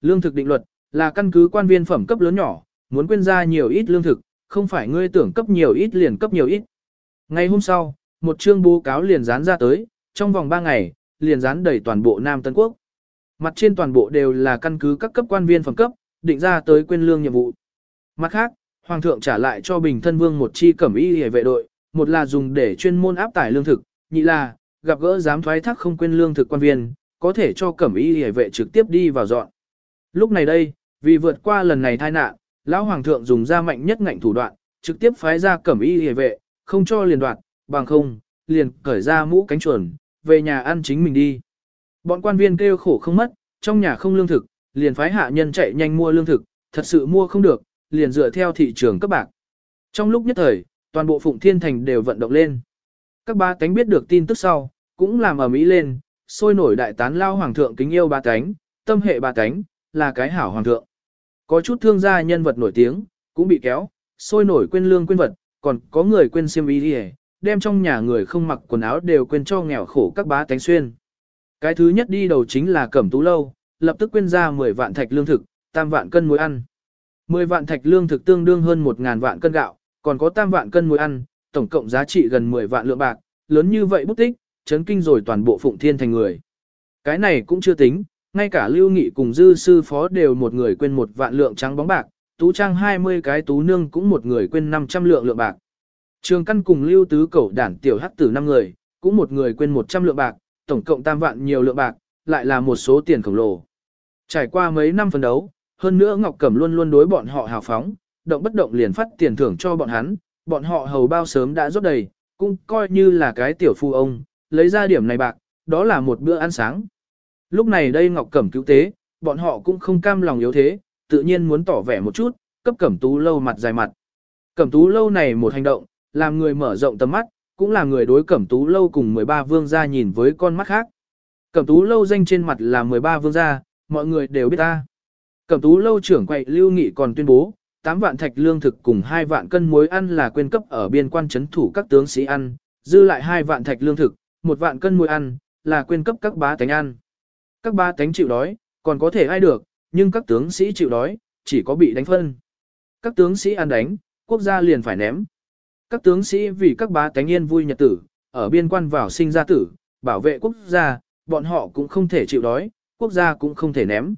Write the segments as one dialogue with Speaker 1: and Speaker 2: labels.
Speaker 1: Lương thực định luật là căn cứ quan viên phẩm cấp lớn nhỏ, muốn quên ra nhiều ít lương thực, không phải ngươi tưởng cấp nhiều ít liền cấp nhiều ít. Ngày hôm sau, một chương bố cáo liền dán ra tới, trong vòng 3 ngày, liền dán đầy toàn bộ Nam Tân Quốc. Mặt trên toàn bộ đều là căn cứ các cấp quan viên phẩm cấp, định ra tới quên lương nhiệm vụ. Mặt khác, Hoàng thượng trả lại cho Bình Thân Vương một chi cẩm y hề vệ đội, một là dùng để chuyên môn áp tải lương thực, nhị là gặp gỡ dám thoái thác không quên lương thực quan viên, có thể cho cẩm y hề vệ trực tiếp đi vào dọn. Lúc này đây, vì vượt qua lần này tai nạn, lão hoàng thượng dùng ra mạnh nhất ngạnh thủ đoạn, trực tiếp phái ra cẩm y hề vệ, không cho liền đoạt, bằng không, liền cởi ra mũ cánh chuồn, về nhà ăn chính mình đi. Bọn quan viên kêu khổ không mất, trong nhà không lương thực, liền phái hạ nhân chạy nhanh mua lương thực, thật sự mua không được, liền dựa theo thị trường cấp bạc. Trong lúc nhất thời, toàn bộ Phụng Thiên Thành đều vận động lên. Các ba tánh biết được tin tức sau, cũng làm ở Mỹ lên, sôi nổi đại tán lao hoàng thượng kính yêu ba tánh, tâm hệ ba tánh, là cái hảo hoàng thượng. Có chút thương gia nhân vật nổi tiếng, cũng bị kéo, sôi nổi quên lương quên vật, còn có người quên xiêm y đi đem trong nhà người không mặc quần áo đều quên cho nghèo khổ các bá tánh xuyên. Cái thứ nhất đi đầu chính là cẩm tú lâu, lập tức quên ra 10 vạn thạch lương thực, tam vạn cân muối ăn. 10 vạn thạch lương thực tương đương hơn 1.000 vạn cân gạo, còn có tam vạn cân muối ăn, tổng cộng giá trị gần 10 vạn lượng bạc, lớn như vậy bút tích, chấn kinh rồi toàn bộ phụng thiên thành người. Cái này cũng chưa tính, ngay cả Lưu Nghị cùng Dư Sư Phó đều một người quên một vạn lượng trắng bóng bạc, Tú Trang 20 cái Tú Nương cũng một người quên 500 lượng lượng bạc. Trường Căn cùng Lưu Tứ Cẩu đản tiểu hắc tử năm người, cũng một người quên 100 lượng bạc, tổng cộng tam vạn nhiều lượng bạc, lại là một số tiền khổng lồ. Trải qua mấy năm phân đấu, hơn nữa Ngọc Cẩm luôn luôn đối bọn họ hào phóng, động bất động liền phát tiền thưởng cho bọn hắn, bọn họ hầu bao sớm đã rốt đầy, cũng coi như là cái tiểu phu ông, lấy ra điểm này bạc, đó là một bữa ăn sáng. Lúc này đây Ngọc Cẩm cứu tế, bọn họ cũng không cam lòng yếu thế, tự nhiên muốn tỏ vẻ một chút, cấp Cẩm Tú lâu mặt dài mặt. Cẩm Tú lâu này một hành động, làm người mở rộng tầm mắt, cũng là người đối Cẩm Tú lâu cùng 13 vương gia nhìn với con mắt khác. Cẩm Tú lâu danh trên mặt là 13 vương gia, mọi người đều biết ta. Cẩm Tú lâu trưởng quậy Lưu Nghị còn tuyên bố, 8 vạn thạch lương thực cùng 2 vạn cân muối ăn là quyên cấp ở biên quan chấn thủ các tướng sĩ ăn, dư lại 2 vạn thạch lương thực, 1 vạn cân muối ăn là quyên cấp các bá tánh ăn. Các ba tánh chịu đói, còn có thể ai được, nhưng các tướng sĩ chịu đói, chỉ có bị đánh phân. Các tướng sĩ ăn đánh, quốc gia liền phải ném. Các tướng sĩ vì các ba tánh yên vui nhật tử, ở biên quan vào sinh ra tử, bảo vệ quốc gia, bọn họ cũng không thể chịu đói, quốc gia cũng không thể ném.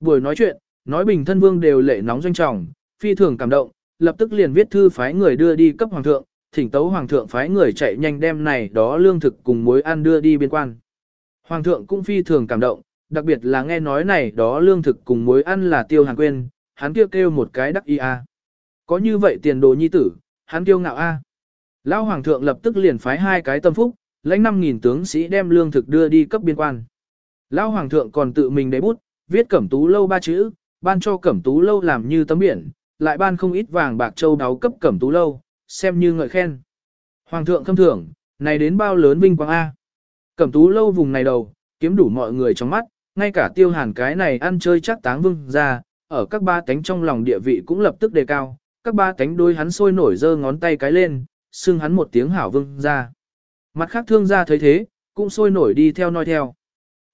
Speaker 1: Buổi nói chuyện, nói bình thân vương đều lệ nóng doanh trọng, phi thường cảm động, lập tức liền viết thư phái người đưa đi cấp hoàng thượng, thỉnh tấu hoàng thượng phái người chạy nhanh đem này đó lương thực cùng muối ăn đưa đi biên quan. Hoàng thượng cũng phi thường cảm động, đặc biệt là nghe nói này đó lương thực cùng muối ăn là tiêu hàng quên, hắn kêu kêu một cái đắc y a. Có như vậy tiền đồ nhi tử, hắn kiêu ngạo a. À. Lão hoàng thượng lập tức liền phái hai cái tâm phúc, lãnh 5000 tướng sĩ đem lương thực đưa đi cấp biên quan. Lão hoàng thượng còn tự mình đấy bút, viết Cẩm Tú lâu ba chữ, ban cho Cẩm Tú lâu làm như tấm biển, lại ban không ít vàng bạc châu đáo cấp Cẩm Tú lâu, xem như ngợi khen. Hoàng thượng khâm thưởng, này đến bao lớn vinh quang a. Cẩm tú lâu vùng này đầu, kiếm đủ mọi người trong mắt, ngay cả tiêu hàn cái này ăn chơi chắc táng vương ra, ở các ba cánh trong lòng địa vị cũng lập tức đề cao, các ba cánh đôi hắn sôi nổi giơ ngón tay cái lên, xưng hắn một tiếng hảo vương ra. Mặt khác thương gia thấy thế, cũng sôi nổi đi theo nói theo.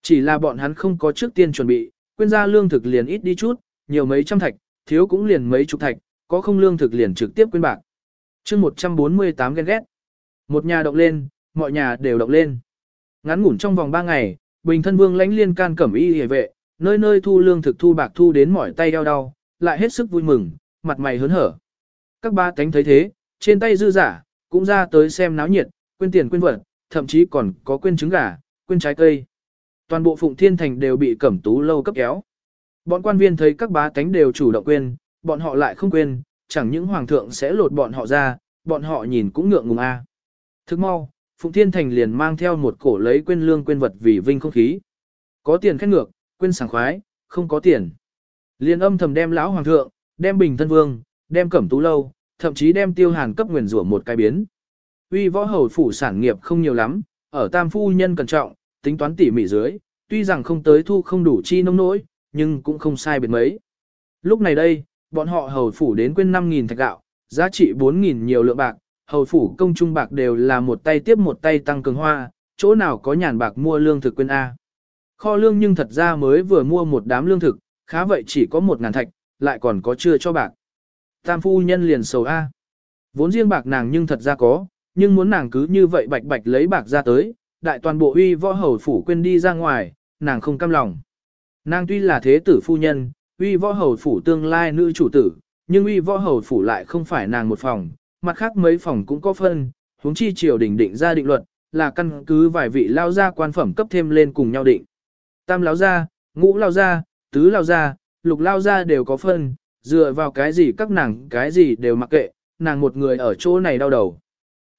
Speaker 1: Chỉ là bọn hắn không có trước tiên chuẩn bị, quên ra lương thực liền ít đi chút, nhiều mấy trăm thạch, thiếu cũng liền mấy chục thạch, có không lương thực liền trực tiếp quên bạc. chương 148 ghen ghét. Một nhà động lên, mọi nhà đều động lên. Ngắn ngủn trong vòng 3 ngày, Bình thân vương lãnh liên can cẩm y hề vệ, nơi nơi thu lương thực thu bạc thu đến mỏi tay đau đau, lại hết sức vui mừng, mặt mày hớn hở. Các ba tánh thấy thế, trên tay dư giả, cũng ra tới xem náo nhiệt, quên tiền quên vật, thậm chí còn có quên trứng gà, quên trái cây. Toàn bộ Phụng Thiên Thành đều bị cẩm tú lâu cấp kéo. Bọn quan viên thấy các bá tánh đều chủ động quên, bọn họ lại không quên, chẳng những hoàng thượng sẽ lột bọn họ ra, bọn họ nhìn cũng ngượng ngùng a. À. Thức mau, Phụng Thiên Thành liền mang theo một cổ lấy quên lương quên vật vì vinh không khí. Có tiền khét ngược, quên sảng khoái, không có tiền. Liền âm thầm đem lão hoàng thượng, đem bình thân vương, đem cẩm tú lâu, thậm chí đem tiêu hàn cấp nguyền rủa một cái biến. Uy võ hầu phủ sản nghiệp không nhiều lắm, ở tam phu nhân cẩn trọng, tính toán tỉ mỉ dưới, tuy rằng không tới thu không đủ chi nông nỗi, nhưng cũng không sai biệt mấy. Lúc này đây, bọn họ hầu phủ đến quên 5.000 thạch gạo, giá trị 4.000 nhiều lượng bạc, hầu phủ công trung bạc đều là một tay tiếp một tay tăng cường hoa, chỗ nào có nhàn bạc mua lương thực quên A. Kho lương nhưng thật ra mới vừa mua một đám lương thực, khá vậy chỉ có một ngàn thạch, lại còn có chưa cho bạc. Tam phu nhân liền sầu A. Vốn riêng bạc nàng nhưng thật ra có, nhưng muốn nàng cứ như vậy bạch bạch lấy bạc ra tới, đại toàn bộ uy võ hầu phủ quên đi ra ngoài, nàng không cam lòng. Nàng tuy là thế tử phu nhân, uy võ hầu phủ tương lai nữ chủ tử, nhưng uy võ hầu phủ lại không phải nàng một phòng, mặt khác mấy phòng cũng có phân, huống chi triều đình định ra định luật, là căn cứ vài vị lao gia quan phẩm cấp thêm lên cùng nhau định. Tam lao gia, ngũ lao gia, tứ lao gia, lục lao gia đều có phân, dựa vào cái gì các nàng cái gì đều mặc kệ, nàng một người ở chỗ này đau đầu.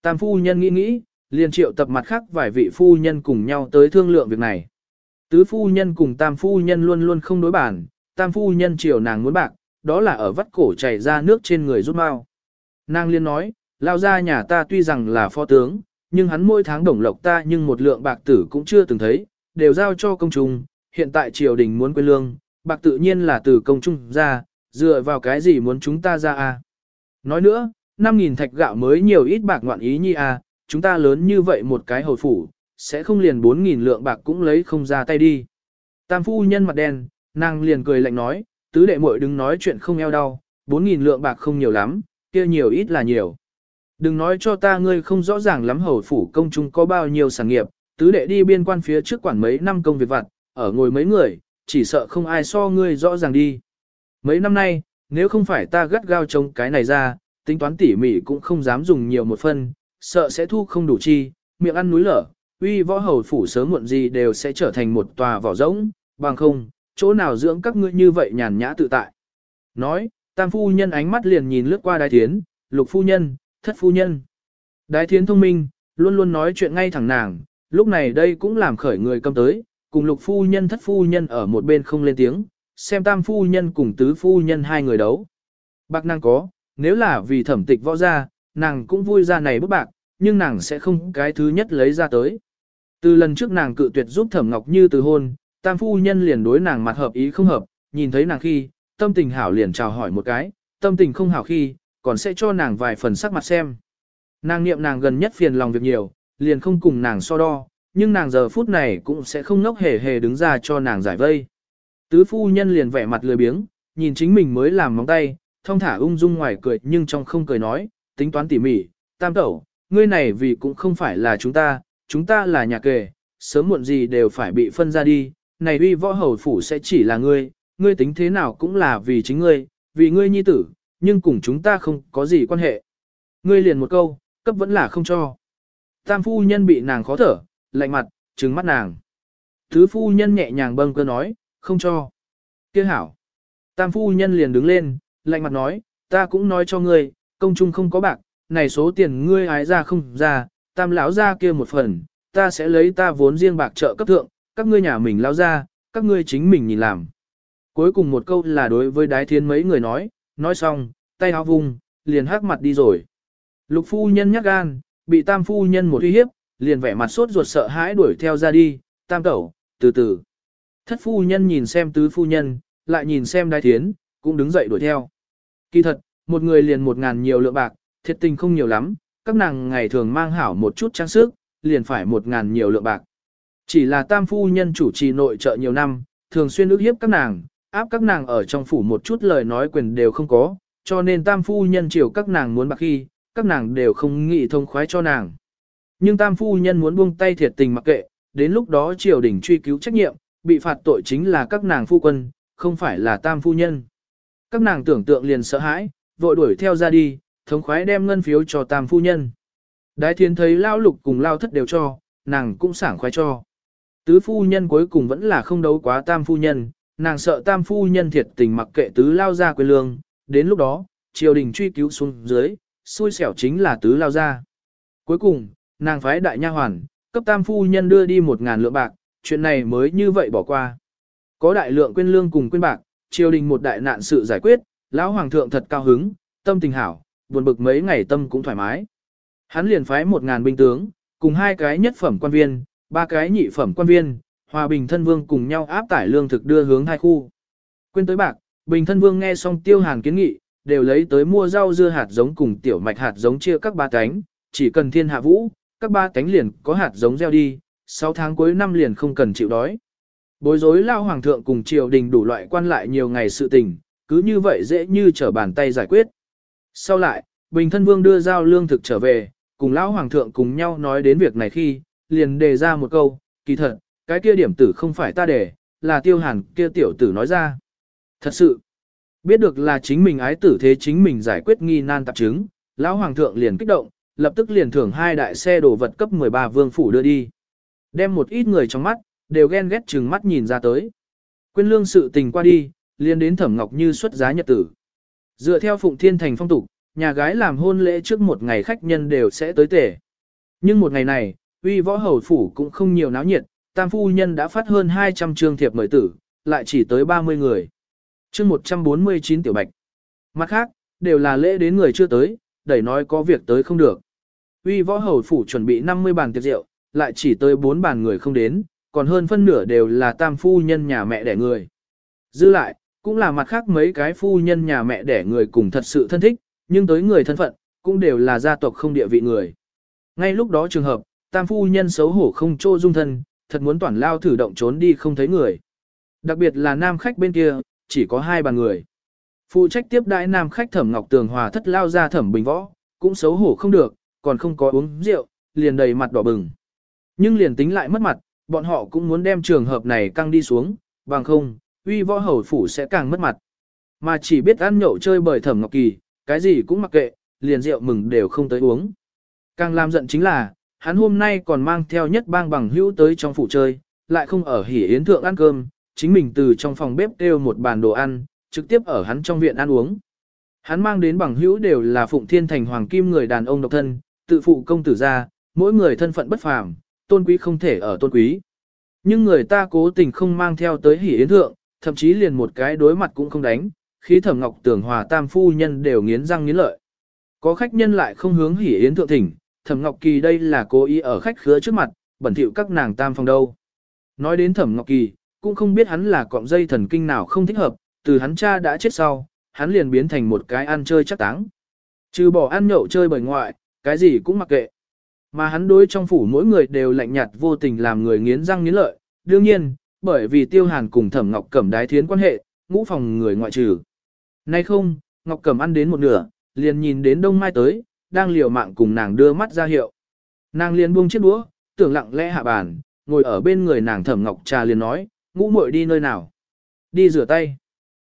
Speaker 1: Tam phu nhân nghĩ nghĩ, liền triệu tập mặt khác vài vị phu nhân cùng nhau tới thương lượng việc này. Tứ phu nhân cùng tam phu nhân luôn luôn không đối bản, tam phu nhân chiều nàng muốn bạc, đó là ở vắt cổ chảy ra nước trên người rút mau. Nàng liên nói, lao ra nhà ta tuy rằng là phó tướng, nhưng hắn mỗi tháng đồng lộc ta nhưng một lượng bạc tử cũng chưa từng thấy, đều giao cho công trung. hiện tại triều đình muốn quên lương, bạc tự nhiên là từ công trung ra, dựa vào cái gì muốn chúng ta ra à. Nói nữa, 5.000 thạch gạo mới nhiều ít bạc ngoạn ý nhi à, chúng ta lớn như vậy một cái hồi phủ, sẽ không liền 4.000 lượng bạc cũng lấy không ra tay đi. Tam phu nhân mặt đen, nàng liền cười lạnh nói, tứ đệ muội đừng nói chuyện không eo đau, 4.000 lượng bạc không nhiều lắm, kia nhiều ít là nhiều. Đừng nói cho ta ngươi không rõ ràng lắm hầu phủ công chúng có bao nhiêu sản nghiệp, tứ đệ đi biên quan phía trước quản mấy năm công việc vặt, ở ngồi mấy người, chỉ sợ không ai so ngươi rõ ràng đi. Mấy năm nay, nếu không phải ta gắt gao chống cái này ra, tính toán tỉ mỉ cũng không dám dùng nhiều một phân, sợ sẽ thu không đủ chi, miệng ăn núi lở, uy võ hầu phủ sớm muộn gì đều sẽ trở thành một tòa vỏ rỗng, bằng không, chỗ nào dưỡng các ngươi như vậy nhàn nhã tự tại. Nói, Tam phu nhân ánh mắt liền nhìn lướt qua đái thiến, lục phu nhân, thất phu nhân. Đái thiến thông minh, luôn luôn nói chuyện ngay thẳng nàng, lúc này đây cũng làm khởi người cầm tới, cùng lục phu nhân thất phu nhân ở một bên không lên tiếng, xem tam phu nhân cùng tứ phu nhân hai người đấu. Bạc năng có, nếu là vì thẩm tịch võ ra, nàng cũng vui ra này bức bạc, nhưng nàng sẽ không cái thứ nhất lấy ra tới. Từ lần trước nàng cự tuyệt giúp thẩm ngọc như từ hôn, tam phu nhân liền đối nàng mặt hợp ý không hợp, nhìn thấy nàng khi, tâm tình hảo liền chào hỏi một cái, tâm tình không hảo khi, còn sẽ cho nàng vài phần sắc mặt xem. Nàng niệm nàng gần nhất phiền lòng việc nhiều, liền không cùng nàng so đo, nhưng nàng giờ phút này cũng sẽ không ngốc hề hề đứng ra cho nàng giải vây. Tứ phu nhân liền vẻ mặt lười biếng, nhìn chính mình mới làm móng tay, thong thả ung dung ngoài cười nhưng trong không cười nói, tính toán tỉ mỉ, tam tẩu, ngươi này vì cũng không phải là chúng ta, chúng ta là nhà kề, sớm muộn gì đều phải bị phân ra đi, này uy võ hầu phủ sẽ chỉ là ngươi, ngươi tính thế nào cũng là vì chính ngươi, vì ngươi nhi tử, nhưng cùng chúng ta không có gì quan hệ. Ngươi liền một câu, cấp vẫn là không cho. Tam phu nhân bị nàng khó thở, lạnh mặt, trừng mắt nàng. Thứ phu nhân nhẹ nhàng bâng cơ nói, không cho. Kia hảo. Tam phu nhân liền đứng lên, lạnh mặt nói, ta cũng nói cho ngươi, công chung không có bạc, này số tiền ngươi hái ra không ra, tam lão ra kia một phần, ta sẽ lấy ta vốn riêng bạc trợ cấp thượng, các ngươi nhà mình lão ra, các ngươi chính mình nhìn làm cuối cùng một câu là đối với đái Thiên mấy người nói, nói xong, tay áo vung, liền hắc mặt đi rồi. Lục phu nhân nhắc gan, bị tam phu nhân một uy hiếp, liền vẻ mặt sốt ruột sợ hãi đuổi theo ra đi, tam tẩu, từ từ. Thất phu nhân nhìn xem tứ phu nhân, lại nhìn xem đái thiến, cũng đứng dậy đuổi theo. Kỳ thật, một người liền một ngàn nhiều lượng bạc, thiệt tình không nhiều lắm, các nàng ngày thường mang hảo một chút trang sức, liền phải một ngàn nhiều lượng bạc. Chỉ là tam phu nhân chủ trì nội trợ nhiều năm, thường xuyên ước hiếp các nàng, áp các nàng ở trong phủ một chút lời nói quyền đều không có, cho nên tam phu nhân chiều các nàng muốn bạc khi, các nàng đều không nghĩ thông khoái cho nàng. Nhưng tam phu nhân muốn buông tay thiệt tình mặc kệ, đến lúc đó triều đình truy cứu trách nhiệm, bị phạt tội chính là các nàng phu quân, không phải là tam phu nhân. Các nàng tưởng tượng liền sợ hãi, vội đuổi theo ra đi, thống khoái đem ngân phiếu cho tam phu nhân. Đái thiên thấy lao lục cùng lao thất đều cho, nàng cũng sảng khoái cho. Tứ phu nhân cuối cùng vẫn là không đấu quá tam phu nhân, nàng sợ tam phu nhân thiệt tình mặc kệ tứ lao ra quê lương, đến lúc đó, triều đình truy cứu xuống dưới, xui xẻo chính là tứ lao ra. Cuối cùng, nàng phái đại nha hoàn, cấp tam phu nhân đưa đi một ngàn lượng bạc, chuyện này mới như vậy bỏ qua. Có đại lượng quên lương cùng quên bạc, triều đình một đại nạn sự giải quyết, lão hoàng thượng thật cao hứng, tâm tình hảo, buồn bực mấy ngày tâm cũng thoải mái. Hắn liền phái một ngàn binh tướng, cùng hai cái nhất phẩm quan viên, ba cái nhị phẩm quan viên, hòa bình thân vương cùng nhau áp tải lương thực đưa hướng hai khu. Quên tới bạc, bình thân vương nghe xong tiêu hàng kiến nghị, đều lấy tới mua rau dưa hạt giống cùng tiểu mạch hạt giống chia các ba cánh, chỉ cần thiên hạ vũ, các ba cánh liền có hạt giống gieo đi, 6 tháng cuối năm liền không cần chịu đói. Bối rối lao hoàng thượng cùng triều đình đủ loại quan lại nhiều ngày sự tình, cứ như vậy dễ như trở bàn tay giải quyết. Sau lại, Bình Thân Vương đưa giao lương thực trở về, cùng lão hoàng thượng cùng nhau nói đến việc này khi, liền đề ra một câu, kỳ thật, cái kia điểm tử không phải ta để, là tiêu hàn kia tiểu tử nói ra. Thật sự, biết được là chính mình ái tử thế chính mình giải quyết nghi nan tạp chứng, lão hoàng thượng liền kích động, lập tức liền thưởng hai đại xe đồ vật cấp 13 vương phủ đưa đi. Đem một ít người trong mắt, đều ghen ghét chừng mắt nhìn ra tới. Quyên lương sự tình qua đi, liền đến thẩm ngọc như xuất giá nhật tử. Dựa theo phụng thiên thành phong tục, nhà gái làm hôn lễ trước một ngày khách nhân đều sẽ tới tể. Nhưng một ngày này, uy võ hầu phủ cũng không nhiều náo nhiệt, Tam phu nhân đã phát hơn 200 chương thiệp mời tử, lại chỉ tới 30 người. Chương 149 tiểu bạch. Mặt khác, đều là lễ đến người chưa tới, đẩy nói có việc tới không được. Uy võ hầu phủ chuẩn bị 50 bàn tiệc rượu, lại chỉ tới 4 bàn người không đến, còn hơn phân nửa đều là tam phu nhân nhà mẹ đẻ người. Dư lại, cũng là mặt khác mấy cái phu nhân nhà mẹ đẻ người cùng thật sự thân thích, nhưng tới người thân phận, cũng đều là gia tộc không địa vị người. Ngay lúc đó trường hợp, tam phu nhân xấu hổ không trô dung thân, thật muốn toàn lao thử động trốn đi không thấy người. Đặc biệt là nam khách bên kia, chỉ có hai bàn người. Phụ trách tiếp đãi nam khách thẩm ngọc tường hòa thất lao ra thẩm bình võ, cũng xấu hổ không được, còn không có uống rượu, liền đầy mặt đỏ bừng. Nhưng liền tính lại mất mặt, bọn họ cũng muốn đem trường hợp này căng đi xuống, bằng không, uy võ hầu phủ sẽ càng mất mặt. Mà chỉ biết ăn nhậu chơi bởi thẩm ngọc kỳ, cái gì cũng mặc kệ, liền rượu mừng đều không tới uống. Càng làm giận chính là, hắn hôm nay còn mang theo nhất bang bằng hữu tới trong phủ chơi, lại không ở hỉ yến thượng ăn cơm, chính mình từ trong phòng bếp kêu một bàn đồ ăn, trực tiếp ở hắn trong viện ăn uống. Hắn mang đến bằng hữu đều là phụng thiên thành hoàng kim người đàn ông độc thân, tự phụ công tử gia, mỗi người thân phận bất phàm, tôn quý không thể ở tôn quý. Nhưng người ta cố tình không mang theo tới hỉ yến thượng, thậm chí liền một cái đối mặt cũng không đánh, khí thẩm ngọc tưởng hòa tam phu nhân đều nghiến răng nghiến lợi. Có khách nhân lại không hướng hỉ yến thượng thỉnh, Thẩm Ngọc Kỳ đây là cố ý ở khách khứa trước mặt, bẩn thỉu các nàng tam phòng đâu. Nói đến Thẩm Ngọc Kỳ, cũng không biết hắn là cọng dây thần kinh nào không thích hợp, từ hắn cha đã chết sau, hắn liền biến thành một cái ăn chơi chắc táng. Trừ bỏ ăn nhậu chơi bởi ngoại, cái gì cũng mặc kệ. Mà hắn đối trong phủ mỗi người đều lạnh nhạt vô tình làm người nghiến răng nghiến lợi, đương nhiên, bởi vì Tiêu Hàn cùng Thẩm Ngọc Cẩm đái thiến quan hệ, ngũ phòng người ngoại trừ. Nay không, Ngọc Cẩm ăn đến một nửa, liền nhìn đến Đông Mai tới, đang liều mạng cùng nàng đưa mắt ra hiệu. Nàng liền buông chiếc đũa, tưởng lặng lẽ hạ bàn, ngồi ở bên người nàng Thẩm Ngọc Trà liền nói, ngũ muội đi nơi nào? Đi rửa tay.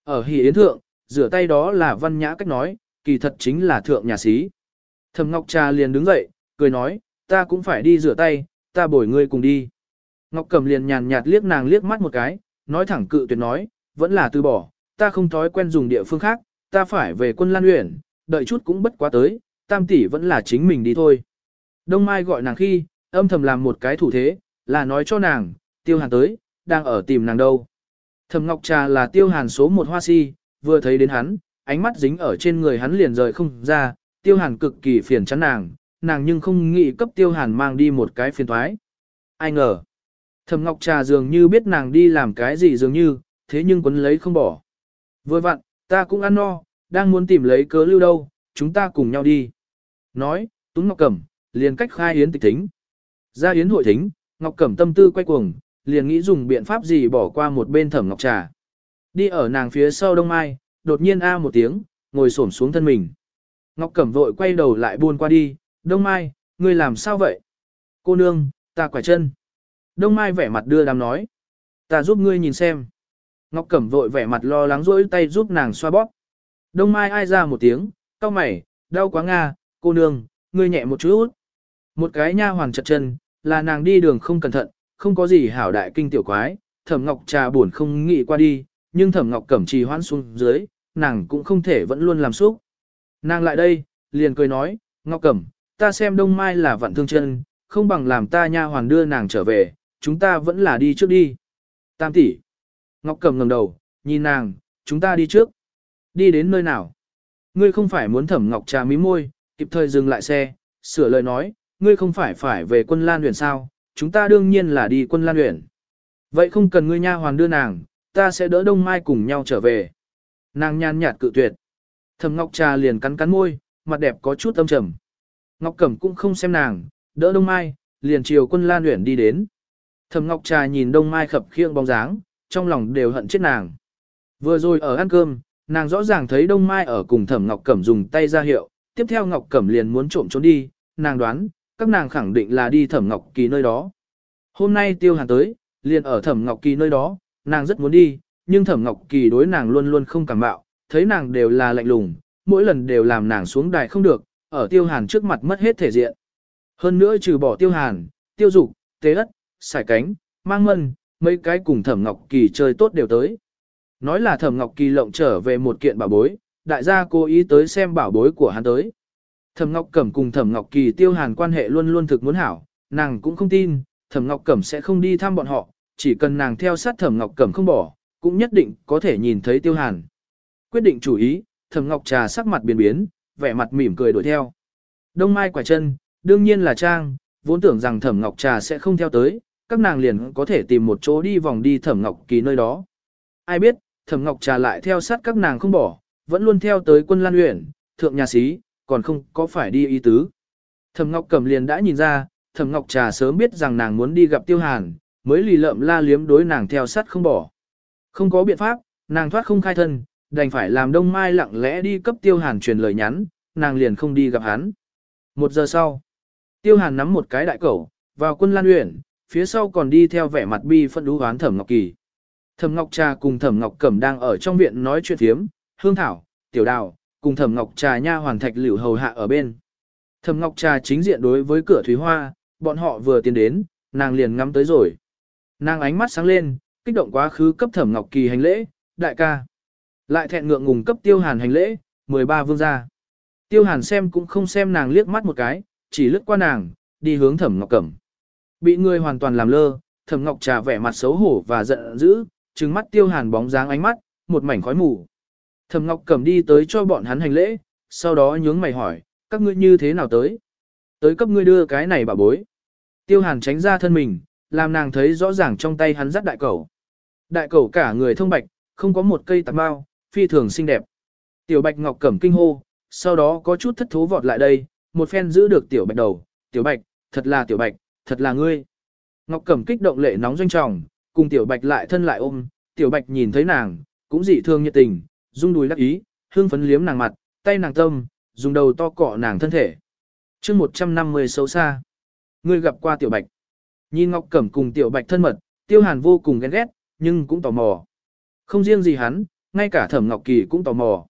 Speaker 1: Ở hỉ yến thượng, rửa tay đó là văn nhã cách nói, kỳ thật chính là thượng nhà sĩ. Thẩm Ngọc Trà liền đứng dậy, cười nói, ta cũng phải đi rửa tay, ta bồi ngươi cùng đi. Ngọc cẩm liền nhàn nhạt liếc nàng liếc mắt một cái, nói thẳng cự tuyệt nói, vẫn là từ bỏ, ta không thói quen dùng địa phương khác, ta phải về quân Lan Uyển, đợi chút cũng bất quá tới, tam tỷ vẫn là chính mình đi thôi. Đông Mai gọi nàng khi, âm thầm làm một cái thủ thế, là nói cho nàng, tiêu hàn tới, đang ở tìm nàng đâu. Thẩm Ngọc Trà là tiêu hàn số một hoa si, vừa thấy đến hắn, ánh mắt dính ở trên người hắn liền rời không ra, tiêu hàn cực kỳ phiền chán nàng, nàng nhưng không nghĩ cấp tiêu hàn mang đi một cái phiền thoái. Ai ngờ, Thẩm Ngọc Trà dường như biết nàng đi làm cái gì dường như, thế nhưng quấn lấy không bỏ. Vừa vặn, ta cũng ăn no, đang muốn tìm lấy cớ lưu đâu, chúng ta cùng nhau đi. Nói, Túng Ngọc Cẩm, liền cách khai yến tịch thính. Ra yến hội thính, Ngọc Cẩm tâm tư quay cuồng, liền nghĩ dùng biện pháp gì bỏ qua một bên thẩm Ngọc Trà. Đi ở nàng phía sau Đông Mai, đột nhiên a một tiếng, ngồi xổm xuống thân mình. Ngọc Cẩm vội quay đầu lại buôn qua đi, Đông Mai, ngươi làm sao vậy? Cô nương, ta quải chân. Đông Mai vẻ mặt đưa đám nói. Ta giúp ngươi nhìn xem. Ngọc Cẩm vội vẻ mặt lo lắng rỗi tay giúp nàng xoa bóp. Đông Mai ai ra một tiếng, Cao mày, đau quá Nga, cô nương, ngươi nhẹ một chút. Một cái nha hoàn chật chân, là nàng đi đường không cẩn thận, không có gì hảo đại kinh tiểu quái, thẩm ngọc trà buồn không nghĩ qua đi, nhưng thẩm ngọc cẩm trì hoãn xuống dưới, nàng cũng không thể vẫn luôn làm xúc. Nàng lại đây, liền cười nói, ngọc cẩm, ta xem đông mai là vạn thương chân, không bằng làm ta nha hoàn đưa nàng trở về, chúng ta vẫn là đi trước đi. Tam tỷ. Ngọc Cẩm ngẩng đầu, nhìn nàng, chúng ta đi trước. Đi đến nơi nào? Ngươi không phải muốn thẩm ngọc trà mí môi, kịp thời dừng lại xe, sửa lời nói, ngươi không phải phải về quân lan huyền sao, chúng ta đương nhiên là đi quân lan huyền. Vậy không cần ngươi nha hoàn đưa nàng, ta sẽ đỡ đông mai cùng nhau trở về. Nàng nhàn nhạt cự tuyệt. Thẩm ngọc trà liền cắn cắn môi, mặt đẹp có chút âm trầm. Ngọc Cẩm cũng không xem nàng, đỡ Đông Mai, liền chiều quân Lan Uyển đi đến. Thẩm Ngọc Trà nhìn Đông Mai khập khiễng bóng dáng, trong lòng đều hận chết nàng. Vừa rồi ở ăn cơm, nàng rõ ràng thấy Đông Mai ở cùng Thẩm Ngọc Cẩm dùng tay ra hiệu, tiếp theo Ngọc Cẩm liền muốn trộm trốn đi, nàng đoán, các nàng khẳng định là đi Thẩm Ngọc Kỳ nơi đó. Hôm nay Tiêu Hàn tới, liền ở Thẩm Ngọc Kỳ nơi đó, nàng rất muốn đi, nhưng Thẩm Ngọc Kỳ đối nàng luôn luôn không cảm mạo, thấy nàng đều là lạnh lùng, mỗi lần đều làm nàng xuống đài không được, ở Tiêu Hàn trước mặt mất hết thể diện. Hơn nữa trừ bỏ Tiêu Hàn, Tiêu Dục, Tế Ất, Sải Cánh, Mang Mân, mấy cái cùng Thẩm Ngọc Kỳ chơi tốt đều tới nói là Thẩm Ngọc Kỳ lộng trở về một kiện bảo bối, đại gia cố ý tới xem bảo bối của hắn tới. Thẩm Ngọc Cẩm cùng Thẩm Ngọc Kỳ tiêu hàn quan hệ luôn luôn thực muốn hảo, nàng cũng không tin, Thẩm Ngọc Cẩm sẽ không đi thăm bọn họ, chỉ cần nàng theo sát Thẩm Ngọc Cẩm không bỏ, cũng nhất định có thể nhìn thấy tiêu hàn. Quyết định chủ ý, Thẩm Ngọc trà sắc mặt biến biến, vẻ mặt mỉm cười đuổi theo. Đông Mai quả chân, đương nhiên là Trang, vốn tưởng rằng Thẩm Ngọc trà sẽ không theo tới, các nàng liền có thể tìm một chỗ đi vòng đi Thẩm Ngọc Kỳ nơi đó. Ai biết, thẩm ngọc trà lại theo sát các nàng không bỏ, vẫn luôn theo tới quân lan Uyển, thượng nhà sĩ, còn không có phải đi ý tứ. Thẩm ngọc cẩm liền đã nhìn ra, thẩm ngọc trà sớm biết rằng nàng muốn đi gặp tiêu hàn, mới lì lợm la liếm đối nàng theo sát không bỏ. Không có biện pháp, nàng thoát không khai thân, đành phải làm đông mai lặng lẽ đi cấp tiêu hàn truyền lời nhắn, nàng liền không đi gặp hắn. Một giờ sau, tiêu hàn nắm một cái đại cẩu, vào quân lan Uyển, phía sau còn đi theo vẻ mặt bi phân đú hoán thẩm ngọc kỳ. Thẩm Ngọc Trà cùng Thẩm Ngọc Cẩm đang ở trong viện nói chuyện thiếm, Hương Thảo, Tiểu Đào, cùng Thẩm Ngọc Trà nha hoàn thạch liễu hầu hạ ở bên. Thẩm Ngọc Trà chính diện đối với cửa Thúy Hoa, bọn họ vừa tiến đến, nàng liền ngắm tới rồi. Nàng ánh mắt sáng lên, kích động quá khứ cấp Thẩm Ngọc Kỳ hành lễ, đại ca. Lại thẹn ngượng ngùng cấp Tiêu Hàn hành lễ, 13 vương gia. Tiêu Hàn xem cũng không xem nàng liếc mắt một cái, chỉ lướt qua nàng, đi hướng Thẩm Ngọc Cẩm. Bị người hoàn toàn làm lơ, Thẩm Ngọc Trà vẻ mặt xấu hổ và giận dữ, trừng mắt tiêu hàn bóng dáng ánh mắt, một mảnh khói mù. Thẩm Ngọc cầm đi tới cho bọn hắn hành lễ, sau đó nhướng mày hỏi, các ngươi như thế nào tới? Tới cấp ngươi đưa cái này bà bối. Tiêu hàn tránh ra thân mình, làm nàng thấy rõ ràng trong tay hắn dắt đại cầu. Đại cầu cả người thông bạch, không có một cây tạp bao, phi thường xinh đẹp. Tiểu bạch ngọc cẩm kinh hô, sau đó có chút thất thú vọt lại đây, một phen giữ được tiểu bạch đầu. Tiểu bạch, thật là tiểu bạch, thật là ngươi. Ngọc cẩm kích động lệ nóng doanh trọng, cùng tiểu bạch lại thân lại ôm, tiểu bạch nhìn thấy nàng, cũng dị thương nhiệt tình, rung đùi đắc ý, hương phấn liếm nàng mặt, tay nàng tâm, dùng đầu to cọ nàng thân thể. chương 150 xấu xa, ngươi gặp qua tiểu bạch. Nhìn Ngọc Cẩm cùng tiểu bạch thân mật, tiêu hàn vô cùng ghen ghét, nhưng cũng tò mò. Không riêng gì hắn, ngay cả thẩm Ngọc Kỳ cũng tò mò.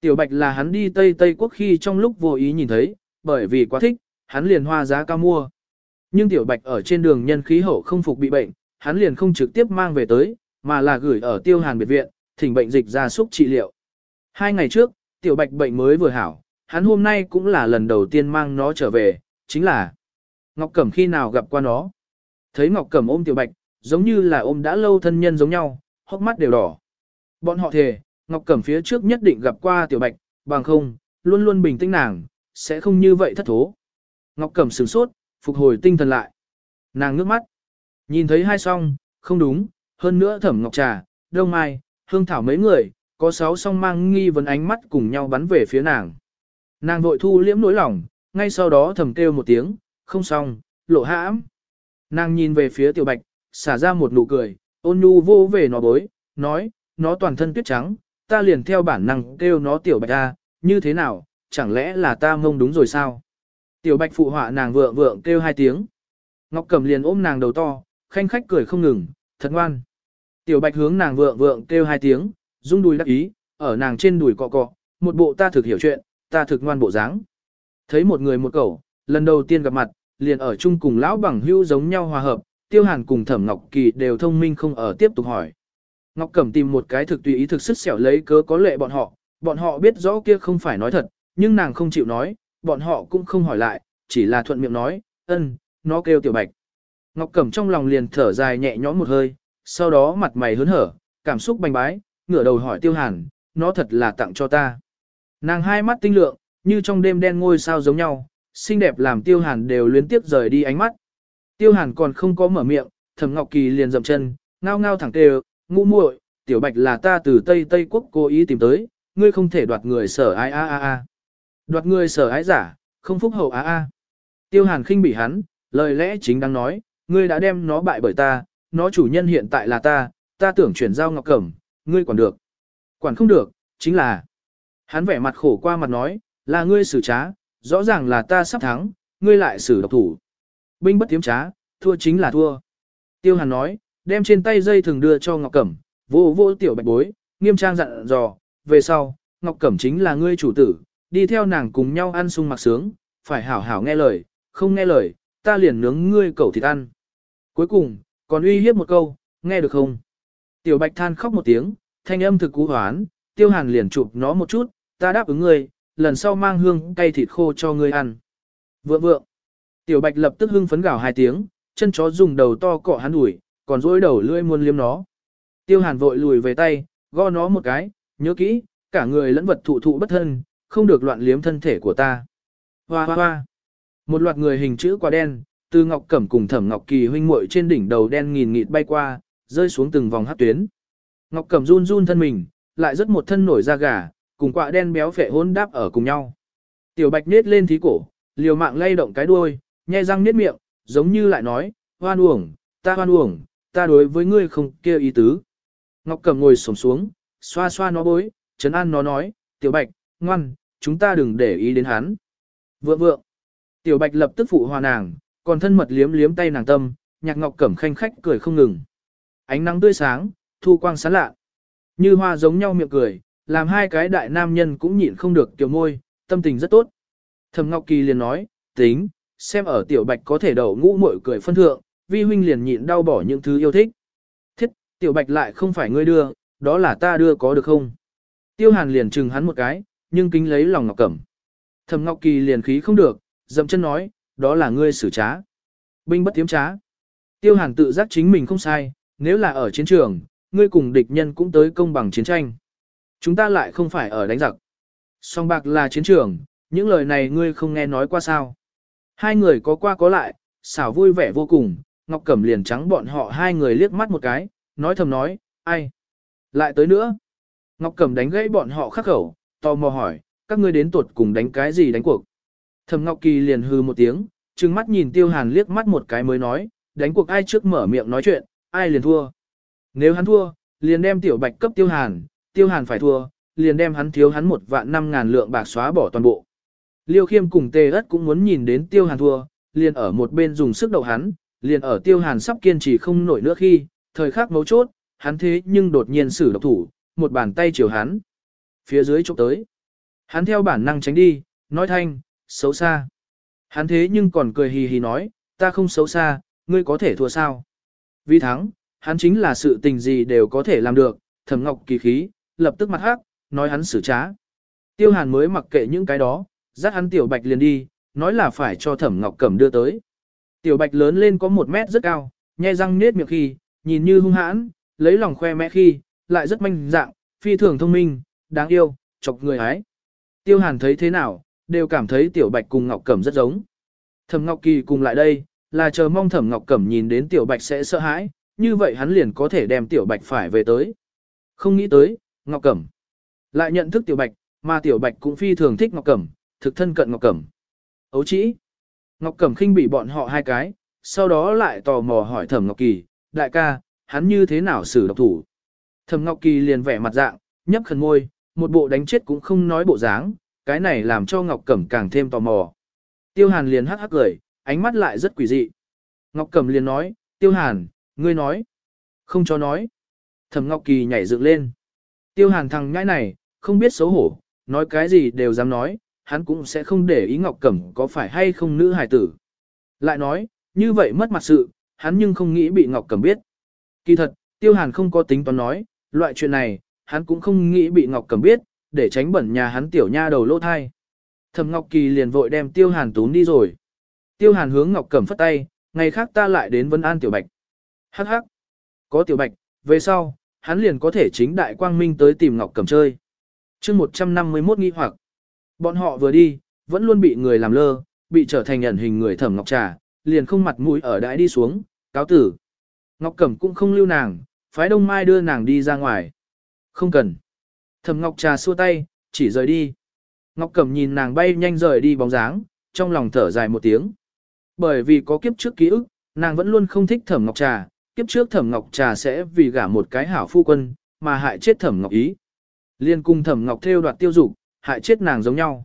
Speaker 1: Tiểu bạch là hắn đi Tây Tây Quốc khi trong lúc vô ý nhìn thấy, bởi vì quá thích, hắn liền hoa giá cao mua. Nhưng tiểu bạch ở trên đường nhân khí hậu không phục bị bệnh, hắn liền không trực tiếp mang về tới, mà là gửi ở tiêu hàn biệt viện, thỉnh bệnh dịch ra súc trị liệu. Hai ngày trước, tiểu bạch bệnh mới vừa hảo, hắn hôm nay cũng là lần đầu tiên mang nó trở về, chính là Ngọc Cẩm khi nào gặp qua nó. Thấy Ngọc Cẩm ôm tiểu bạch, giống như là ôm đã lâu thân nhân giống nhau, hốc mắt đều đỏ. Bọn họ thề, Ngọc Cẩm phía trước nhất định gặp qua tiểu bạch, bằng không, luôn luôn bình tĩnh nàng, sẽ không như vậy thất thố. Ngọc Cẩm sửng sốt, phục hồi tinh thần lại. Nàng ngước mắt. Nhìn thấy hai song, không đúng, hơn nữa thẩm ngọc trà, đông mai, hương thảo mấy người, có sáu song mang nghi vấn ánh mắt cùng nhau bắn về phía nàng. Nàng vội thu liễm nỗi lòng, ngay sau đó thầm kêu một tiếng, không song, lộ hãm. Nàng nhìn về phía tiểu bạch, xả ra một nụ cười, ôn nhu vô về nó bối, nói, nó toàn thân tuyết trắng, ta liền theo bản năng kêu nó tiểu bạch ra, như thế nào, chẳng lẽ là ta mông đúng rồi sao? Tiểu bạch phụ họa nàng vượng vượng kêu hai tiếng. Ngọc cầm liền ôm nàng đầu to, Khanh khách cười không ngừng, thật ngoan. Tiểu bạch hướng nàng vượng vượng kêu hai tiếng, rung đùi đắc ý, ở nàng trên đùi cọ cọ, một bộ ta thực hiểu chuyện, ta thực ngoan bộ dáng. Thấy một người một cậu, lần đầu tiên gặp mặt, liền ở chung cùng lão bằng hưu giống nhau hòa hợp, tiêu hàn cùng thẩm ngọc kỳ đều thông minh không ở tiếp tục hỏi. Ngọc Cẩm tìm một cái thực tùy ý thực sức xẻo lấy cớ có lệ bọn họ, bọn họ biết rõ kia không phải nói thật, nhưng nàng không chịu nói, bọn họ cũng không hỏi lại, chỉ là thuận miệng nói, ân, nó kêu tiểu bạch. Ngọc Cẩm trong lòng liền thở dài nhẹ nhõm một hơi, sau đó mặt mày hớn hở, cảm xúc bành bái, ngửa đầu hỏi Tiêu Hàn, nó thật là tặng cho ta. Nàng hai mắt tinh lượng, như trong đêm đen ngôi sao giống nhau, xinh đẹp làm Tiêu Hàn đều luyến tiếp rời đi ánh mắt. Tiêu Hàn còn không có mở miệng, Thẩm Ngọc Kỳ liền dậm chân, ngao ngao thẳng tề, ngu muội, tiểu bạch là ta từ Tây Tây quốc cố ý tìm tới, ngươi không thể đoạt người sở ai a a a. Đoạt người sở ái giả, không phúc hậu a a. Tiêu Hàn khinh bỉ hắn, lời lẽ chính đang nói, ngươi đã đem nó bại bởi ta, nó chủ nhân hiện tại là ta, ta tưởng chuyển giao ngọc cẩm, ngươi quản được. Quản không được, chính là. Hắn vẻ mặt khổ qua mặt nói, là ngươi xử trá, rõ ràng là ta sắp thắng, ngươi lại xử độc thủ. Binh bất tiếm trá, thua chính là thua. Tiêu hàn nói, đem trên tay dây thường đưa cho ngọc cẩm, vô vô tiểu bạch bối, nghiêm trang dặn dò, về sau, ngọc cẩm chính là ngươi chủ tử, đi theo nàng cùng nhau ăn sung mặc sướng, phải hảo hảo nghe lời, không nghe lời, ta liền nướng ngươi cẩu thịt ăn. Cuối cùng, còn uy hiếp một câu, nghe được không? Tiểu Bạch than khóc một tiếng, thanh âm thực cú hoán, Tiêu Hàn liền chụp nó một chút, ta đáp ứng ngươi, lần sau mang hương cay thịt khô cho ngươi ăn. Vượng vượng. Tiểu Bạch lập tức hưng phấn gào hai tiếng, chân chó dùng đầu to cọ hắn ủi, còn dối đầu lưỡi muôn liếm nó. Tiêu Hàn vội lùi về tay, gõ nó một cái, nhớ kỹ, cả người lẫn vật thụ thụ bất thân, không được loạn liếm thân thể của ta. Hoa hoa hoa. Một loạt người hình chữ quả đen, từ Ngọc Cẩm cùng Thẩm Ngọc Kỳ huynh muội trên đỉnh đầu đen nghìn nghịt bay qua, rơi xuống từng vòng hắc tuyến. Ngọc Cẩm run run thân mình, lại rất một thân nổi da gà, cùng quạ đen béo phệ hôn đáp ở cùng nhau. Tiểu Bạch nết lên thí cổ, liều mạng lay động cái đuôi, nhai răng nết miệng, giống như lại nói, "Hoan uổng, ta hoan uổng, ta đối với ngươi không kia ý tứ." Ngọc Cẩm ngồi xổm xuống, xoa xoa nó bối, trấn an nó nói, "Tiểu Bạch, ngoan, chúng ta đừng để ý đến hắn." Vượng vượng. Tiểu Bạch lập tức phụ hòa nàng, còn thân mật liếm liếm tay nàng tâm, nhạc ngọc cẩm khanh khách cười không ngừng. Ánh nắng tươi sáng, thu quang sáng lạ. Như hoa giống nhau miệng cười, làm hai cái đại nam nhân cũng nhịn không được tiểu môi, tâm tình rất tốt. Thẩm Ngọc Kỳ liền nói, tính, xem ở tiểu bạch có thể đầu ngũ muội cười phân thượng, vi huynh liền nhịn đau bỏ những thứ yêu thích. Thiết, tiểu bạch lại không phải ngươi đưa, đó là ta đưa có được không? Tiêu hàn liền chừng hắn một cái, nhưng kính lấy lòng Ngọc Cẩm. Thẩm Ngọc Kỳ liền khí không được, dậm chân nói, đó là ngươi xử trá. Binh bất tiếm trá. Tiêu hàn tự giác chính mình không sai, nếu là ở chiến trường, ngươi cùng địch nhân cũng tới công bằng chiến tranh. Chúng ta lại không phải ở đánh giặc. Song bạc là chiến trường, những lời này ngươi không nghe nói qua sao. Hai người có qua có lại, xảo vui vẻ vô cùng, Ngọc Cẩm liền trắng bọn họ hai người liếc mắt một cái, nói thầm nói, ai? Lại tới nữa. Ngọc Cẩm đánh gãy bọn họ khắc khẩu, tò mò hỏi, các ngươi đến tuột cùng đánh cái gì đánh cuộc? Thẩm Ngọc Kỳ liền hừ một tiếng, trừng mắt nhìn Tiêu Hàn liếc mắt một cái mới nói, đánh cuộc ai trước mở miệng nói chuyện, ai liền thua. Nếu hắn thua, liền đem Tiểu Bạch cấp Tiêu Hàn, Tiêu Hàn phải thua, liền đem hắn thiếu hắn một vạn năm ngàn lượng bạc xóa bỏ toàn bộ. Liêu Khiêm cùng Tề Ất cũng muốn nhìn đến Tiêu Hàn thua, liền ở một bên dùng sức đậu hắn, liền ở Tiêu Hàn sắp kiên trì không nổi nữa khi, thời khắc mấu chốt, hắn thế nhưng đột nhiên sử độc thủ, một bàn tay chiều hắn. Phía dưới chụp tới. Hắn theo bản năng tránh đi, nói thanh, xấu xa. Hắn thế nhưng còn cười hì hì nói, ta không xấu xa, ngươi có thể thua sao. Vì thắng, hắn chính là sự tình gì đều có thể làm được, thẩm ngọc kỳ khí, lập tức mặt hắc, nói hắn xử trá. Tiêu hàn mới mặc kệ những cái đó, dắt hắn tiểu bạch liền đi, nói là phải cho thẩm ngọc cẩm đưa tới. Tiểu bạch lớn lên có một mét rất cao, nhai răng nết miệng khi, nhìn như hung hãn, lấy lòng khoe mẽ khi, lại rất manh dạng, phi thường thông minh, đáng yêu, chọc người ái. Tiêu hàn thấy thế nào, đều cảm thấy Tiểu Bạch cùng Ngọc Cẩm rất giống. Thẩm Ngọc Kỳ cùng lại đây, là chờ mong Thẩm Ngọc Cẩm nhìn đến Tiểu Bạch sẽ sợ hãi, như vậy hắn liền có thể đem Tiểu Bạch phải về tới. Không nghĩ tới, Ngọc Cẩm lại nhận thức Tiểu Bạch, mà Tiểu Bạch cũng phi thường thích Ngọc Cẩm, thực thân cận Ngọc Cẩm. Ấu chỉ, Ngọc Cẩm khinh bị bọn họ hai cái, sau đó lại tò mò hỏi Thẩm Ngọc Kỳ, đại ca, hắn như thế nào xử độc thủ? Thẩm Ngọc Kỳ liền vẻ mặt dạng, nhấp khẩn môi, một bộ đánh chết cũng không nói bộ dáng, cái này làm cho Ngọc Cẩm càng thêm tò mò. Tiêu Hàn liền hắc hắc cười, ánh mắt lại rất quỷ dị. Ngọc Cẩm liền nói, Tiêu Hàn, ngươi nói. Không cho nói. Thẩm Ngọc Kỳ nhảy dựng lên. Tiêu Hàn thằng nhãi này, không biết xấu hổ, nói cái gì đều dám nói, hắn cũng sẽ không để ý Ngọc Cẩm có phải hay không nữ hài tử. Lại nói, như vậy mất mặt sự, hắn nhưng không nghĩ bị Ngọc Cẩm biết. Kỳ thật, Tiêu Hàn không có tính toán nói, loại chuyện này, hắn cũng không nghĩ bị Ngọc Cẩm biết, để tránh bẩn nhà hắn tiểu nha đầu lỗ thai. Thẩm Ngọc Kỳ liền vội đem Tiêu Hàn tún đi rồi. Tiêu Hàn hướng Ngọc Cẩm phất tay, ngày khác ta lại đến Vân An Tiểu Bạch. Hắc hắc. Có Tiểu Bạch, về sau, hắn liền có thể chính đại quang minh tới tìm Ngọc Cẩm chơi. chương 151 nghi hoặc. Bọn họ vừa đi, vẫn luôn bị người làm lơ, bị trở thành ẩn hình người Thẩm Ngọc Trà, liền không mặt mũi ở đãi đi xuống, cáo tử. Ngọc Cẩm cũng không lưu nàng, phái Đông Mai đưa nàng đi ra ngoài. Không cần. Thẩm Ngọc Trà xua tay, chỉ rời đi. Ngọc Cẩm nhìn nàng bay nhanh rời đi bóng dáng, trong lòng thở dài một tiếng. Bởi vì có kiếp trước ký ức, nàng vẫn luôn không thích Thẩm Ngọc Trà, kiếp trước Thẩm Ngọc Trà sẽ vì gả một cái hảo phu quân, mà hại chết Thẩm Ngọc Ý. Liên cung Thẩm Ngọc theo đoạt tiêu dục, hại chết nàng giống nhau.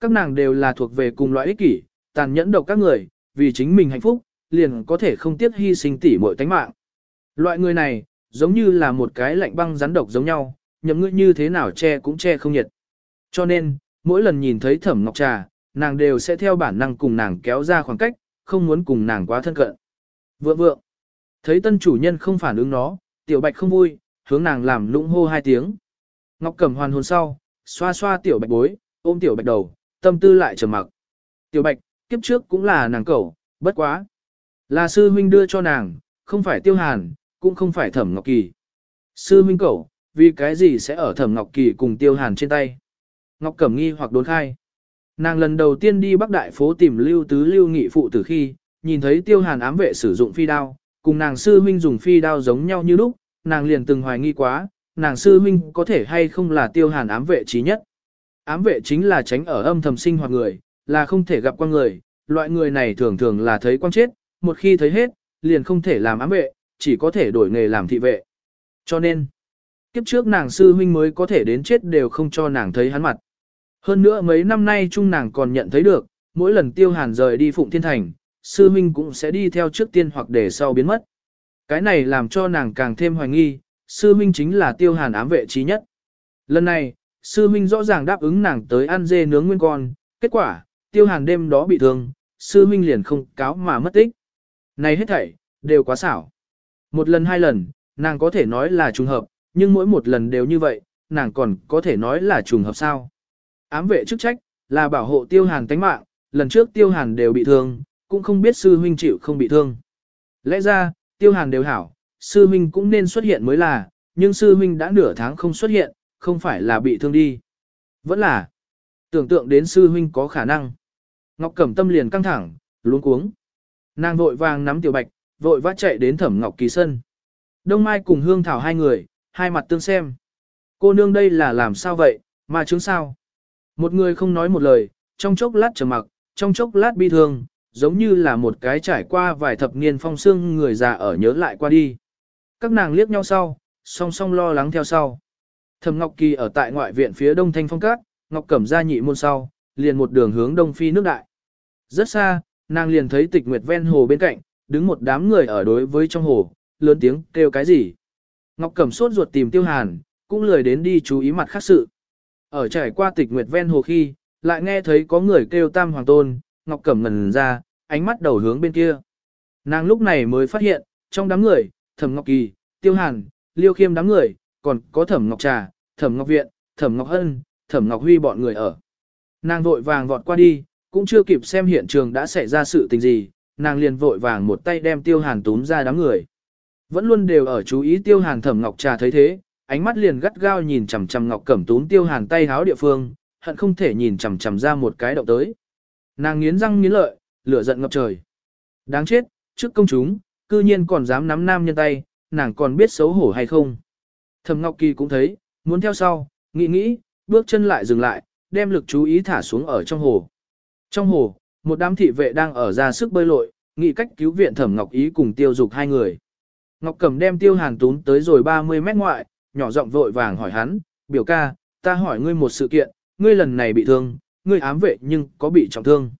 Speaker 1: Các nàng đều là thuộc về cùng loại ích kỷ, tàn nhẫn độc các người, vì chính mình hạnh phúc, liền có thể không tiếc hy sinh tỉ muội tánh mạng. Loại người này, giống như là một cái lạnh băng rắn độc giống nhau, nhậm ngươi như thế nào che cũng che không nhiệt. Cho nên, mỗi lần nhìn thấy thẩm ngọc trà, nàng đều sẽ theo bản năng cùng nàng kéo ra khoảng cách, không muốn cùng nàng quá thân cận. Vượng vượng, thấy tân chủ nhân không phản ứng nó, tiểu bạch không vui, hướng nàng làm lũng hô hai tiếng. Ngọc Cầm hoàn hồn sau, xoa xoa tiểu bạch bối, ôm tiểu bạch đầu, tâm tư lại trầm mặc. Tiểu bạch, kiếp trước cũng là nàng cẩu, bất quá. Là sư huynh đưa cho nàng, không phải tiêu hàn, cũng không phải thẩm ngọc kỳ. Sư huynh cẩu, vì cái gì sẽ ở thẩm Ngọc Kỳ cùng Tiêu Hàn trên tay. Ngọc Cẩm nghi hoặc đốn khai. Nàng lần đầu tiên đi Bắc Đại phố tìm Lưu Tứ Lưu Nghị phụ từ khi, nhìn thấy Tiêu Hàn ám vệ sử dụng phi đao, cùng nàng sư huynh dùng phi đao giống nhau như lúc, nàng liền từng hoài nghi quá, nàng sư huynh có thể hay không là Tiêu Hàn ám vệ trí nhất. Ám vệ chính là tránh ở âm thầm sinh hoạt người, là không thể gặp quan người, loại người này thường thường là thấy quan chết, một khi thấy hết, liền không thể làm ám vệ, chỉ có thể đổi nghề làm thị vệ. Cho nên, kiếp trước nàng sư huynh mới có thể đến chết đều không cho nàng thấy hắn mặt. Hơn nữa mấy năm nay chung nàng còn nhận thấy được, mỗi lần tiêu hàn rời đi Phụng Thiên Thành, sư huynh cũng sẽ đi theo trước tiên hoặc để sau biến mất. Cái này làm cho nàng càng thêm hoài nghi, sư huynh chính là tiêu hàn ám vệ trí nhất. Lần này, sư huynh rõ ràng đáp ứng nàng tới ăn dê nướng nguyên con, kết quả, tiêu hàn đêm đó bị thương, sư huynh liền không cáo mà mất tích. Này hết thảy, đều quá xảo. Một lần hai lần, nàng có thể nói là trùng hợp, nhưng mỗi một lần đều như vậy, nàng còn có thể nói là trùng hợp sao. Ám vệ chức trách, là bảo hộ tiêu hàn tánh mạng, lần trước tiêu hàn đều bị thương, cũng không biết sư huynh chịu không bị thương. Lẽ ra, tiêu hàn đều hảo, sư huynh cũng nên xuất hiện mới là, nhưng sư huynh đã nửa tháng không xuất hiện, không phải là bị thương đi. Vẫn là, tưởng tượng đến sư huynh có khả năng. Ngọc Cẩm Tâm liền căng thẳng, luống cuống. Nàng vội vàng nắm tiểu bạch, vội vã chạy đến Thẩm Ngọc Kỳ sân. Đông Mai cùng Hương Thảo hai người, hai mặt tương xem. Cô nương đây là làm sao vậy, mà chứng sao? Một người không nói một lời, trong chốc lát trầm mặc, trong chốc lát bi thương, giống như là một cái trải qua vài thập niên phong xương người già ở nhớ lại qua đi. Các nàng liếc nhau sau, song song lo lắng theo sau. Thẩm Ngọc Kỳ ở tại ngoại viện phía đông thanh phong cát, Ngọc Cẩm gia nhị môn sau, liền một đường hướng đông phi nước đại. Rất xa, nàng liền thấy tịch nguyệt ven hồ bên cạnh, đứng một đám người ở đối với trong hồ, lớn tiếng kêu cái gì. Ngọc Cẩm sốt ruột tìm Tiêu Hàn, cũng lười đến đi chú ý mặt khác sự. Ở trải qua tịch nguyệt ven hồ khi, lại nghe thấy có người kêu Tam Hoàng Tôn, Ngọc Cẩm ngần ra, ánh mắt đầu hướng bên kia. Nàng lúc này mới phát hiện, trong đám người, Thẩm Ngọc Kỳ, Tiêu Hàn, Liêu Khiêm đám người, còn có Thẩm Ngọc Trà, Thẩm Ngọc Viện, Thẩm Ngọc Hân, Thẩm Ngọc Huy bọn người ở. Nàng vội vàng vọt qua đi, cũng chưa kịp xem hiện trường đã xảy ra sự tình gì, nàng liền vội vàng một tay đem Tiêu Hàn túm ra đám người. Vẫn luôn đều ở chú ý tiêu hàn thẩm ngọc trà thấy thế, ánh mắt liền gắt gao nhìn chằm chằm ngọc cẩm tún tiêu hàn tay háo địa phương, hận không thể nhìn chằm chằm ra một cái động tới. Nàng nghiến răng nghiến lợi, lửa giận ngập trời. Đáng chết, trước công chúng, cư nhiên còn dám nắm nam nhân tay, nàng còn biết xấu hổ hay không. Thẩm Ngọc Kỳ cũng thấy, muốn theo sau, nghĩ nghĩ, bước chân lại dừng lại, đem lực chú ý thả xuống ở trong hồ. Trong hồ, một đám thị vệ đang ở ra sức bơi lội, nghĩ cách cứu viện Thẩm Ngọc Ý cùng tiêu dục hai người. Ngọc Cẩm đem tiêu hàn tún tới rồi 30 mét ngoại, nhỏ giọng vội vàng hỏi hắn, biểu ca, ta hỏi ngươi một sự kiện, ngươi lần này bị thương, ngươi ám vệ nhưng có bị trọng thương.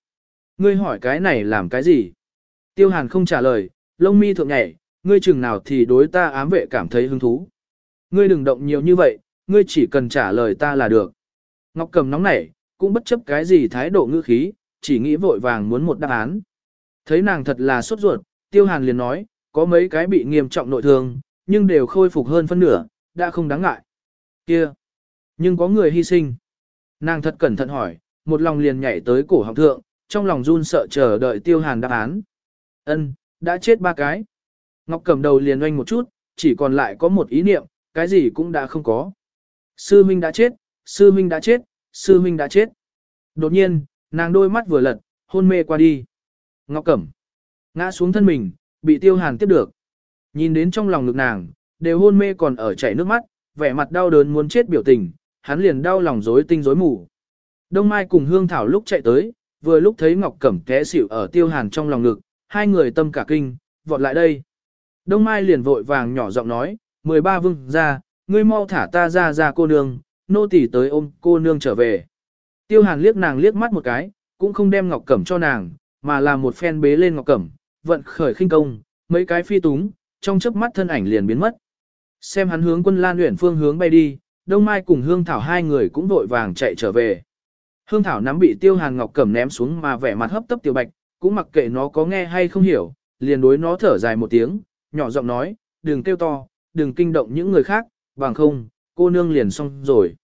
Speaker 1: Ngươi hỏi cái này làm cái gì? Tiêu hàn không trả lời, lông mi thượng nhảy, ngươi chừng nào thì đối ta ám vệ cảm thấy hứng thú. Ngươi đừng động nhiều như vậy, ngươi chỉ cần trả lời ta là được. Ngọc Cẩm nóng nảy, cũng bất chấp cái gì thái độ ngữ khí, chỉ nghĩ vội vàng muốn một đáp án. Thấy nàng thật là sốt ruột, Tiêu Hàn liền nói, có mấy cái bị nghiêm trọng nội thương, nhưng đều khôi phục hơn phân nửa, đã không đáng ngại. Kia! Nhưng có người hy sinh. Nàng thật cẩn thận hỏi, một lòng liền nhảy tới cổ học thượng, trong lòng run sợ chờ đợi tiêu hàn đáp án. Ân, đã chết ba cái. Ngọc cầm đầu liền oanh một chút, chỉ còn lại có một ý niệm, cái gì cũng đã không có. Sư Minh đã chết, sư Minh đã chết, sư Minh đã chết. Đột nhiên, nàng đôi mắt vừa lật, hôn mê qua đi. Ngọc Cẩm ngã xuống thân mình, bị tiêu hàn tiếp được. Nhìn đến trong lòng ngực nàng, đều hôn mê còn ở chảy nước mắt, vẻ mặt đau đớn muốn chết biểu tình, hắn liền đau lòng rối tinh rối mù. Đông Mai cùng Hương Thảo lúc chạy tới, vừa lúc thấy Ngọc Cẩm té xỉu ở tiêu hàn trong lòng ngực, hai người tâm cả kinh, vọt lại đây. Đông Mai liền vội vàng nhỏ giọng nói, 13 vương ra, ngươi mau thả ta ra ra cô nương, nô tỳ tới ôm cô nương trở về. Tiêu hàn liếc nàng liếc mắt một cái, cũng không đem Ngọc Cẩm cho nàng, mà là một phen bế lên Ngọc Cẩm, vận khởi khinh công, mấy cái phi túng, trong chớp mắt thân ảnh liền biến mất. Xem hắn hướng quân Lan Uyển phương hướng bay đi, Đông Mai cùng Hương Thảo hai người cũng vội vàng chạy trở về. Hương Thảo nắm bị Tiêu Hàn Ngọc cầm ném xuống mà vẻ mặt hấp tấp tiểu bạch, cũng mặc kệ nó có nghe hay không hiểu, liền đối nó thở dài một tiếng, nhỏ giọng nói, đừng kêu to, đừng kinh động những người khác, bằng không, cô nương liền xong rồi.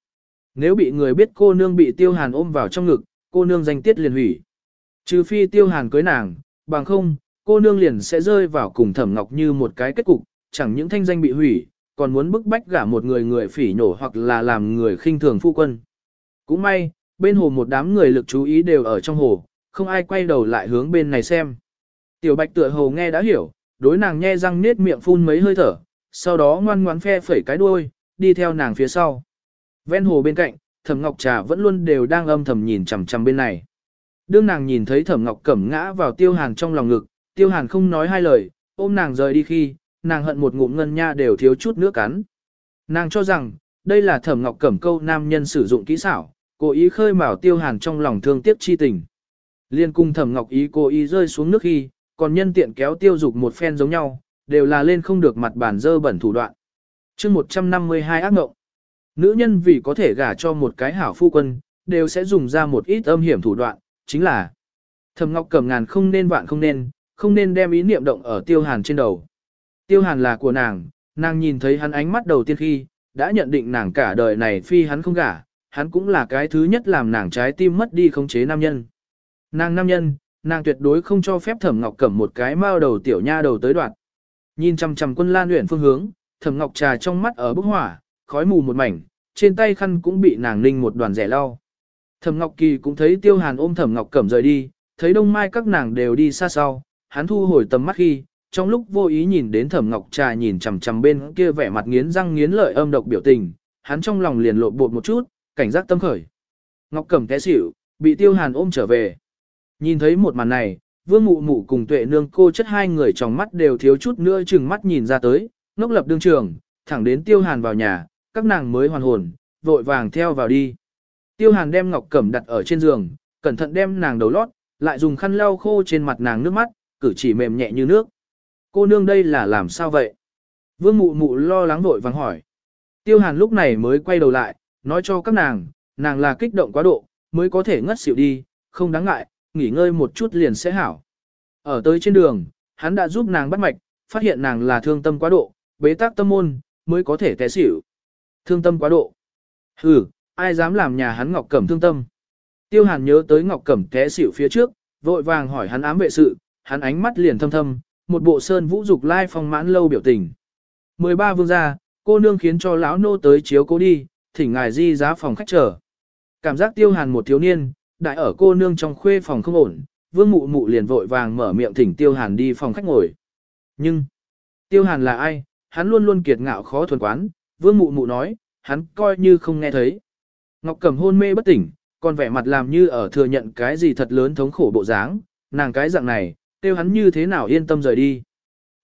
Speaker 1: Nếu bị người biết cô nương bị Tiêu Hàn ôm vào trong ngực, cô nương danh tiết liền hủy. Trừ phi Tiêu Hàn cưới nàng, bằng không, cô nương liền sẽ rơi vào cùng thẩm ngọc như một cái kết cục, chẳng những thanh danh bị hủy, còn muốn bức bách gả một người người phỉ nhổ hoặc là làm người khinh thường phu quân. Cũng may, bên hồ một đám người lực chú ý đều ở trong hồ, không ai quay đầu lại hướng bên này xem. Tiểu bạch tựa hồ nghe đã hiểu, đối nàng nhe răng nết miệng phun mấy hơi thở, sau đó ngoan ngoãn phe phẩy cái đuôi, đi theo nàng phía sau. Ven hồ bên cạnh, thẩm ngọc trà vẫn luôn đều đang âm thầm nhìn chằm chằm bên này. Đương nàng nhìn thấy thẩm ngọc cẩm ngã vào tiêu hàn trong lòng ngực, tiêu hàn không nói hai lời, ôm nàng rời đi khi, nàng hận một ngụm ngân nha đều thiếu chút nước cắn. Nàng cho rằng, đây là thẩm ngọc cẩm câu nam nhân sử dụng kỹ xảo, cố ý khơi mào tiêu hàn trong lòng thương tiếc chi tình. Liên cung thẩm ngọc ý cô ý rơi xuống nước khi, còn nhân tiện kéo tiêu dục một phen giống nhau, đều là lên không được mặt bản dơ bẩn thủ đoạn. chương 152 ác ngộng, nữ nhân vì có thể gả cho một cái hảo phu quân, đều sẽ dùng ra một ít âm hiểm thủ đoạn, chính là thẩm ngọc cẩm ngàn không nên vạn không nên, không nên đem ý niệm động ở tiêu hàn trên đầu. Tiêu hàn là của nàng, nàng nhìn thấy hắn ánh mắt đầu tiên khi, đã nhận định nàng cả đời này phi hắn không gả, hắn cũng là cái thứ nhất làm nàng trái tim mất đi khống chế nam nhân. Nàng nam nhân, nàng tuyệt đối không cho phép Thẩm Ngọc cầm một cái mao đầu tiểu nha đầu tới đoạn. Nhìn chằm chằm Quân Lan luyện phương hướng, Thẩm Ngọc trà trong mắt ở bức hỏa, khói mù một mảnh, trên tay khăn cũng bị nàng ninh một đoàn rẻ lau. Thẩm Ngọc Kỳ cũng thấy Tiêu Hàn ôm Thẩm Ngọc Cẩm rời đi, thấy Đông Mai các nàng đều đi xa sau, hắn thu hồi tầm mắt khi, trong lúc vô ý nhìn đến Thẩm Ngọc Trà nhìn chằm chằm bên kia vẻ mặt nghiến răng nghiến lợi âm độc biểu tình, hắn trong lòng liền lộ bột một chút, cảnh giác tâm khởi. Ngọc Cẩm té xỉu, bị Tiêu Hàn ôm trở về. Nhìn thấy một màn này, Vương Mụ Mụ cùng Tuệ Nương cô chất hai người trong mắt đều thiếu chút nữa chừng mắt nhìn ra tới, ngốc lập đương trường, thẳng đến Tiêu Hàn vào nhà, các nàng mới hoàn hồn, vội vàng theo vào đi. Tiêu Hàn đem Ngọc Cẩm đặt ở trên giường, cẩn thận đem nàng đầu lót, lại dùng khăn lau khô trên mặt nàng nước mắt, cử chỉ mềm nhẹ như nước. Cô nương đây là làm sao vậy? Vương mụ mụ lo lắng vội vàng hỏi. Tiêu hàn lúc này mới quay đầu lại, nói cho các nàng, nàng là kích động quá độ, mới có thể ngất xỉu đi, không đáng ngại, nghỉ ngơi một chút liền sẽ hảo. Ở tới trên đường, hắn đã giúp nàng bắt mạch, phát hiện nàng là thương tâm quá độ, bế tắc tâm môn, mới có thể té xỉu. Thương tâm quá độ. Hừ, ai dám làm nhà hắn Ngọc Cẩm thương tâm. Tiêu Hàn nhớ tới Ngọc Cẩm té xỉu phía trước, vội vàng hỏi hắn ám vệ sự, hắn ánh mắt liền thâm thâm, một bộ sơn vũ dục lai phong mãn lâu biểu tình. 13 vương gia, cô nương khiến cho lão nô tới chiếu cố đi, thỉnh ngài di giá phòng khách chờ. Cảm giác tiêu hàn một thiếu niên, đại ở cô nương trong khuê phòng không ổn, vương mụ mụ liền vội vàng mở miệng thỉnh tiêu hàn đi phòng khách ngồi. Nhưng, tiêu hàn là ai, hắn luôn luôn kiệt ngạo khó thuần quán, vương mụ mụ nói, hắn coi như không nghe thấy. Ngọc Cẩm hôn mê bất tỉnh, còn vẻ mặt làm như ở thừa nhận cái gì thật lớn thống khổ bộ dáng, nàng cái dạng này, kêu hắn như thế nào yên tâm rời đi.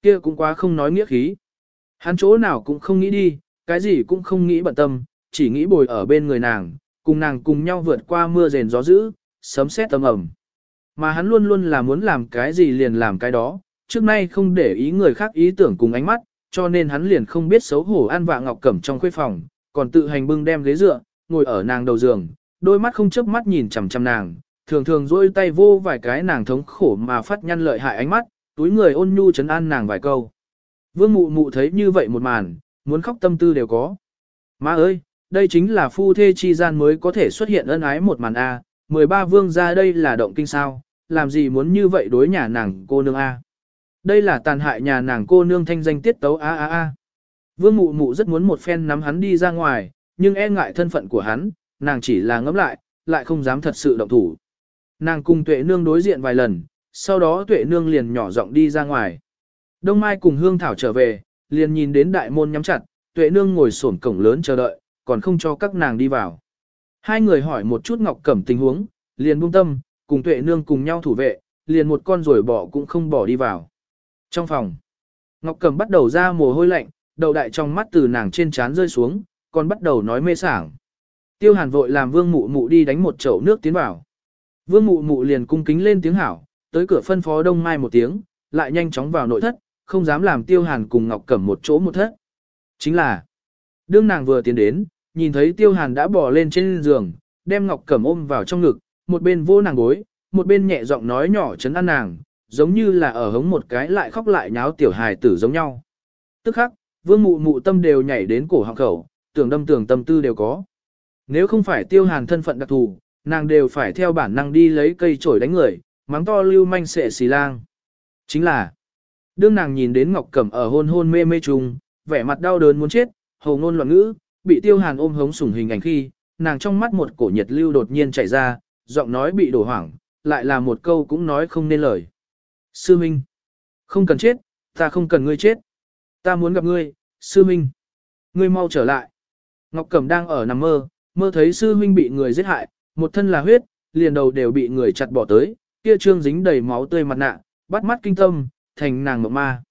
Speaker 1: Kia cũng quá không nói nghĩa khí. Hắn chỗ nào cũng không nghĩ đi, cái gì cũng không nghĩ bận tâm, chỉ nghĩ bồi ở bên người nàng, cùng nàng cùng nhau vượt qua mưa rền gió dữ, sấm sét tầm ẩm. Mà hắn luôn luôn là muốn làm cái gì liền làm cái đó, trước nay không để ý người khác ý tưởng cùng ánh mắt, cho nên hắn liền không biết xấu hổ an vạ ngọc cẩm trong khuê phòng, còn tự hành bưng đem ghế dựa, ngồi ở nàng đầu giường, đôi mắt không chớp mắt nhìn chằm chằm nàng, thường thường dôi tay vô vài cái nàng thống khổ mà phát nhăn lợi hại ánh mắt, túi người ôn nhu chấn an nàng vài câu. Vương mụ mụ thấy như vậy một màn, muốn khóc tâm tư đều có. Má ơi, đây chính là phu thê chi gian mới có thể xuất hiện ân ái một màn A, à. 13 vương ra đây là động kinh sao, làm gì muốn như vậy đối nhà nàng cô nương A. Đây là tàn hại nhà nàng cô nương thanh danh tiết tấu A A A. Vương mụ mụ rất muốn một phen nắm hắn đi ra ngoài, nhưng e ngại thân phận của hắn, nàng chỉ là ngấm lại, lại không dám thật sự động thủ. Nàng cùng tuệ nương đối diện vài lần, sau đó tuệ nương liền nhỏ giọng đi ra ngoài. Đông Mai cùng Hương Thảo trở về, liền nhìn đến đại môn nhắm chặt, tuệ nương ngồi sổn cổng lớn chờ đợi, còn không cho các nàng đi vào. Hai người hỏi một chút Ngọc Cẩm tình huống, liền buông tâm, cùng tuệ nương cùng nhau thủ vệ, liền một con rồi bỏ cũng không bỏ đi vào. Trong phòng, Ngọc Cẩm bắt đầu ra mồ hôi lạnh, đầu đại trong mắt từ nàng trên trán rơi xuống, còn bắt đầu nói mê sảng. Tiêu Hàn vội làm Vương Mụ Mụ đi đánh một chậu nước tiến vào. Vương mụ mụ liền cung kính lên tiếng hảo, tới cửa phân phó đông mai một tiếng, lại nhanh chóng vào nội thất, không dám làm tiêu hàn cùng ngọc cẩm một chỗ một thất. Chính là, đương nàng vừa tiến đến, nhìn thấy tiêu hàn đã bỏ lên trên giường, đem ngọc cẩm ôm vào trong ngực, một bên vô nàng gối, một bên nhẹ giọng nói nhỏ chấn an nàng, giống như là ở hống một cái lại khóc lại nháo tiểu hài tử giống nhau. Tức khắc, vương mụ mụ tâm đều nhảy đến cổ họng khẩu, tưởng đâm tưởng tâm tư đều có. Nếu không phải tiêu hàn thân phận đặc thù, nàng đều phải theo bản năng đi lấy cây chổi đánh người, mắng to lưu manh sệ xì lang. Chính là, đương nàng nhìn đến Ngọc Cẩm ở hôn hôn mê mê trùng, vẻ mặt đau đớn muốn chết, hầu ngôn loạn ngữ, bị tiêu hàn ôm hống sủng hình ảnh khi, nàng trong mắt một cổ nhiệt lưu đột nhiên chảy ra, giọng nói bị đổ hoảng, lại là một câu cũng nói không nên lời. Sư Minh, không cần chết, ta không cần ngươi chết. Ta muốn gặp ngươi, Sư Minh. Ngươi mau trở lại. Ngọc Cẩm đang ở nằm mơ, mơ thấy Sư Minh bị người giết hại, một thân là huyết, liền đầu đều bị người chặt bỏ tới, kia trương dính đầy máu tươi mặt nạ, bắt mắt kinh tâm, thành nàng mộng ma.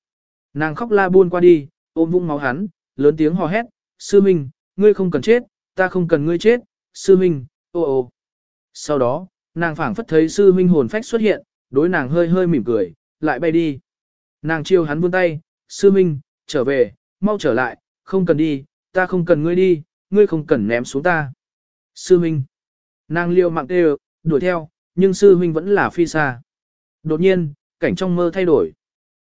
Speaker 1: Nàng khóc la buôn qua đi, ôm vung máu hắn, lớn tiếng hò hét, sư minh, ngươi không cần chết, ta không cần ngươi chết, sư minh, ô ô. Sau đó, nàng phảng phất thấy sư minh hồn phách xuất hiện, đối nàng hơi hơi mỉm cười, lại bay đi. Nàng chiêu hắn vươn tay, sư minh, trở về, mau trở lại, không cần đi, ta không cần ngươi đi, ngươi không cần ném xuống ta. Sư minh. Nàng liều mạng đều, đuổi theo, nhưng sư huynh vẫn là phi xa. Đột nhiên, cảnh trong mơ thay đổi.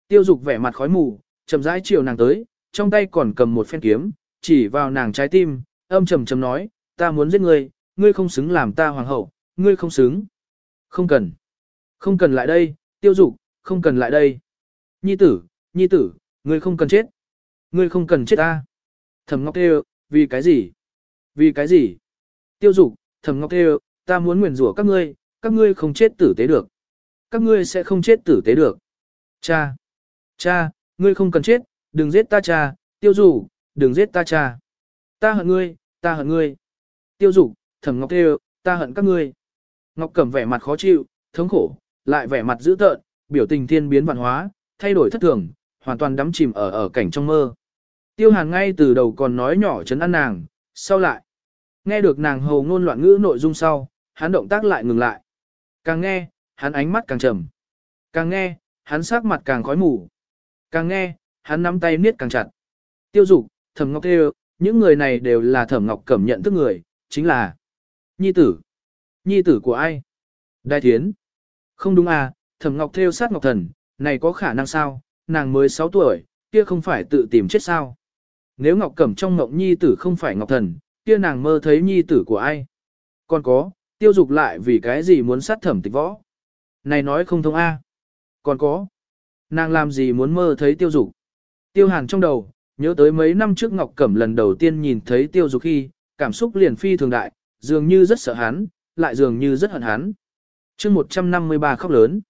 Speaker 1: Tiêu dục vẻ mặt khói mù, chậm rãi chiều nàng tới, trong tay còn cầm một phen kiếm, chỉ vào nàng trái tim, âm trầm trầm nói, ta muốn giết ngươi, ngươi không xứng làm ta hoàng hậu, ngươi không xứng. Không cần. Không cần lại đây, tiêu dục, không cần lại đây. Nhi tử, nhi tử, ngươi không cần chết. Ngươi không cần chết ta. Thẩm ngọc kêu, vì cái gì? Vì cái gì? Tiêu dục, thầm ngọc kêu, ta muốn nguyền rủa các ngươi, các ngươi không chết tử tế được. Các ngươi sẽ không chết tử tế được. Cha! Cha, ngươi không cần chết, đừng giết ta cha, tiêu Dụ, đừng giết ta cha. Ta hận ngươi, ta hận ngươi. Tiêu Dụ, thẩm ngọc kêu, ta hận các ngươi. Ngọc Cẩm vẻ mặt khó chịu, thống khổ, lại vẻ mặt dữ tợn, biểu tình thiên biến vạn hóa, thay đổi thất thường, hoàn toàn đắm chìm ở ở cảnh trong mơ. Tiêu Hàn ngay từ đầu còn nói nhỏ chấn ăn nàng, sau lại. Nghe được nàng hầu ngôn loạn ngữ nội dung sau, hắn động tác lại ngừng lại. Càng nghe, hắn ánh mắt càng trầm. Càng nghe, hắn sắc mặt càng khói mù. Càng nghe, hắn nắm tay niết càng chặt. Tiêu dục, thẩm ngọc kêu, những người này đều là thẩm ngọc cẩm nhận thức người, chính là Nhi tử. Nhi tử của ai? Đại thiến. Không đúng à, thẩm ngọc theo sát ngọc thần, này có khả năng sao, nàng mới 6 tuổi, kia không phải tự tìm chết sao. Nếu ngọc cẩm trong ngọc nhi tử không phải ngọc thần, kia nàng mơ thấy nhi tử của ai. Còn có, tiêu dục lại vì cái gì muốn sát thẩm tịch võ. Này nói không thông A. Còn có, nàng làm gì muốn mơ thấy tiêu dục. Tiêu hàn trong đầu, nhớ tới mấy năm trước Ngọc Cẩm lần đầu tiên nhìn thấy tiêu dục khi, cảm xúc liền phi thường đại, dường như rất sợ hắn, lại dường như rất hận hắn. chương 153 khóc lớn.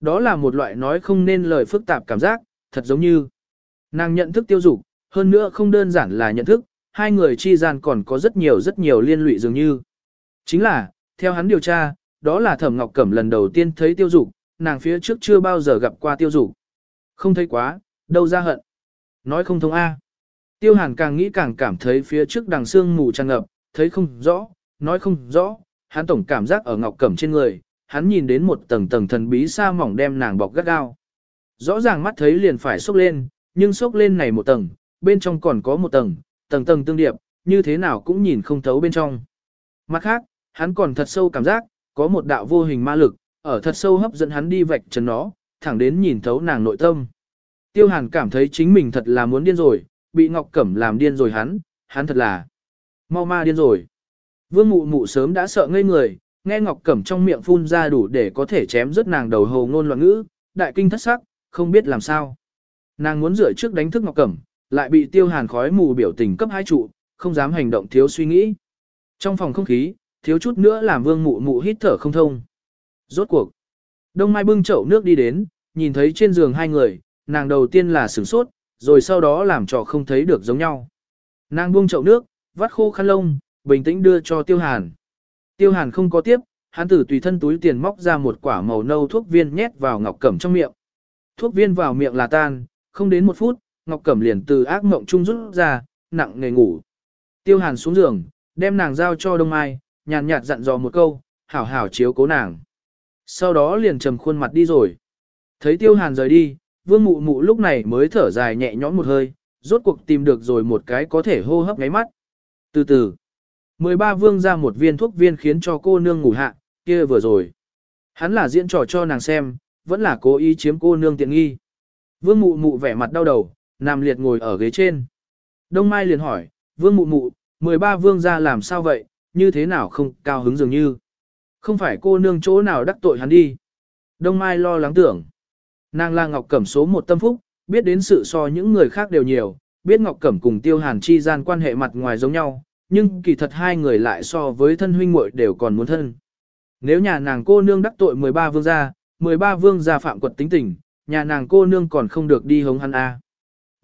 Speaker 1: Đó là một loại nói không nên lời phức tạp cảm giác, thật giống như. Nàng nhận thức tiêu dục, hơn nữa không đơn giản là nhận thức, hai người chi gian còn có rất nhiều rất nhiều liên lụy dường như. Chính là, theo hắn điều tra, đó là Thẩm Ngọc Cẩm lần đầu tiên thấy tiêu dục, nàng phía trước chưa bao giờ gặp qua tiêu dục. Không thấy quá, đâu ra hận. Nói không thông A. Tiêu hàn càng nghĩ càng cảm thấy phía trước đằng xương mù tràn ngập, thấy không rõ, nói không rõ, hắn tổng cảm giác ở Ngọc Cẩm trên người, hắn nhìn đến một tầng tầng thần bí xa mỏng đem nàng bọc gắt gao. Rõ ràng mắt thấy liền phải sốc lên, nhưng sốc lên này một tầng, bên trong còn có một tầng, tầng tầng tương điệp, như thế nào cũng nhìn không thấu bên trong. Mặt khác, hắn còn thật sâu cảm giác, có một đạo vô hình ma lực, ở thật sâu hấp dẫn hắn đi vạch trần nó, thẳng đến nhìn thấu nàng nội tâm. Tiêu Hàn cảm thấy chính mình thật là muốn điên rồi, bị Ngọc Cẩm làm điên rồi hắn, hắn thật là mau ma điên rồi. Vương Mụ Mụ sớm đã sợ ngây người, nghe Ngọc Cẩm trong miệng phun ra đủ để có thể chém rớt nàng đầu hồ ngôn loạn ngữ, đại kinh thất sắc, không biết làm sao. Nàng muốn rửa trước đánh thức Ngọc Cẩm, lại bị tiêu hàn khói mù biểu tình cấp hai trụ, không dám hành động thiếu suy nghĩ. Trong phòng không khí, thiếu chút nữa làm vương mụ mụ hít thở không thông. Rốt cuộc, đông mai bưng chậu nước đi đến, nhìn thấy trên giường hai người, nàng đầu tiên là sửng sốt, rồi sau đó làm trò không thấy được giống nhau. Nàng buông chậu nước, vắt khô khăn lông, bình tĩnh đưa cho tiêu hàn. Tiêu hàn không có tiếp, hắn tử tùy thân túi tiền móc ra một quả màu nâu thuốc viên nhét vào ngọc cẩm trong miệng. Thuốc viên vào miệng là tan, không đến một phút, Ngọc Cẩm liền từ ác mộng trung rút ra, nặng nề ngủ. Tiêu Hàn xuống giường, đem nàng giao cho Đông Mai, nhàn nhạt dặn dò một câu, hảo hảo chiếu cố nàng. Sau đó liền trầm khuôn mặt đi rồi. Thấy Tiêu Hàn rời đi, Vương Mụ Mụ lúc này mới thở dài nhẹ nhõn một hơi, rốt cuộc tìm được rồi một cái có thể hô hấp ngáy mắt. Từ từ, 13 Vương ra một viên thuốc viên khiến cho cô nương ngủ hạ, kia vừa rồi. Hắn là diễn trò cho nàng xem, vẫn là cố ý chiếm cô nương tiện nghi. Vương Mụ Mụ vẻ mặt đau đầu, nằm liệt ngồi ở ghế trên. Đông Mai liền hỏi, vương mụ mụ, 13 vương ra làm sao vậy, như thế nào không cao hứng dường như. Không phải cô nương chỗ nào đắc tội hắn đi. Đông Mai lo lắng tưởng. Nàng là Ngọc Cẩm số một tâm phúc, biết đến sự so những người khác đều nhiều, biết Ngọc Cẩm cùng Tiêu Hàn chi gian quan hệ mặt ngoài giống nhau, nhưng kỳ thật hai người lại so với thân huynh muội đều còn muốn thân. Nếu nhà nàng cô nương đắc tội 13 vương gia, 13 vương gia phạm quật tính tình, nhà nàng cô nương còn không được đi hống hắn a. À.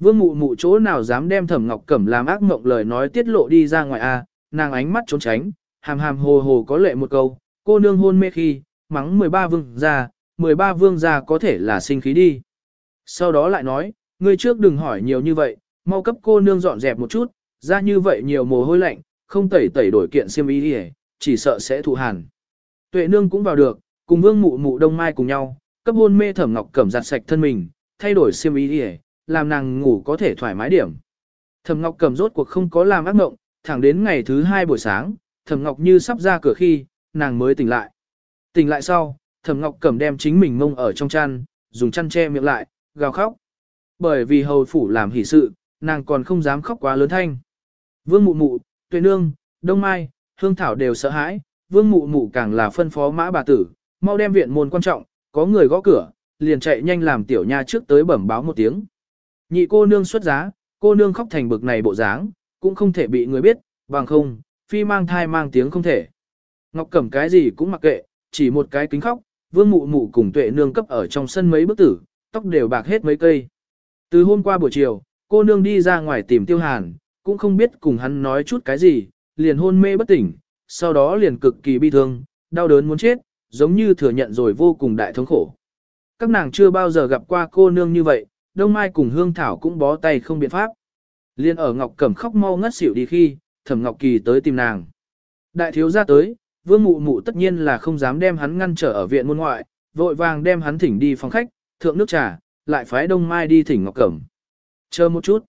Speaker 1: Vương mụ mụ chỗ nào dám đem thẩm ngọc cẩm làm ác mộng lời nói tiết lộ đi ra ngoài a à, nàng ánh mắt trốn tránh, hàm hàm hồ hồ có lệ một câu, cô nương hôn mê khi, mắng 13 vương ra, 13 vương ra có thể là sinh khí đi. Sau đó lại nói, người trước đừng hỏi nhiều như vậy, mau cấp cô nương dọn dẹp một chút, ra như vậy nhiều mồ hôi lạnh, không tẩy tẩy đổi kiện xiêm y đi chỉ sợ sẽ thụ hàn. Tuệ nương cũng vào được, cùng vương mụ mụ đông mai cùng nhau, cấp hôn mê thẩm ngọc cẩm giặt sạch thân mình, thay đổi xiêm y đi làm nàng ngủ có thể thoải mái điểm. Thẩm Ngọc Cầm rốt cuộc không có làm ác mộng, thẳng đến ngày thứ hai buổi sáng, Thẩm Ngọc Như sắp ra cửa khi, nàng mới tỉnh lại. Tỉnh lại sau, Thẩm Ngọc Cầm đem chính mình mông ở trong chăn, dùng chăn che miệng lại, gào khóc. Bởi vì hầu phủ làm hỷ sự, nàng còn không dám khóc quá lớn thanh. Vương Mụ Mụ, Tuệ Nương, Đông Mai, Hương Thảo đều sợ hãi, Vương Mụ Mụ càng là phân phó mã bà tử, mau đem viện môn quan trọng, có người gõ cửa, liền chạy nhanh làm tiểu nha trước tới bẩm báo một tiếng. Nhị cô nương xuất giá, cô nương khóc thành bực này bộ dáng, cũng không thể bị người biết, bằng không, phi mang thai mang tiếng không thể. Ngọc Cẩm cái gì cũng mặc kệ, chỉ một cái kính khóc, vương mụ mụ cùng tuệ nương cấp ở trong sân mấy bức tử, tóc đều bạc hết mấy cây. Từ hôm qua buổi chiều, cô nương đi ra ngoài tìm tiêu hàn, cũng không biết cùng hắn nói chút cái gì, liền hôn mê bất tỉnh, sau đó liền cực kỳ bi thương, đau đớn muốn chết, giống như thừa nhận rồi vô cùng đại thống khổ. Các nàng chưa bao giờ gặp qua cô nương như vậy, Đông Mai cùng Hương Thảo cũng bó tay không biện pháp. Liên ở Ngọc Cẩm khóc mau ngất xỉu đi khi, Thẩm Ngọc Kỳ tới tìm nàng. Đại thiếu ra tới, Vương Mụ Mụ tất nhiên là không dám đem hắn ngăn trở ở viện môn ngoại, vội vàng đem hắn thỉnh đi phòng khách, thượng nước trà, lại phái Đông Mai đi thỉnh Ngọc Cẩm. Chờ một chút.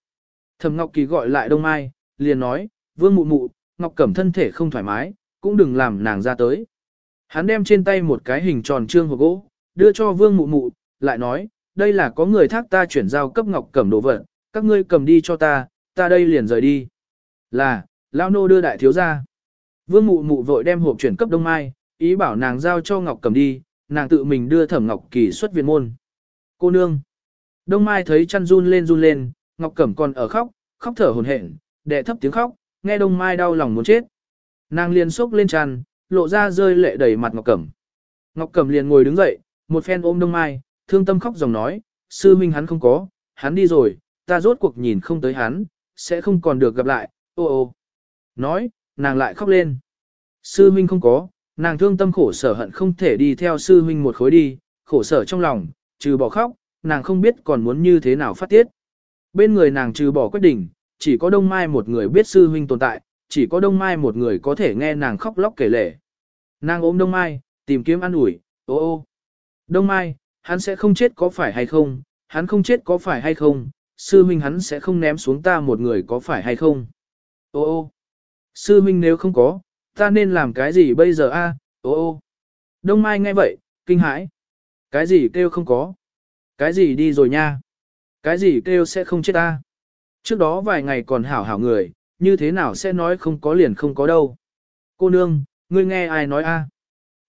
Speaker 1: Thẩm Ngọc Kỳ gọi lại Đông Mai, liền nói, Vương Mụ Mụ, Ngọc Cẩm thân thể không thoải mái, cũng đừng làm nàng ra tới. Hắn đem trên tay một cái hình tròn trương hộp gỗ, đưa cho Vương Mụ Mụ, lại nói, đây là có người thác ta chuyển giao cấp ngọc cẩm đồ vật, các ngươi cầm đi cho ta, ta đây liền rời đi. Là, lão nô đưa đại thiếu ra. Vương mụ mụ vội đem hộp chuyển cấp Đông Mai, ý bảo nàng giao cho Ngọc cầm đi, nàng tự mình đưa Thẩm Ngọc Kỳ xuất viện môn. Cô nương. Đông Mai thấy chăn run lên run lên, Ngọc Cẩm còn ở khóc, khóc thở hồn hển, đệ thấp tiếng khóc, nghe Đông Mai đau lòng muốn chết. Nàng liền sốc lên chăn, lộ ra rơi lệ đầy mặt Ngọc Cẩm. Ngọc Cẩm liền ngồi đứng dậy, một phen ôm Đông Mai, thương tâm khóc dòng nói, sư minh hắn không có, hắn đi rồi, ta rốt cuộc nhìn không tới hắn, sẽ không còn được gặp lại, ô ô. Nói, nàng lại khóc lên. Sư minh không có, nàng thương tâm khổ sở hận không thể đi theo sư minh một khối đi, khổ sở trong lòng, trừ bỏ khóc, nàng không biết còn muốn như thế nào phát tiết. Bên người nàng trừ bỏ quyết định, chỉ có đông mai một người biết sư minh tồn tại, chỉ có đông mai một người có thể nghe nàng khóc lóc kể lể. Nàng ôm đông mai, tìm kiếm ăn ủi ô ô. Đông mai, hắn sẽ không chết có phải hay không, hắn không chết có phải hay không, sư huynh hắn sẽ không ném xuống ta một người có phải hay không. Ô ô, sư huynh nếu không có, ta nên làm cái gì bây giờ a? À? Ô ô, đông mai nghe vậy, kinh hãi. Cái gì kêu không có? Cái gì đi rồi nha? Cái gì kêu sẽ không chết ta? Trước đó vài ngày còn hảo hảo người, như thế nào sẽ nói không có liền không có đâu. Cô nương, ngươi nghe ai nói a?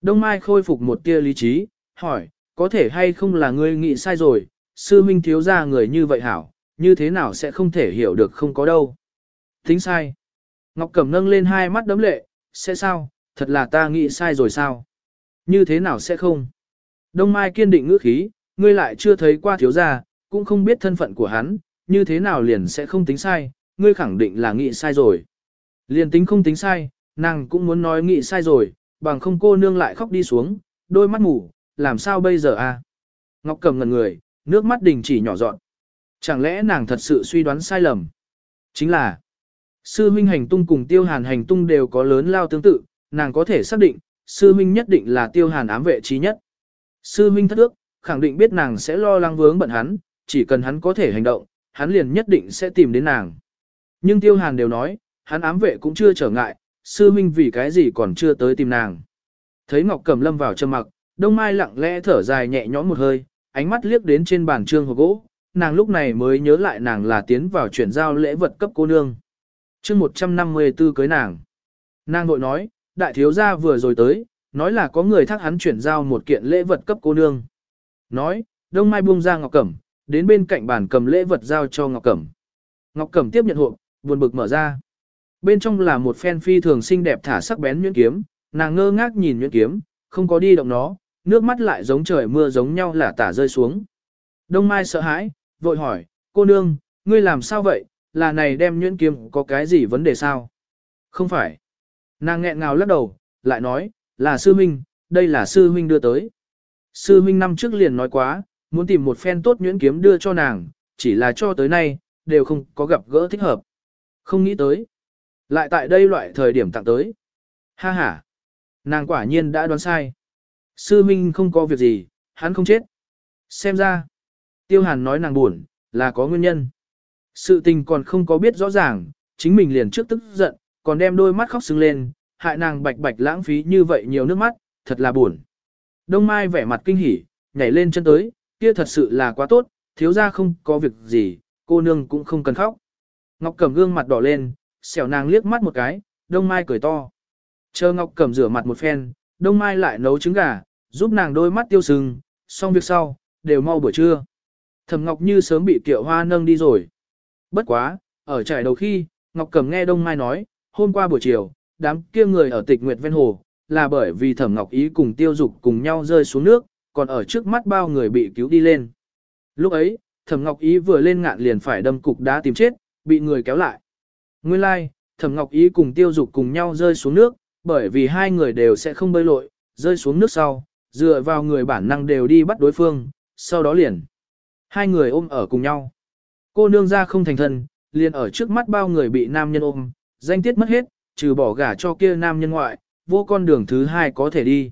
Speaker 1: Đông Mai khôi phục một tia lý trí, hỏi, có thể hay không là ngươi nghĩ sai rồi, sư huynh thiếu ra người như vậy hảo, như thế nào sẽ không thể hiểu được không có đâu. Tính sai. Ngọc Cẩm nâng lên hai mắt đấm lệ, sẽ sao, thật là ta nghĩ sai rồi sao? Như thế nào sẽ không? Đông Mai kiên định ngữ khí, ngươi lại chưa thấy qua thiếu gia, cũng không biết thân phận của hắn, như thế nào liền sẽ không tính sai, ngươi khẳng định là nghĩ sai rồi. Liền tính không tính sai, nàng cũng muốn nói nghĩ sai rồi, bằng không cô nương lại khóc đi xuống, đôi mắt ngủ, làm sao bây giờ a? Ngọc cầm ngẩn người, nước mắt đình chỉ nhỏ giọt. Chẳng lẽ nàng thật sự suy đoán sai lầm? Chính là, sư huynh hành tung cùng tiêu hàn hành tung đều có lớn lao tương tự, nàng có thể xác định, sư huynh nhất định là tiêu hàn ám vệ trí nhất. Sư huynh thất ước, khẳng định biết nàng sẽ lo lắng vướng bận hắn, chỉ cần hắn có thể hành động, hắn liền nhất định sẽ tìm đến nàng. Nhưng tiêu hàn đều nói, hắn ám vệ cũng chưa trở ngại, sư huynh vì cái gì còn chưa tới tìm nàng. Thấy Ngọc Cầm lâm vào trầm mặc, Đông Mai lặng lẽ thở dài nhẹ nhõm một hơi, ánh mắt liếc đến trên bàn trương hộp gỗ, nàng lúc này mới nhớ lại nàng là tiến vào chuyển giao lễ vật cấp cô nương. chương 154 cưới nàng. Nàng nội nói, đại thiếu gia vừa rồi tới, nói là có người thác hắn chuyển giao một kiện lễ vật cấp cô nương. Nói, Đông Mai buông ra Ngọc Cẩm, đến bên cạnh bàn cầm lễ vật giao cho Ngọc Cẩm. Ngọc Cẩm tiếp nhận hộp, buồn bực mở ra. Bên trong là một phen phi thường xinh đẹp thả sắc bén nhuyễn kiếm, nàng ngơ ngác nhìn nhuyễn kiếm, không có đi động nó, nước mắt lại giống trời mưa giống nhau là tả rơi xuống. Đông Mai sợ hãi, vội hỏi, cô nương, ngươi làm sao vậy, là này đem nhuyễn kiếm có cái gì vấn đề sao? Không phải. Nàng nghẹn ngào lắc đầu, lại nói, là sư huynh, đây là sư huynh đưa tới. Sư huynh năm trước liền nói quá, muốn tìm một phen tốt nhuyễn kiếm đưa cho nàng, chỉ là cho tới nay, đều không có gặp gỡ thích hợp. Không nghĩ tới. Lại tại đây loại thời điểm tặng tới. Ha ha. Nàng quả nhiên đã đoán sai. Sư Minh không có việc gì, hắn không chết. Xem ra, Tiêu Hàn nói nàng buồn, là có nguyên nhân. Sự tình còn không có biết rõ ràng, chính mình liền trước tức giận, còn đem đôi mắt khóc sưng lên, hại nàng bạch bạch lãng phí như vậy nhiều nước mắt, thật là buồn. Đông Mai vẻ mặt kinh hỉ, nhảy lên chân tới, kia thật sự là quá tốt, thiếu ra không có việc gì, cô nương cũng không cần khóc. Ngọc Cẩm gương mặt đỏ lên, xẻo nàng liếc mắt một cái, Đông Mai cười to. Chờ Ngọc Cẩm rửa mặt một phen, đông mai lại nấu trứng gà, giúp nàng đôi mắt tiêu sưng, xong việc sau, đều mau buổi trưa. Thẩm Ngọc Như sớm bị Kiệu Hoa nâng đi rồi. Bất quá, ở trải đầu khi, Ngọc Cẩm nghe Đông Mai nói, hôm qua buổi chiều, đám kia người ở Tịch Nguyệt ven hồ, là bởi vì Thẩm Ngọc Ý cùng Tiêu Dục cùng nhau rơi xuống nước, còn ở trước mắt bao người bị cứu đi lên. Lúc ấy, Thẩm Ngọc Ý vừa lên ngạn liền phải đâm cục đá tìm chết, bị người kéo lại. Nguyên lai, like, Thẩm Ngọc Ý cùng Tiêu Dục cùng nhau rơi xuống nước, bởi vì hai người đều sẽ không bơi lội, rơi xuống nước sau, dựa vào người bản năng đều đi bắt đối phương, sau đó liền. Hai người ôm ở cùng nhau. Cô nương ra không thành thân, liền ở trước mắt bao người bị nam nhân ôm, danh tiết mất hết, trừ bỏ gả cho kia nam nhân ngoại, vô con đường thứ hai có thể đi.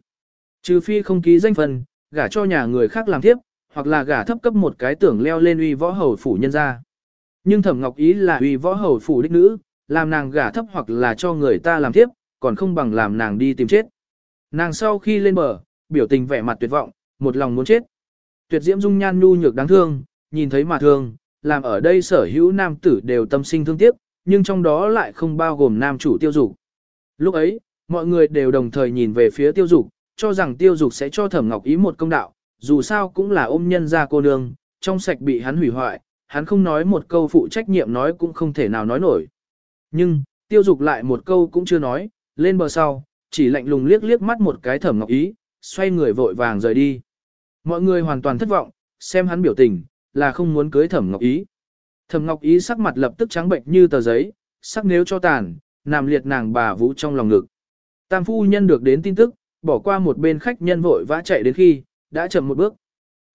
Speaker 1: Trừ phi không ký danh phần, gả cho nhà người khác làm tiếp, hoặc là gả thấp cấp một cái tưởng leo lên uy võ hầu phủ nhân ra. Nhưng thẩm ngọc ý là uy võ hầu phủ đích nữ, làm nàng gả thấp hoặc là cho người ta làm tiếp, còn không bằng làm nàng đi tìm chết. Nàng sau khi lên bờ, biểu tình vẻ mặt tuyệt vọng, một lòng muốn chết. Tuyệt diễm dung nhan nhu nhược đáng thương, nhìn thấy mà thương, làm ở đây sở hữu nam tử đều tâm sinh thương tiếc, nhưng trong đó lại không bao gồm nam chủ tiêu dục. Lúc ấy, mọi người đều đồng thời nhìn về phía tiêu dục, cho rằng tiêu dục sẽ cho thẩm ngọc ý một công đạo, dù sao cũng là ôm nhân ra cô nương, trong sạch bị hắn hủy hoại, hắn không nói một câu phụ trách nhiệm nói cũng không thể nào nói nổi. Nhưng, tiêu dục lại một câu cũng chưa nói, lên bờ sau, chỉ lạnh lùng liếc liếc mắt một cái thẩm ngọc ý, xoay người vội vàng rời đi. Mọi người hoàn toàn thất vọng, xem hắn biểu tình, là không muốn cưới thẩm ngọc ý. Thẩm ngọc ý sắc mặt lập tức trắng bệnh như tờ giấy, sắc nếu cho tàn, nằm liệt nàng bà vũ trong lòng ngực. Tam phu nhân được đến tin tức, bỏ qua một bên khách nhân vội vã chạy đến khi, đã chậm một bước.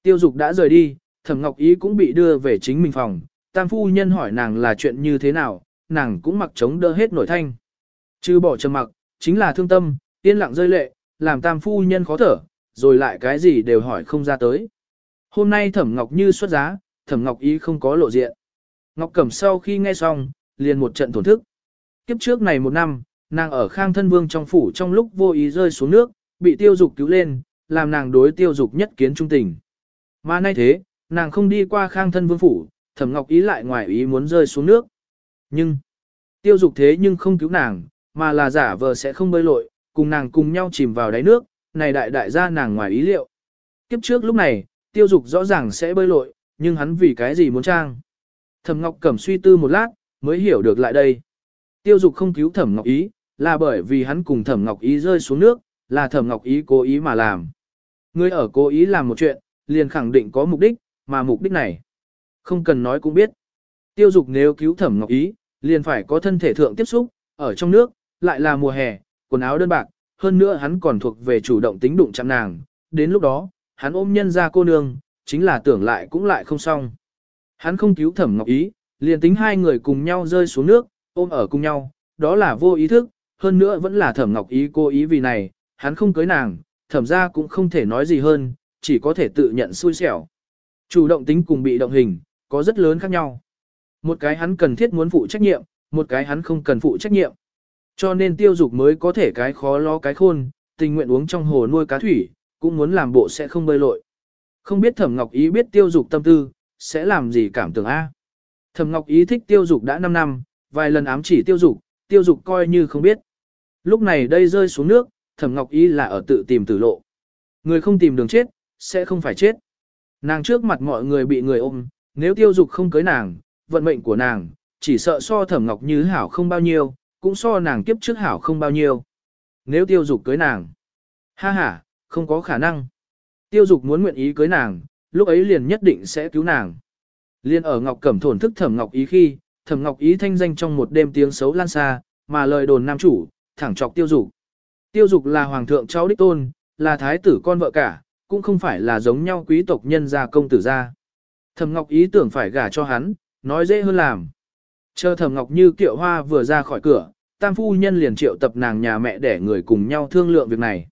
Speaker 1: Tiêu dục đã rời đi, thẩm ngọc ý cũng bị đưa về chính mình phòng, tam phu nhân hỏi nàng là chuyện như thế nào, nàng cũng mặc chống đỡ hết nổi thanh. Chứ bỏ trầm mặc, chính là thương tâm, yên lặng rơi lệ, làm tam phu nhân khó thở, rồi lại cái gì đều hỏi không ra tới. Hôm nay thẩm ngọc như xuất giá, thẩm ngọc ý không có lộ diện. Ngọc Cẩm sau khi nghe xong, liền một trận thổn thức. Kiếp trước này một năm, nàng ở khang thân vương trong phủ trong lúc vô ý rơi xuống nước, bị tiêu dục cứu lên, làm nàng đối tiêu dục nhất kiến trung tình. Mà nay thế, nàng không đi qua khang thân vương phủ, thẩm ngọc ý lại ngoài ý muốn rơi xuống nước. Nhưng, tiêu dục thế nhưng không cứu nàng, mà là giả vờ sẽ không bơi lội, cùng nàng cùng nhau chìm vào đáy nước, này đại đại gia nàng ngoài ý liệu. Kiếp trước lúc này, tiêu dục rõ ràng sẽ bơi lội, nhưng hắn vì cái gì muốn trang. Thẩm Ngọc Cẩm suy tư một lát, mới hiểu được lại đây. Tiêu dục không cứu Thẩm Ngọc Ý, là bởi vì hắn cùng Thẩm Ngọc Ý rơi xuống nước, là Thẩm Ngọc Ý cố ý mà làm. Người ở cố ý làm một chuyện, liền khẳng định có mục đích, mà mục đích này, không cần nói cũng biết. Tiêu dục nếu cứu Thẩm Ngọc Ý, liền phải có thân thể thượng tiếp xúc, ở trong nước, lại là mùa hè, quần áo đơn bạc, hơn nữa hắn còn thuộc về chủ động tính đụng chạm nàng, đến lúc đó, hắn ôm nhân ra cô nương, chính là tưởng lại cũng lại không xong. Hắn không cứu thẩm ngọc ý, liền tính hai người cùng nhau rơi xuống nước, ôm ở cùng nhau, đó là vô ý thức, hơn nữa vẫn là thẩm ngọc ý cô ý vì này, hắn không cưới nàng, thẩm ra cũng không thể nói gì hơn, chỉ có thể tự nhận xui xẻo. Chủ động tính cùng bị động hình, có rất lớn khác nhau. Một cái hắn cần thiết muốn phụ trách nhiệm, một cái hắn không cần phụ trách nhiệm. Cho nên tiêu dục mới có thể cái khó lo cái khôn, tình nguyện uống trong hồ nuôi cá thủy, cũng muốn làm bộ sẽ không bơi lội. Không biết thẩm ngọc ý biết tiêu dục tâm tư, sẽ làm gì cảm tưởng A. Thẩm ngọc ý thích tiêu dục đã 5 năm, vài lần ám chỉ tiêu dục, tiêu dục coi như không biết. Lúc này đây rơi xuống nước, thẩm ngọc ý là ở tự tìm tử lộ. Người không tìm đường chết, sẽ không phải chết. Nàng trước mặt mọi người bị người ôm, nếu tiêu dục không cưới nàng, vận mệnh của nàng, chỉ sợ so thẩm ngọc như hảo không bao nhiêu, cũng so nàng kiếp trước hảo không bao nhiêu. Nếu tiêu dục cưới nàng, ha ha, không có khả năng. Tiêu dục muốn nguyện ý cưới nàng, lúc ấy liền nhất định sẽ cứu nàng. Liên ở Ngọc Cẩm thổn thức Thẩm Ngọc Ý khi, Thẩm Ngọc Ý thanh danh trong một đêm tiếng xấu lan xa, mà lời đồn nam chủ, thẳng chọc tiêu dục. Tiêu dục là hoàng thượng cháu đích tôn, là thái tử con vợ cả, cũng không phải là giống nhau quý tộc nhân gia công tử gia. Thẩm Ngọc Ý tưởng phải gả cho hắn, nói dễ hơn làm. Chờ thẩm ngọc như kiệu hoa vừa ra khỏi cửa, tam phu nhân liền triệu tập nàng nhà mẹ để người cùng nhau thương lượng việc này.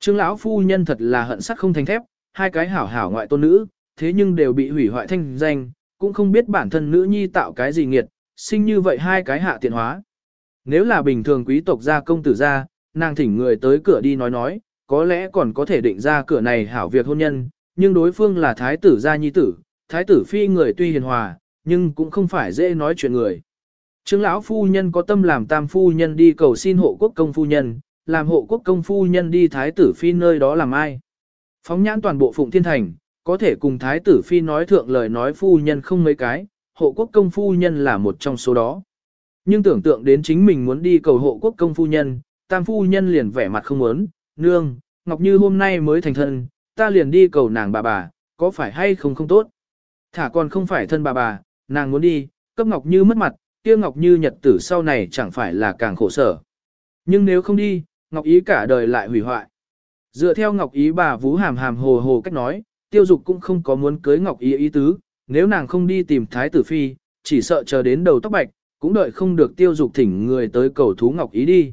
Speaker 1: Trương lão phu nhân thật là hận sắt không thành thép, hai cái hảo hảo ngoại tôn nữ, thế nhưng đều bị hủy hoại thanh danh, cũng không biết bản thân nữ nhi tạo cái gì nghiệt, sinh như vậy hai cái hạ tiện hóa. Nếu là bình thường quý tộc gia công tử gia, nàng thỉnh người tới cửa đi nói nói, có lẽ còn có thể định ra cửa này hảo việc hôn nhân, nhưng đối phương là thái tử gia nhi tử, thái tử phi người tuy hiền hòa, nhưng cũng không phải dễ nói chuyện người. Trương lão phu nhân có tâm làm tam phu nhân đi cầu xin hộ quốc công phu nhân, làm hộ quốc công phu nhân đi thái tử phi nơi đó làm ai. Phóng nhãn toàn bộ phụng thiên thành, có thể cùng thái tử phi nói thượng lời nói phu nhân không mấy cái, hộ quốc công phu nhân là một trong số đó. Nhưng tưởng tượng đến chính mình muốn đi cầu hộ quốc công phu nhân, tam phu nhân liền vẻ mặt không muốn, nương, ngọc như hôm nay mới thành thân, ta liền đi cầu nàng bà bà, có phải hay không không tốt. Thả còn không phải thân bà bà, nàng muốn đi, cấp Ngọc Như mất mặt, kia Ngọc Như nhật tử sau này chẳng phải là càng khổ sở. Nhưng nếu không đi, Ngọc Ý cả đời lại hủy hoại. Dựa theo Ngọc Ý bà vú hàm hàm hồ hồ cách nói, tiêu dục cũng không có muốn cưới Ngọc Ý ý tứ, nếu nàng không đi tìm Thái Tử Phi, chỉ sợ chờ đến đầu tóc bạch, cũng đợi không được tiêu dục thỉnh người tới cầu thú Ngọc Ý đi.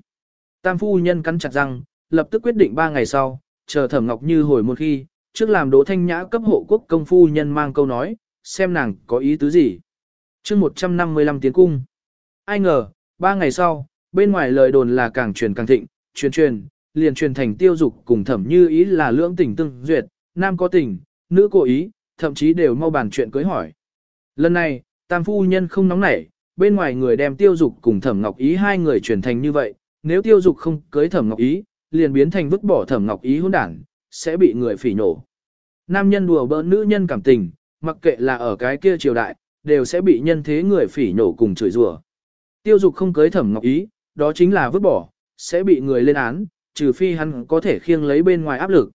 Speaker 1: Tam phu nhân cắn chặt răng, lập tức quyết định 3 ngày sau, chờ thẩm Ngọc Như hồi một khi, trước làm đỗ thanh nhã cấp hộ quốc công phu nhân mang câu nói, xem nàng có ý tứ gì chương 155 tiếng cung. Ai ngờ, ba ngày sau, bên ngoài lời đồn là càng truyền càng thịnh, truyền truyền, liền truyền thành tiêu dục cùng thẩm như ý là lưỡng tình tương duyệt, nam có tình, nữ cố ý, thậm chí đều mau bàn chuyện cưới hỏi. Lần này, tam phu nhân không nóng nảy, bên ngoài người đem tiêu dục cùng thẩm ngọc ý hai người truyền thành như vậy, nếu tiêu dục không cưới thẩm ngọc ý, liền biến thành vứt bỏ thẩm ngọc ý hôn đảng, sẽ bị người phỉ nổ. Nam nhân đùa bỡn nữ nhân cảm tình, mặc kệ là ở cái kia triều đại, đều sẽ bị nhân thế người phỉ nổ cùng chửi rủa. Tiêu dục không cưới thẩm ngọc ý, đó chính là vứt bỏ, sẽ bị người lên án, trừ phi hắn có thể khiêng lấy bên ngoài áp lực.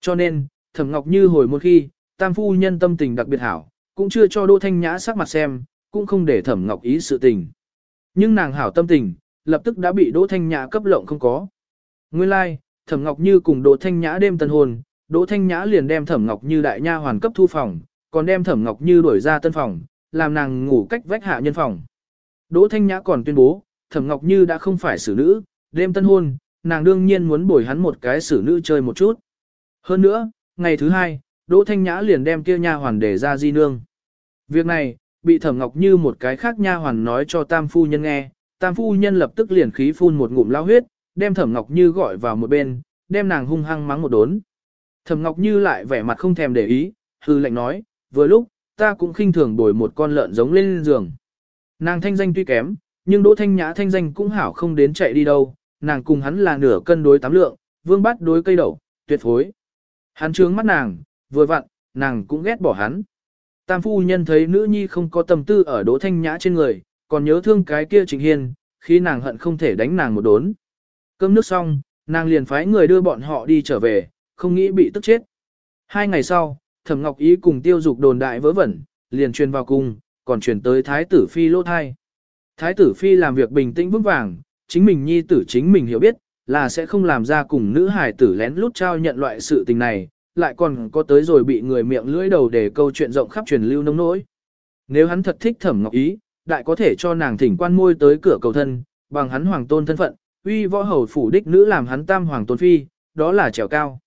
Speaker 1: Cho nên, thẩm ngọc như hồi một khi, tam phu nhân tâm tình đặc biệt hảo, cũng chưa cho Đỗ Thanh Nhã sắc mặt xem, cũng không để thẩm ngọc ý sự tình. Nhưng nàng hảo tâm tình, lập tức đã bị Đỗ Thanh Nhã cấp lộng không có. Nguyên lai, like, Thẩm Ngọc Như cùng Đỗ Thanh Nhã đêm tân hôn, Đỗ Thanh Nhã liền đem Thẩm Ngọc Như đại nha hoàn cấp thu phòng, còn đem Thẩm Ngọc Như đuổi ra tân phòng, làm nàng ngủ cách vách hạ nhân phòng. Đỗ Thanh Nhã còn tuyên bố, Thẩm Ngọc Như đã không phải xử nữ, đêm tân hôn, nàng đương nhiên muốn bồi hắn một cái xử nữ chơi một chút. Hơn nữa, ngày thứ hai, Đỗ Thanh Nhã liền đem kia nha hoàn để ra di nương. Việc này, bị Thẩm Ngọc Như một cái khác nha hoàn nói cho Tam Phu Nhân nghe, Tam Phu Nhân lập tức liền khí phun một ngụm lao huyết, đem Thẩm Ngọc Như gọi vào một bên, đem nàng hung hăng mắng một đốn. Thẩm Ngọc Như lại vẻ mặt không thèm để ý, hư lệnh nói, vừa lúc, ta cũng khinh thường đổi một con lợn giống lên giường. Nàng thanh danh tuy kém, nhưng Đỗ Thanh Nhã thanh danh cũng hảo không đến chạy đi đâu, nàng cùng hắn là nửa cân đối tám lượng, vương bắt đối cây đậu, tuyệt phối. Hắn trướng mắt nàng, vừa vặn, nàng cũng ghét bỏ hắn. Tam phu nhân thấy nữ nhi không có tâm tư ở Đỗ Thanh Nhã trên người, còn nhớ thương cái kia Trịnh Hiên, khi nàng hận không thể đánh nàng một đốn. Cơm nước xong, nàng liền phái người đưa bọn họ đi trở về, không nghĩ bị tức chết. Hai ngày sau, thẩm ngọc ý cùng tiêu dục đồn đại vớ vẩn, liền truyền vào cung, còn truyền tới thái tử phi lỗ thai. Thái tử phi làm việc bình tĩnh vững vàng, chính mình nhi tử chính mình hiểu biết, là sẽ không làm ra cùng nữ hài tử lén lút trao nhận loại sự tình này, lại còn có tới rồi bị người miệng lưỡi đầu để câu chuyện rộng khắp truyền lưu nông nỗi. Nếu hắn thật thích thẩm ngọc ý, đại có thể cho nàng thỉnh quan môi tới cửa cầu thân, bằng hắn hoàng tôn thân phận, uy võ hầu phủ đích nữ làm hắn tam hoàng tôn phi, đó là trèo cao.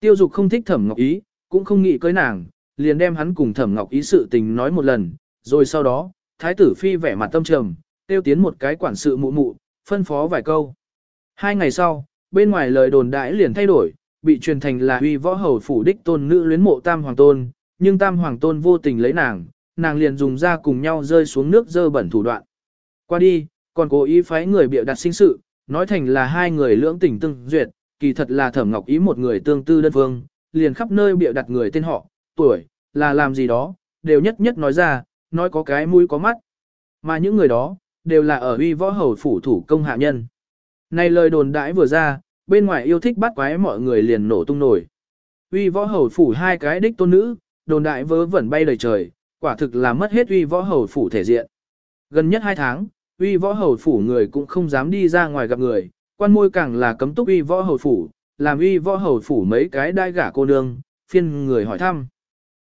Speaker 1: Tiêu dục không thích thẩm ngọc ý, cũng không nghĩ cưới nàng, liền đem hắn cùng Thẩm Ngọc ý sự tình nói một lần, rồi sau đó, thái tử phi vẻ mặt tâm trầm, tiêu tiến một cái quản sự mụ mụ, phân phó vài câu. Hai ngày sau, bên ngoài lời đồn đại liền thay đổi, bị truyền thành là huy võ hầu phủ đích tôn nữ luyến mộ tam hoàng tôn, nhưng tam hoàng tôn vô tình lấy nàng, nàng liền dùng ra cùng nhau rơi xuống nước dơ bẩn thủ đoạn. Qua đi, còn cố ý phái người bịa đặt sinh sự, nói thành là hai người lưỡng tình tương duyệt, kỳ thật là thẩm ngọc ý một người tương tư đơn phương, liền khắp nơi bịa đặt người tên họ, tuổi, là làm gì đó, đều nhất nhất nói ra, nói có cái mũi có mắt. Mà những người đó, đều là ở uy võ hầu phủ thủ công hạ nhân. Này lời đồn đãi vừa ra, bên ngoài yêu thích bắt quái mọi người liền nổ tung nổi. Uy võ hầu phủ hai cái đích tôn nữ, đồn đại vớ vẩn bay lời trời, quả thực là mất hết uy võ hầu phủ thể diện. Gần nhất hai tháng, uy võ hầu phủ người cũng không dám đi ra ngoài gặp người, quan môi càng là cấm túc uy võ hầu phủ, làm uy võ hầu phủ mấy cái đai gả cô nương, phiên người hỏi thăm.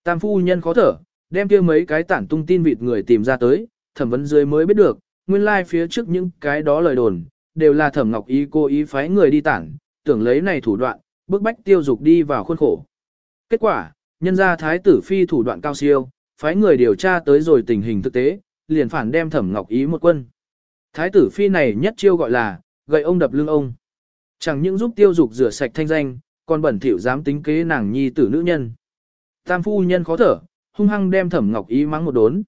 Speaker 1: Tam phu nhân khó thở, đem kia mấy cái tản tung tin vịt người tìm ra tới, thẩm vấn dưới mới biết được, nguyên lai like phía trước những cái đó lời đồn, đều là thẩm ngọc ý cô ý phái người đi tản, tưởng lấy này thủ đoạn, bức bách tiêu dục đi vào khuôn khổ. Kết quả, nhân gia thái tử phi thủ đoạn cao siêu, phái người điều tra tới rồi tình hình thực tế, liền phản đem thẩm ngọc ý một quân. Thái tử phi này nhất chiêu gọi là, gậy ông đập lưng ông. Chẳng những giúp tiêu dục rửa sạch thanh danh, còn bẩn thỉu dám tính kế nàng nhi tử nữ nhân. Tam phu nhân khó thở, hung hăng đem thẩm ngọc ý mắng một đốn.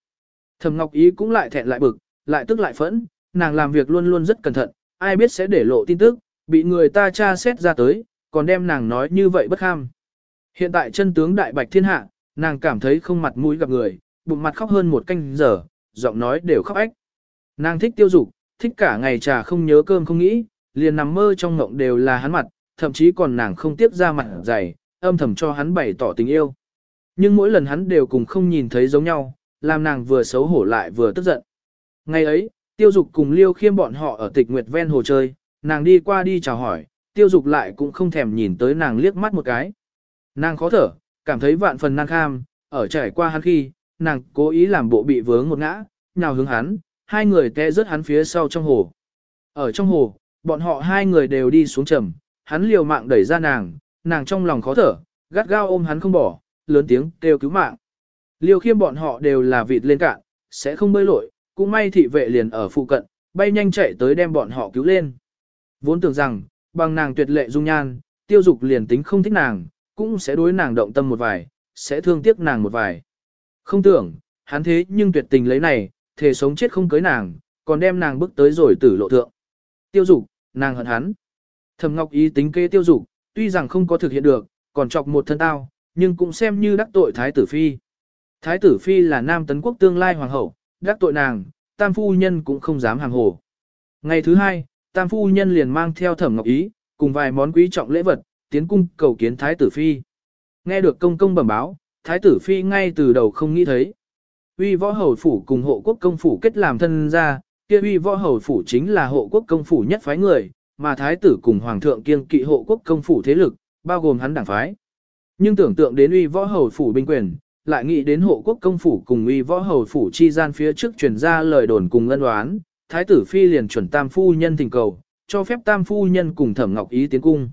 Speaker 1: Thẩm ngọc ý cũng lại thẹn lại bực, lại tức lại phẫn, nàng làm việc luôn luôn rất cẩn thận, ai biết sẽ để lộ tin tức, bị người ta tra xét ra tới, còn đem nàng nói như vậy bất ham. Hiện tại chân tướng đại bạch thiên hạ, nàng cảm thấy không mặt mũi gặp người, bụng mặt khóc hơn một canh giờ, giọng nói đều khóc ách. Nàng thích tiêu dục, thích cả ngày trà không nhớ cơm không nghĩ, liền nằm mơ trong ngộng đều là hắn mặt, thậm chí còn nàng không tiếp ra mặt dày, âm thầm cho hắn bày tỏ tình yêu. Nhưng mỗi lần hắn đều cùng không nhìn thấy giống nhau, làm nàng vừa xấu hổ lại vừa tức giận. Ngày ấy, tiêu dục cùng liêu khiêm bọn họ ở tịch nguyệt ven hồ chơi, nàng đi qua đi chào hỏi, tiêu dục lại cũng không thèm nhìn tới nàng liếc mắt một cái. Nàng khó thở, cảm thấy vạn phần nàng kham, ở trải qua hắn khi, nàng cố ý làm bộ bị vướng một ngã, nào hướng hắn, hai người té rớt hắn phía sau trong hồ. Ở trong hồ, bọn họ hai người đều đi xuống trầm, hắn liều mạng đẩy ra nàng, nàng trong lòng khó thở, gắt gao ôm hắn không bỏ, lớn tiếng kêu cứu mạng. Liều khiêm bọn họ đều là vịt lên cạn, sẽ không bơi lội, cũng may thị vệ liền ở phụ cận, bay nhanh chạy tới đem bọn họ cứu lên. Vốn tưởng rằng, bằng nàng tuyệt lệ dung nhan, tiêu dục liền tính không thích nàng, cũng sẽ đối nàng động tâm một vài, sẽ thương tiếc nàng một vài. Không tưởng, hắn thế nhưng tuyệt tình lấy này, thể sống chết không cưới nàng, còn đem nàng bước tới rồi tử lộ thượng. Tiêu dục, nàng hận hắn. Thẩm Ngọc ý tính kế tiêu dục, tuy rằng không có thực hiện được, còn chọc một thân tao, nhưng cũng xem như đắc tội Thái tử Phi. Thái tử Phi là nam tấn quốc tương lai hoàng hậu, đắc tội nàng, tam phu nhân cũng không dám hàng hồ. Ngày thứ hai, tam phu nhân liền mang theo Thẩm Ngọc ý, cùng vài món quý trọng lễ vật, tiến cung cầu kiến Thái tử Phi. Nghe được công công bẩm báo, Thái tử Phi ngay từ đầu không nghĩ thấy. Uy võ hầu phủ cùng hộ quốc công phủ kết làm thân ra, kia uy võ hầu phủ chính là hộ quốc công phủ nhất phái người, mà thái tử cùng hoàng thượng kiêng kỵ hộ quốc công phủ thế lực, bao gồm hắn đảng phái. Nhưng tưởng tượng đến uy võ hầu phủ binh quyền, lại nghĩ đến hộ quốc công phủ cùng uy võ hầu phủ chi gian phía trước truyền ra lời đồn cùng ân đoán, thái tử phi liền chuẩn tam phu nhân thỉnh cầu, cho phép tam phu nhân cùng thẩm ngọc ý tiến cung.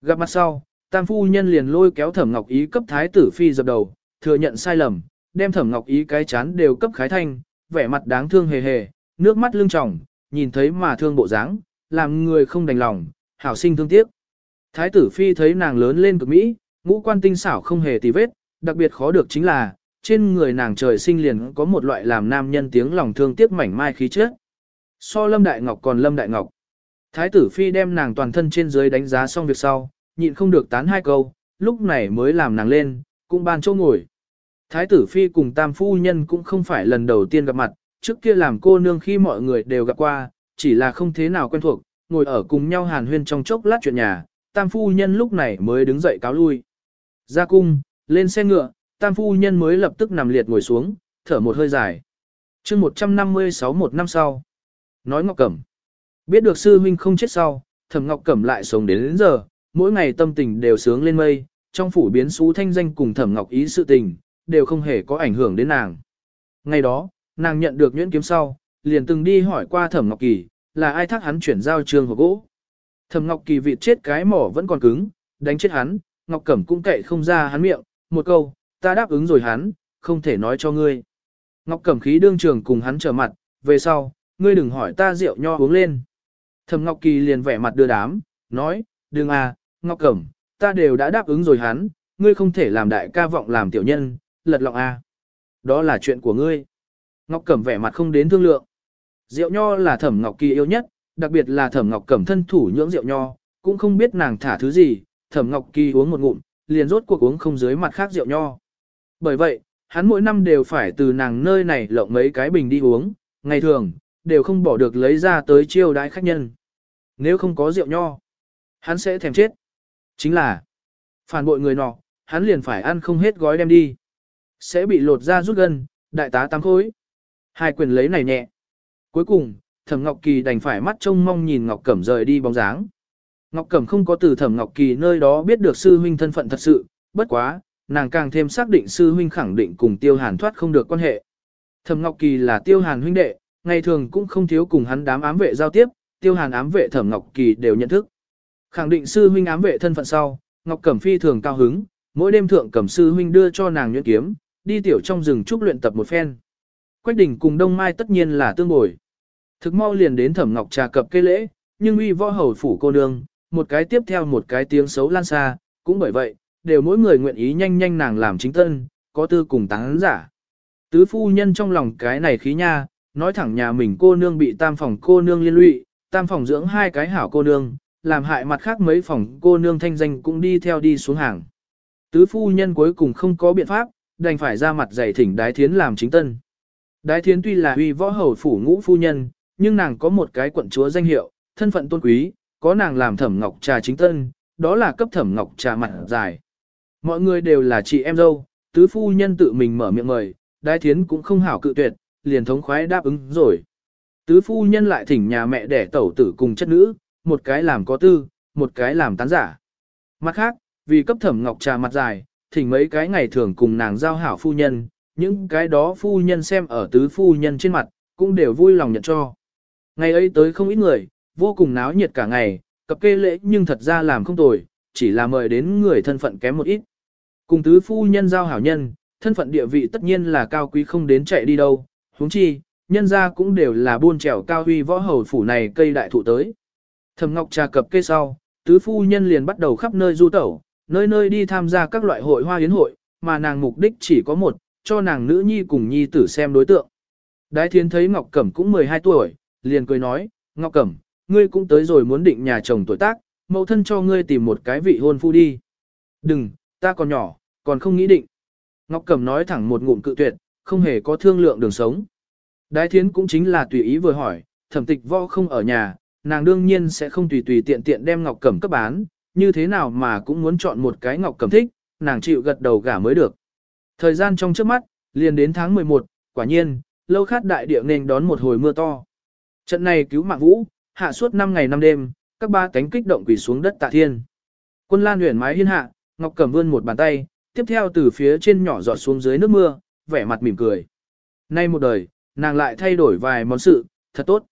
Speaker 1: Gặp mặt sau, tam phu nhân liền lôi kéo thẩm ngọc ý cấp thái tử phi dập đầu, thừa nhận sai lầm, đem thẩm ngọc ý cái chán đều cấp khái thanh, vẻ mặt đáng thương hề hề, nước mắt lưng tròng, nhìn thấy mà thương bộ dáng, làm người không đành lòng, hảo sinh thương tiếc. Thái tử phi thấy nàng lớn lên cực mỹ, ngũ quan tinh xảo không hề tì vết, đặc biệt khó được chính là, trên người nàng trời sinh liền có một loại làm nam nhân tiếng lòng thương tiếc mảnh mai khí chất. So Lâm Đại Ngọc còn Lâm Đại Ngọc. Thái tử phi đem nàng toàn thân trên dưới đánh giá xong việc sau, nhịn không được tán hai câu, lúc này mới làm nàng lên, cũng ban chỗ ngồi. Thái tử phi cùng tam phu nhân cũng không phải lần đầu tiên gặp mặt, trước kia làm cô nương khi mọi người đều gặp qua, chỉ là không thế nào quen thuộc, ngồi ở cùng nhau hàn huyên trong chốc lát chuyện nhà, tam phu nhân lúc này mới đứng dậy cáo lui. Ra cung, lên xe ngựa, tam phu nhân mới lập tức nằm liệt ngồi xuống, thở một hơi dài. chương 156 một năm sau, nói Ngọc Cẩm, biết được sư huynh không chết sau, thẩm Ngọc Cẩm lại sống đến đến giờ, mỗi ngày tâm tình đều sướng lên mây, trong phủ biến xú thanh danh cùng thẩm Ngọc ý sự tình, đều không hề có ảnh hưởng đến nàng. Ngày đó, nàng nhận được nhuyễn kiếm sau, liền từng đi hỏi qua Thẩm Ngọc Kỳ, là ai thác hắn chuyển giao trường hộp gỗ. Thẩm Ngọc Kỳ vịt chết cái mỏ vẫn còn cứng, đánh chết hắn, Ngọc Cẩm cũng cậy không ra hắn miệng, một câu, ta đáp ứng rồi hắn, không thể nói cho ngươi. Ngọc Cẩm khí đương trường cùng hắn trở mặt, về sau, ngươi đừng hỏi ta rượu nho uống lên. Thẩm Ngọc Kỳ liền vẻ mặt đưa đám, nói, đừng à, Ngọc Cẩm, ta đều đã đáp ứng rồi hắn, ngươi không thể làm đại ca vọng làm tiểu nhân, lật lọng à. Đó là chuyện của ngươi. Ngọc Cẩm vẻ mặt không đến thương lượng. Rượu nho là Thẩm Ngọc Kỳ yêu nhất, đặc biệt là Thẩm Ngọc Cẩm thân thủ nhưỡng rượu nho, cũng không biết nàng thả thứ gì, Thẩm Ngọc Kỳ uống một ngụm, liền rốt cuộc uống không dưới mặt khác rượu nho. Bởi vậy, hắn mỗi năm đều phải từ nàng nơi này lộng mấy cái bình đi uống, ngày thường, đều không bỏ được lấy ra tới chiêu đãi khách nhân. Nếu không có rượu nho, hắn sẽ thèm chết. Chính là, phản bội người nọ, hắn liền phải ăn không hết gói đem đi. Sẽ bị lột ra rút gân, đại tá tám khối. Hai quyền lấy này nhẹ. Cuối cùng, Thẩm Ngọc Kỳ đành phải mắt trông mong nhìn Ngọc Cẩm rời đi bóng dáng. Ngọc Cẩm không có từ Thẩm Ngọc Kỳ nơi đó biết được sư huynh thân phận thật sự, bất quá, nàng càng thêm xác định sư huynh khẳng định cùng Tiêu Hàn thoát không được quan hệ. Thẩm Ngọc Kỳ là Tiêu Hàn huynh đệ, ngày thường cũng không thiếu cùng hắn đám ám vệ giao tiếp, Tiêu Hàn ám vệ Thẩm Ngọc Kỳ đều nhận thức. Khẳng định sư huynh ám vệ thân phận sau, Ngọc Cẩm phi thường cao hứng, mỗi đêm thượng Cẩm sư huynh đưa cho nàng nhuyễn kiếm, đi tiểu trong rừng trúc luyện tập một phen. Quách đỉnh cùng Đông Mai tất nhiên là tương bồi. Thực mau liền đến thẩm ngọc trà cập cây lễ, nhưng uy võ hầu phủ cô nương, một cái tiếp theo một cái tiếng xấu lan xa, cũng bởi vậy, đều mỗi người nguyện ý nhanh nhanh nàng làm chính tân, có tư cùng tán giả. Tứ phu nhân trong lòng cái này khí nha, nói thẳng nhà mình cô nương bị tam phòng cô nương liên lụy, tam phòng dưỡng hai cái hảo cô nương, làm hại mặt khác mấy phòng cô nương thanh danh cũng đi theo đi xuống hàng. Tứ phu nhân cuối cùng không có biện pháp, đành phải ra mặt giày thỉnh đái thiến làm chính tân. Đái thiến tuy là uy võ hầu phủ ngũ phu nhân, nhưng nàng có một cái quận chúa danh hiệu, thân phận tôn quý, có nàng làm thẩm ngọc trà chính tân, đó là cấp thẩm ngọc trà mặt dài. Mọi người đều là chị em dâu, tứ phu nhân tự mình mở miệng mời, đái thiến cũng không hảo cự tuyệt, liền thống khoái đáp ứng rồi. Tứ phu nhân lại thỉnh nhà mẹ đẻ tẩu tử cùng chất nữ, một cái làm có tư, một cái làm tán giả. Mặt khác, vì cấp thẩm ngọc trà mặt dài, thỉnh mấy cái ngày thường cùng nàng giao hảo phu nhân, những cái đó phu nhân xem ở tứ phu nhân trên mặt, cũng đều vui lòng nhận cho. Ngày ấy tới không ít người, vô cùng náo nhiệt cả ngày, cập kê lễ nhưng thật ra làm không tồi, chỉ là mời đến người thân phận kém một ít. Cùng tứ phu nhân giao hảo nhân, thân phận địa vị tất nhiên là cao quý không đến chạy đi đâu, huống chi, nhân ra cũng đều là buôn trèo cao huy võ hầu phủ này cây đại thụ tới. Thầm ngọc trà cập kê sau, tứ phu nhân liền bắt đầu khắp nơi du tẩu, nơi nơi đi tham gia các loại hội hoa hiến hội, mà nàng mục đích chỉ có một, cho nàng nữ nhi cùng nhi tử xem đối tượng. Đái thiến thấy Ngọc Cẩm cũng 12 tuổi, liền cười nói, Ngọc Cẩm, ngươi cũng tới rồi muốn định nhà chồng tuổi tác, mẫu thân cho ngươi tìm một cái vị hôn phu đi. Đừng, ta còn nhỏ, còn không nghĩ định. Ngọc Cẩm nói thẳng một ngụm cự tuyệt, không hề có thương lượng đường sống. Đái thiến cũng chính là tùy ý vừa hỏi, thẩm tịch võ không ở nhà, nàng đương nhiên sẽ không tùy tùy tiện tiện đem Ngọc Cẩm cấp bán, như thế nào mà cũng muốn chọn một cái Ngọc Cẩm thích, nàng chịu gật đầu gả mới được. Thời gian trong trước mắt, liền đến tháng 11, quả nhiên, lâu khát đại địa nên đón một hồi mưa to. Trận này cứu mạng vũ, hạ suốt 5 ngày 5 đêm, các ba cánh kích động quỳ xuống đất tạ thiên. Quân Lan huyền mái hiên hạ, Ngọc Cẩm vươn một bàn tay, tiếp theo từ phía trên nhỏ giọt xuống dưới nước mưa, vẻ mặt mỉm cười. Nay một đời, nàng lại thay đổi vài món sự, thật tốt.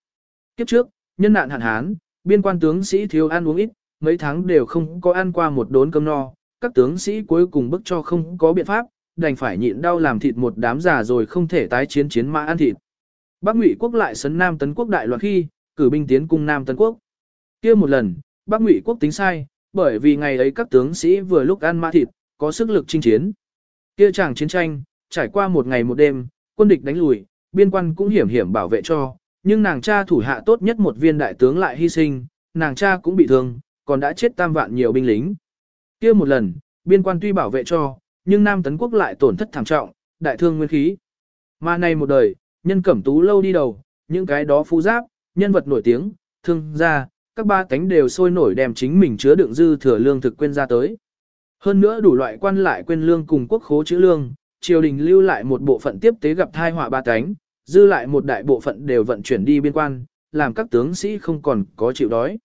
Speaker 1: Kiếp trước, nhân nạn hạn hán, biên quan tướng sĩ thiếu ăn uống ít, mấy tháng đều không có ăn qua một đốn cơm no, các tướng sĩ cuối cùng bức cho không có biện pháp, đành phải nhịn đau làm thịt một đám già rồi không thể tái chiến chiến mã ăn thịt. Bắc Ngụy quốc lại sấn Nam Tấn quốc đại loạn khi, cử binh tiến cung Nam Tấn quốc. Kia một lần, Bắc Ngụy quốc tính sai, bởi vì ngày ấy các tướng sĩ vừa lúc ăn mã thịt, có sức lực chinh chiến. Kia chàng chiến tranh, trải qua một ngày một đêm, quân địch đánh lùi, biên quan cũng hiểm hiểm bảo vệ cho, nhưng nàng cha thủ hạ tốt nhất một viên đại tướng lại hy sinh, nàng cha cũng bị thương, còn đã chết tam vạn nhiều binh lính. Kia một lần, biên quan tuy bảo vệ cho, nhưng Nam Tấn Quốc lại tổn thất thảm trọng, đại thương nguyên khí. Mà này một đời, nhân cẩm tú lâu đi đầu, những cái đó phú giáp, nhân vật nổi tiếng, thương gia, các ba cánh đều sôi nổi đem chính mình chứa đựng dư thừa lương thực quên ra tới. Hơn nữa đủ loại quan lại quên lương cùng quốc khố chữ lương, triều đình lưu lại một bộ phận tiếp tế gặp thai họa ba cánh, dư lại một đại bộ phận đều vận chuyển đi biên quan, làm các tướng sĩ không còn có chịu đói.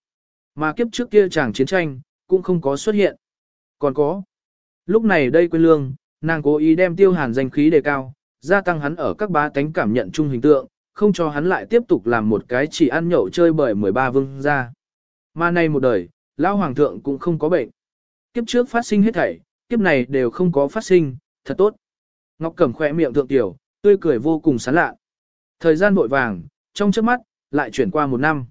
Speaker 1: Mà kiếp trước kia chàng chiến tranh, cũng không có xuất hiện. Còn có, Lúc này đây quên lương, nàng cố ý đem tiêu hàn danh khí đề cao, gia tăng hắn ở các bá tánh cảm nhận chung hình tượng, không cho hắn lại tiếp tục làm một cái chỉ ăn nhậu chơi bởi 13 vương gia. Mà nay một đời, lão hoàng thượng cũng không có bệnh. Kiếp trước phát sinh hết thảy, kiếp này đều không có phát sinh, thật tốt. Ngọc Cẩm khỏe miệng thượng tiểu, tươi cười vô cùng sán lạ. Thời gian vội vàng, trong trước mắt, lại chuyển qua một năm.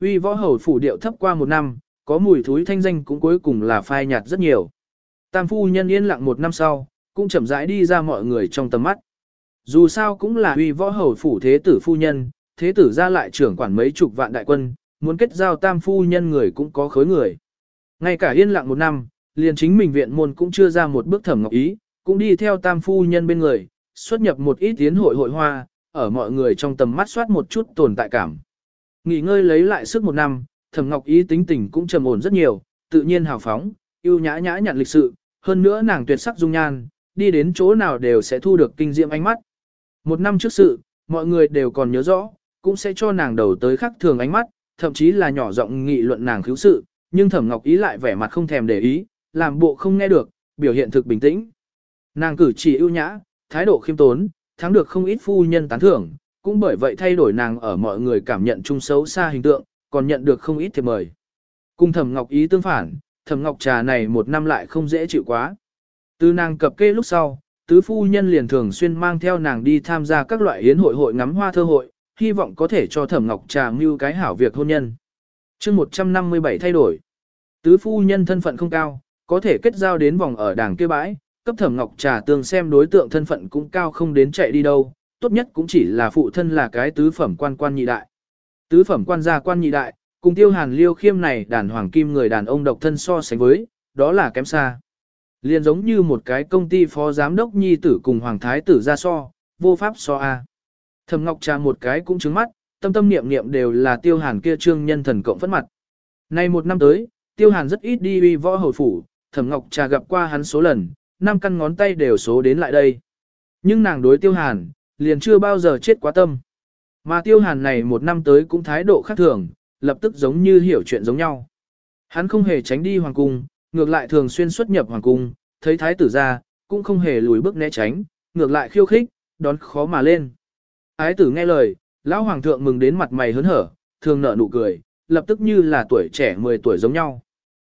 Speaker 1: Uy võ hầu phủ điệu thấp qua một năm, có mùi thúi thanh danh cũng cuối cùng là phai nhạt rất nhiều. Tam phu nhân yên lặng một năm sau, cũng chậm rãi đi ra mọi người trong tầm mắt. Dù sao cũng là uy võ hầu phủ thế tử phu nhân, thế tử ra lại trưởng quản mấy chục vạn đại quân, muốn kết giao tam phu nhân người cũng có khối người. Ngay cả yên lặng một năm, liền chính mình viện môn cũng chưa ra một bước thẩm ngọc ý, cũng đi theo tam phu nhân bên người, xuất nhập một ít tiến hội hội hoa, ở mọi người trong tầm mắt soát một chút tồn tại cảm. Nghỉ ngơi lấy lại sức một năm, thẩm ngọc ý tính tình cũng trầm ổn rất nhiều, tự nhiên hào phóng, yêu nhã nhã nhặn lịch sự, hơn nữa nàng tuyệt sắc dung nhan, đi đến chỗ nào đều sẽ thu được kinh diệm ánh mắt. Một năm trước sự, mọi người đều còn nhớ rõ, cũng sẽ cho nàng đầu tới khắc thường ánh mắt, thậm chí là nhỏ giọng nghị luận nàng khiếu sự, nhưng Thẩm Ngọc Ý lại vẻ mặt không thèm để ý, làm bộ không nghe được, biểu hiện thực bình tĩnh. Nàng cử chỉ ưu nhã, thái độ khiêm tốn, thắng được không ít phu nhân tán thưởng, cũng bởi vậy thay đổi nàng ở mọi người cảm nhận chung xấu xa hình tượng, còn nhận được không ít thiệp mời. Cùng Thẩm Ngọc Ý tương phản, thẩm ngọc trà này một năm lại không dễ chịu quá. Từ nàng cập kê lúc sau, tứ phu nhân liền thường xuyên mang theo nàng đi tham gia các loại hiến hội hội ngắm hoa thơ hội, hy vọng có thể cho thẩm ngọc trà mưu cái hảo việc hôn nhân. chương 157 thay đổi. Tứ phu nhân thân phận không cao, có thể kết giao đến vòng ở đảng kia bãi, cấp thẩm ngọc trà tương xem đối tượng thân phận cũng cao không đến chạy đi đâu, tốt nhất cũng chỉ là phụ thân là cái tứ phẩm quan quan nhị đại. Tứ phẩm quan gia quan nhị đại, cùng tiêu hàn liêu khiêm này đàn hoàng kim người đàn ông độc thân so sánh với, đó là kém xa. Liền giống như một cái công ty phó giám đốc nhi tử cùng hoàng thái tử ra so, vô pháp so a. À. Thẩm Ngọc Trà một cái cũng trứng mắt, tâm tâm niệm niệm đều là tiêu hàn kia trương nhân thần cộng phất mặt. Nay một năm tới, tiêu hàn rất ít đi uy võ hồi phủ, Thẩm Ngọc Trà gặp qua hắn số lần, năm căn ngón tay đều số đến lại đây. Nhưng nàng đối tiêu hàn, liền chưa bao giờ chết quá tâm. Mà tiêu hàn này một năm tới cũng thái độ khác thường, lập tức giống như hiểu chuyện giống nhau. Hắn không hề tránh đi hoàng cung, ngược lại thường xuyên xuất nhập hoàng cung, thấy thái tử ra, cũng không hề lùi bước né tránh, ngược lại khiêu khích, đón khó mà lên. Ái tử nghe lời, lão hoàng thượng mừng đến mặt mày hớn hở, thường nở nụ cười, lập tức như là tuổi trẻ 10 tuổi giống nhau.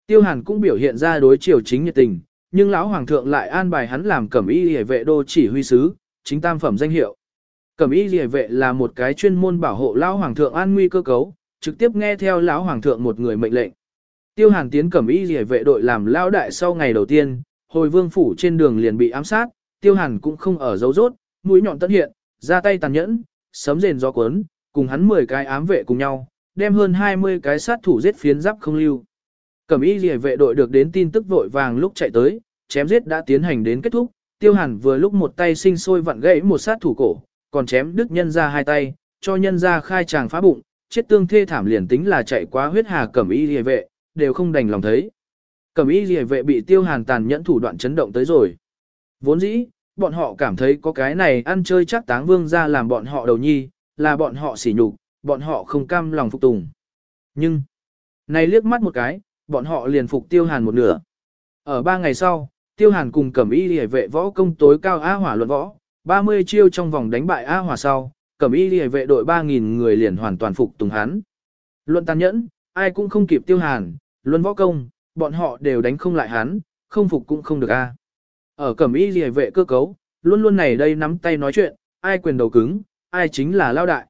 Speaker 1: Tiêu Hàn cũng biểu hiện ra đối chiều chính nhiệt tình, nhưng lão hoàng thượng lại an bài hắn làm cẩm y liễu vệ đô chỉ huy sứ, chính tam phẩm danh hiệu. Cẩm y liễu vệ là một cái chuyên môn bảo hộ lão hoàng thượng an nguy cơ cấu, trực tiếp nghe theo lão hoàng thượng một người mệnh lệnh. Tiêu Hàn tiến cẩm y rỉa vệ đội làm lão đại sau ngày đầu tiên, hồi vương phủ trên đường liền bị ám sát, Tiêu Hàn cũng không ở dấu rốt, mũi nhọn tất hiện, ra tay tàn nhẫn, sấm rền gió cuốn, cùng hắn 10 cái ám vệ cùng nhau, đem hơn 20 cái sát thủ giết phiến giáp không lưu. Cẩm y rỉa vệ đội được đến tin tức vội vàng lúc chạy tới, chém giết đã tiến hành đến kết thúc, Tiêu Hàn vừa lúc một tay sinh sôi vặn gãy một sát thủ cổ, còn chém đứt nhân ra hai tay, cho nhân ra khai tràng phá bụng, chết tương thê thảm liền tính là chạy quá huyết hà cẩm y liề vệ, đều không đành lòng thấy. Cẩm y liề vệ bị tiêu hàn tàn nhẫn thủ đoạn chấn động tới rồi. Vốn dĩ, bọn họ cảm thấy có cái này ăn chơi chắc táng vương ra làm bọn họ đầu nhi, là bọn họ sỉ nhục, bọn họ không cam lòng phục tùng. Nhưng, này liếc mắt một cái, bọn họ liền phục tiêu hàn một nửa. Ở ba ngày sau, tiêu hàn cùng cẩm y liề vệ võ công tối cao A hỏa luận võ, 30 chiêu trong vòng đánh bại A hỏa sau, cẩm y liề vệ đội 3.000 người liền hoàn toàn phục tùng hắn. Luận tàn nhẫn, ai cũng không kịp tiêu hàn, luận võ công, bọn họ đều đánh không lại hắn, không phục cũng không được a. Ở cẩm y liề vệ cơ cấu, luôn luôn này đây nắm tay nói chuyện, ai quyền đầu cứng, ai chính là lao đại.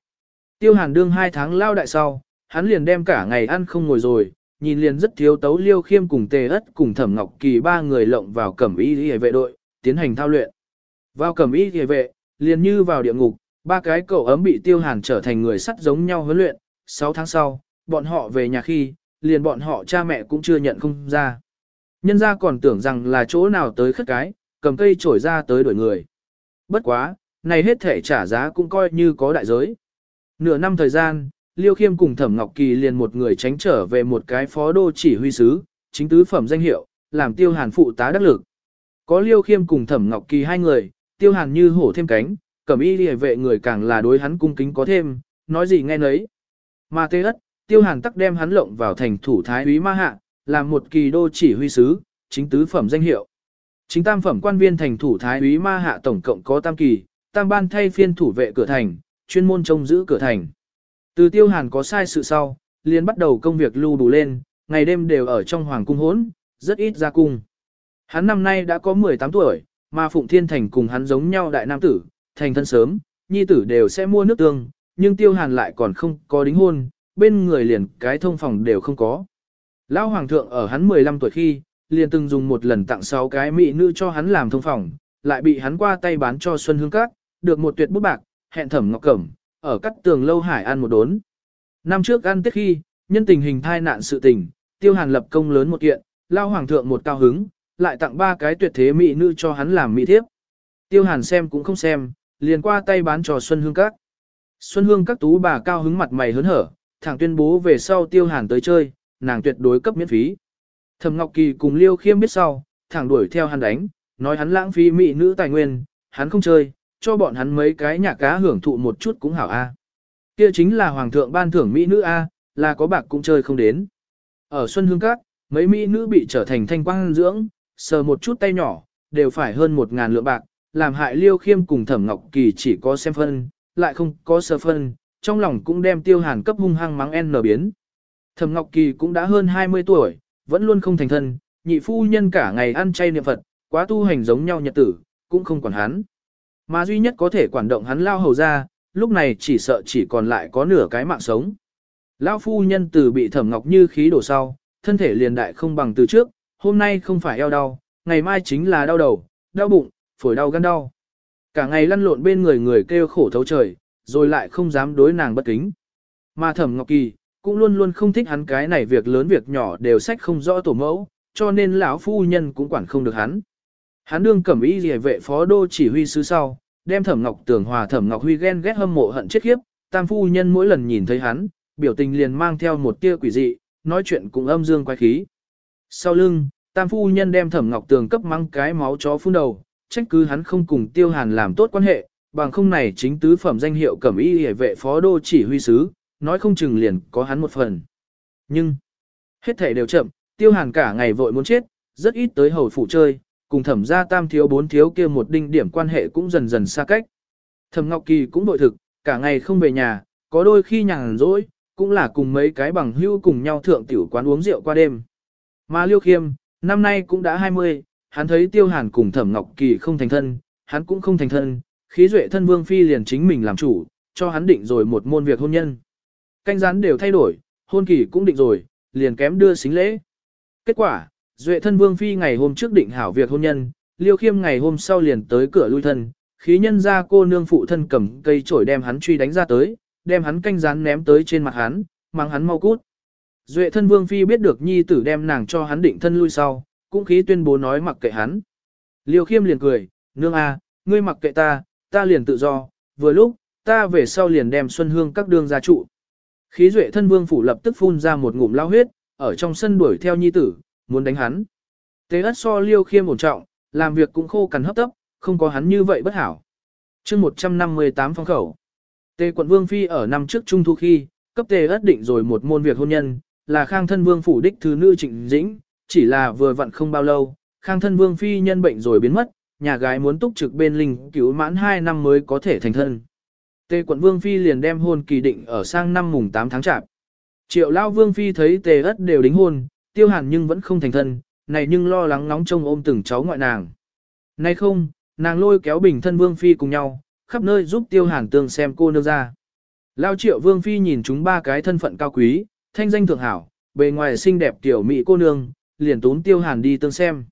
Speaker 1: Tiêu hàn đương hai tháng lao đại sau, hắn liền đem cả ngày ăn không ngồi rồi, nhìn liền rất thiếu tấu liêu khiêm cùng tề ất cùng thẩm ngọc kỳ ba người lộng vào cẩm y liề vệ đội, tiến hành thao luyện. Vào cẩm y liề vệ, liền như vào địa ngục, Ba cái cậu ấm bị tiêu hàn trở thành người sắt giống nhau huấn luyện, 6 tháng sau, bọn họ về nhà khi, liền bọn họ cha mẹ cũng chưa nhận không ra. Nhân gia còn tưởng rằng là chỗ nào tới khất cái, cầm cây trổi ra tới đuổi người. Bất quá, này hết thể trả giá cũng coi như có đại giới. Nửa năm thời gian, Liêu Khiêm cùng Thẩm Ngọc Kỳ liền một người tránh trở về một cái phó đô chỉ huy sứ, chính tứ phẩm danh hiệu, làm Tiêu Hàn phụ tá đắc lực. Có Liêu Khiêm cùng Thẩm Ngọc Kỳ hai người, Tiêu Hàn như hổ thêm cánh, cẩm y liề vệ người càng là đối hắn cung kính có thêm, nói gì nghe nấy. Mà tê ất, tiêu hàn tắc đem hắn lộng vào thành thủ thái úy ma hạ, làm một kỳ đô chỉ huy sứ, chính tứ phẩm danh hiệu. Chính tam phẩm quan viên thành thủ thái úy ma hạ tổng cộng có tam kỳ, tam ban thay phiên thủ vệ cửa thành, chuyên môn trông giữ cửa thành. Từ tiêu hàn có sai sự sau, liền bắt đầu công việc lưu đủ lên, ngày đêm đều ở trong hoàng cung hốn, rất ít ra cung. Hắn năm nay đã có 18 tuổi, mà Phụng Thiên Thành cùng hắn giống nhau đại nam tử, thành thân sớm, nhi tử đều sẽ mua nước tương, nhưng tiêu hàn lại còn không có đính hôn, bên người liền cái thông phòng đều không có. Lão Hoàng thượng ở hắn 15 tuổi khi, liền từng dùng một lần tặng 6 cái mỹ nữ cho hắn làm thông phòng, lại bị hắn qua tay bán cho Xuân Hương Các, được một tuyệt bút bạc, hẹn thẩm ngọc cẩm, ở cắt tường lâu hải ăn một đốn. Năm trước ăn tết khi, nhân tình hình thai nạn sự tình, tiêu hàn lập công lớn một kiện, lao hoàng thượng một cao hứng, lại tặng ba cái tuyệt thế mỹ nữ cho hắn làm mỹ thiếp. Tiêu hàn xem cũng không xem, liền qua tay bán cho Xuân Hương Các. Xuân Hương Các tú bà cao hứng mặt mày hớn hở, thẳng tuyên bố về sau tiêu hàn tới chơi, nàng tuyệt đối cấp miễn phí. Thẩm Ngọc Kỳ cùng Liêu Khiêm biết sau, thẳng đuổi theo hắn đánh, nói hắn lãng phí mỹ nữ tài nguyên, hắn không chơi, cho bọn hắn mấy cái nhà cá hưởng thụ một chút cũng hảo a. Kia chính là hoàng thượng ban thưởng mỹ nữ a, là có bạc cũng chơi không đến. Ở Xuân Hương Các, mấy mỹ nữ bị trở thành thanh quang dưỡng, sờ một chút tay nhỏ, đều phải hơn một ngàn lượng bạc, làm hại liêu khiêm cùng thẩm ngọc kỳ chỉ có xem phân, lại không có sơ phân, trong lòng cũng đem tiêu hàn cấp hung hăng mắng n biến. Thẩm ngọc kỳ cũng đã hơn 20 tuổi, vẫn luôn không thành thân, nhị phu nhân cả ngày ăn chay niệm Phật, quá tu hành giống nhau nhật tử, cũng không quản hắn. Mà duy nhất có thể quản động hắn lao hầu ra, lúc này chỉ sợ chỉ còn lại có nửa cái mạng sống. lao phu nhân từ bị thẩm ngọc như khí đổ sau, thân thể liền đại không bằng từ trước, hôm nay không phải eo đau, ngày mai chính là đau đầu, đau bụng, phổi đau gan đau. Cả ngày lăn lộn bên người người kêu khổ thấu trời, rồi lại không dám đối nàng bất kính. Mà Thẩm Ngọc Kỳ cũng luôn luôn không thích hắn cái này việc lớn việc nhỏ đều sách không rõ tổ mẫu, cho nên lão phu nhân cũng quản không được hắn. Hắn đương cẩm y liề vệ phó đô chỉ huy sứ sau, đem Thẩm Ngọc tường hòa Thẩm Ngọc Huy ghen ghét hâm mộ hận chết khiếp, tam phu nhân mỗi lần nhìn thấy hắn, biểu tình liền mang theo một tia quỷ dị, nói chuyện cũng âm dương quái khí. Sau lưng, tam phu nhân đem Thẩm Ngọc Tường cấp mang cái máu chó phun đầu, trách cứ hắn không cùng tiêu hàn làm tốt quan hệ, bằng không này chính tứ phẩm danh hiệu cẩm y hề vệ phó đô chỉ huy sứ, nói không chừng liền có hắn một phần. Nhưng, hết thể đều chậm, tiêu hàn cả ngày vội muốn chết, rất ít tới hầu phủ chơi, cùng thẩm gia tam thiếu bốn thiếu kia một đinh điểm quan hệ cũng dần dần xa cách. Thẩm Ngọc Kỳ cũng bội thực, cả ngày không về nhà, có đôi khi nhàn rỗi, cũng là cùng mấy cái bằng hưu cùng nhau thượng tiểu quán uống rượu qua đêm. Mà Liêu Khiêm, năm nay cũng đã 20, hắn thấy tiêu hàn cùng thẩm ngọc kỳ không thành thân, hắn cũng không thành thân, khí duệ thân vương phi liền chính mình làm chủ, cho hắn định rồi một môn việc hôn nhân. Canh rán đều thay đổi, hôn kỳ cũng định rồi, liền kém đưa xính lễ. Kết quả, duệ thân vương phi ngày hôm trước định hảo việc hôn nhân, liêu khiêm ngày hôm sau liền tới cửa lui thân, khí nhân ra cô nương phụ thân cầm cây chổi đem hắn truy đánh ra tới, đem hắn canh rán ném tới trên mặt hắn, mang hắn mau cút. Duệ thân vương phi biết được nhi tử đem nàng cho hắn định thân lui sau, cũng khí tuyên bố nói mặc kệ hắn. Liêu khiêm liền cười, nương a, ngươi mặc kệ ta, ta liền tự do, vừa lúc, ta về sau liền đem Xuân Hương các đương gia trụ. Khí duệ thân vương phủ lập tức phun ra một ngụm lao huyết, ở trong sân đuổi theo nhi tử, muốn đánh hắn. Tế ất so liêu khiêm ổn trọng, làm việc cũng khô cằn hấp tấp, không có hắn như vậy bất hảo. chương 158 phong khẩu. Tề quận vương phi ở năm trước trung thu khi, cấp tề ất định rồi một môn việc hôn nhân, là khang thân vương phủ đích thứ nữ trịnh dĩnh, chỉ là vừa vặn không bao lâu, khang thân vương phi nhân bệnh rồi biến mất, nhà gái muốn túc trực bên linh cứu mãn 2 năm mới có thể thành thân. Tề quận vương phi liền đem hôn kỳ định ở sang năm mùng 8 tháng chạp. Triệu lao vương phi thấy tề ất đều đính hôn, tiêu hàn nhưng vẫn không thành thân, này nhưng lo lắng nóng trông ôm từng cháu ngoại nàng. Nay không, nàng lôi kéo bình thân vương phi cùng nhau, khắp nơi giúp tiêu hàn tương xem cô nương ra. Lao triệu vương phi nhìn chúng ba cái thân phận cao quý, thanh danh thượng hảo, bề ngoài xinh đẹp tiểu mỹ cô nương, liền tốn tiêu hàn đi tương xem.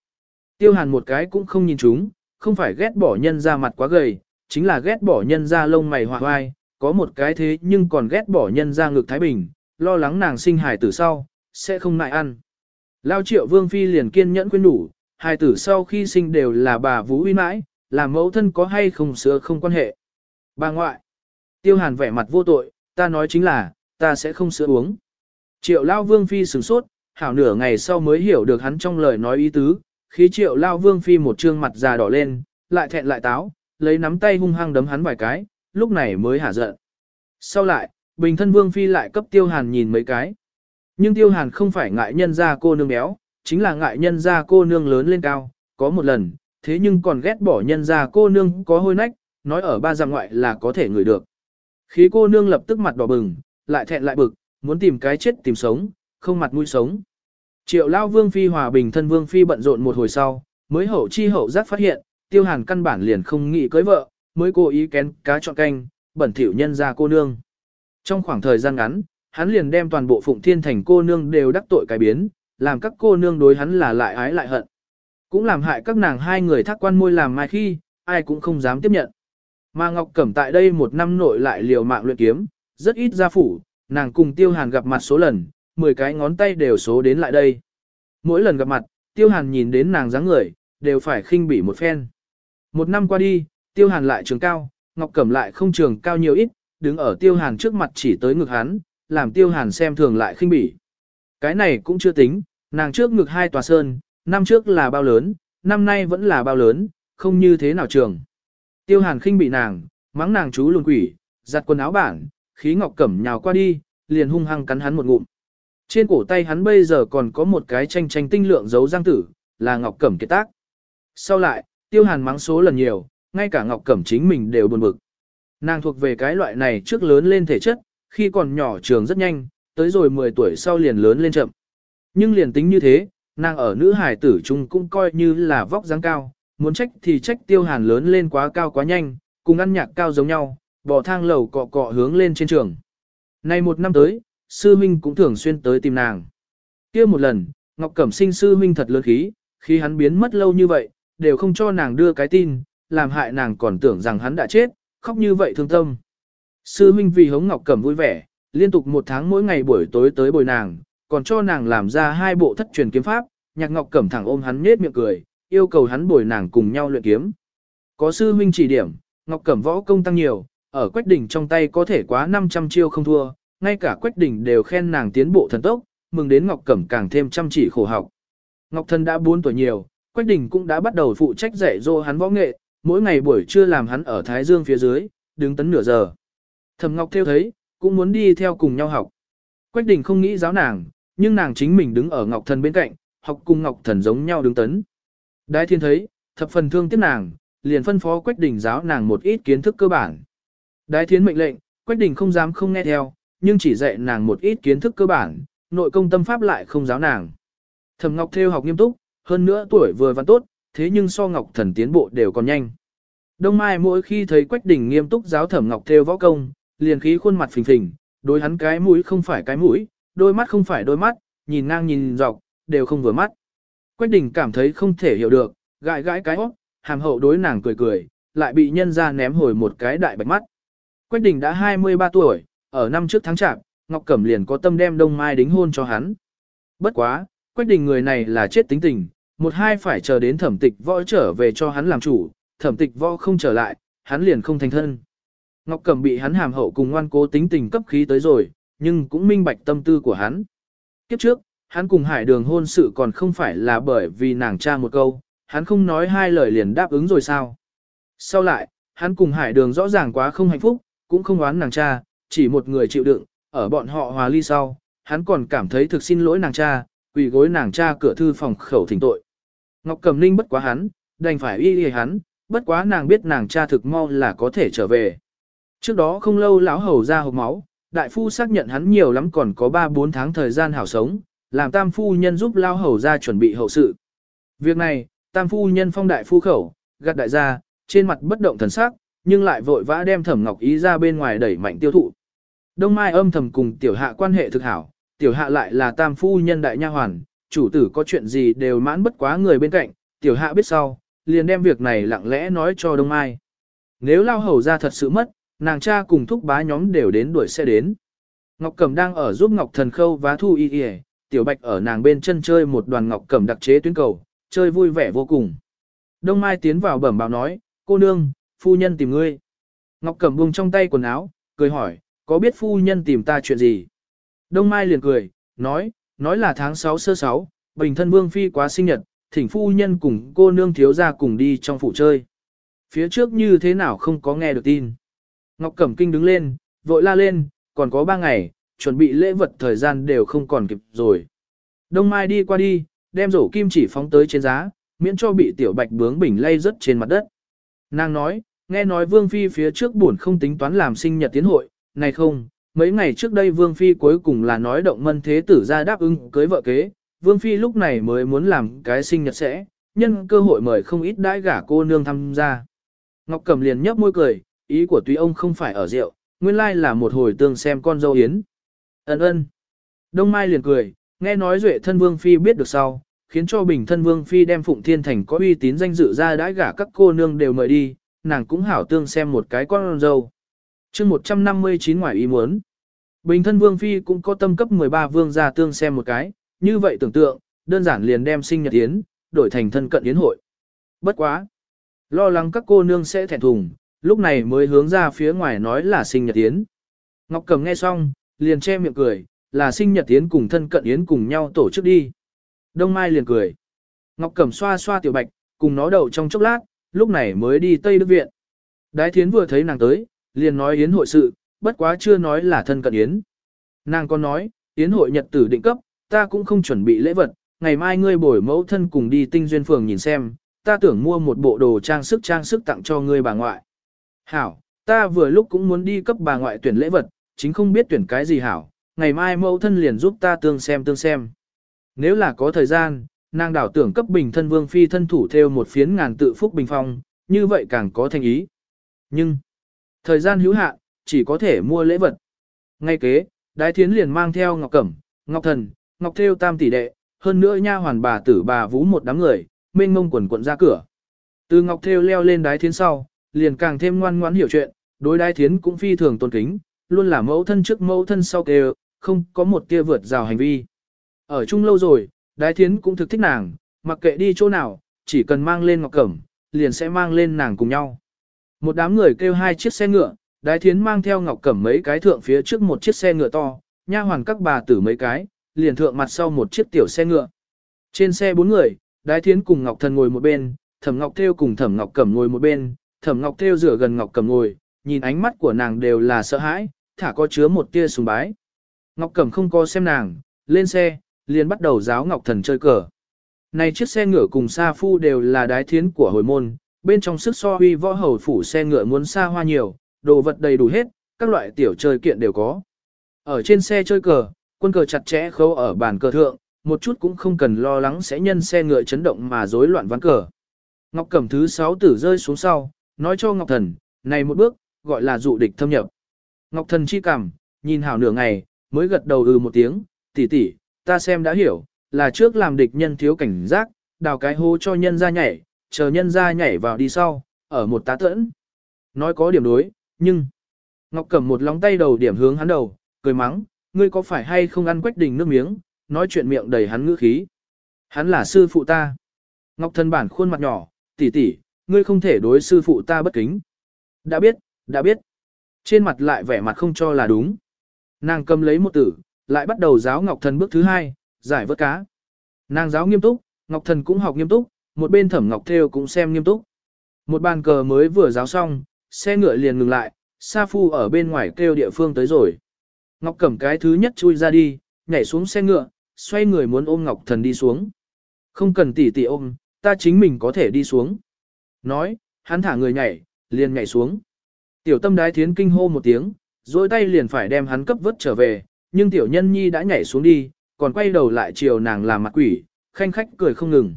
Speaker 1: Tiêu hàn một cái cũng không nhìn chúng, không phải ghét bỏ nhân ra mặt quá gầy, chính là ghét bỏ nhân ra lông mày hoa hoai, có một cái thế nhưng còn ghét bỏ nhân ra ngực Thái Bình, lo lắng nàng sinh hài tử sau, sẽ không ngại ăn. Lao triệu vương phi liền kiên nhẫn khuyên đủ, hài tử sau khi sinh đều là bà vũ uy mãi, là mẫu thân có hay không sữa không quan hệ. Bà ngoại, tiêu hàn vẻ mặt vô tội, ta nói chính là, ta sẽ không sữa uống. Triệu Lao vương phi sửng sốt, hảo nửa ngày sau mới hiểu được hắn trong lời nói ý tứ, khí triệu lao vương phi một trương mặt già đỏ lên, lại thẹn lại táo, lấy nắm tay hung hăng đấm hắn vài cái, lúc này mới hả giận. Sau lại, bình thân vương phi lại cấp tiêu hàn nhìn mấy cái. Nhưng tiêu hàn không phải ngại nhân ra cô nương béo, chính là ngại nhân ra cô nương lớn lên cao, có một lần, thế nhưng còn ghét bỏ nhân ra cô nương có hôi nách, nói ở ba giang ngoại là có thể ngửi được. Khí cô nương lập tức mặt đỏ bừng, lại thẹn lại bực, muốn tìm cái chết tìm sống, không mặt mũi sống. Triệu Lao Vương Phi hòa bình thân Vương Phi bận rộn một hồi sau, mới hậu chi hậu giác phát hiện, tiêu hàn căn bản liền không nghĩ cưới vợ, mới cố ý kén cá chọn canh, bẩn thỉu nhân ra cô nương. Trong khoảng thời gian ngắn, hắn liền đem toàn bộ phụng thiên thành cô nương đều đắc tội cái biến, làm các cô nương đối hắn là lại ái lại hận. Cũng làm hại các nàng hai người thác quan môi làm mai khi, ai cũng không dám tiếp nhận. Mà Ngọc Cẩm tại đây một năm nội lại liều mạng luyện kiếm, rất ít gia phủ, nàng cùng tiêu hàn gặp mặt số lần, 10 cái ngón tay đều số đến lại đây. Mỗi lần gặp mặt, tiêu hàn nhìn đến nàng dáng người, đều phải khinh bỉ một phen. Một năm qua đi, tiêu hàn lại trường cao, ngọc cẩm lại không trường cao nhiều ít, đứng ở tiêu hàn trước mặt chỉ tới ngực hắn, làm tiêu hàn xem thường lại khinh bỉ. Cái này cũng chưa tính, nàng trước ngực hai tòa sơn, năm trước là bao lớn, năm nay vẫn là bao lớn, không như thế nào trường. Tiêu hàn khinh bị nàng, mắng nàng chú lùn quỷ, giặt quần áo bản, khí ngọc cẩm nhào qua đi, liền hung hăng cắn hắn một ngụm. Trên cổ tay hắn bây giờ còn có một cái tranh tranh tinh lượng dấu giang tử, là Ngọc Cẩm kết tác. Sau lại, tiêu hàn mắng số lần nhiều, ngay cả Ngọc Cẩm chính mình đều buồn bực. Nàng thuộc về cái loại này trước lớn lên thể chất, khi còn nhỏ trường rất nhanh, tới rồi 10 tuổi sau liền lớn lên chậm. Nhưng liền tính như thế, nàng ở nữ hải tử trung cũng coi như là vóc dáng cao, muốn trách thì trách tiêu hàn lớn lên quá cao quá nhanh, cùng ăn nhạc cao giống nhau, bỏ thang lầu cọ cọ hướng lên trên trường. Nay một năm tới, sư huynh cũng thường xuyên tới tìm nàng. Kia một lần, Ngọc Cẩm Sinh sư huynh thật lớn khí, khi hắn biến mất lâu như vậy, đều không cho nàng đưa cái tin, làm hại nàng còn tưởng rằng hắn đã chết, khóc như vậy thương tâm. Sư huynh vì hống Ngọc Cẩm vui vẻ, liên tục một tháng mỗi ngày buổi tối tới bồi nàng, còn cho nàng làm ra hai bộ thất truyền kiếm pháp, nhạc Ngọc Cẩm thẳng ôm hắn nết miệng cười, yêu cầu hắn bồi nàng cùng nhau luyện kiếm. Có sư huynh chỉ điểm, Ngọc Cẩm võ công tăng nhiều, ở Quách Đỉnh trong tay có thể quá 500 chiêu không thua, ngay cả Quách Đình đều khen nàng tiến bộ thần tốc, mừng đến Ngọc Cẩm càng thêm chăm chỉ khổ học. Ngọc Thần đã 4 tuổi nhiều, Quách Đình cũng đã bắt đầu phụ trách dạy dỗ hắn võ nghệ, mỗi ngày buổi trưa làm hắn ở Thái Dương phía dưới, đứng tấn nửa giờ. Thẩm Ngọc theo thấy, cũng muốn đi theo cùng nhau học. Quách Đình không nghĩ giáo nàng, nhưng nàng chính mình đứng ở Ngọc Thần bên cạnh, học cùng Ngọc Thần giống nhau đứng tấn. Đại Thiên thấy, thập phần thương tiếc nàng, liền phân phó Quách Đình giáo nàng một ít kiến thức cơ bản. Đại Thiên mệnh lệnh, Quách Đình không dám không nghe theo, nhưng chỉ dạy nàng một ít kiến thức cơ bản, nội công tâm pháp lại không giáo nàng. Thẩm Ngọc theo học nghiêm túc, hơn nữa tuổi vừa văn tốt, thế nhưng so Ngọc Thần tiến bộ đều còn nhanh. Đông Mai mỗi khi thấy Quách Đình nghiêm túc giáo Thẩm Ngọc theo võ công, liền khí khuôn mặt phình phình, đối hắn cái mũi không phải cái mũi, đôi mắt không phải đôi mắt, nhìn ngang nhìn dọc, đều không vừa mắt. Quách Đình cảm thấy không thể hiểu được, gãi gãi cái óc, hàm hậu đối nàng cười cười, lại bị nhân ra ném hồi một cái đại bạch mắt. Quách Đình đã 23 tuổi, ở năm trước tháng chạp, Ngọc Cẩm liền có tâm đem Đông Mai đính hôn cho hắn. Bất quá, Quách Đình người này là chết tính tình, một hai phải chờ đến thẩm tịch võ trở về cho hắn làm chủ, thẩm tịch võ không trở lại, hắn liền không thành thân. Ngọc Cẩm bị hắn hàm hậu cùng ngoan cố tính tình cấp khí tới rồi, nhưng cũng minh bạch tâm tư của hắn. Kiếp trước, hắn cùng hải đường hôn sự còn không phải là bởi vì nàng cha một câu, hắn không nói hai lời liền đáp ứng rồi sao. Sau lại, hắn cùng hải đường rõ ràng quá không hạnh phúc, cũng không oán nàng cha, chỉ một người chịu đựng, ở bọn họ hòa ly sau, hắn còn cảm thấy thực xin lỗi nàng cha, quỳ gối nàng cha cửa thư phòng khẩu thỉnh tội. Ngọc Cẩm Ninh bất quá hắn, đành phải y y hắn, bất quá nàng biết nàng cha thực mau là có thể trở về. Trước đó không lâu lão hầu ra hộc máu, đại phu xác nhận hắn nhiều lắm còn có 3-4 tháng thời gian hảo sống, làm tam phu nhân giúp lão hầu ra chuẩn bị hậu sự. Việc này, tam phu nhân phong đại phu khẩu, gạt đại gia, trên mặt bất động thần sắc, nhưng lại vội vã đem thẩm ngọc ý ra bên ngoài đẩy mạnh tiêu thụ. Đông Mai âm thầm cùng tiểu hạ quan hệ thực hảo, tiểu hạ lại là tam phu nhân đại nha hoàn, chủ tử có chuyện gì đều mãn bất quá người bên cạnh, tiểu hạ biết sau, liền đem việc này lặng lẽ nói cho Đông Mai. Nếu lao hầu ra thật sự mất, nàng cha cùng thúc bá nhóm đều đến đuổi xe đến. Ngọc Cẩm đang ở giúp Ngọc Thần Khâu vá thu y y, tiểu bạch ở nàng bên chân chơi một đoàn Ngọc Cẩm đặc chế tuyến cầu, chơi vui vẻ vô cùng. Đông Mai tiến vào bẩm báo nói, cô nương, phu nhân tìm ngươi. Ngọc Cẩm buông trong tay quần áo, cười hỏi, có biết phu nhân tìm ta chuyện gì? Đông Mai liền cười, nói, nói là tháng 6 sơ 6, bình thân vương phi quá sinh nhật, thỉnh phu nhân cùng cô nương thiếu ra cùng đi trong phủ chơi. Phía trước như thế nào không có nghe được tin. Ngọc Cẩm Kinh đứng lên, vội la lên, còn có 3 ngày, chuẩn bị lễ vật thời gian đều không còn kịp rồi. Đông Mai đi qua đi, đem rổ kim chỉ phóng tới trên giá, miễn cho bị tiểu bạch bướng bình lay rớt trên mặt đất. Nàng nói, nghe nói Vương Phi phía trước buồn không tính toán làm sinh nhật tiến hội, này không, mấy ngày trước đây Vương Phi cuối cùng là nói động mân thế tử ra đáp ứng cưới vợ kế, Vương Phi lúc này mới muốn làm cái sinh nhật sẽ, nhân cơ hội mời không ít đãi gả cô nương tham gia. Ngọc Cẩm liền nhấp môi cười, ý của tuy ông không phải ở rượu, nguyên lai là một hồi tương xem con dâu yến. Ấn ơn. Đông Mai liền cười, nghe nói Duệ thân Vương Phi biết được sau, khiến cho bình thân Vương Phi đem Phụng Thiên Thành có uy tín danh dự ra đãi gả các cô nương đều mời đi, nàng cũng hảo tương xem một cái con dâu chương 159 ngoài ý muốn. Bình thân vương phi cũng có tâm cấp 13 vương gia tương xem một cái, như vậy tưởng tượng, đơn giản liền đem sinh nhật yến, đổi thành thân cận yến hội. Bất quá. Lo lắng các cô nương sẽ thẹn thùng, lúc này mới hướng ra phía ngoài nói là sinh nhật yến. Ngọc Cầm nghe xong, liền che miệng cười, là sinh nhật yến cùng thân cận yến cùng nhau tổ chức đi. Đông Mai liền cười. Ngọc Cẩm xoa xoa tiểu bạch, cùng nó đầu trong chốc lát, lúc này mới đi Tây Đức Viện. Đái Thiến vừa thấy nàng tới, liền nói yến hội sự, bất quá chưa nói là thân cận yến. Nàng còn nói, yến hội nhật tử định cấp, ta cũng không chuẩn bị lễ vật, ngày mai ngươi bồi mẫu thân cùng đi tinh duyên phường nhìn xem, ta tưởng mua một bộ đồ trang sức trang sức tặng cho ngươi bà ngoại. Hảo, ta vừa lúc cũng muốn đi cấp bà ngoại tuyển lễ vật, chính không biết tuyển cái gì hảo, ngày mai mẫu thân liền giúp ta tương xem tương xem. Nếu là có thời gian, nàng đảo tưởng cấp bình thân vương phi thân thủ theo một phiến ngàn tự phúc bình phong, như vậy càng có thành ý. Nhưng, Thời gian hữu hạn, chỉ có thể mua lễ vật. Ngay kế, Đái Thiến liền mang theo Ngọc Cẩm, Ngọc Thần, Ngọc Thêu Tam tỷ đệ, hơn nữa nha hoàn bà tử bà vú một đám người, mênh mông quần quận ra cửa. Từ Ngọc Thêu leo lên Đái Thiến sau, liền càng thêm ngoan ngoãn hiểu chuyện, đối Đái Thiến cũng phi thường tôn kính, luôn là mẫu thân trước mẫu thân sau kêu, không có một tia vượt rào hành vi. Ở chung lâu rồi, Đái Thiến cũng thực thích nàng, mặc kệ đi chỗ nào, chỉ cần mang lên Ngọc Cẩm, liền sẽ mang lên nàng cùng nhau. Một đám người kêu hai chiếc xe ngựa, đái thiến mang theo ngọc cẩm mấy cái thượng phía trước một chiếc xe ngựa to, nha hoàn các bà tử mấy cái, liền thượng mặt sau một chiếc tiểu xe ngựa. Trên xe bốn người, đái thiến cùng ngọc thần ngồi một bên, thẩm ngọc Thêu cùng thẩm ngọc cẩm ngồi một bên, thẩm ngọc Thêu rửa gần ngọc cẩm ngồi, nhìn ánh mắt của nàng đều là sợ hãi, thả có chứa một tia sùng bái. Ngọc Cẩm không có xem nàng, lên xe, liền bắt đầu giáo Ngọc Thần chơi cờ. Này chiếc xe ngựa cùng Sa Phu đều là đái thiến của hồi môn, bên trong sức so huy võ hầu phủ xe ngựa muốn xa hoa nhiều, đồ vật đầy đủ hết, các loại tiểu chơi kiện đều có. Ở trên xe chơi cờ, quân cờ chặt chẽ khâu ở bàn cờ thượng, một chút cũng không cần lo lắng sẽ nhân xe ngựa chấn động mà rối loạn ván cờ. Ngọc Cẩm thứ 6 tử rơi xuống sau, nói cho Ngọc Thần, này một bước, gọi là dụ địch thâm nhập. Ngọc Thần chi cảm, nhìn hảo nửa ngày, mới gật đầu ừ một tiếng, tỷ tỷ, ta xem đã hiểu, là trước làm địch nhân thiếu cảnh giác, đào cái hố cho nhân ra nhảy, chờ nhân ra nhảy vào đi sau, ở một tá tẫn. Nói có điểm đối, nhưng... Ngọc cầm một lóng tay đầu điểm hướng hắn đầu, cười mắng, ngươi có phải hay không ăn quách đình nước miếng, nói chuyện miệng đầy hắn ngữ khí. Hắn là sư phụ ta. Ngọc thân bản khuôn mặt nhỏ, tỷ tỷ, ngươi không thể đối sư phụ ta bất kính. Đã biết, đã biết. Trên mặt lại vẻ mặt không cho là đúng. Nàng cầm lấy một tử, lại bắt đầu giáo Ngọc thân bước thứ hai, giải vớt cá. Nàng giáo nghiêm túc, Ngọc Thần cũng học nghiêm túc, một bên thẩm ngọc theo cũng xem nghiêm túc. Một bàn cờ mới vừa giáo xong, xe ngựa liền ngừng lại, Sa Phu ở bên ngoài kêu địa phương tới rồi. Ngọc Cẩm cái thứ nhất chui ra đi, nhảy xuống xe ngựa, xoay người muốn ôm Ngọc Thần đi xuống. Không cần tỉ tỉ ôm, ta chính mình có thể đi xuống. Nói, hắn thả người nhảy, liền nhảy xuống. Tiểu tâm đái thiến kinh hô một tiếng, dối tay liền phải đem hắn cấp vớt trở về, nhưng tiểu nhân nhi đã nhảy xuống đi, còn quay đầu lại chiều nàng làm mặt quỷ, khanh khách cười không ngừng.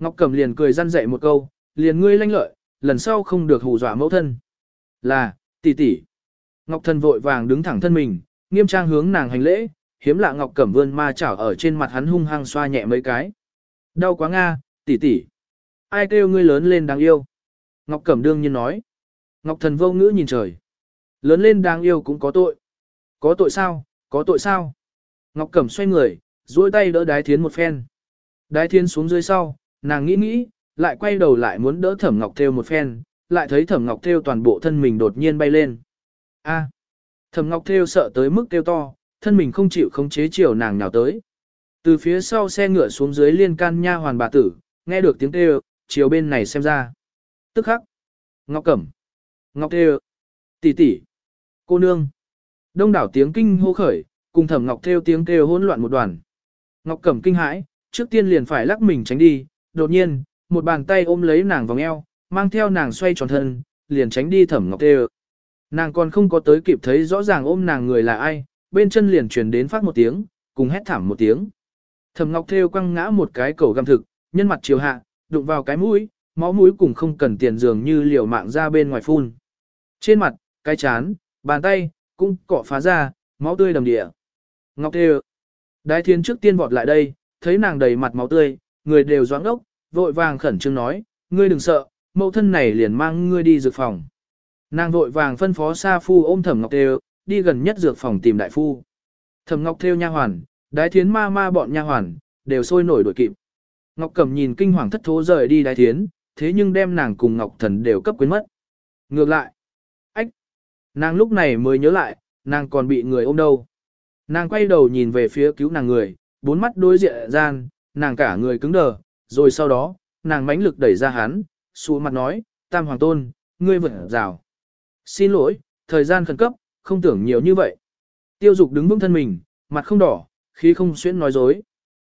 Speaker 1: Ngọc Cẩm liền cười răn dạy một câu, liền ngươi lanh lợi, lần sau không được hù dọa mẫu thân. Là, tỷ tỷ. Ngọc Thần vội vàng đứng thẳng thân mình, nghiêm trang hướng nàng hành lễ, hiếm lạ Ngọc Cẩm vươn ma chảo ở trên mặt hắn hung hăng xoa nhẹ mấy cái. Đau quá nga, tỷ tỷ. Ai kêu ngươi lớn lên đáng yêu? Ngọc Cẩm đương nhiên nói. Ngọc Thần vô ngữ nhìn trời. Lớn lên đáng yêu cũng có tội. Có tội sao, có tội sao? Ngọc Cẩm xoay người, duỗi tay đỡ Đái Thiến một phen. Đái Thiến xuống dưới sau, nàng nghĩ nghĩ, lại quay đầu lại muốn đỡ Thẩm Ngọc Thêu một phen, lại thấy Thẩm Ngọc Thêu toàn bộ thân mình đột nhiên bay lên. A. Thẩm Ngọc Thêu sợ tới mức kêu to, thân mình không chịu khống chế chiều nàng nhào tới. Từ phía sau xe ngựa xuống dưới liên can nha hoàn bà tử, nghe được tiếng kêu, chiều bên này xem ra. Tức khắc. Ngọc Cẩm. Ngọc Thêu. Tỷ tỷ. Cô nương. Đông đảo tiếng kinh hô khởi, cùng Thẩm Ngọc Thêu tiếng kêu hỗn loạn một đoàn. Ngọc Cẩm kinh hãi, trước tiên liền phải lắc mình tránh đi, đột nhiên, một bàn tay ôm lấy nàng vòng eo, mang theo nàng xoay tròn thân, liền tránh đi thẩm ngọc tê ơ. Nàng còn không có tới kịp thấy rõ ràng ôm nàng người là ai, bên chân liền truyền đến phát một tiếng, cùng hét thảm một tiếng. Thẩm ngọc thêu quăng ngã một cái cầu găm thực, nhân mặt chiều hạ, đụng vào cái mũi, máu mũi cùng không cần tiền dường như liều mạng ra bên ngoài phun. Trên mặt, cái chán, bàn tay, cũng cọ phá ra, máu tươi đầm địa. Ngọc thêu Đái Thiên trước tiên vọt lại đây, thấy nàng đầy mặt máu tươi, người đều doãn ốc, vội vàng khẩn trương nói, ngươi đừng sợ, mẫu thân này liền mang ngươi đi dược phòng. Nàng vội vàng phân phó Sa Phu ôm Thẩm Ngọc Thêu, đi gần nhất dược phòng tìm đại phu. Thẩm Ngọc Thêu nha hoàn, đái thiến ma ma bọn nha hoàn, đều sôi nổi đuổi kịp. Ngọc Cẩm nhìn kinh hoàng thất thố rời đi đái thiến, thế nhưng đem nàng cùng Ngọc Thần đều cấp quên mất. Ngược lại, ách, nàng lúc này mới nhớ lại, nàng còn bị người ôm đâu. Nàng quay đầu nhìn về phía cứu nàng người, bốn mắt đối diện gian, nàng cả người cứng đờ, rồi sau đó, nàng mãnh lực đẩy ra hắn, xuống mặt nói, tam hoàng tôn, ngươi vượt rào. Xin lỗi, thời gian khẩn cấp, không tưởng nhiều như vậy. Tiêu dục đứng vững thân mình, mặt không đỏ, khí không xuyễn nói dối.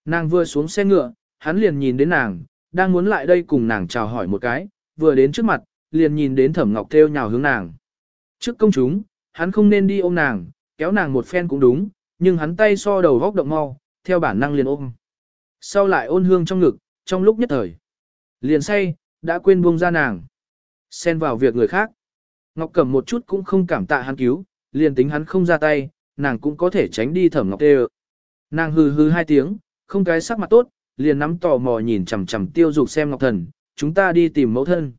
Speaker 1: Nàng vừa xuống xe ngựa, hắn liền nhìn đến nàng, đang muốn lại đây cùng nàng chào hỏi một cái, vừa đến trước mặt, liền nhìn đến thẩm ngọc theo nhào hướng nàng. Trước công chúng, hắn không nên đi ôm nàng, kéo nàng một phen cũng đúng, nhưng hắn tay so đầu góc động mau, theo bản năng liền ôm. Sau lại ôn hương trong ngực, trong lúc nhất thời. Liền say, đã quên buông ra nàng. Xen vào việc người khác. Ngọc Cẩm một chút cũng không cảm tạ hắn cứu, liền tính hắn không ra tay, nàng cũng có thể tránh đi thẩm Ngọc Tê Nàng hừ hừ hai tiếng, không cái sắc mặt tốt, liền nắm tò mò nhìn chằm chằm tiêu dục xem Ngọc Thần, chúng ta đi tìm mẫu thân.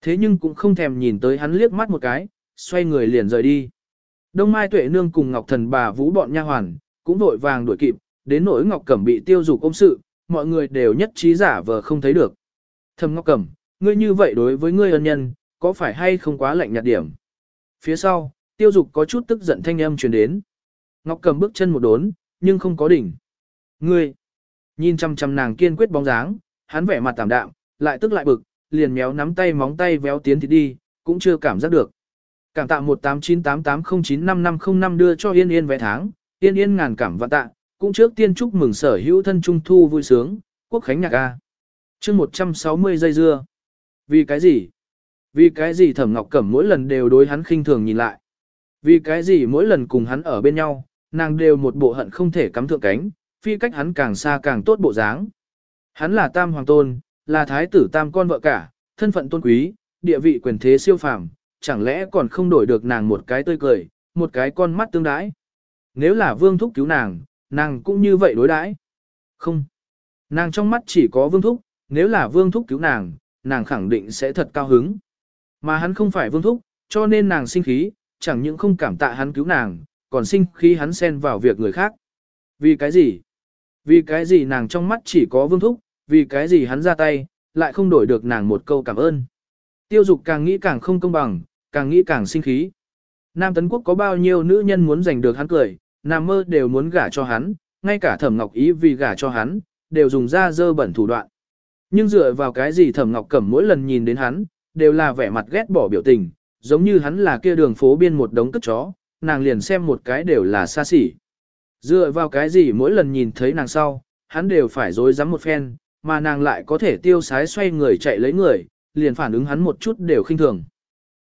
Speaker 1: Thế nhưng cũng không thèm nhìn tới hắn liếc mắt một cái, xoay người liền rời đi. Đông Mai Tuệ Nương cùng Ngọc Thần bà vũ bọn nha hoàn, cũng vội vàng đuổi kịp, đến nỗi Ngọc Cẩm bị tiêu dục ôm sự, mọi người đều nhất trí giả vờ không thấy được. Thầm Ngọc Cẩm, ngươi như vậy đối với ngươi ân nhân, có phải hay không quá lạnh nhạt điểm? Phía sau, tiêu dục có chút tức giận thanh âm truyền đến. Ngọc Cẩm bước chân một đốn, nhưng không có đỉnh. Ngươi, nhìn chăm chăm nàng kiên quyết bóng dáng, hắn vẻ mặt tạm đạm, lại tức lại bực, liền méo nắm tay móng tay véo tiến thì đi, cũng chưa cảm giác được. Cảm tạ 18988095505 đưa cho Yên Yên vé tháng, Yên Yên ngàn cảm và tạ, cũng trước tiên chúc mừng sở hữu thân trung thu vui sướng, quốc khánh nhạc A. chương 160 giây dưa. Vì cái gì? Vì cái gì thẩm ngọc cẩm mỗi lần đều đối hắn khinh thường nhìn lại? Vì cái gì mỗi lần cùng hắn ở bên nhau, nàng đều một bộ hận không thể cắm thượng cánh, phi cách hắn càng xa càng tốt bộ dáng. Hắn là tam hoàng tôn, là thái tử tam con vợ cả, thân phận tôn quý, địa vị quyền thế siêu phàm, chẳng lẽ còn không đổi được nàng một cái tươi cười, một cái con mắt tương đái. Nếu là vương thúc cứu nàng, nàng cũng như vậy đối đãi. Không. Nàng trong mắt chỉ có Vương Thúc, nếu là Vương Thúc cứu nàng, nàng khẳng định sẽ thật cao hứng. Mà hắn không phải Vương Thúc, cho nên nàng sinh khí, chẳng những không cảm tạ hắn cứu nàng, còn sinh khí hắn xen vào việc người khác. Vì cái gì? Vì cái gì nàng trong mắt chỉ có Vương Thúc, vì cái gì hắn ra tay, lại không đổi được nàng một câu cảm ơn. Tiêu dục càng nghĩ càng không công bằng, càng nghĩ càng sinh khí. Nam Tấn Quốc có bao nhiêu nữ nhân muốn giành được hắn cười, nằm mơ đều muốn gả cho hắn, ngay cả thẩm ngọc ý vì gả cho hắn, đều dùng ra dơ bẩn thủ đoạn. Nhưng dựa vào cái gì thẩm ngọc cẩm mỗi lần nhìn đến hắn, đều là vẻ mặt ghét bỏ biểu tình, giống như hắn là kia đường phố biên một đống cất chó, nàng liền xem một cái đều là xa xỉ. Dựa vào cái gì mỗi lần nhìn thấy nàng sau, hắn đều phải dối rắm một phen, mà nàng lại có thể tiêu sái xoay người chạy lấy người, liền phản ứng hắn một chút đều khinh thường.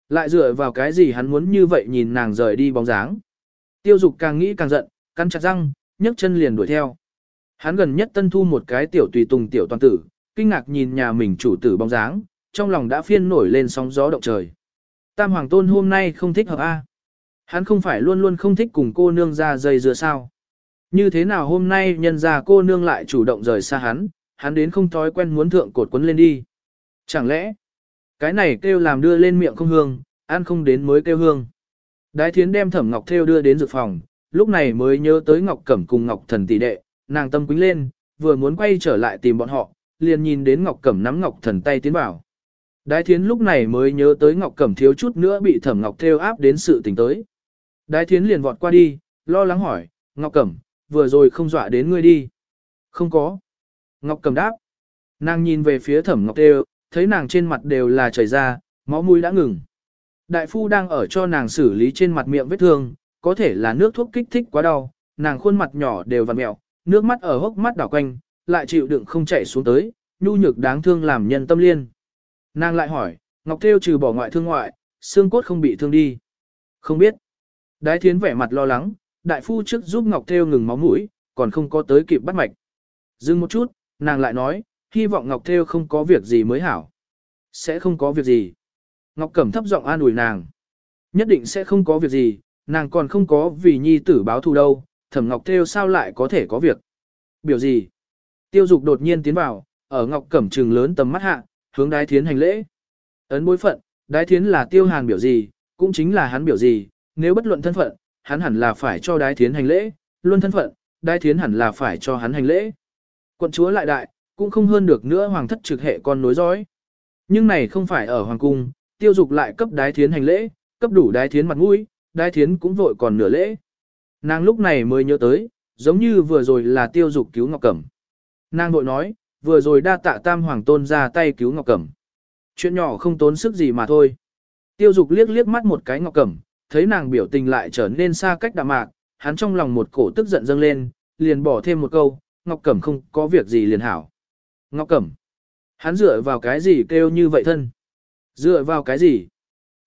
Speaker 1: Lại dựa vào cái gì hắn muốn như vậy nhìn nàng rời đi bóng dáng. Tiêu dục càng nghĩ càng giận, cắn chặt răng, nhấc chân liền đuổi theo. Hắn gần nhất tân thu một cái tiểu tùy tùng tiểu toàn tử, kinh ngạc nhìn nhà mình chủ tử bóng dáng, trong lòng đã phiên nổi lên sóng gió động trời. Tam Hoàng Tôn hôm nay không thích hợp A. À? Hắn không phải luôn luôn không thích cùng cô nương ra dây dưa sao. Như thế nào hôm nay nhân ra cô nương lại chủ động rời xa hắn, hắn đến không thói quen muốn thượng cột quấn lên đi. Chẳng lẽ, cái này kêu làm đưa lên miệng không hương, ăn không đến mới kêu hương. Đái thiến đem thẩm ngọc theo đưa đến dược phòng, lúc này mới nhớ tới ngọc cẩm cùng ngọc thần tỷ đệ, nàng tâm quính lên, vừa muốn quay trở lại tìm bọn họ, liền nhìn đến ngọc cẩm nắm ngọc thần tay tiến vào. Đái thiến lúc này mới nhớ tới ngọc cẩm thiếu chút nữa bị thẩm ngọc theo áp đến sự tình tới. Đái thiến liền vọt qua đi, lo lắng hỏi, ngọc cẩm, vừa rồi không dọa đến ngươi đi. Không có. Ngọc cẩm đáp. Nàng nhìn về phía thẩm ngọc đều, thấy nàng trên mặt đều là chảy ra, máu mũi đã ngừng. Đại phu đang ở cho nàng xử lý trên mặt miệng vết thương, có thể là nước thuốc kích thích quá đau, nàng khuôn mặt nhỏ đều vặn mẹo, nước mắt ở hốc mắt đảo quanh, lại chịu đựng không chảy xuống tới, nhu nhược đáng thương làm nhân tâm liên. Nàng lại hỏi, Ngọc Thêu trừ bỏ ngoại thương ngoại, xương cốt không bị thương đi. Không biết. Đái thiến vẻ mặt lo lắng, đại phu trước giúp Ngọc Thêu ngừng máu mũi, còn không có tới kịp bắt mạch. Dừng một chút, nàng lại nói, hy vọng Ngọc Thêu không có việc gì mới hảo. Sẽ không có việc gì. Ngọc Cẩm thấp giọng an ủi nàng. Nhất định sẽ không có việc gì, nàng còn không có vì nhi tử báo thù đâu, thẩm Ngọc Thêu sao lại có thể có việc. Biểu gì? Tiêu dục đột nhiên tiến vào, ở Ngọc Cẩm trừng lớn tầm mắt hạ, hướng đái thiến hành lễ. Ấn bối phận, đái thiến là tiêu Hàng biểu gì, cũng chính là hắn biểu gì, nếu bất luận thân phận, hắn hẳn là phải cho đái thiến hành lễ, luôn thân phận, đái thiến hẳn là phải cho hắn hành lễ. Quận chúa lại đại, cũng không hơn được nữa hoàng thất trực hệ con nối dõi. Nhưng này không phải ở hoàng cung, tiêu dục lại cấp đái thiến hành lễ, cấp đủ đái thiến mặt mũi, đái thiến cũng vội còn nửa lễ. Nàng lúc này mới nhớ tới, giống như vừa rồi là tiêu dục cứu Ngọc Cẩm. Nàng vội nói, vừa rồi đa tạ tam hoàng tôn ra tay cứu Ngọc Cẩm. Chuyện nhỏ không tốn sức gì mà thôi. Tiêu dục liếc liếc mắt một cái Ngọc Cẩm, thấy nàng biểu tình lại trở nên xa cách đạm mạc, hắn trong lòng một cổ tức giận dâng lên, liền bỏ thêm một câu, Ngọc Cẩm không có việc gì liền hảo. Ngọc Cẩm, hắn dựa vào cái gì kêu như vậy thân. Dựa vào cái gì?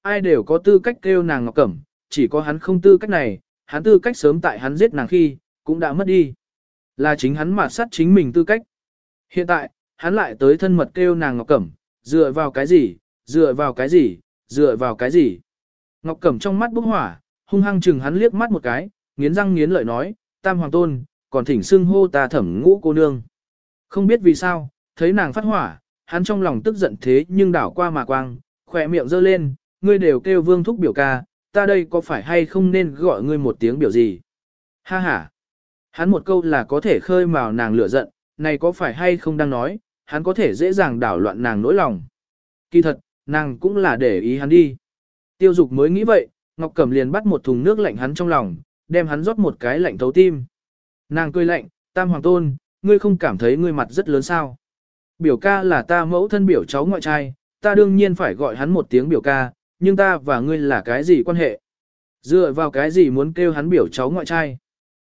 Speaker 1: Ai đều có tư cách kêu nàng Ngọc Cẩm, chỉ có hắn không tư cách này, hắn tư cách sớm tại hắn giết nàng khi, cũng đã mất đi. Là chính hắn mà sát chính mình tư cách. Hiện tại, hắn lại tới thân mật kêu nàng Ngọc Cẩm, dựa vào cái gì, dựa vào cái gì, dựa vào cái gì. Ngọc Cẩm trong mắt bốc hỏa, hung hăng chừng hắn liếc mắt một cái, nghiến răng nghiến lợi nói, tam hoàng tôn, còn thỉnh xưng hô ta thẩm ngũ cô nương. Không biết vì sao, thấy nàng phát hỏa, hắn trong lòng tức giận thế nhưng đảo qua mà quang, khỏe miệng giơ lên, ngươi đều kêu vương thúc biểu ca, ta đây có phải hay không nên gọi ngươi một tiếng biểu gì? Ha ha! Hắn một câu là có thể khơi mào nàng lửa giận, này có phải hay không đang nói, hắn có thể dễ dàng đảo loạn nàng nỗi lòng. Kỳ thật, nàng cũng là để ý hắn đi. Tiêu dục mới nghĩ vậy, Ngọc Cẩm liền bắt một thùng nước lạnh hắn trong lòng, đem hắn rót một cái lạnh thấu tim. Nàng cười lạnh, tam hoàng tôn, ngươi không cảm thấy ngươi mặt rất lớn sao. Biểu ca là ta mẫu thân biểu cháu ngoại trai, ta đương nhiên phải gọi hắn một tiếng biểu ca, nhưng ta và ngươi là cái gì quan hệ? Dựa vào cái gì muốn kêu hắn biểu cháu ngoại trai?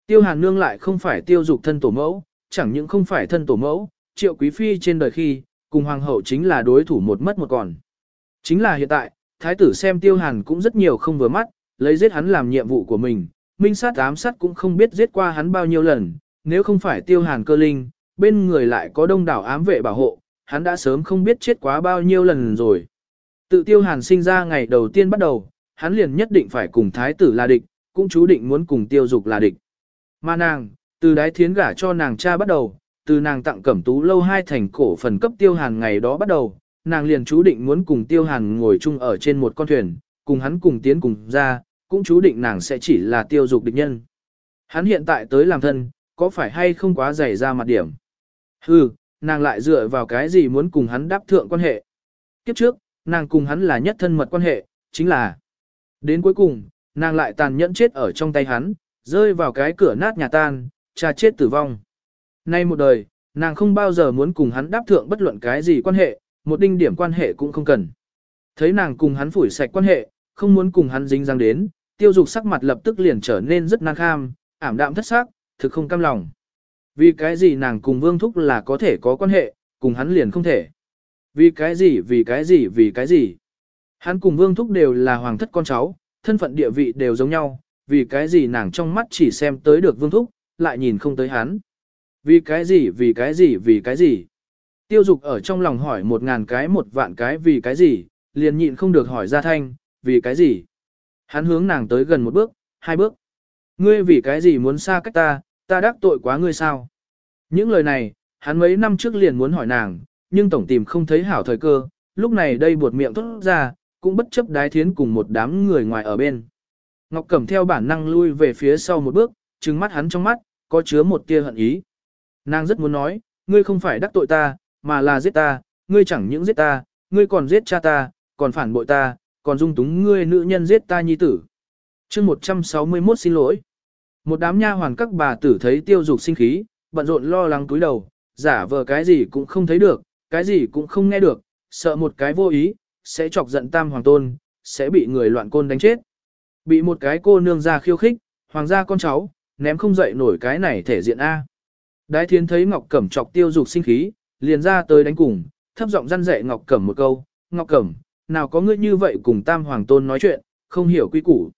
Speaker 1: Tiêu Hàn Nương lại không phải tiêu dục thân tổ mẫu, chẳng những không phải thân tổ mẫu, triệu quý phi trên đời khi, cùng hoàng hậu chính là đối thủ một mất một còn. Chính là hiện tại, thái tử xem tiêu hàn cũng rất nhiều không vừa mắt, lấy giết hắn làm nhiệm vụ của mình, minh sát ám sát cũng không biết giết qua hắn bao nhiêu lần, nếu không phải tiêu hàn cơ linh, bên người lại có đông đảo ám vệ bảo hộ, hắn đã sớm không biết chết quá bao nhiêu lần rồi. Tự tiêu hàn sinh ra ngày đầu tiên bắt đầu, hắn liền nhất định phải cùng thái tử là địch, cũng chú định muốn cùng tiêu dục là địch. Mà nàng, từ đái thiến gả cho nàng cha bắt đầu, từ nàng tặng cẩm tú lâu hai thành cổ phần cấp tiêu hàn ngày đó bắt đầu, nàng liền chú định muốn cùng tiêu hàn ngồi chung ở trên một con thuyền, cùng hắn cùng tiến cùng ra, cũng chú định nàng sẽ chỉ là tiêu dục địch nhân. Hắn hiện tại tới làm thân, có phải hay không quá dày ra mặt điểm? Hừ, nàng lại dựa vào cái gì muốn cùng hắn đáp thượng quan hệ. Kiếp trước, nàng cùng hắn là nhất thân mật quan hệ, chính là đến cuối cùng, nàng lại tàn nhẫn chết ở trong tay hắn, rơi vào cái cửa nát nhà tan, cha chết tử vong. Nay một đời, nàng không bao giờ muốn cùng hắn đáp thượng bất luận cái gì quan hệ, một đinh điểm quan hệ cũng không cần. Thấy nàng cùng hắn phủi sạch quan hệ, không muốn cùng hắn dính dáng đến, tiêu dục sắc mặt lập tức liền trở nên rất năng kham, ảm đạm thất xác, thực không cam lòng. Vì cái gì nàng cùng Vương Thúc là có thể có quan hệ, cùng hắn liền không thể. Vì cái gì, vì cái gì, vì cái gì. Hắn cùng Vương Thúc đều là hoàng thất con cháu, thân phận địa vị đều giống nhau, vì cái gì nàng trong mắt chỉ xem tới được Vương Thúc, lại nhìn không tới hắn. Vì cái gì, vì cái gì, vì cái gì. Tiêu dục ở trong lòng hỏi một ngàn cái một vạn cái vì cái gì, liền nhịn không được hỏi ra thanh, vì cái gì. Hắn hướng nàng tới gần một bước, hai bước. Ngươi vì cái gì muốn xa cách ta, ta đắc tội quá ngươi sao? Những lời này, hắn mấy năm trước liền muốn hỏi nàng, nhưng tổng tìm không thấy hảo thời cơ, lúc này đây buột miệng tốt ra, cũng bất chấp đái thiến cùng một đám người ngoài ở bên. Ngọc Cẩm theo bản năng lui về phía sau một bước, trừng mắt hắn trong mắt, có chứa một tia hận ý. Nàng rất muốn nói, ngươi không phải đắc tội ta, mà là giết ta, ngươi chẳng những giết ta, ngươi còn giết cha ta, còn phản bội ta, còn dung túng ngươi nữ nhân giết ta nhi tử. chương 161 xin lỗi. Một đám nha hoàn các bà tử thấy tiêu dục sinh khí, bận rộn lo lắng cúi đầu, giả vờ cái gì cũng không thấy được, cái gì cũng không nghe được, sợ một cái vô ý, sẽ chọc giận tam hoàng tôn, sẽ bị người loạn côn đánh chết. Bị một cái cô nương ra khiêu khích, hoàng gia con cháu, ném không dậy nổi cái này thể diện A. Đái thiên thấy Ngọc Cẩm chọc tiêu dục sinh khí, liền ra tới đánh cùng, thấp giọng răn dạy Ngọc Cẩm một câu, Ngọc Cẩm, nào có ngươi như vậy cùng tam hoàng tôn nói chuyện, không hiểu quy củ.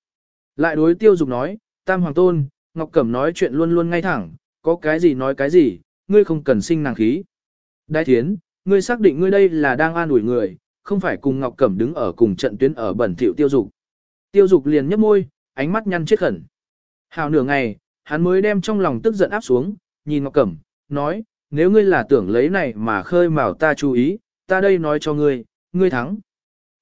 Speaker 1: Lại đối tiêu dục nói, tam hoàng tôn, Ngọc Cẩm nói chuyện luôn luôn ngay thẳng, có cái gì nói cái gì, ngươi không cần sinh nàng khí. Đại thiến, ngươi xác định ngươi đây là đang an ủi người, không phải cùng Ngọc Cẩm đứng ở cùng trận tuyến ở bẩn thỉu tiêu dục. Tiêu dục liền nhấp môi, ánh mắt nhăn chết khẩn. Hào nửa ngày, hắn mới đem trong lòng tức giận áp xuống, nhìn Ngọc Cẩm, nói, nếu ngươi là tưởng lấy này mà khơi mào ta chú ý, ta đây nói cho ngươi, ngươi thắng.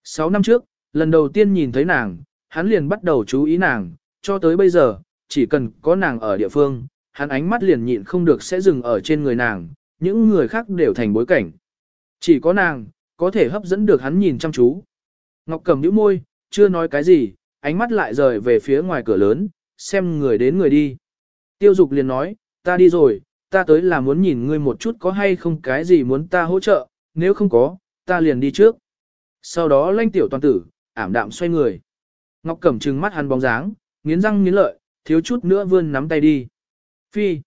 Speaker 1: 6 năm trước, lần đầu tiên nhìn thấy nàng, hắn liền bắt đầu chú ý nàng, cho tới bây giờ, chỉ cần có nàng ở địa phương, hắn ánh mắt liền nhịn không được sẽ dừng ở trên người nàng, những người khác đều thành bối cảnh. Chỉ có nàng, có thể hấp dẫn được hắn nhìn chăm chú. Ngọc cầm nhíu môi, chưa nói cái gì, ánh mắt lại rời về phía ngoài cửa lớn, xem người đến người đi. Tiêu dục liền nói, ta đi rồi, ta tới là muốn nhìn ngươi một chút có hay không cái gì muốn ta hỗ trợ, nếu không có, ta liền đi trước. Sau đó lanh tiểu toàn tử, ảm đạm xoay người. Ngọc Cầm trừng mắt hắn bóng dáng, nghiến răng nghiến lợi, thiếu chút nữa vươn nắm tay đi. Phi,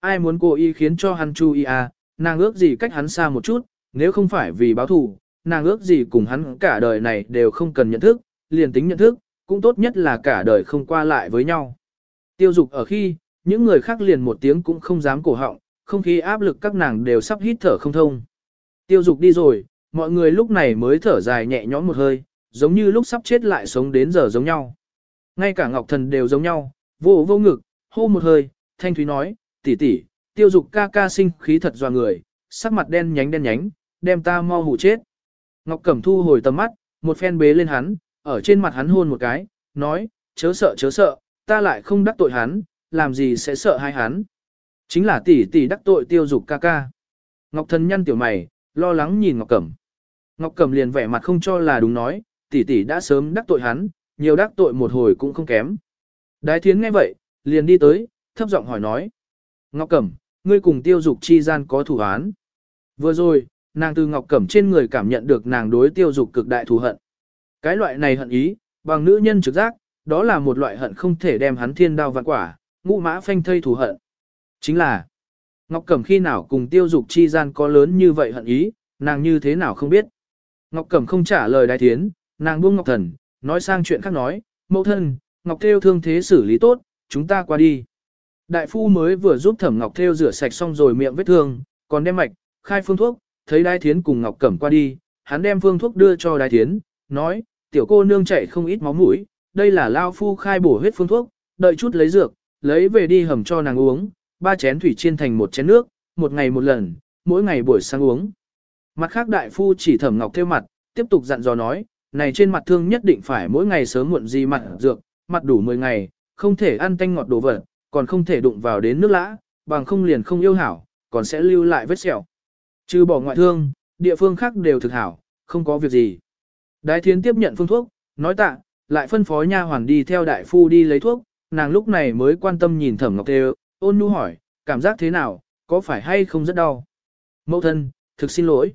Speaker 1: ai muốn cô y khiến cho hắn chú ý à, nàng ước gì cách hắn xa một chút, nếu không phải vì báo thù, nàng ước gì cùng hắn cả đời này đều không cần nhận thức, liền tính nhận thức, cũng tốt nhất là cả đời không qua lại với nhau. Tiêu dục ở khi, những người khác liền một tiếng cũng không dám cổ họng, không khí áp lực các nàng đều sắp hít thở không thông. Tiêu dục đi rồi, mọi người lúc này mới thở dài nhẹ nhõm một hơi, giống như lúc sắp chết lại sống đến giờ giống nhau. Ngay cả Ngọc Thần đều giống nhau, vô vô ngực, hô một hơi, thanh thúy nói, tỷ tỷ, tiêu dục ca ca sinh khí thật doa người, sắc mặt đen nhánh đen nhánh, đem ta mau hủ chết. Ngọc Cẩm thu hồi tầm mắt, một phen bế lên hắn, ở trên mặt hắn hôn một cái, nói, chớ sợ chớ sợ, ta lại không đắc tội hắn, làm gì sẽ sợ hai hắn. Chính là tỷ tỷ đắc tội tiêu dục ca ca. Ngọc thân nhăn tiểu mày, lo lắng nhìn Ngọc Cẩm. Ngọc Cẩm liền vẻ mặt không cho là đúng nói, tỷ tỷ đã sớm đắc tội hắn, nhiều đắc tội một hồi cũng không kém. Đái thiến nghe vậy, liền đi tới, thấp giọng hỏi nói. Ngọc Cẩm, ngươi cùng tiêu dục chi gian có thủ án. Vừa rồi, nàng từ Ngọc Cẩm trên người cảm nhận được nàng đối tiêu dục cực đại thù hận. Cái loại này hận ý, bằng nữ nhân trực giác, đó là một loại hận không thể đem hắn thiên đao vạn quả, ngũ mã phanh thây thù hận. Chính là, Ngọc Cẩm khi nào cùng tiêu dục chi gian có lớn như vậy hận ý, nàng như thế nào không biết. Ngọc Cẩm không trả lời đái thiến, nàng buông Ngọc Thần, nói sang chuyện khác nói, mẫu thân, Ngọc Thêu thương thế xử lý tốt, chúng ta qua đi. Đại phu mới vừa giúp Thẩm Ngọc Thêu rửa sạch xong rồi miệng vết thương, còn đem mạch, khai phương thuốc, thấy Đái Thiến cùng Ngọc Cẩm qua đi, hắn đem phương thuốc đưa cho Đái Thiến, nói, tiểu cô nương chảy không ít máu mũi, đây là lao phu khai bổ huyết phương thuốc, đợi chút lấy dược, lấy về đi hầm cho nàng uống, ba chén thủy chiên thành một chén nước, một ngày một lần, mỗi ngày buổi sáng uống. Mặt khác đại phu chỉ Thẩm Ngọc Thêu mặt, tiếp tục dặn dò nói, này trên mặt thương nhất định phải mỗi ngày sớm muộn gì mặt dược, mặt đủ 10 ngày, không thể ăn tanh ngọt đồ vật, còn không thể đụng vào đến nước lã, bằng không liền không yêu hảo, còn sẽ lưu lại vết sẹo. Trừ bỏ ngoại thương, địa phương khác đều thực hảo, không có việc gì. Đái thiến tiếp nhận phương thuốc, nói tạ, lại phân phó nha hoàn đi theo đại phu đi lấy thuốc, nàng lúc này mới quan tâm nhìn thẩm ngọc tê ôn nhu hỏi, cảm giác thế nào, có phải hay không rất đau. Mẫu thân, thực xin lỗi.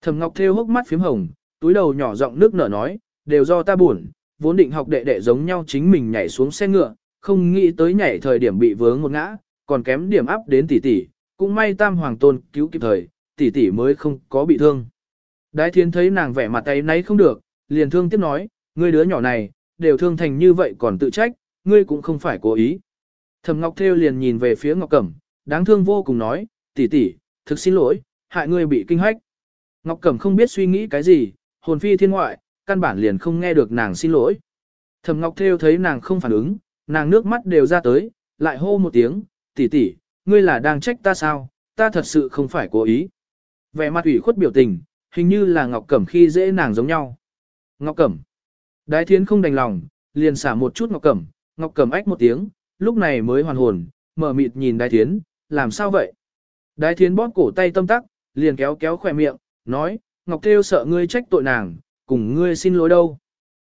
Speaker 1: Thẩm ngọc thêu hốc mắt phím hồng, túi đầu nhỏ giọng nước nở nói, đều do ta buồn, vốn định học đệ đệ giống nhau chính mình nhảy xuống xe ngựa, không nghĩ tới nhảy thời điểm bị vướng một ngã, còn kém điểm áp đến tỷ tỷ, cũng may tam hoàng tôn cứu kịp thời, tỷ tỷ mới không có bị thương. Đái thiến thấy nàng vẻ mặt tay nấy không được, liền thương tiếp nói, ngươi đứa nhỏ này, đều thương thành như vậy còn tự trách, ngươi cũng không phải cố ý. Thẩm Ngọc Thêu liền nhìn về phía Ngọc Cẩm, đáng thương vô cùng nói, tỷ tỷ, thực xin lỗi, hại ngươi bị kinh hách. Ngọc Cẩm không biết suy nghĩ cái gì, hồn phi thiên ngoại, căn bản liền không nghe được nàng xin lỗi. Thẩm Ngọc Thêu thấy nàng không phản ứng, nàng nước mắt đều ra tới, lại hô một tiếng, tỷ tỷ, ngươi là đang trách ta sao, ta thật sự không phải cố ý. Vẻ mặt ủy khuất biểu tình, hình như là Ngọc Cẩm khi dễ nàng giống nhau. Ngọc Cẩm. Đái thiến không đành lòng, liền xả một chút Ngọc Cẩm, Ngọc Cẩm ách một tiếng, lúc này mới hoàn hồn, mở mịt nhìn đái thiến, làm sao vậy? Đái thiến bóp cổ tay tâm tắc, liền kéo kéo khỏe miệng, nói, Ngọc Thêu sợ ngươi trách tội nàng, cùng ngươi xin lỗi đâu.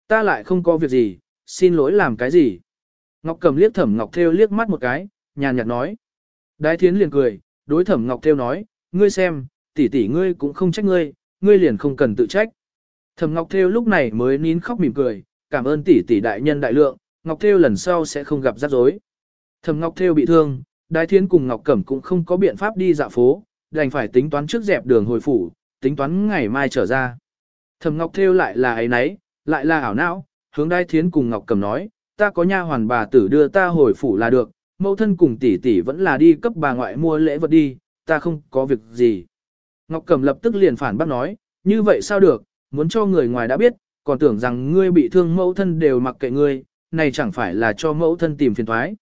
Speaker 1: Ta lại không có việc gì, xin lỗi làm cái gì. Ngọc cầm liếc thẩm ngọc theo liếc mắt một cái, nhàn nhạt nói. Đái thiến liền cười, đối thẩm ngọc theo nói, ngươi xem, tỷ tỷ ngươi cũng không trách ngươi, ngươi liền không cần tự trách. Thẩm ngọc theo lúc này mới nín khóc mỉm cười, cảm ơn tỷ tỷ đại nhân đại lượng, ngọc theo lần sau sẽ không gặp rắc rối. Thẩm ngọc theo bị thương, đái thiến cùng ngọc cẩm cũng không có biện pháp đi dạo phố, đành phải tính toán trước dẹp đường hồi phủ, tính toán ngày mai trở ra. Thẩm Ngọc Thêu lại là ấy nấy, lại là ảo não, hướng đai thiến cùng Ngọc Cầm nói, ta có nha hoàn bà tử đưa ta hồi phủ là được, mẫu thân cùng tỷ tỷ vẫn là đi cấp bà ngoại mua lễ vật đi, ta không có việc gì. Ngọc Cầm lập tức liền phản bác nói, như vậy sao được, muốn cho người ngoài đã biết, còn tưởng rằng ngươi bị thương mẫu thân đều mặc kệ ngươi, này chẳng phải là cho mẫu thân tìm phiền thoái.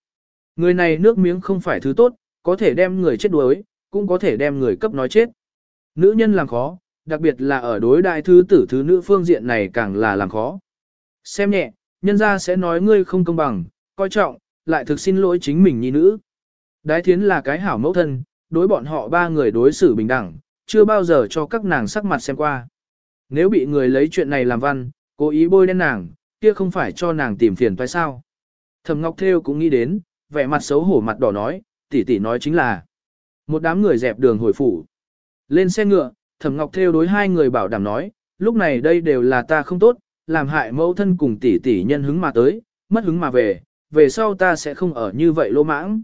Speaker 1: Người này nước miếng không phải thứ tốt, có thể đem người chết đuối, cũng có thể đem người cấp nói chết. Nữ nhân làm khó, đặc biệt là ở đối đại thứ tử thứ nữ phương diện này càng là làm khó. Xem nhẹ, nhân gia sẽ nói ngươi không công bằng, coi trọng, lại thực xin lỗi chính mình nhi nữ. Đái thiến là cái hảo mẫu thân, đối bọn họ ba người đối xử bình đẳng, chưa bao giờ cho các nàng sắc mặt xem qua. Nếu bị người lấy chuyện này làm văn, cố ý bôi đen nàng, kia không phải cho nàng tìm phiền phải sao. Thầm Ngọc Thêu cũng nghĩ đến, vẻ mặt xấu hổ mặt đỏ nói, tỷ tỷ nói chính là một đám người dẹp đường hồi phủ. Lên xe ngựa, Thẩm Ngọc Thêu đối hai người bảo đảm nói, lúc này đây đều là ta không tốt, làm hại mẫu thân cùng tỷ tỷ nhân hứng mà tới, mất hứng mà về, về sau ta sẽ không ở như vậy lỗ mãng.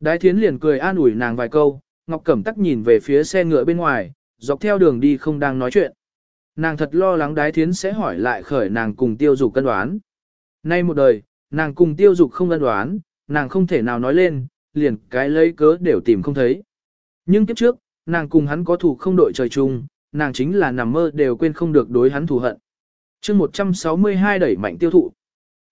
Speaker 1: Đái Thiến liền cười an ủi nàng vài câu, Ngọc Cẩm Tắc nhìn về phía xe ngựa bên ngoài, dọc theo đường đi không đang nói chuyện. Nàng thật lo lắng Đái Thiến sẽ hỏi lại khởi nàng cùng Tiêu Dục cân đoán. Nay một đời, nàng cùng Tiêu Dục không cân đoán, nàng không thể nào nói lên, liền cái lấy cớ đều tìm không thấy. Nhưng kiếp trước, nàng cùng hắn có thủ không đội trời chung, nàng chính là nằm mơ đều quên không được đối hắn thù hận. chương 162 đẩy mạnh tiêu thụ.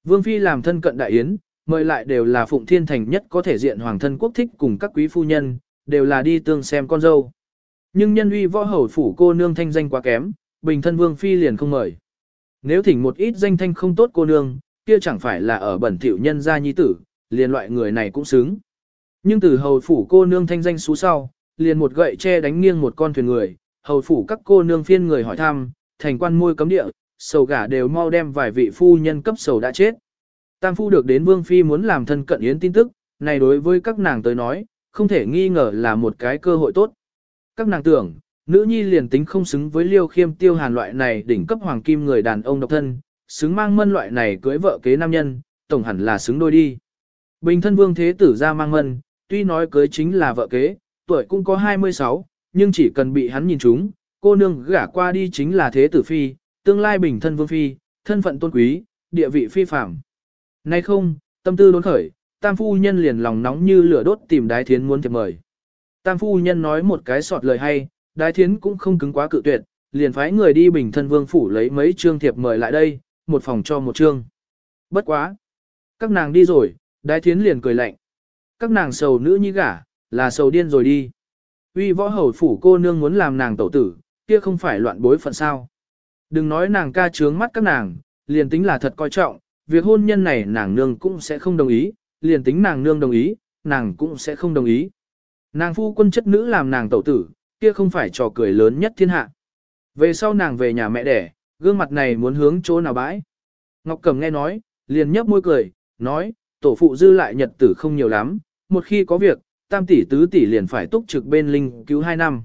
Speaker 1: Vương Phi làm thân cận đại yến, mời lại đều là phụng thiên thành nhất có thể diện hoàng thân quốc thích cùng các quý phu nhân, đều là đi tương xem con dâu. Nhưng nhân uy võ hầu phủ cô nương thanh danh quá kém, bình thân Vương Phi liền không mời. Nếu thỉnh một ít danh thanh không tốt cô nương, kia chẳng phải là ở bẩn thỉu nhân gia nhi tử, liền loại người này cũng xứng. Nhưng từ hầu phủ cô nương thanh danh xú sau, liền một gậy che đánh nghiêng một con thuyền người, hầu phủ các cô nương phiên người hỏi thăm, thành quan môi cấm địa, sầu gả đều mau đem vài vị phu nhân cấp sầu đã chết. Tam phu được đến vương phi muốn làm thân cận yến tin tức, này đối với các nàng tới nói, không thể nghi ngờ là một cái cơ hội tốt. Các nàng tưởng, nữ nhi liền tính không xứng với liêu khiêm tiêu hàn loại này đỉnh cấp hoàng kim người đàn ông độc thân, xứng mang mân loại này cưới vợ kế nam nhân, tổng hẳn là xứng đôi đi. Bình thân vương thế tử ra mang mân, tuy nói cưới chính là vợ kế, tuổi cũng có 26, nhưng chỉ cần bị hắn nhìn trúng, cô nương gả qua đi chính là thế tử phi, tương lai bình thân vương phi, thân phận tôn quý, địa vị phi phạm. Nay không, tâm tư đốn khởi, tam phu nhân liền lòng nóng như lửa đốt tìm đái thiến muốn thiệp mời. Tam phu nhân nói một cái sọt lời hay, đái thiến cũng không cứng quá cự tuyệt, liền phái người đi bình thân vương phủ lấy mấy trương thiệp mời lại đây, một phòng cho một trương. Bất quá! Các nàng đi rồi, đái thiến liền cười lạnh. Các nàng sầu nữ như gả, là sầu điên rồi đi. Uy võ hầu phủ cô nương muốn làm nàng tẩu tử, kia không phải loạn bối phận sao. Đừng nói nàng ca trướng mắt các nàng, liền tính là thật coi trọng, việc hôn nhân này nàng nương cũng sẽ không đồng ý, liền tính nàng nương đồng ý, nàng cũng sẽ không đồng ý. Nàng phu quân chất nữ làm nàng tẩu tử, kia không phải trò cười lớn nhất thiên hạ. Về sau nàng về nhà mẹ đẻ, gương mặt này muốn hướng chỗ nào bãi. Ngọc Cẩm nghe nói, liền nhấp môi cười, nói, tổ phụ dư lại nhật tử không nhiều lắm, một khi có việc, tam tỷ tứ tỷ liền phải túc trực bên linh cứu 2 năm.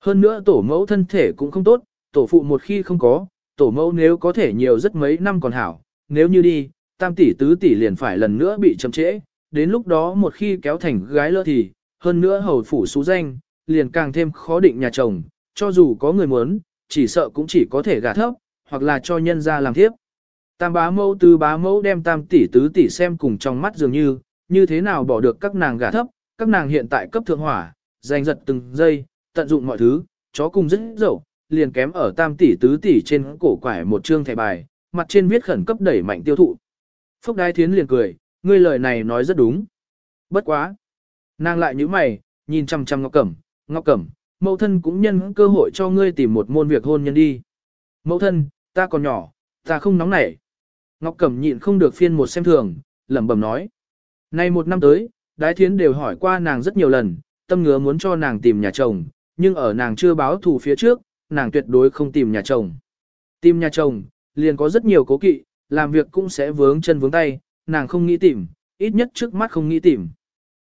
Speaker 1: Hơn nữa tổ mẫu thân thể cũng không tốt, tổ phụ một khi không có, tổ mẫu nếu có thể nhiều rất mấy năm còn hảo, nếu như đi, tam tỷ tứ tỷ liền phải lần nữa bị chậm trễ, đến lúc đó một khi kéo thành gái lỡ thì, hơn nữa hầu phủ xú danh, liền càng thêm khó định nhà chồng, cho dù có người muốn, chỉ sợ cũng chỉ có thể gả thấp, hoặc là cho nhân ra làm thiếp. Tam bá mẫu tứ bá mẫu đem tam tỷ tứ tỷ xem cùng trong mắt dường như, như thế nào bỏ được các nàng gả thấp, các nàng hiện tại cấp thượng hỏa, giành giật từng giây, tận dụng mọi thứ, chó cùng rất dẫu, liền kém ở tam tỷ tứ tỷ trên cổ quải một chương thẻ bài, mặt trên viết khẩn cấp đẩy mạnh tiêu thụ. Phúc Đái Thiến liền cười, ngươi lời này nói rất đúng. Bất quá. Nàng lại như mày, nhìn chăm chăm Ngọc Cẩm, Ngọc Cẩm, mẫu thân cũng nhân cơ hội cho ngươi tìm một môn việc hôn nhân đi. Mẫu thân, ta còn nhỏ, ta không nóng nảy. Ngọc Cẩm nhịn không được phiên một xem thường, lẩm bầm nói. Nay một năm tới, Đái Thiến đều hỏi qua nàng rất nhiều lần, tâm ngứa muốn cho nàng tìm nhà chồng, nhưng ở nàng chưa báo thù phía trước, nàng tuyệt đối không tìm nhà chồng. Tìm nhà chồng, liền có rất nhiều cố kỵ, làm việc cũng sẽ vướng chân vướng tay, nàng không nghĩ tìm, ít nhất trước mắt không nghĩ tìm.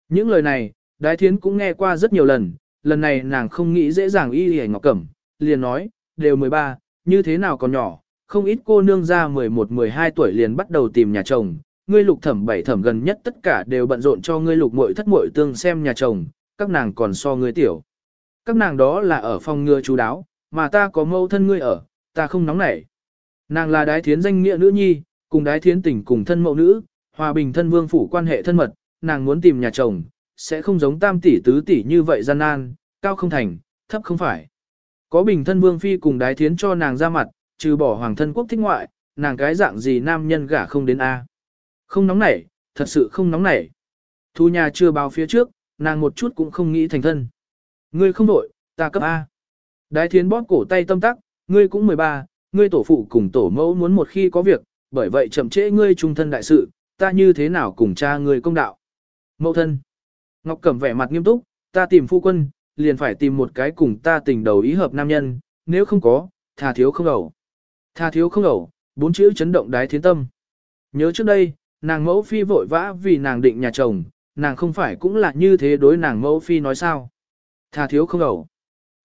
Speaker 1: Những lời này, Đái Thiến cũng nghe qua rất nhiều lần, lần này nàng không nghĩ dễ dàng y hề ngọc cẩm, liền nói, đều 13, như thế nào còn nhỏ, không ít cô nương ra 11-12 tuổi liền bắt đầu tìm nhà chồng, ngươi lục thẩm bảy thẩm gần nhất tất cả đều bận rộn cho ngươi lục muội thất muội tương xem nhà chồng, các nàng còn so ngươi tiểu. Các nàng đó là ở phòng ngừa chú đáo, mà ta có mâu thân ngươi ở, ta không nóng nảy. Nàng là đái thiến danh nghĩa nữ nhi, cùng đái thiến tình cùng thân mẫu nữ, hòa bình thân vương phủ quan hệ thân mật, nàng muốn tìm nhà chồng, sẽ không giống tam tỷ tứ tỷ như vậy gian nan, cao không thành, thấp không phải. Có bình thân vương phi cùng đái thiến cho nàng ra mặt, trừ bỏ hoàng thân quốc thích ngoại, nàng cái dạng gì nam nhân gả không đến A. Không nóng nảy, thật sự không nóng nảy. Thu nhà chưa báo phía trước, nàng một chút cũng không nghĩ thành thân. Ngươi không đổi, ta cấp A. Đái thiến bóp cổ tay tâm tắc, ngươi cũng 13, ngươi tổ phụ cùng tổ mẫu muốn một khi có việc, bởi vậy chậm trễ ngươi trung thân đại sự, ta như thế nào cùng cha ngươi công đạo. Mẫu thân. Ngọc Cẩm vẻ mặt nghiêm túc, ta tìm phu quân, liền phải tìm một cái cùng ta tình đầu ý hợp nam nhân, nếu không có, thà thiếu không ẩu. Thà thiếu không ẩu, bốn chữ chấn động đái thiến tâm. Nhớ trước đây, Nàng mẫu phi vội vã vì nàng định nhà chồng, nàng không phải cũng là như thế đối nàng mẫu phi nói sao. Thà thiếu không ẩu.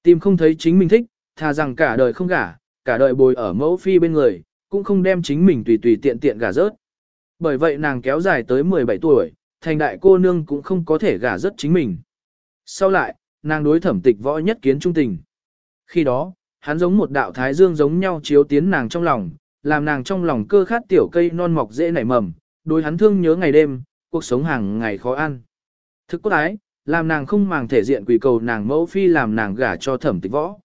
Speaker 1: Tìm không thấy chính mình thích, thà rằng cả đời không gả, cả đời bồi ở mẫu phi bên người, cũng không đem chính mình tùy tùy tiện tiện gả rớt. Bởi vậy nàng kéo dài tới 17 tuổi, thành đại cô nương cũng không có thể gả rớt chính mình. Sau lại, nàng đối thẩm tịch võ nhất kiến trung tình. Khi đó, hắn giống một đạo thái dương giống nhau chiếu tiến nàng trong lòng, làm nàng trong lòng cơ khát tiểu cây non mọc dễ nảy mầm, đối hắn thương nhớ ngày đêm, cuộc sống hàng ngày khó ăn. Thực cốt ái, làm nàng không màng thể diện quỷ cầu nàng mẫu phi làm nàng gả cho thẩm tịch võ.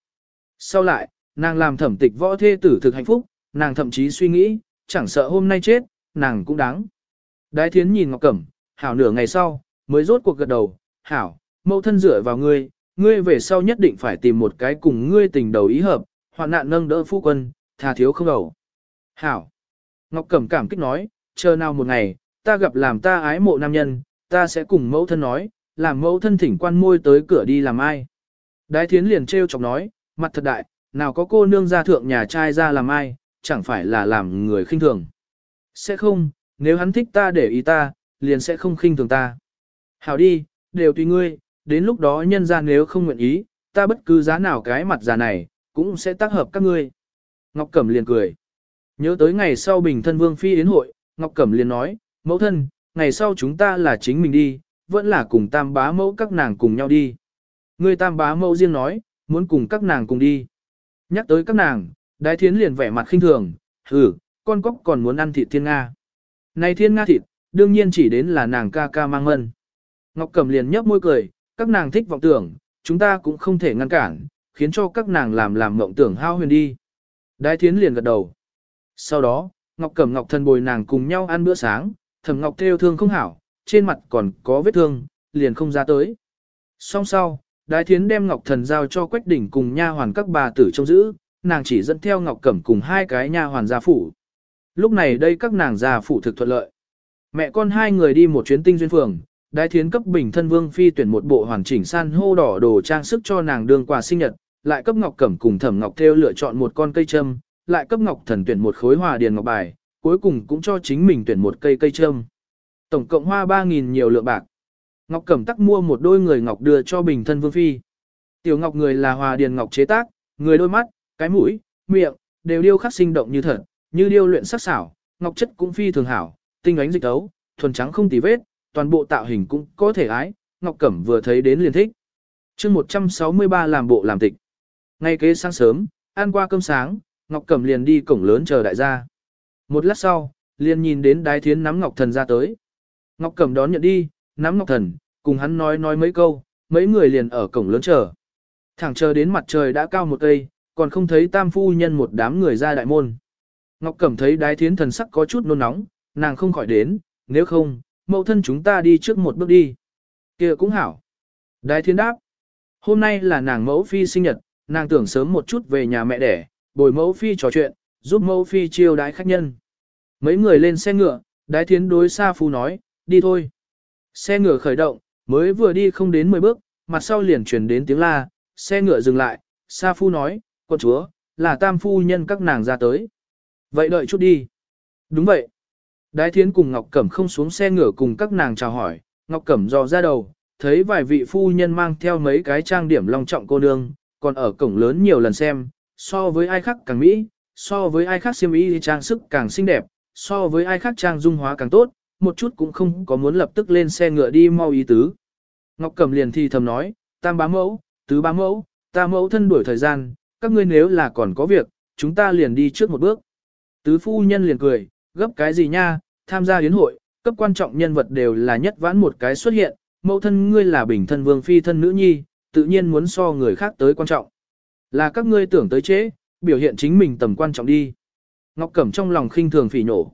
Speaker 1: Sau lại, nàng làm thẩm tịch võ thê tử thực hạnh phúc, nàng thậm chí suy nghĩ, chẳng sợ hôm nay chết, nàng cũng đáng. Đái thiến nhìn Ngọc Cẩm, hảo nửa ngày sau, mới rốt cuộc gật đầu, hảo, mẫu thân dựa vào ngươi, ngươi về sau nhất định phải tìm một cái cùng ngươi tình đầu ý hợp, hoạn nạn nâng đỡ phu quân, tha thiếu không đầu. Hảo. Ngọc Cẩm cảm kích nói, chờ nào một ngày, ta gặp làm ta ái mộ nam nhân, ta sẽ cùng mẫu thân nói, làm mẫu thân thỉnh quan môi tới cửa đi làm ai. Đái thiến liền trêu chọc nói, mặt thật đại, nào có cô nương gia thượng nhà trai ra làm ai, chẳng phải là làm người khinh thường. Sẽ không, nếu hắn thích ta để ý ta, liền sẽ không khinh thường ta. Hảo đi, đều tùy ngươi, đến lúc đó nhân ra nếu không nguyện ý, ta bất cứ giá nào cái mặt già này, cũng sẽ tác hợp các ngươi. Ngọc Cẩm liền cười. Nhớ tới ngày sau bình thân vương phi đến hội, Ngọc Cẩm liền nói, mẫu thân, ngày sau chúng ta là chính mình đi, vẫn là cùng tam bá mẫu các nàng cùng nhau đi. Người tam bá mẫu riêng nói, muốn cùng các nàng cùng đi. Nhắc tới các nàng, đái thiến liền vẻ mặt khinh thường, hừ, con cóc còn muốn ăn thịt thiên Nga. Này thiên Nga thịt, đương nhiên chỉ đến là nàng ca ca mang mân. Ngọc Cẩm liền nhấp môi cười, các nàng thích vọng tưởng, chúng ta cũng không thể ngăn cản, khiến cho các nàng làm làm mộng tưởng hao huyền đi. Đái thiến liền gật đầu. Sau đó, Ngọc Cẩm Ngọc Thần bồi nàng cùng nhau ăn bữa sáng, Thẩm Ngọc theo thương không hảo, trên mặt còn có vết thương, liền không ra tới. Song sau, Đại Thiến đem Ngọc Thần giao cho Quách Đỉnh cùng nha hoàn các bà tử trông giữ, nàng chỉ dẫn theo Ngọc Cẩm cùng hai cái nha hoàn gia phủ. Lúc này đây các nàng gia phủ thực thuận lợi. Mẹ con hai người đi một chuyến tinh duyên phường, Đại Thiến cấp Bình Thân Vương phi tuyển một bộ hoàn chỉnh san hô đỏ đồ trang sức cho nàng đương quà sinh nhật, lại cấp Ngọc Cẩm cùng Thẩm Ngọc theo lựa chọn một con cây châm, lại cấp Ngọc Thần tuyển một khối hòa điền ngọc bài, cuối cùng cũng cho chính mình tuyển một cây cây trâm. Tổng cộng hoa 3.000 nhiều lượng bạc. Ngọc Cẩm tắc mua một đôi người Ngọc đưa cho bình thân Vương Phi. Tiểu Ngọc người là hòa điền Ngọc chế tác, người đôi mắt, cái mũi, miệng, đều điêu khắc sinh động như thật, như điêu luyện sắc sảo, Ngọc chất cũng phi thường hảo, tinh ánh dịch tấu, thuần trắng không tì vết, toàn bộ tạo hình cũng có thể ái, Ngọc Cẩm vừa thấy đến liền thích. chương 163 làm bộ làm tịch. Ngay kế sáng sớm, ăn qua cơm sáng, Ngọc Cẩm liền đi cổng lớn chờ đại gia. Một lát sau, liền nhìn đến đái thiến nắm Ngọc Thần ra tới. Ngọc Cẩm đón nhận đi, nắm Ngọc Thần, cùng hắn nói nói mấy câu, mấy người liền ở cổng lớn chờ. Thẳng chờ đến mặt trời đã cao một cây, còn không thấy tam phu nhân một đám người ra đại môn. Ngọc Cẩm thấy đái thiến thần sắc có chút nôn nóng, nàng không khỏi đến, nếu không, mẫu thân chúng ta đi trước một bước đi. kia cũng hảo. Đái thiến đáp, hôm nay là nàng mẫu phi sinh nhật, nàng tưởng sớm một chút về nhà mẹ đẻ, bồi mẫu phi trò chuyện, giúp mẫu phi chiêu đái khách nhân. Mấy người lên xe ngựa, đái thiến đối xa phu nói, đi thôi. Xe ngựa khởi động, mới vừa đi không đến 10 bước, mặt sau liền chuyển đến tiếng la, xe ngựa dừng lại, sa phu nói, con chúa, là tam phu nhân các nàng ra tới. Vậy đợi chút đi. Đúng vậy. Đái thiến cùng Ngọc Cẩm không xuống xe ngựa cùng các nàng chào hỏi, Ngọc Cẩm dò ra đầu, thấy vài vị phu nhân mang theo mấy cái trang điểm long trọng cô nương, còn ở cổng lớn nhiều lần xem, so với ai khác càng mỹ, so với ai khác xiêm y trang sức càng xinh đẹp, so với ai khác trang dung hóa càng tốt, một chút cũng không có muốn lập tức lên xe ngựa đi mau ý tứ. Ngọc Cẩm liền thì thầm nói, tam bá mẫu, tứ bá mẫu, ta mẫu thân đuổi thời gian, các ngươi nếu là còn có việc, chúng ta liền đi trước một bước. Tứ phu nhân liền cười, gấp cái gì nha, tham gia yến hội, cấp quan trọng nhân vật đều là nhất vãn một cái xuất hiện, mẫu thân ngươi là bình thân vương phi thân nữ nhi, tự nhiên muốn so người khác tới quan trọng. Là các ngươi tưởng tới chế, biểu hiện chính mình tầm quan trọng đi. Ngọc Cẩm trong lòng khinh thường phỉ nổ.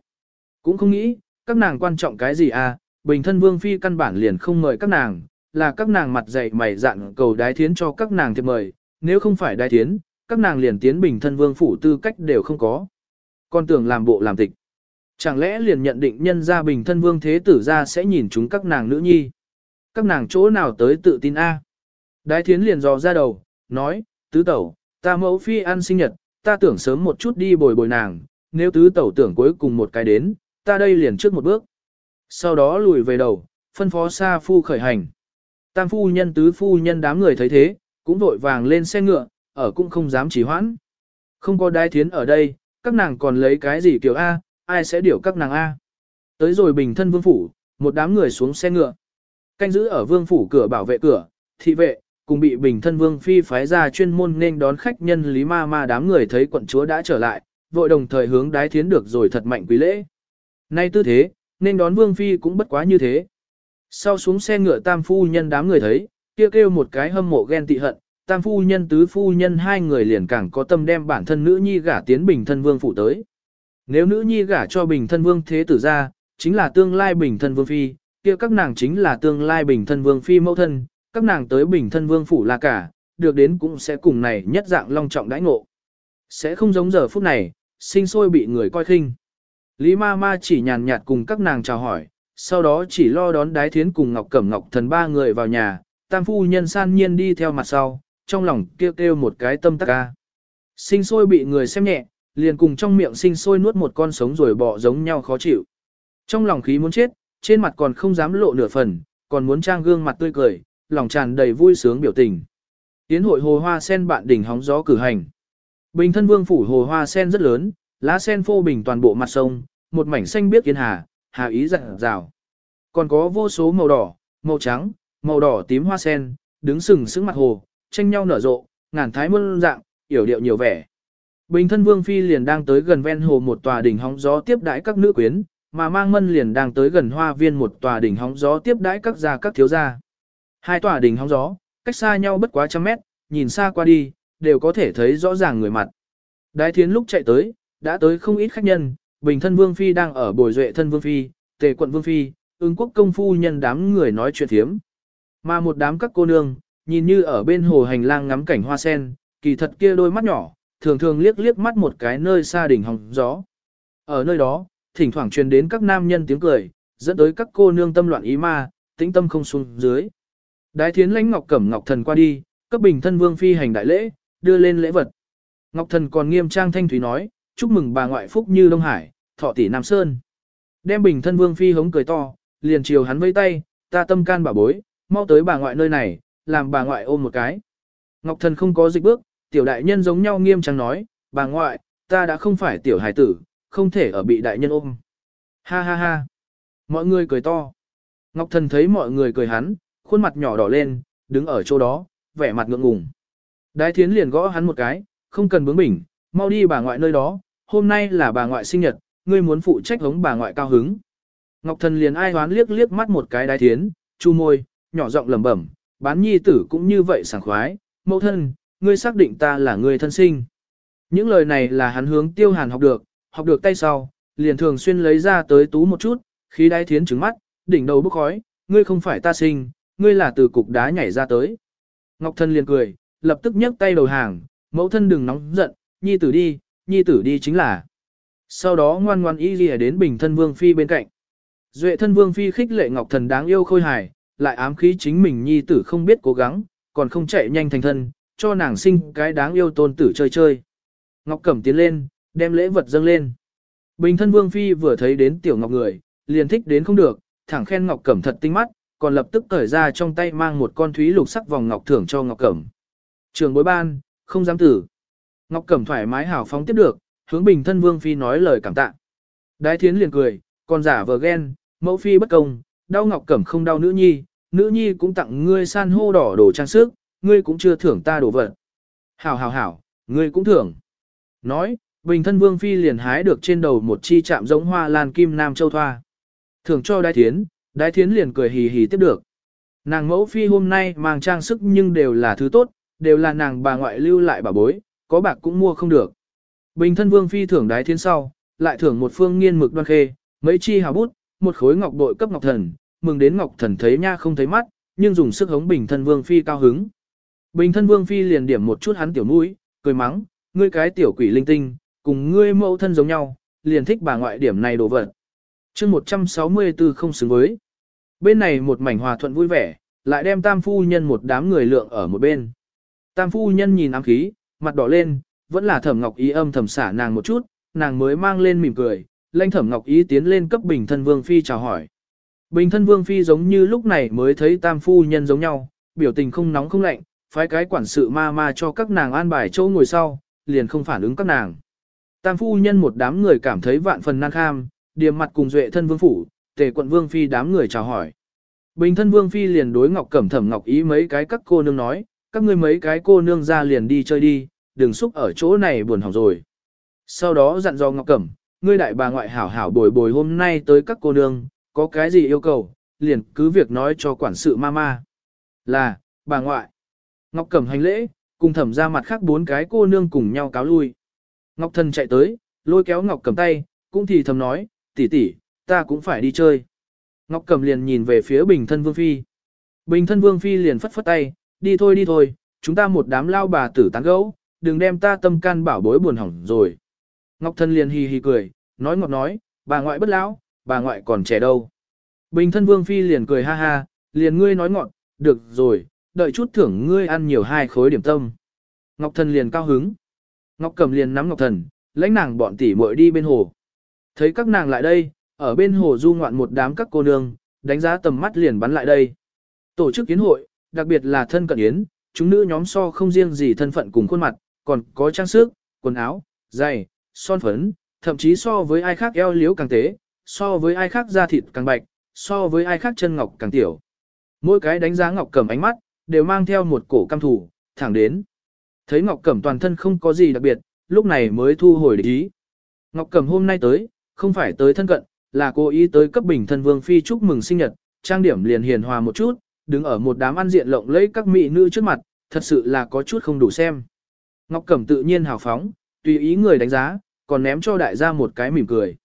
Speaker 1: Cũng không nghĩ, các nàng quan trọng cái gì à, bình thân vương phi căn bản liền không mời các nàng, là các nàng mặt dày mày dạn cầu đái thiến cho các nàng thiệp mời, nếu không phải đái thiến, các nàng liền tiến bình thân vương phủ tư cách đều không có. Con tưởng làm bộ làm tịch. Chẳng lẽ liền nhận định nhân gia bình thân vương thế tử ra sẽ nhìn chúng các nàng nữ nhi? Các nàng chỗ nào tới tự tin a? À? Đái thiến liền dò ra đầu, nói, tứ tẩu, ta mẫu phi ăn sinh nhật, ta tưởng sớm một chút đi bồi bồi nàng, nếu tứ tẩu tưởng cuối cùng một cái đến, ta đây liền trước một bước. Sau đó lùi về đầu, phân phó xa phu khởi hành. Tam phu nhân tứ phu nhân đám người thấy thế, cũng vội vàng lên xe ngựa, ở cũng không dám trì hoãn. Không có Đai thiến ở đây, các nàng còn lấy cái gì kiểu A, ai sẽ điều các nàng A. Tới rồi bình thân vương phủ, một đám người xuống xe ngựa. Canh giữ ở vương phủ cửa bảo vệ cửa, thị vệ, cùng bị bình thân vương phi phái ra chuyên môn nên đón khách nhân Lý Ma Ma đám người thấy quận chúa đã trở lại, vội đồng thời hướng đái thiến được rồi thật mạnh quý lễ. Nay tư thế, nên đón vương phi cũng bất quá như thế. Sau xuống xe ngựa tam phu nhân đám người thấy, kia kêu, kêu một cái hâm mộ ghen tị hận, tam phu nhân tứ phu nhân hai người liền càng có tâm đem bản thân nữ nhi gả tiến bình thân vương phụ tới. Nếu nữ nhi gả cho bình thân vương thế tử ra, chính là tương lai bình thân vương phi, kia các nàng chính là tương lai bình thân vương phi mẫu thân, các nàng tới bình thân vương phủ là cả, được đến cũng sẽ cùng này nhất dạng long trọng đãi ngộ. Sẽ không giống giờ phút này, sinh sôi bị người coi khinh. Lý ma ma chỉ nhàn nhạt cùng các nàng chào hỏi, sau đó chỉ lo đón đái thiến cùng Ngọc Cẩm Ngọc thần ba người vào nhà, tam phu nhân san nhiên đi theo mặt sau, trong lòng kêu kêu một cái tâm tắc ca. Sinh sôi bị người xem nhẹ, liền cùng trong miệng sinh sôi nuốt một con sống rồi bỏ giống nhau khó chịu. Trong lòng khí muốn chết, trên mặt còn không dám lộ nửa phần, còn muốn trang gương mặt tươi cười, lòng tràn đầy vui sướng biểu tình. Tiến hội hồ hoa sen bạn đỉnh hóng gió cử hành. Bình thân vương phủ hồ hoa sen rất lớn, lá sen phô bình toàn bộ mặt sông, một mảnh xanh biếc kiến hà, hà ý rạng rào. Còn có vô số màu đỏ, màu trắng, màu đỏ tím hoa sen, đứng sừng sững mặt hồ, tranh nhau nở rộ, ngàn thái muôn dạng, yểu điệu nhiều vẻ. Bình thân vương phi liền đang tới gần ven hồ một tòa đỉnh hóng gió tiếp đãi các nữ quyến, mà mang mân liền đang tới gần hoa viên một tòa đỉnh hóng gió tiếp đãi các gia các thiếu gia. Hai tòa đỉnh hóng gió, cách xa nhau bất quá trăm mét, nhìn xa qua đi, đều có thể thấy rõ ràng người mặt. Đái thiến lúc chạy tới, đã tới không ít khách nhân, bình thân vương phi đang ở bồi duệ thân vương phi, tề quận vương phi, ứng quốc công phu nhân đám người nói chuyện thiếm. Mà một đám các cô nương, nhìn như ở bên hồ hành lang ngắm cảnh hoa sen, kỳ thật kia đôi mắt nhỏ, thường thường liếc liếc mắt một cái nơi xa đỉnh hóng gió. Ở nơi đó, thỉnh thoảng truyền đến các nam nhân tiếng cười, dẫn tới các cô nương tâm loạn ý ma, tĩnh tâm không xuống dưới. Đái thiến lãnh ngọc cẩm ngọc thần qua đi, cấp bình thân vương phi hành đại lễ, đưa lên lễ vật. Ngọc thần còn nghiêm trang thanh thúy nói, chúc mừng bà ngoại phúc như Đông Hải, thọ tỷ Nam Sơn. Đem bình thân vương phi hống cười to, liền chiều hắn vây tay, ta tâm can bảo bối, mau tới bà ngoại nơi này, làm bà ngoại ôm một cái. Ngọc thần không có dịch bước, tiểu đại nhân giống nhau nghiêm trang nói, bà ngoại, ta đã không phải tiểu hải tử, không thể ở bị đại nhân ôm. Ha ha ha. Mọi người cười to. Ngọc thần thấy mọi người cười hắn, khuôn mặt nhỏ đỏ lên, đứng ở chỗ đó, vẻ mặt ngượng ngùng. Đái thiến liền gõ hắn một cái, không cần bướng bỉnh, mau đi bà ngoại nơi đó, hôm nay là bà ngoại sinh nhật, ngươi muốn phụ trách hống bà ngoại cao hứng. Ngọc thần liền ai hoán liếc liếc mắt một cái đái thiến, chu môi, nhỏ giọng lẩm bẩm, bán nhi tử cũng như vậy sảng khoái, mẫu thân, ngươi xác định ta là người thân sinh. Những lời này là hắn hướng tiêu hàn học được, học được tay sau, liền thường xuyên lấy ra tới tú một chút, khi đái thiến trứng mắt, đỉnh đầu bốc khói, ngươi không phải ta sinh, ngươi là từ cục đá nhảy ra tới. Ngọc thân liền cười, lập tức nhấc tay đầu hàng, mẫu thân đừng nóng giận, nhi tử đi, nhi tử đi chính là. Sau đó ngoan ngoan y lìa đến bình thân vương phi bên cạnh. Duệ thân vương phi khích lệ ngọc thần đáng yêu khôi hài, lại ám khí chính mình nhi tử không biết cố gắng, còn không chạy nhanh thành thân, cho nàng sinh cái đáng yêu tôn tử chơi chơi. Ngọc cẩm tiến lên, đem lễ vật dâng lên. Bình thân vương phi vừa thấy đến tiểu ngọc người, liền thích đến không được, thẳng khen ngọc cẩm thật tinh mắt, còn lập tức cởi ra trong tay mang một con thúy lục sắc vòng ngọc thưởng cho Ngọc Cẩm. Trường bối ban, không dám tử. Ngọc Cẩm thoải mái hào phóng tiếp được, hướng bình thân vương phi nói lời cảm tạ. Đái thiến liền cười, còn giả vờ ghen, mẫu phi bất công, đau Ngọc Cẩm không đau nữ nhi, nữ nhi cũng tặng ngươi san hô đỏ đồ trang sức, ngươi cũng chưa thưởng ta đồ vật. hào hào hảo, ngươi cũng thưởng. Nói, bình thân vương phi liền hái được trên đầu một chi chạm giống hoa lan kim nam châu thoa. Thưởng cho đái thiến, Đái thiến liền cười hì hì tiếp được. Nàng mẫu phi hôm nay mang trang sức nhưng đều là thứ tốt, đều là nàng bà ngoại lưu lại bà bối, có bạc cũng mua không được. Bình thân vương phi thưởng đái thiên sau, lại thưởng một phương nghiên mực đoan khê, mấy chi hào bút, một khối ngọc bội cấp ngọc thần, mừng đến ngọc thần thấy nha không thấy mắt, nhưng dùng sức hống bình thân vương phi cao hứng. Bình thân vương phi liền điểm một chút hắn tiểu mũi, cười mắng, ngươi cái tiểu quỷ linh tinh, cùng ngươi mẫu thân giống nhau, liền thích bà ngoại điểm này đồ vật. Chương 164 không xứng với bên này một mảnh hòa thuận vui vẻ, lại đem tam phu nhân một đám người lượng ở một bên. Tam phu nhân nhìn ám khí, mặt đỏ lên, vẫn là thẩm ngọc ý âm thầm xả nàng một chút, nàng mới mang lên mỉm cười, lanh thẩm ngọc ý tiến lên cấp bình thân vương phi chào hỏi. Bình thân vương phi giống như lúc này mới thấy tam phu nhân giống nhau, biểu tình không nóng không lạnh, phái cái quản sự ma ma cho các nàng an bài chỗ ngồi sau, liền không phản ứng các nàng. Tam phu nhân một đám người cảm thấy vạn phần nan kham, điềm mặt cùng duệ thân vương phủ, tề quận Vương Phi đám người chào hỏi. Bình thân Vương Phi liền đối Ngọc Cẩm Thẩm Ngọc Ý mấy cái các cô nương nói, các ngươi mấy cái cô nương ra liền đi chơi đi, đừng xúc ở chỗ này buồn hỏng rồi. Sau đó dặn dò Ngọc Cẩm, ngươi đại bà ngoại hảo hảo bồi bồi hôm nay tới các cô nương, có cái gì yêu cầu, liền cứ việc nói cho quản sự mama. Là, bà ngoại. Ngọc Cẩm hành lễ, cùng thẩm ra mặt khác bốn cái cô nương cùng nhau cáo lui. Ngọc thân chạy tới, lôi kéo Ngọc Cẩm tay, cũng thì thầm nói, tỷ tỷ, ta cũng phải đi chơi. Ngọc Cầm liền nhìn về phía Bình Thân Vương Phi. Bình Thân Vương Phi liền phất phất tay, đi thôi đi thôi, chúng ta một đám lao bà tử tán gẫu, đừng đem ta tâm can bảo bối buồn hỏng rồi. Ngọc Thân liền hi hi cười, nói ngọt nói, bà ngoại bất lão, bà ngoại còn trẻ đâu. Bình Thân Vương Phi liền cười ha ha, liền ngươi nói ngọt, được rồi, đợi chút thưởng ngươi ăn nhiều hai khối điểm tâm. Ngọc thân liền cao hứng. Ngọc Cầm liền nắm Ngọc Thần, lãnh nàng bọn tỷ muội đi bên hồ. Thấy các nàng lại đây, ở bên hồ du ngoạn một đám các cô nương, đánh giá tầm mắt liền bắn lại đây. Tổ chức kiến hội, đặc biệt là thân cận yến, chúng nữ nhóm so không riêng gì thân phận cùng khuôn mặt, còn có trang sức, quần áo, giày, son phấn, thậm chí so với ai khác eo liếu càng tế, so với ai khác da thịt càng bạch, so với ai khác chân ngọc càng tiểu. Mỗi cái đánh giá ngọc cầm ánh mắt, đều mang theo một cổ cam thủ, thẳng đến. Thấy ngọc cẩm toàn thân không có gì đặc biệt, lúc này mới thu hồi địch ý. Ngọc cẩm hôm nay tới, không phải tới thân cận, là cố ý tới cấp bình thân vương phi chúc mừng sinh nhật, trang điểm liền hiền hòa một chút, đứng ở một đám ăn diện lộng lẫy các mỹ nữ trước mặt, thật sự là có chút không đủ xem. Ngọc Cẩm tự nhiên hào phóng, tùy ý người đánh giá, còn ném cho đại gia một cái mỉm cười.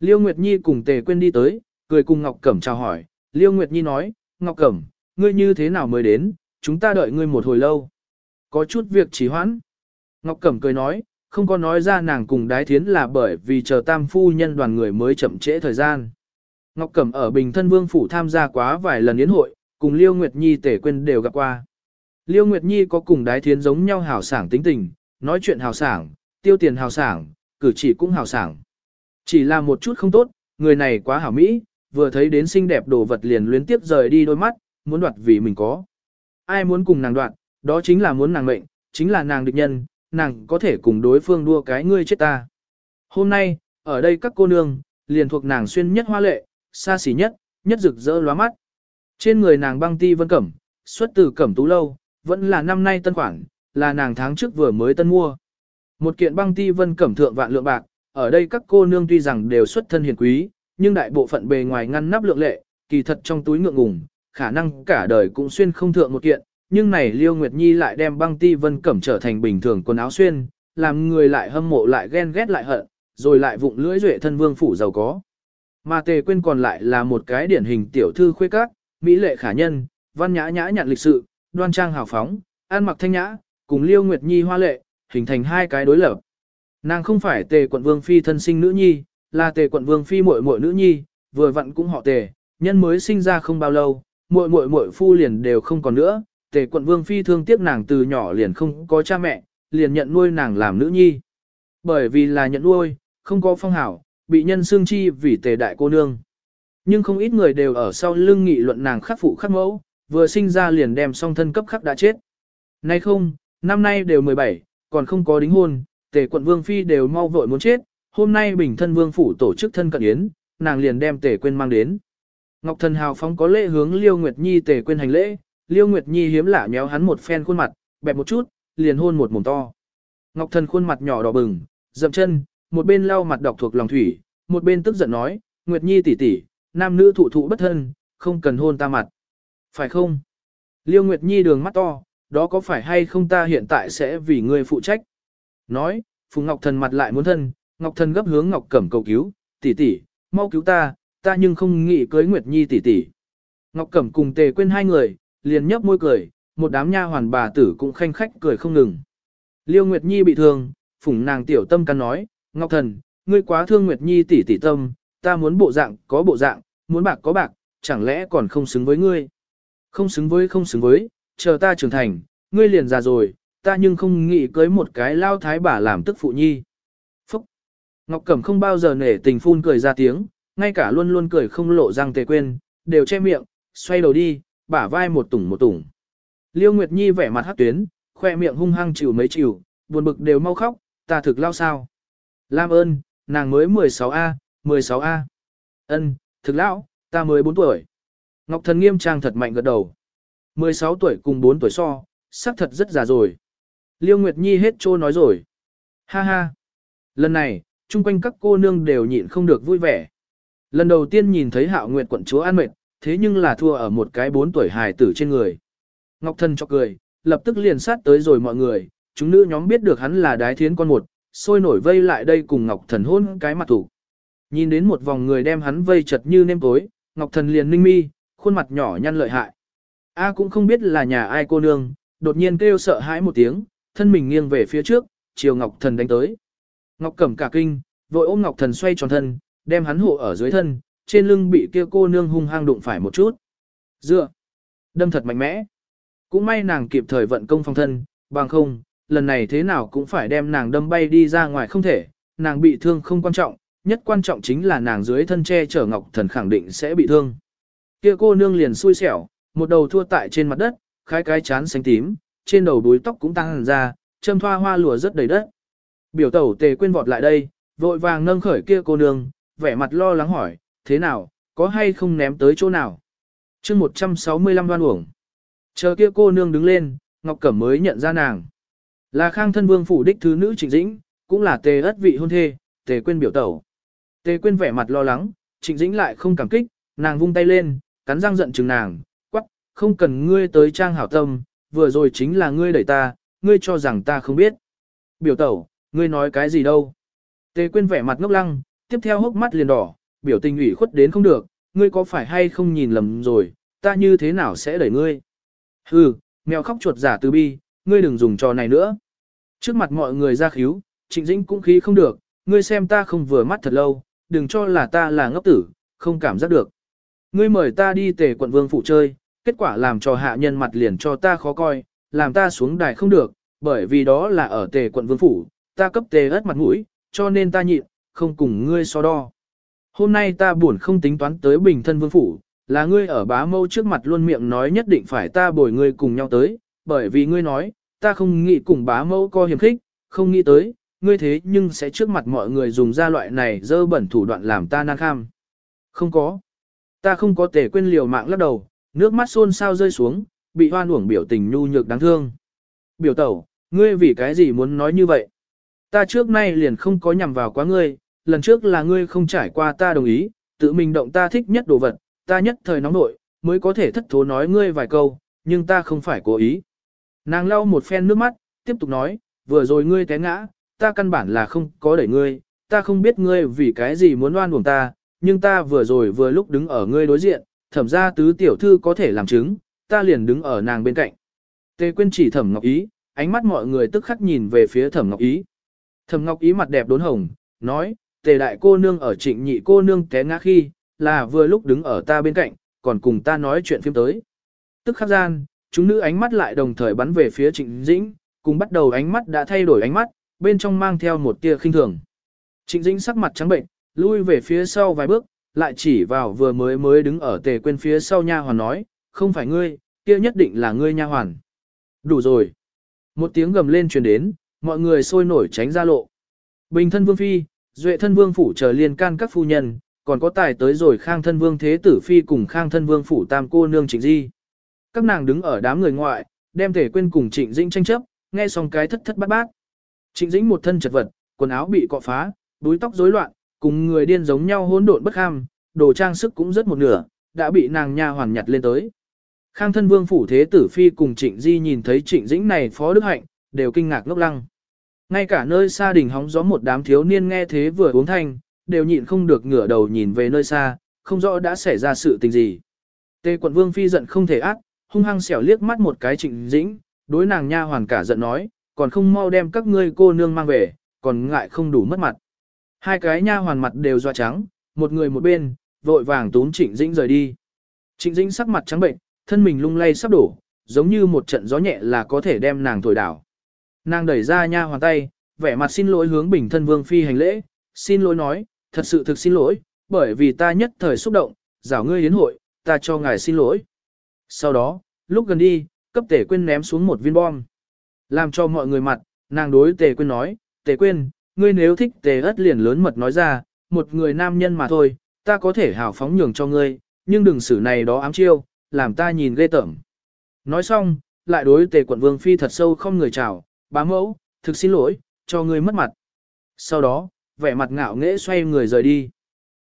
Speaker 1: Liêu Nguyệt Nhi cùng Tề Quyên đi tới, cười cùng Ngọc Cẩm chào hỏi, Liêu Nguyệt Nhi nói, Ngọc Cẩm, ngươi như thế nào mới đến, chúng ta đợi ngươi một hồi lâu. Có chút việc trì hoãn. Ngọc Cẩm cười nói, không có nói ra nàng cùng đái thiến là bởi vì chờ tam phu nhân đoàn người mới chậm trễ thời gian. Ngọc Cẩm ở Bình Thân Vương Phủ tham gia quá vài lần yến hội, cùng Liêu Nguyệt Nhi tể quên đều gặp qua. Liêu Nguyệt Nhi có cùng đái thiến giống nhau hào sảng tính tình, nói chuyện hào sảng, tiêu tiền hào sảng, cử chỉ cũng hào sảng. Chỉ là một chút không tốt, người này quá hảo mỹ, vừa thấy đến xinh đẹp đồ vật liền luyến tiếp rời đi đôi mắt, muốn đoạt vì mình có. Ai muốn cùng nàng đoạt, đó chính là muốn nàng mệnh, chính là nàng địch nhân, nàng có thể cùng đối phương đua cái ngươi chết ta. Hôm nay, ở đây các cô nương, liền thuộc nàng xuyên nhất hoa lệ, xa xỉ nhất, nhất rực rỡ lóa mắt. Trên người nàng băng ti vân cẩm, xuất từ cẩm tú lâu, vẫn là năm nay tân khoản, là nàng tháng trước vừa mới tân mua. Một kiện băng ti vân cẩm thượng vạn lượng bạc, ở đây các cô nương tuy rằng đều xuất thân hiền quý, nhưng đại bộ phận bề ngoài ngăn nắp lượng lệ, kỳ thật trong túi ngượng ngùng, khả năng cả đời cũng xuyên không thượng một kiện, nhưng này Liêu Nguyệt Nhi lại đem băng ti vân cẩm trở thành bình thường quần áo xuyên, làm người lại hâm mộ lại ghen ghét lại hận, rồi lại vụng lưỡi duệ thân vương phủ giàu có. Mà tề quên còn lại là một cái điển hình tiểu thư khuê các, mỹ lệ khả nhân, văn nhã nhã nhặn lịch sự, đoan trang hào phóng, an mặc thanh nhã, cùng Liêu Nguyệt Nhi hoa lệ, hình thành hai cái đối lập. Nàng không phải tề quận vương phi thân sinh nữ nhi, là tề quận vương phi muội muội nữ nhi, vừa vặn cũng họ tề, nhân mới sinh ra không bao lâu, muội muội muội phu liền đều không còn nữa, tề quận vương phi thương tiếc nàng từ nhỏ liền không có cha mẹ, liền nhận nuôi nàng làm nữ nhi. Bởi vì là nhận nuôi, không có phong hảo, bị nhân xương chi vì tề đại cô nương. Nhưng không ít người đều ở sau lưng nghị luận nàng khắc phụ khắc mẫu, vừa sinh ra liền đem song thân cấp khắc đã chết. Nay không, năm nay đều 17, còn không có đính hôn, tề quận vương phi đều mau vội muốn chết, hôm nay bình thân vương phủ tổ chức thân cận yến, nàng liền đem tề quên mang đến. Ngọc thần hào phóng có lễ hướng liêu nguyệt nhi tề quên hành lễ, Liêu Nguyệt Nhi hiếm lạ méo hắn một phen khuôn mặt, bẹp một chút, liền hôn một mồm to. Ngọc Thần khuôn mặt nhỏ đỏ bừng, dậm chân, một bên lau mặt đọc thuộc lòng thủy, một bên tức giận nói, Nguyệt Nhi tỷ tỷ, nam nữ thụ thụ bất thân, không cần hôn ta mặt. Phải không? Liêu Nguyệt Nhi đường mắt to, đó có phải hay không ta hiện tại sẽ vì ngươi phụ trách? Nói, Phùng Ngọc Thần mặt lại muốn thân, Ngọc Thần gấp hướng Ngọc Cẩm cầu cứu, tỷ tỷ, mau cứu ta, ta nhưng không nghĩ cưới Nguyệt Nhi tỷ tỷ. Ngọc Cẩm cùng Tề quên hai người, liền nhấp môi cười, một đám nha hoàn bà tử cũng khanh khách cười không ngừng. Liêu Nguyệt Nhi bị thương, phủng nàng tiểu tâm can nói, Ngọc Thần, ngươi quá thương Nguyệt Nhi tỷ tỷ tâm, ta muốn bộ dạng có bộ dạng, muốn bạc có bạc, chẳng lẽ còn không xứng với ngươi? Không xứng với không xứng với, chờ ta trưởng thành, ngươi liền già rồi, ta nhưng không nghĩ cưới một cái lao thái bà làm tức phụ nhi. Phúc! Ngọc Cẩm không bao giờ nể tình phun cười ra tiếng, ngay cả luôn luôn cười không lộ răng tề quên, đều che miệng, xoay đầu đi, bả vai một tủng một tủng. Liêu Nguyệt Nhi vẻ mặt hát tuyến, khoe miệng hung hăng chịu mấy chịu, buồn bực đều mau khóc, ta thực lao sao. Lam ơn, nàng mới 16A, 16A. Ân, thực lão, ta mới 4 tuổi. Ngọc Thần nghiêm trang thật mạnh gật đầu. 16 tuổi cùng 4 tuổi so, sắc thật rất già rồi. Liêu Nguyệt Nhi hết trô nói rồi. Ha ha. Lần này, chung quanh các cô nương đều nhịn không được vui vẻ. Lần đầu tiên nhìn thấy hạo nguyệt quận chúa an mệt, thế nhưng là thua ở một cái bốn tuổi hài tử trên người. Ngọc Thần cho cười, lập tức liền sát tới rồi mọi người, chúng nữ nhóm biết được hắn là đái thiến con một, sôi nổi vây lại đây cùng Ngọc Thần hôn cái mặt thủ. Nhìn đến một vòng người đem hắn vây chật như nêm tối, Ngọc Thần liền ninh mi, khuôn mặt nhỏ nhăn lợi hại. A cũng không biết là nhà ai cô nương, đột nhiên kêu sợ hãi một tiếng, thân mình nghiêng về phía trước, chiều Ngọc Thần đánh tới. Ngọc Cẩm cả kinh, vội ôm Ngọc Thần xoay tròn thân, đem hắn hộ ở dưới thân, trên lưng bị kia cô nương hung hăng đụng phải một chút. Dựa, đâm thật mạnh mẽ. Cũng may nàng kịp thời vận công phòng thân, bằng không, lần này thế nào cũng phải đem nàng đâm bay đi ra ngoài không thể, nàng bị thương không quan trọng, nhất quan trọng chính là nàng dưới thân che chở Ngọc Thần khẳng định sẽ bị thương. Kia cô nương liền xui xẻo, một đầu thua tại trên mặt đất, khái cái chán xanh tím, trên đầu đuối tóc cũng tăng hẳn ra, châm thoa hoa lùa rất đầy đất. Biểu tẩu tề quên vọt lại đây, vội vàng nâng khởi kia cô nương, vẻ mặt lo lắng hỏi, thế nào, có hay không ném tới chỗ nào. chương 165 đoan uổng. Chờ kia cô nương đứng lên, Ngọc Cẩm mới nhận ra nàng. Là khang thân vương phủ đích thứ nữ trịnh dĩnh, cũng là tề ất vị hôn thê, tề quên biểu tẩu. Tề quên vẻ mặt lo lắng, trịnh dĩnh lại không cảm kích, nàng vung tay lên, cắn răng giận chừng nàng, quắc, không cần ngươi tới trang hảo tâm, vừa rồi chính là ngươi đẩy ta, ngươi cho rằng ta không biết. Biểu tẩu, ngươi nói cái gì đâu. Tề quên vẻ mặt ngốc lăng, tiếp theo hốc mắt liền đỏ, biểu tình ủy khuất đến không được, ngươi có phải hay không nhìn lầm rồi, ta như thế nào sẽ đẩy ngươi? Hừ, mèo khóc chuột giả từ bi, ngươi đừng dùng trò này nữa. Trước mặt mọi người ra khíu, trịnh dĩnh cũng khí không được, ngươi xem ta không vừa mắt thật lâu, đừng cho là ta là ngốc tử, không cảm giác được. Ngươi mời ta đi tề quận vương phụ chơi, kết quả làm cho hạ nhân mặt liền cho ta khó coi, làm ta xuống đài không được, bởi vì đó là ở tề quận vương phủ, ta cấp tề ớt mặt mũi, cho nên ta nhịn, không cùng ngươi so đo. Hôm nay ta buồn không tính toán tới bình thân vương phủ, là ngươi ở bá mâu trước mặt luôn miệng nói nhất định phải ta bồi ngươi cùng nhau tới, bởi vì ngươi nói, ta không nghĩ cùng bá mâu co hiểm khích, không nghĩ tới, ngươi thế nhưng sẽ trước mặt mọi người dùng ra loại này dơ bẩn thủ đoạn làm ta nan kham. Không có. Ta không có thể quên liều mạng lắc đầu, nước mắt xôn sao rơi xuống, bị hoan uổng biểu tình nhu nhược đáng thương. Biểu tẩu, ngươi vì cái gì muốn nói như vậy? Ta trước nay liền không có nhằm vào quá ngươi, lần trước là ngươi không trải qua ta đồng ý, tự mình động ta thích nhất đồ vật, ta nhất thời nóng nội, mới có thể thất thố nói ngươi vài câu, nhưng ta không phải cố ý. Nàng lau một phen nước mắt, tiếp tục nói, vừa rồi ngươi té ngã, ta căn bản là không có đẩy ngươi, ta không biết ngươi vì cái gì muốn oan uổng ta, nhưng ta vừa rồi vừa lúc đứng ở ngươi đối diện, thẩm ra tứ tiểu thư có thể làm chứng, ta liền đứng ở nàng bên cạnh. Tề quyên chỉ thẩm ngọc ý, ánh mắt mọi người tức khắc nhìn về phía thẩm ngọc ý. Thẩm ngọc ý mặt đẹp đốn hồng, nói, tề đại cô nương ở trịnh nhị cô nương té ngã khi, là vừa lúc đứng ở ta bên cạnh, còn cùng ta nói chuyện phim tới. Tức khắc gian, chúng nữ ánh mắt lại đồng thời bắn về phía trịnh dĩnh, cùng bắt đầu ánh mắt đã thay đổi ánh mắt, bên trong mang theo một tia khinh thường. Trịnh dĩnh sắc mặt trắng bệnh, lui về phía sau vài bước, lại chỉ vào vừa mới mới đứng ở tề quên phía sau nha hoàn nói, không phải ngươi, kia nhất định là ngươi nha hoàn. Đủ rồi. Một tiếng gầm lên truyền đến, mọi người sôi nổi tránh ra lộ. Bình thân vương phi, duệ thân vương phủ chờ liên can các phu nhân, còn có tài tới rồi khang thân vương thế tử phi cùng khang thân vương phủ tam cô nương trịnh di. Các nàng đứng ở đám người ngoại, đem thể quên cùng trịnh dĩnh tranh chấp, nghe xong cái thất thất bát bát. Trịnh dĩnh một thân chật vật, quần áo bị cọ phá, đuối tóc rối loạn, cùng người điên giống nhau hỗn độn bất ham, đồ trang sức cũng rất một nửa, đã bị nàng nha hoàn nhặt lên tới. Khang thân vương phủ thế tử phi cùng trịnh di nhìn thấy trịnh dĩnh này phó đức hạnh, đều kinh ngạc ngốc lăng. Ngay cả nơi xa đỉnh hóng gió một đám thiếu niên nghe thế vừa uống thanh, đều nhịn không được ngửa đầu nhìn về nơi xa, không rõ đã xảy ra sự tình gì. Tề quận vương phi giận không thể ác, hung hăng xẻo liếc mắt một cái trịnh dĩnh, đối nàng nha hoàn cả giận nói, còn không mau đem các ngươi cô nương mang về, còn ngại không đủ mất mặt. Hai cái nha hoàn mặt đều doa trắng, một người một bên, vội vàng tốn trịnh dĩnh rời đi. Trịnh dĩnh sắc mặt trắng bệnh, thân mình lung lay sắp đổ, giống như một trận gió nhẹ là có thể đem nàng thổi đảo. Nàng đẩy ra nha hoàn tay, vẻ mặt xin lỗi hướng bình thân vương phi hành lễ, xin lỗi nói, thật sự thực xin lỗi, bởi vì ta nhất thời xúc động, rảo ngươi hiến hội, ta cho ngài xin lỗi. Sau đó, lúc gần đi, cấp tể quên ném xuống một viên bom. Làm cho mọi người mặt, nàng đối tể quên nói, tể quên, ngươi nếu thích tể ất liền lớn mật nói ra, một người nam nhân mà thôi, ta có thể hào phóng nhường cho ngươi, nhưng đừng xử này đó ám chiêu, làm ta nhìn ghê tởm. Nói xong, lại đối tể quận vương phi thật sâu không người chào, bá mẫu, thực xin lỗi, cho ngươi mất mặt. Sau đó, vẻ mặt ngạo nghễ xoay người rời đi.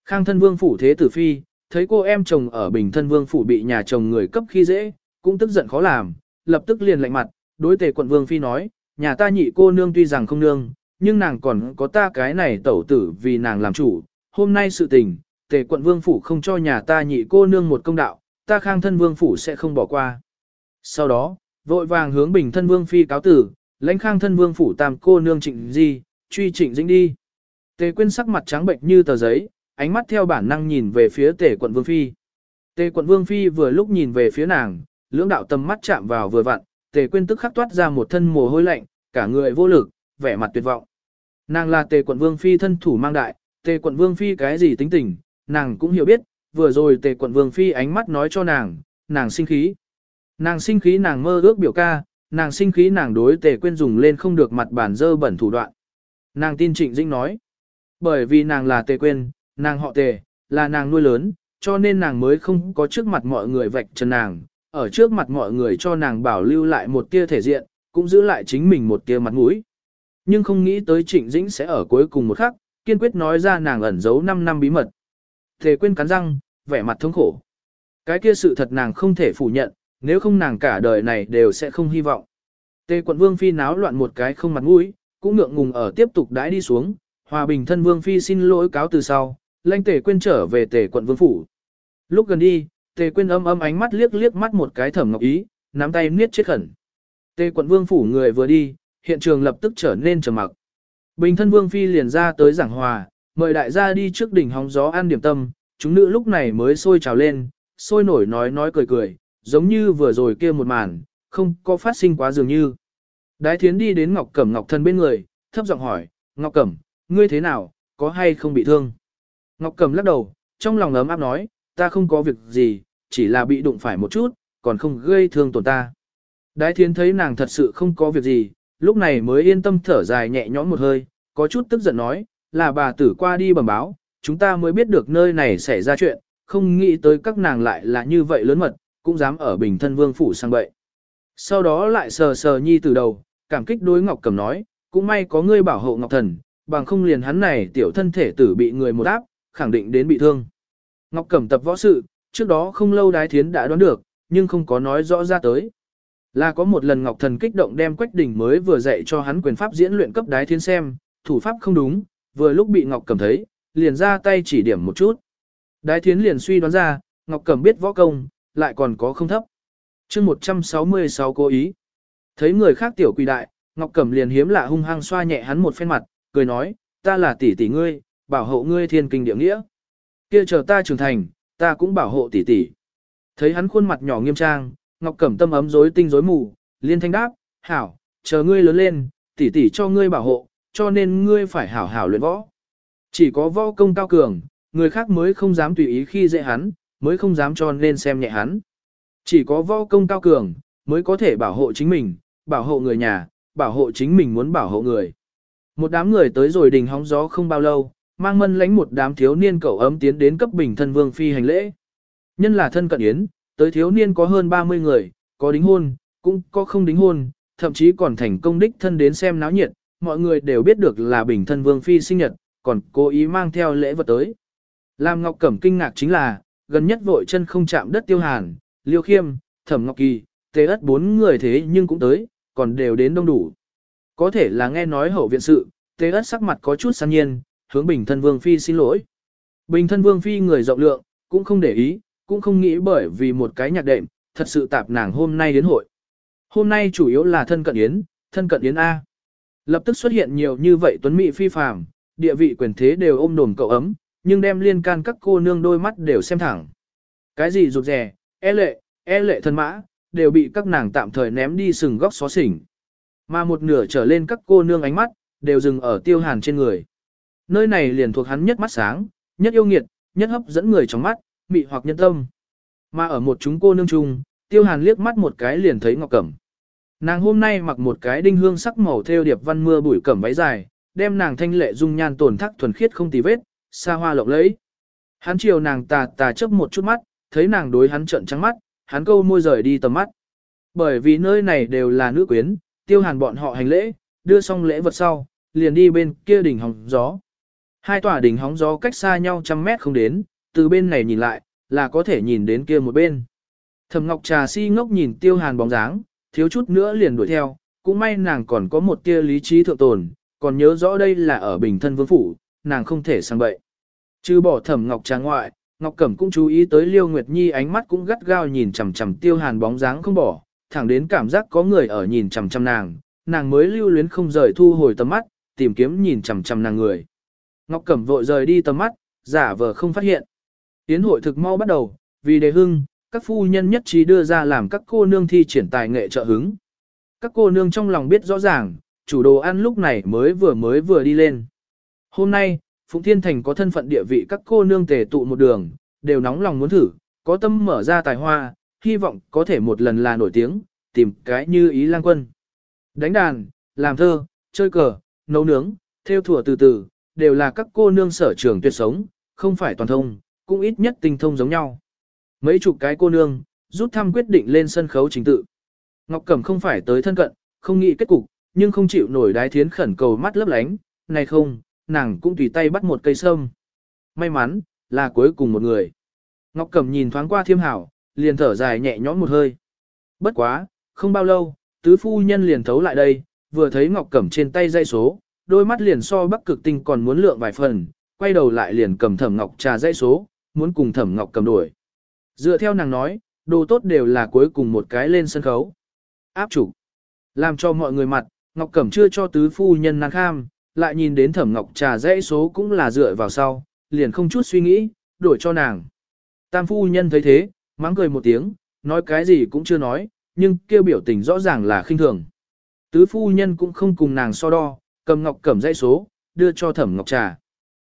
Speaker 1: Khang thân vương phủ thế tử phi, thấy cô em chồng ở bình thân vương phủ bị nhà chồng người cấp khi dễ, cũng tức giận khó làm, lập tức liền lạnh mặt, đối tề quận vương phi nói, nhà ta nhị cô nương tuy rằng không nương, nhưng nàng còn có ta cái này tẩu tử vì nàng làm chủ, hôm nay sự tình, tề quận vương phủ không cho nhà ta nhị cô nương một công đạo, ta khang thân vương phủ sẽ không bỏ qua. Sau đó, vội vàng hướng bình thân vương phi cáo tử, lãnh khang thân vương phủ tam cô nương trịnh di, truy trịnh dĩnh đi. Tề quyên sắc mặt trắng bệnh như tờ giấy, ánh mắt theo bản năng nhìn về phía tề quận vương phi. Tề quận vương phi vừa lúc nhìn về phía nàng, lưỡng đạo tầm mắt chạm vào vừa vặn, tề quyên tức khắc toát ra một thân mồ hôi lạnh, cả người vô lực, vẻ mặt tuyệt vọng. Nàng là tề quận vương phi thân thủ mang đại, tề quận vương phi cái gì tính tình, nàng cũng hiểu biết, vừa rồi tề quận vương phi ánh mắt nói cho nàng, nàng sinh khí. Nàng sinh khí nàng mơ ước biểu ca, nàng sinh khí nàng đối tề quên dùng lên không được mặt bản dơ bẩn thủ đoạn. Nàng tin Trịnh Dĩnh nói, bởi vì nàng là tề quên, nàng họ tề, là nàng nuôi lớn, cho nên nàng mới không có trước mặt mọi người vạch trần nàng, ở trước mặt mọi người cho nàng bảo lưu lại một tia thể diện, cũng giữ lại chính mình một tia mặt mũi. Nhưng không nghĩ tới Trịnh Dĩnh sẽ ở cuối cùng một khắc, kiên quyết nói ra nàng ẩn giấu 5 năm bí mật. Tề quên cắn răng, vẻ mặt thống khổ. Cái kia sự thật nàng không thể phủ nhận, nếu không nàng cả đời này đều sẽ không hy vọng. Tề quận vương phi náo loạn một cái không mặt mũi, cũng ngượng ngùng ở tiếp tục đãi đi xuống, hòa bình thân vương phi xin lỗi cáo từ sau, lãnh tề quên trở về tề quận vương phủ. Lúc gần đi, tề quên âm âm ánh mắt liếc liếc mắt một cái thẩm ngọc ý, nắm tay niết chết khẩn. Tề quận vương phủ người vừa đi, hiện trường lập tức trở nên trầm mặc. Bình thân vương phi liền ra tới giảng hòa, mời đại gia đi trước đỉnh hóng gió an điểm tâm, chúng nữ lúc này mới sôi trào lên, sôi nổi nói nói cười cười, giống như vừa rồi kia một màn, không có phát sinh quá dường như. Đái thiến đi đến Ngọc Cẩm Ngọc Thần bên người, thấp giọng hỏi, Ngọc Cẩm, ngươi thế nào, có hay không bị thương? Ngọc Cẩm lắc đầu, trong lòng ấm áp nói, ta không có việc gì, chỉ là bị đụng phải một chút, còn không gây thương tổn ta. Đái thiến thấy nàng thật sự không có việc gì, lúc này mới yên tâm thở dài nhẹ nhõm một hơi, có chút tức giận nói, là bà tử qua đi bẩm báo, chúng ta mới biết được nơi này xảy ra chuyện, không nghĩ tới các nàng lại là như vậy lớn mật, cũng dám ở bình thân vương phủ sang bậy. Sau đó lại sờ sờ nhi từ đầu, cảm kích đối Ngọc Cầm nói, cũng may có ngươi bảo hộ Ngọc Thần, bằng không liền hắn này tiểu thân thể tử bị người một áp, khẳng định đến bị thương. Ngọc Cẩm tập võ sự, trước đó không lâu Đái Thiến đã đoán được, nhưng không có nói rõ ra tới. Là có một lần Ngọc Thần kích động đem Quách đỉnh mới vừa dạy cho hắn quyền pháp diễn luyện cấp Đái Thiến xem, thủ pháp không đúng, vừa lúc bị Ngọc Cẩm thấy, liền ra tay chỉ điểm một chút. Đái Thiến liền suy đoán ra, Ngọc Cẩm biết võ công, lại còn có không thấp. chương 166 cố ý. Thấy người khác tiểu quỷ đại, Ngọc Cẩm liền hiếm lạ hung hăng xoa nhẹ hắn một phen mặt, cười nói, ta là tỷ tỷ ngươi, bảo hộ ngươi thiên kinh địa nghĩa. Kia chờ ta trưởng thành, ta cũng bảo hộ tỷ tỷ. Thấy hắn khuôn mặt nhỏ nghiêm trang, Ngọc Cẩm tâm ấm rối tinh rối mù, liên thanh đáp, hảo, chờ ngươi lớn lên, tỷ tỷ cho ngươi bảo hộ, cho nên ngươi phải hảo hảo luyện võ. Chỉ có võ công cao cường, người khác mới không dám tùy ý khi dễ hắn, mới không dám cho nên xem nhẹ hắn. Chỉ có võ công cao cường, mới có thể bảo hộ chính mình, bảo hộ người nhà, bảo hộ chính mình muốn bảo hộ người. Một đám người tới rồi đình hóng gió không bao lâu, mang mân lánh một đám thiếu niên cậu ấm tiến đến cấp bình thân vương phi hành lễ. Nhân là thân cận yến, tới thiếu niên có hơn 30 người, có đính hôn, cũng có không đính hôn, thậm chí còn thành công đích thân đến xem náo nhiệt, mọi người đều biết được là bình thân vương phi sinh nhật, còn cố ý mang theo lễ vật tới. Làm Ngọc Cẩm kinh ngạc chính là, gần nhất vội chân không chạm đất tiêu hàn, liêu khiêm, thẩm ngọc kỳ, tề ất bốn người thế nhưng cũng tới, còn đều đến đông đủ. Có thể là nghe nói hậu viện sự, tề ất sắc mặt có chút san nhiên, hướng bình thân vương phi xin lỗi. Bình thân vương phi người rộng lượng, cũng không để ý, cũng không nghĩ bởi vì một cái nhạc đệm, thật sự tạp nàng hôm nay đến hội. Hôm nay chủ yếu là thân cận yến, thân cận yến A. Lập tức xuất hiện nhiều như vậy tuấn mỹ phi phàm, địa vị quyền thế đều ôm đồm cậu ấm, nhưng đem liên can các cô nương đôi mắt đều xem thẳng. Cái gì rụt rè, e lệ, e lệ thân mã, đều bị các nàng tạm thời ném đi sừng góc xó xỉnh. Mà một nửa trở lên các cô nương ánh mắt, đều dừng ở tiêu hàn trên người. Nơi này liền thuộc hắn nhất mắt sáng, nhất yêu nghiệt, nhất hấp dẫn người trong mắt, mị hoặc nhân tâm. Mà ở một chúng cô nương chung, tiêu hàn liếc mắt một cái liền thấy ngọc cẩm. Nàng hôm nay mặc một cái đinh hương sắc màu theo điệp văn mưa bụi cẩm váy dài, đem nàng thanh lệ dung nhan tổn thắc thuần khiết không tì vết, xa hoa lộng lẫy. Hắn chiều nàng tà tà chớp một chút mắt, thấy nàng đối hắn trợn trắng mắt, hắn câu môi rời đi tầm mắt. Bởi vì nơi này đều là nữ quyến, tiêu hàn bọn họ hành lễ, đưa xong lễ vật sau, liền đi bên kia đỉnh hóng gió. Hai tòa đỉnh hóng gió cách xa nhau trăm mét không đến, từ bên này nhìn lại, là có thể nhìn đến kia một bên. Thẩm Ngọc Trà si ngốc nhìn tiêu hàn bóng dáng, thiếu chút nữa liền đuổi theo, cũng may nàng còn có một tia lý trí thượng tồn, còn nhớ rõ đây là ở Bình Thân Vương Phủ, nàng không thể sang bậy. Chứ bỏ thẩm ngọc trà ngoại, Ngọc Cẩm cũng chú ý tới Liêu Nguyệt Nhi ánh mắt cũng gắt gao nhìn chằm chằm Tiêu Hàn bóng dáng không bỏ, thẳng đến cảm giác có người ở nhìn chằm chằm nàng, nàng mới lưu luyến không rời thu hồi tầm mắt, tìm kiếm nhìn chằm chằm nàng người. Ngọc Cẩm vội rời đi tầm mắt, giả vờ không phát hiện. Tiến hội thực mau bắt đầu, vì đề hưng, các phu nhân nhất trí đưa ra làm các cô nương thi triển tài nghệ trợ hứng. Các cô nương trong lòng biết rõ ràng, chủ đồ ăn lúc này mới vừa mới vừa đi lên. Hôm nay, Phụng Thiên Thành có thân phận địa vị các cô nương tề tụ một đường, đều nóng lòng muốn thử, có tâm mở ra tài hoa, hy vọng có thể một lần là nổi tiếng, tìm cái như ý lang quân. Đánh đàn, làm thơ, chơi cờ, nấu nướng, theo thùa từ từ, đều là các cô nương sở trường tuyệt sống, không phải toàn thông, cũng ít nhất tinh thông giống nhau. Mấy chục cái cô nương, rút thăm quyết định lên sân khấu chính tự. Ngọc Cẩm không phải tới thân cận, không nghĩ kết cục, nhưng không chịu nổi đái thiến khẩn cầu mắt lấp lánh, này không, nàng cũng tùy tay bắt một cây sâm. May mắn, là cuối cùng một người. Ngọc Cẩm nhìn thoáng qua thiêm hảo, liền thở dài nhẹ nhõm một hơi. Bất quá, không bao lâu, tứ phu nhân liền thấu lại đây, vừa thấy Ngọc Cẩm trên tay dây số, đôi mắt liền so bắc cực tinh còn muốn lượng vài phần, quay đầu lại liền cầm thẩm Ngọc trà dây số, muốn cùng thẩm Ngọc cầm đuổi. Dựa theo nàng nói, đồ tốt đều là cuối cùng một cái lên sân khấu. Áp chủ, làm cho mọi người mặt, Ngọc Cẩm chưa cho tứ phu nhân nàng kham, lại nhìn đến thẩm ngọc trà dãy số cũng là dựa vào sau, liền không chút suy nghĩ, đổi cho nàng. Tam phu nhân thấy thế, mắng cười một tiếng, nói cái gì cũng chưa nói, nhưng kêu biểu tình rõ ràng là khinh thường. Tứ phu nhân cũng không cùng nàng so đo, cầm ngọc cầm dãy số, đưa cho thẩm ngọc trà.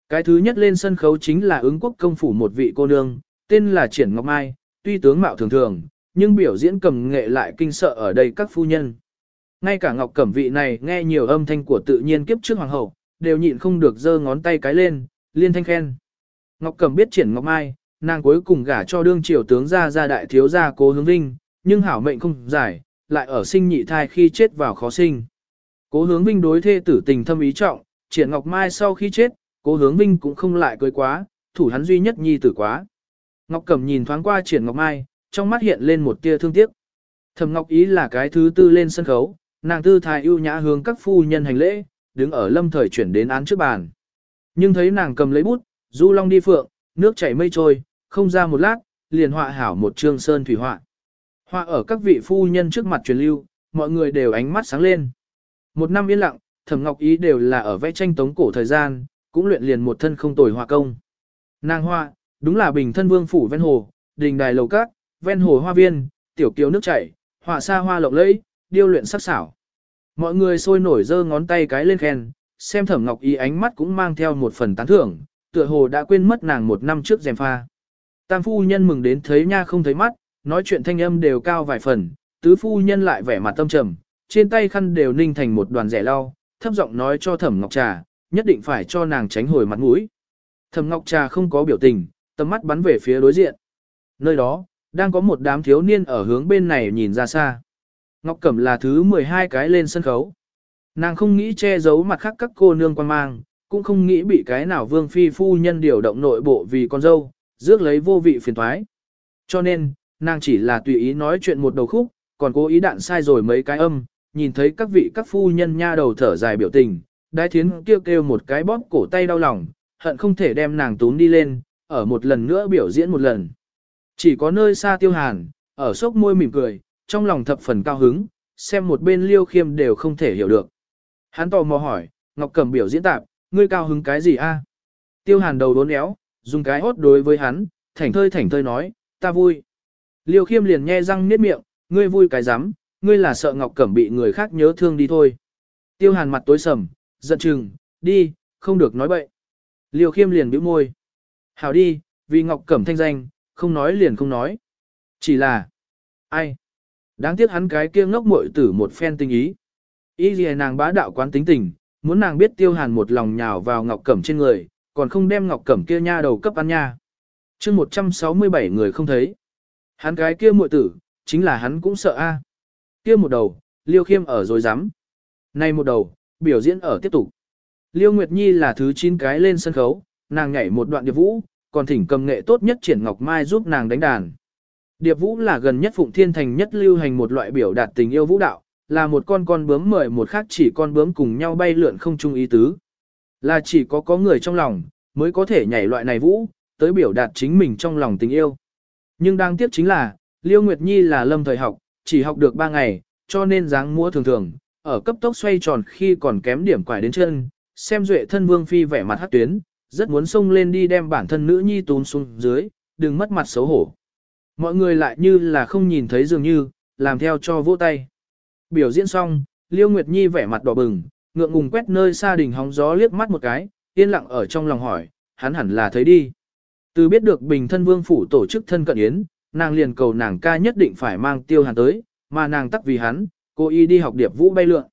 Speaker 1: Cái thứ nhất lên sân khấu chính là ứng quốc công phủ một vị cô nương, tên là Triển Ngọc Mai, tuy tướng mạo thường thường, nhưng biểu diễn cầm nghệ lại kinh sợ ở đây các phu nhân. Ngay cả Ngọc Cẩm vị này nghe nhiều âm thanh của tự nhiên kiếp trước hoàng hậu, đều nhịn không được giơ ngón tay cái lên, liên thanh khen. Ngọc Cẩm biết triển Ngọc Mai, nàng cuối cùng gả cho đương triều tướng gia gia đại thiếu gia Cố Hướng Vinh, nhưng hảo mệnh không giải, lại ở sinh nhị thai khi chết vào khó sinh. Cố Hướng Vinh đối thê tử tình thâm ý trọng, triển Ngọc Mai sau khi chết, Cố Hướng Vinh cũng không lại cưới quá, thủ hắn duy nhất nhi tử quá. Ngọc Cẩm nhìn thoáng qua triển Ngọc Mai, trong mắt hiện lên một tia thương tiếc. thầm Ngọc Ý là cái thứ tư lên sân khấu, nàng tư thái ưu nhã hướng các phu nhân hành lễ, đứng ở lâm thời chuyển đến án trước bàn. Nhưng thấy nàng cầm lấy bút, du long đi phượng, nước chảy mây trôi, không ra một lát, liền họa hảo một trương sơn thủy họa. Họa ở các vị phu nhân trước mặt truyền lưu, mọi người đều ánh mắt sáng lên. Một năm yên lặng, Thẩm Ngọc Ý đều là ở vẽ tranh tống cổ thời gian, cũng luyện liền một thân không tồi họa công. Nàng họa, đúng là bình thân vương phủ ven hồ, đình đài lầu các ven hồ hoa viên, tiểu kiều nước chảy, họa xa hoa lộng lẫy, điêu luyện sắc xảo. Mọi người sôi nổi giơ ngón tay cái lên khen, xem thẩm ngọc Y ánh mắt cũng mang theo một phần tán thưởng, tựa hồ đã quên mất nàng một năm trước dèm pha. Tam phu nhân mừng đến thấy nha không thấy mắt, nói chuyện thanh âm đều cao vài phần, tứ phu nhân lại vẻ mặt tâm trầm, trên tay khăn đều ninh thành một đoàn rẻ lau, thấp giọng nói cho thẩm ngọc trà, nhất định phải cho nàng tránh hồi mặt mũi. Thẩm ngọc trà không có biểu tình, tầm mắt bắn về phía đối diện. Nơi đó, đang có một đám thiếu niên ở hướng bên này nhìn ra xa. Ngọc Cẩm là thứ 12 cái lên sân khấu. Nàng không nghĩ che giấu mặt khác các cô nương quan mang, cũng không nghĩ bị cái nào vương phi phu nhân điều động nội bộ vì con dâu, rước lấy vô vị phiền thoái. Cho nên, nàng chỉ là tùy ý nói chuyện một đầu khúc, còn cố ý đạn sai rồi mấy cái âm, nhìn thấy các vị các phu nhân nha đầu thở dài biểu tình, đái thiến kêu kêu một cái bóp cổ tay đau lòng, hận không thể đem nàng tún đi lên, ở một lần nữa biểu diễn một lần. Chỉ có nơi xa tiêu hàn, ở sốc môi mỉm cười, trong lòng thập phần cao hứng, xem một bên liêu khiêm đều không thể hiểu được. Hắn tò mò hỏi, Ngọc Cẩm biểu diễn tạp, ngươi cao hứng cái gì a? Tiêu hàn đầu đốn éo, dùng cái hốt đối với hắn, thảnh thơi thảnh thơi nói, ta vui. Liêu khiêm liền nhe răng niết miệng, ngươi vui cái rắm ngươi là sợ Ngọc Cẩm bị người khác nhớ thương đi thôi. Tiêu hàn mặt tối sầm, giận chừng, đi, không được nói bậy. Liêu khiêm liền bĩu môi. Hảo đi, vì Ngọc Cẩm thanh danh, không nói liền không nói. Chỉ là, ai? Đáng tiếc hắn cái kia ngốc muội tử một phen tình ý. Ý gì nàng bá đạo quán tính tình, muốn nàng biết tiêu hàn một lòng nhào vào ngọc cẩm trên người, còn không đem ngọc cẩm kia nha đầu cấp ăn nha. chương 167 người không thấy. Hắn cái kia muội tử, chính là hắn cũng sợ a à. Kia một đầu, liêu khiêm ở rồi rắm Nay một đầu, biểu diễn ở tiếp tục. Liêu Nguyệt Nhi là thứ 9 cái lên sân khấu, nàng nhảy một đoạn điệu vũ, còn thỉnh cầm nghệ tốt nhất triển Ngọc Mai giúp nàng đánh đàn. Điệp vũ là gần nhất Phụng Thiên Thành nhất lưu hành một loại biểu đạt tình yêu vũ đạo, là một con con bướm mời một khác chỉ con bướm cùng nhau bay lượn không chung ý tứ. Là chỉ có có người trong lòng, mới có thể nhảy loại này vũ, tới biểu đạt chính mình trong lòng tình yêu. Nhưng đáng tiếc chính là, Liêu Nguyệt Nhi là lâm thời học, chỉ học được 3 ngày, cho nên dáng múa thường thường, ở cấp tốc xoay tròn khi còn kém điểm quải đến chân, xem duệ thân vương phi vẻ mặt hát tuyến, rất muốn xông lên đi đem bản thân nữ nhi tún xuống dưới, đừng mất mặt xấu hổ. Mọi người lại như là không nhìn thấy dường như, làm theo cho vỗ tay. Biểu diễn xong, Liêu Nguyệt Nhi vẻ mặt đỏ bừng, ngượng ngùng quét nơi xa đình hóng gió liếc mắt một cái, yên lặng ở trong lòng hỏi, hắn hẳn là thấy đi. Từ biết được Bình Thân Vương phủ tổ chức thân cận yến, nàng liền cầu nàng ca nhất định phải mang Tiêu Hàn tới, mà nàng tắc vì hắn, cô y đi học điệp vũ bay lượn.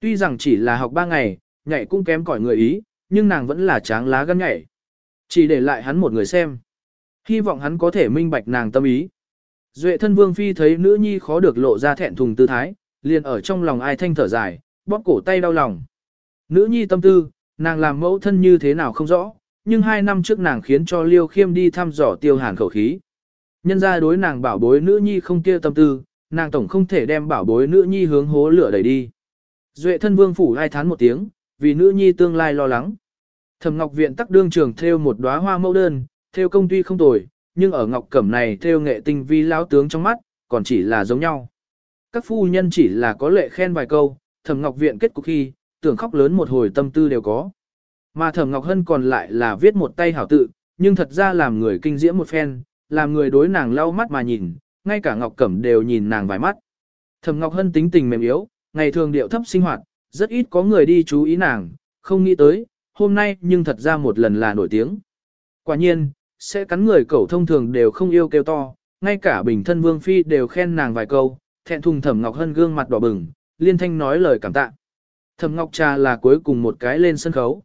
Speaker 1: Tuy rằng chỉ là học ba ngày, nhảy cũng kém cỏi người ý, nhưng nàng vẫn là tráng lá gan nhảy. Chỉ để lại hắn một người xem. Hy vọng hắn có thể minh bạch nàng tâm ý. Duệ thân vương phi thấy nữ nhi khó được lộ ra thẹn thùng tư thái, liền ở trong lòng ai thanh thở dài, bóp cổ tay đau lòng. Nữ nhi tâm tư, nàng làm mẫu thân như thế nào không rõ, nhưng hai năm trước nàng khiến cho Liêu Khiêm đi thăm dò tiêu hàn khẩu khí. Nhân ra đối nàng bảo bối nữ nhi không kia tâm tư, nàng tổng không thể đem bảo bối nữ nhi hướng hố lửa đẩy đi. Duệ thân vương phủ ai thán một tiếng, vì nữ nhi tương lai lo lắng. Thẩm Ngọc Viện tắc đương trường theo một đóa hoa mẫu đơn, theo công tuy không tồi, nhưng ở ngọc cẩm này theo nghệ tinh vi lão tướng trong mắt, còn chỉ là giống nhau. Các phu nhân chỉ là có lệ khen vài câu, thẩm ngọc viện kết cục khi, tưởng khóc lớn một hồi tâm tư đều có. Mà thẩm ngọc hân còn lại là viết một tay hảo tự, nhưng thật ra làm người kinh diễm một phen, làm người đối nàng lau mắt mà nhìn, ngay cả ngọc cẩm đều nhìn nàng vài mắt. Thẩm ngọc hân tính tình mềm yếu, ngày thường điệu thấp sinh hoạt, rất ít có người đi chú ý nàng, không nghĩ tới, hôm nay nhưng thật ra một lần là nổi tiếng. Quả nhiên, sẽ cắn người cẩu thông thường đều không yêu kêu to, ngay cả bình thân vương phi đều khen nàng vài câu, thẹn thùng thẩm ngọc hân gương mặt đỏ bừng, liên thanh nói lời cảm tạ. Thẩm ngọc trà là cuối cùng một cái lên sân khấu.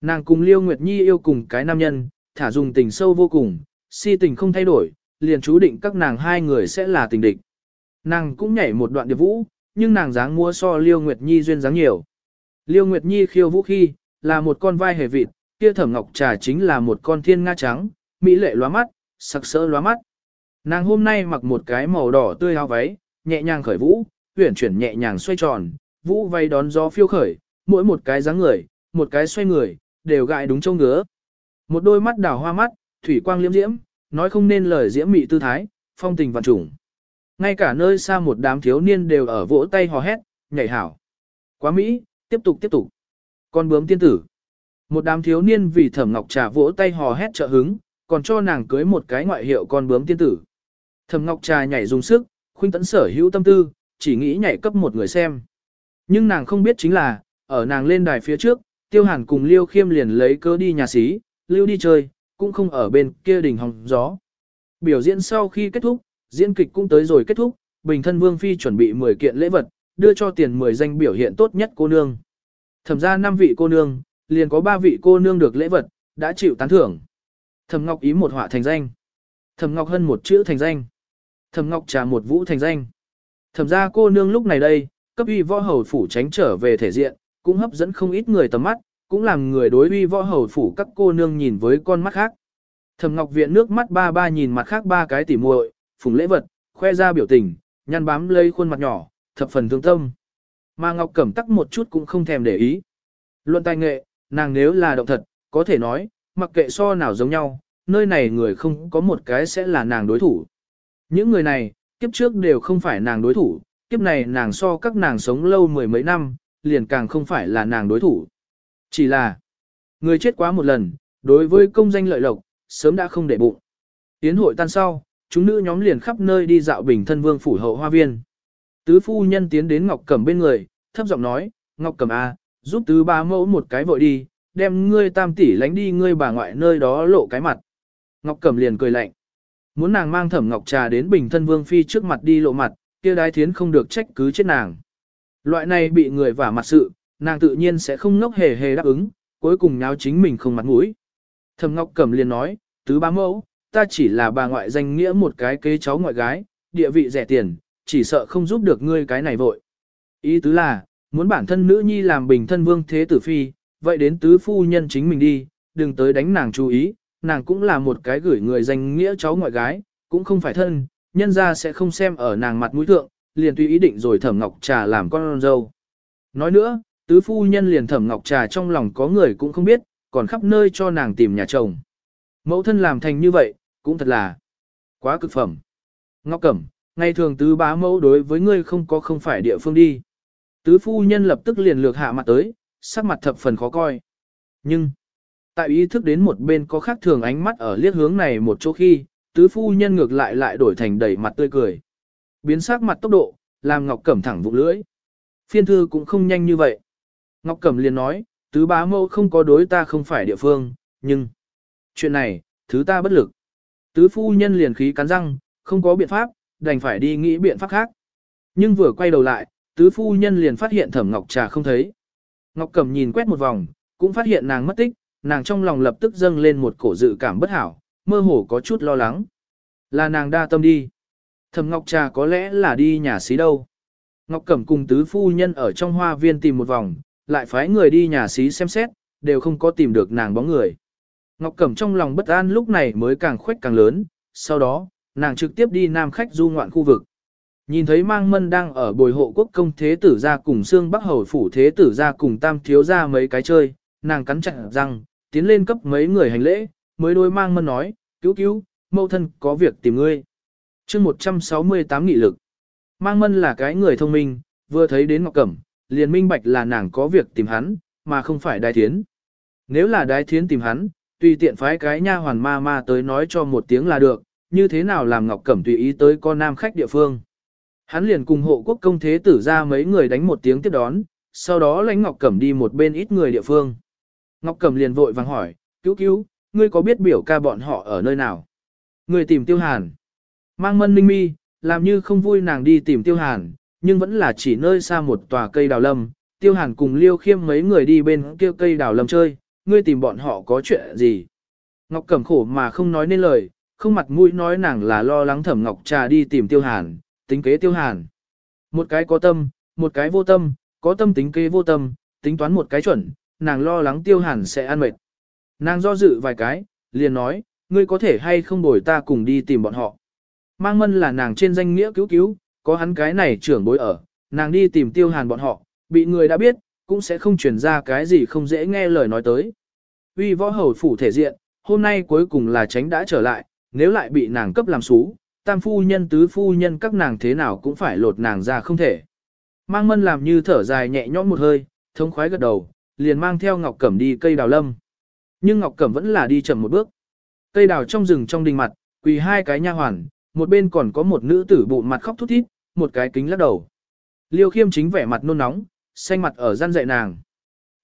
Speaker 1: Nàng cùng Liêu Nguyệt Nhi yêu cùng cái nam nhân, thả dùng tình sâu vô cùng, si tình không thay đổi, liền chú định các nàng hai người sẽ là tình địch. Nàng cũng nhảy một đoạn điệp vũ, nhưng nàng dáng mua so Liêu Nguyệt Nhi duyên dáng nhiều. Liêu Nguyệt Nhi khiêu vũ khi, là một con vai hề vịt, kia thẩm ngọc trà chính là một con thiên nga trắng, mỹ lệ lóa mắt, sặc sỡ lóa mắt. Nàng hôm nay mặc một cái màu đỏ tươi áo váy, nhẹ nhàng khởi vũ, uyển chuyển nhẹ nhàng xoay tròn, vũ vây đón gió phiêu khởi, mỗi một cái dáng người, một cái xoay người, đều gại đúng châu ngứa. Một đôi mắt đào hoa mắt, thủy quang liễm diễm, nói không nên lời diễm mị tư thái, phong tình vạn trùng. Ngay cả nơi xa một đám thiếu niên đều ở vỗ tay hò hét, nhảy hảo. Quá Mỹ, tiếp tục tiếp tục. Con bướm tiên tử. Một đám thiếu niên vì thẩm ngọc trà vỗ tay hò hét trợ hứng, còn cho nàng cưới một cái ngoại hiệu con bướm tiên tử. Thẩm Ngọc Trà nhảy dùng sức, khuynh tấn sở hữu tâm tư, chỉ nghĩ nhảy cấp một người xem. Nhưng nàng không biết chính là, ở nàng lên đài phía trước, Tiêu Hàn cùng Liêu Khiêm liền lấy cơ đi nhà xí, lưu đi chơi, cũng không ở bên kia đỉnh hòng gió. Biểu diễn sau khi kết thúc, diễn kịch cũng tới rồi kết thúc, Bình thân Vương Phi chuẩn bị 10 kiện lễ vật, đưa cho tiền 10 danh biểu hiện tốt nhất cô nương. Thẩm ra 5 vị cô nương, liền có 3 vị cô nương được lễ vật, đã chịu tán thưởng. Thẩm Ngọc Ý một họa thành danh. Thẩm Ngọc Hân một chữ thành danh. Thẩm Ngọc Trà một vũ thành danh. Thẩm gia cô nương lúc này đây, cấp uy võ hầu phủ tránh trở về thể diện, cũng hấp dẫn không ít người tầm mắt, cũng làm người đối uy võ hầu phủ các cô nương nhìn với con mắt khác. Thẩm Ngọc Viện nước mắt ba ba nhìn mặt khác ba cái tỉ muội, phùng lễ vật, khoe ra biểu tình, nhăn bám lây khuôn mặt nhỏ, thập phần thương tâm. Mà Ngọc Cẩm tắc một chút cũng không thèm để ý. Luận tài nghệ, nàng nếu là động thật, có thể nói, mặc kệ so nào giống nhau, nơi này người không có một cái sẽ là nàng đối thủ. Những người này, kiếp trước đều không phải nàng đối thủ, kiếp này nàng so các nàng sống lâu mười mấy năm, liền càng không phải là nàng đối thủ. Chỉ là, người chết quá một lần, đối với công danh lợi lộc, sớm đã không để bụng. Tiến hội tan sau, chúng nữ nhóm liền khắp nơi đi dạo bình thân vương phủ hậu hoa viên. Tứ phu nhân tiến đến Ngọc Cẩm bên người, thấp giọng nói, Ngọc Cẩm A, giúp tứ ba mẫu một cái vội đi, đem ngươi tam tỷ lánh đi ngươi bà ngoại nơi đó lộ cái mặt. Ngọc Cẩm liền cười lạnh. Muốn nàng mang Thẩm Ngọc trà đến Bình thân Vương phi trước mặt đi lộ mặt, kia đái thiến không được trách cứ chết nàng. Loại này bị người vả mặt sự, nàng tự nhiên sẽ không ngốc hề hề đáp ứng, cuối cùng nháo chính mình không mặt mũi. Thẩm Ngọc Cẩm liền nói, tứ ba mẫu, ta chỉ là bà ngoại danh nghĩa một cái kế cháu ngoại gái, địa vị rẻ tiền, chỉ sợ không giúp được ngươi cái này vội. Ý tứ là, muốn bản thân nữ nhi làm bình thân vương thế tử phi, vậy đến tứ phu nhân chính mình đi, đừng tới đánh nàng chú ý, nàng cũng là một cái gửi người danh nghĩa cháu ngoại gái, cũng không phải thân, nhân ra sẽ không xem ở nàng mặt mũi thượng, liền tùy ý định rồi thẩm ngọc trà làm con dâu. Nói nữa, tứ phu nhân liền thẩm ngọc trà trong lòng có người cũng không biết, còn khắp nơi cho nàng tìm nhà chồng. Mẫu thân làm thành như vậy, cũng thật là quá cực phẩm. Ngọc Cẩm, ngày thường tứ bá mẫu đối với ngươi không có không phải địa phương đi. Tứ phu nhân lập tức liền lược hạ mặt tới, sắc mặt thập phần khó coi. Nhưng, Tại ý thức đến một bên có khác thường ánh mắt ở liếc hướng này một chỗ khi, tứ phu nhân ngược lại lại đổi thành đầy mặt tươi cười. Biến sắc mặt tốc độ, làm Ngọc Cẩm thẳng vụng lưỡi. Phiên thư cũng không nhanh như vậy. Ngọc Cẩm liền nói, tứ bá mâu không có đối ta không phải địa phương, nhưng... Chuyện này, thứ ta bất lực. Tứ phu nhân liền khí cắn răng, không có biện pháp, đành phải đi nghĩ biện pháp khác. Nhưng vừa quay đầu lại, tứ phu nhân liền phát hiện thẩm Ngọc Trà không thấy. Ngọc Cẩm nhìn quét một vòng, cũng phát hiện nàng mất tích, nàng trong lòng lập tức dâng lên một cổ dự cảm bất hảo, mơ hồ có chút lo lắng. Là nàng đa tâm đi. thầm Ngọc Trà có lẽ là đi nhà xí đâu. Ngọc Cẩm cùng tứ phu nhân ở trong hoa viên tìm một vòng, lại phái người đi nhà xí xem xét, đều không có tìm được nàng bóng người. Ngọc Cẩm trong lòng bất an lúc này mới càng khuếch càng lớn, sau đó, nàng trực tiếp đi nam khách du ngoạn khu vực. Nhìn thấy mang mân đang ở bồi hộ quốc công thế tử ra cùng xương bắc hầu phủ thế tử ra cùng tam thiếu ra mấy cái chơi, nàng cắn chặt răng, tiến lên cấp mấy người hành lễ, mới đối mang mân nói, cứu cứu, mẫu thân có việc tìm ngươi. chương 168 nghị lực. Mang mân là cái người thông minh, vừa thấy đến Ngọc Cẩm, liền minh bạch là nàng có việc tìm hắn, mà không phải đái thiến. Nếu là đái thiến tìm hắn, tùy tiện phái cái nha hoàn ma ma tới nói cho một tiếng là được, như thế nào làm Ngọc Cẩm tùy ý tới con nam khách địa phương. Hắn liền cùng hộ quốc công thế tử ra mấy người đánh một tiếng tiếp đón, sau đó lãnh Ngọc Cẩm đi một bên ít người địa phương. Ngọc Cẩm liền vội vàng hỏi, cứu cứu, ngươi có biết biểu ca bọn họ ở nơi nào? Ngươi tìm Tiêu Hàn. Mang mân Minh mi, làm như không vui nàng đi tìm Tiêu Hàn, nhưng vẫn là chỉ nơi xa một tòa cây đào lâm. Tiêu Hàn cùng Liêu Khiêm mấy người đi bên kia cây đào lâm chơi, ngươi tìm bọn họ có chuyện gì? Ngọc Cẩm khổ mà không nói nên lời, không mặt mũi nói nàng là lo lắng Thẩm Ngọc Trà đi tìm Tiêu Hàn, tính kế Tiêu Hàn. Một cái có tâm, một cái vô tâm, có tâm tính kế vô tâm, tính toán một cái chuẩn, nàng lo lắng tiêu hàn sẽ ăn mệt. Nàng do dự vài cái, liền nói, ngươi có thể hay không bồi ta cùng đi tìm bọn họ. Mang mân là nàng trên danh nghĩa cứu cứu, có hắn cái này trưởng bối ở, nàng đi tìm tiêu hàn bọn họ, bị người đã biết, cũng sẽ không truyền ra cái gì không dễ nghe lời nói tới. Uy võ hầu phủ thể diện, hôm nay cuối cùng là tránh đã trở lại, nếu lại bị nàng cấp làm xú, tam phu nhân tứ phu nhân các nàng thế nào cũng phải lột nàng ra không thể. Mang mân làm như thở dài nhẹ nhõm một hơi, thống khoái gật đầu, liền mang theo Ngọc Cẩm đi cây đào lâm. Nhưng Ngọc Cẩm vẫn là đi chậm một bước. Cây đào trong rừng trong đình mặt, quỳ hai cái nha hoàn, một bên còn có một nữ tử bụng mặt khóc thút thít, một cái kính lắc đầu. Liêu Khiêm chính vẻ mặt nôn nóng, xanh mặt ở gian dạy nàng.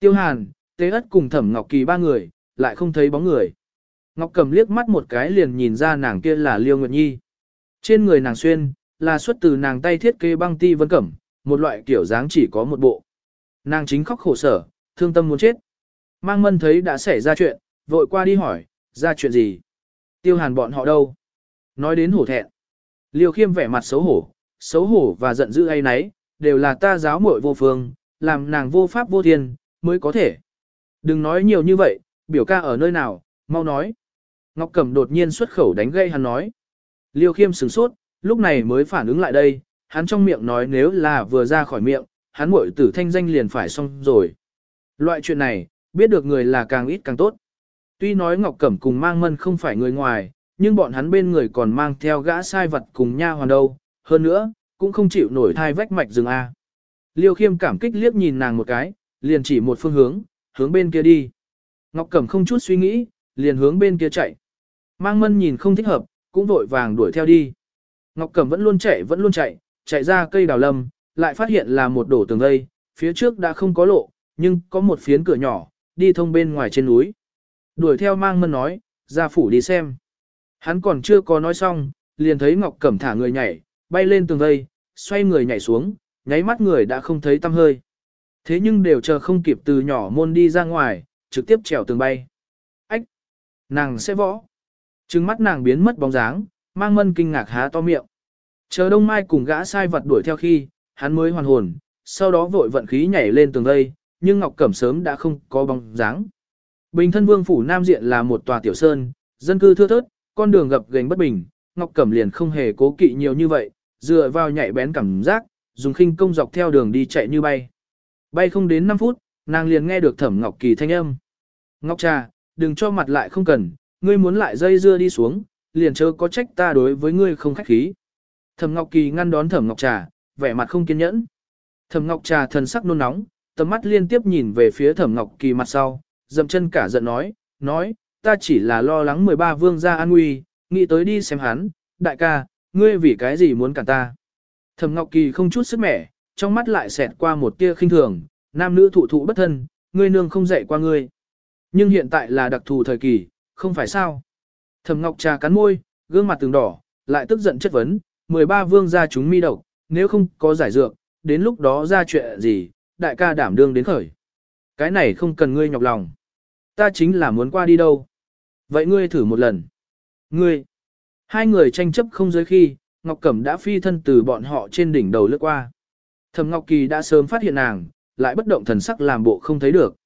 Speaker 1: Tiêu Hàn, Tế Ất cùng Thẩm Ngọc Kỳ ba người, lại không thấy bóng người. Ngọc cẩm liếc mắt một cái liền nhìn ra nàng kia là Liêu Nguyệt Nhi. Trên người nàng xuyên, là xuất từ nàng tay thiết kế băng ti vân cẩm, một loại kiểu dáng chỉ có một bộ. Nàng chính khóc khổ sở, thương tâm muốn chết. Mang mân thấy đã xảy ra chuyện, vội qua đi hỏi, ra chuyện gì? Tiêu hàn bọn họ đâu? Nói đến hổ thẹn. Liêu khiêm vẻ mặt xấu hổ, xấu hổ và giận dữ ấy nấy, đều là ta giáo muội vô phương, làm nàng vô pháp vô thiên, mới có thể. Đừng nói nhiều như vậy, biểu ca ở nơi nào, mau nói. Ngọc Cẩm đột nhiên xuất khẩu đánh gây hắn nói. Liêu khiêm sửng sốt, lúc này mới phản ứng lại đây, hắn trong miệng nói nếu là vừa ra khỏi miệng, hắn muội tử thanh danh liền phải xong rồi. Loại chuyện này, biết được người là càng ít càng tốt. Tuy nói Ngọc Cẩm cùng mang mân không phải người ngoài, nhưng bọn hắn bên người còn mang theo gã sai vật cùng nha hoàn đâu, hơn nữa, cũng không chịu nổi thai vách mạch rừng A. Liêu khiêm cảm kích liếc nhìn nàng một cái, liền chỉ một phương hướng, hướng bên kia đi. Ngọc Cẩm không chút suy nghĩ, liền hướng bên kia chạy. Mang mân nhìn không thích hợp, cũng vội vàng đuổi theo đi. Ngọc Cẩm vẫn luôn chạy vẫn luôn chạy, chạy ra cây đào lâm, lại phát hiện là một đổ tường lây, phía trước đã không có lộ, nhưng có một phiến cửa nhỏ, đi thông bên ngoài trên núi. Đuổi theo mang mân nói, ra phủ đi xem. Hắn còn chưa có nói xong, liền thấy Ngọc Cẩm thả người nhảy, bay lên tường vây, xoay người nhảy xuống, nháy mắt người đã không thấy tăm hơi. Thế nhưng đều chờ không kịp từ nhỏ môn đi ra ngoài, trực tiếp trèo tường bay. Ách! Nàng sẽ võ. Trừng mắt nàng biến mất bóng dáng, mang mân kinh ngạc há to miệng. Chờ đông mai cùng gã sai vật đuổi theo khi, hắn mới hoàn hồn, sau đó vội vận khí nhảy lên tường vây, nhưng Ngọc Cẩm sớm đã không có bóng dáng. Bình thân vương phủ Nam Diện là một tòa tiểu sơn, dân cư thưa thớt, con đường gập ghềnh bất bình, Ngọc Cẩm liền không hề cố kỵ nhiều như vậy, dựa vào nhạy bén cảm giác, dùng khinh công dọc theo đường đi chạy như bay. Bay không đến 5 phút, nàng liền nghe được Thẩm Ngọc Kỳ thanh âm. "Ngọc trà, đừng cho mặt lại không cần, ngươi muốn lại dây dưa đi xuống, liền chớ có trách ta đối với ngươi không khách khí." Thẩm Ngọc Kỳ ngăn đón Thẩm Ngọc Trà, vẻ mặt không kiên nhẫn. Thẩm Ngọc Trà thần sắc nôn nóng, tầm mắt liên tiếp nhìn về phía thẩm ngọc kỳ mặt sau, dậm chân cả giận nói, nói, ta chỉ là lo lắng 13 vương gia an nguy, nghĩ tới đi xem hắn, đại ca, ngươi vì cái gì muốn cản ta. Thẩm ngọc kỳ không chút sức mẻ, trong mắt lại xẹt qua một tia khinh thường, nam nữ thụ thụ bất thân, ngươi nương không dạy qua ngươi. Nhưng hiện tại là đặc thù thời kỳ, không phải sao. Thẩm ngọc trà cắn môi, gương mặt từng đỏ, lại tức giận chất vấn, 13 vương gia chúng mi độc, nếu không có giải dược, đến lúc đó ra chuyện gì, đại ca đảm đương đến khởi. Cái này không cần ngươi nhọc lòng. Ta chính là muốn qua đi đâu. Vậy ngươi thử một lần. Ngươi. Hai người tranh chấp không giới khi, Ngọc Cẩm đã phi thân từ bọn họ trên đỉnh đầu lướt qua. Thẩm Ngọc Kỳ đã sớm phát hiện nàng, lại bất động thần sắc làm bộ không thấy được.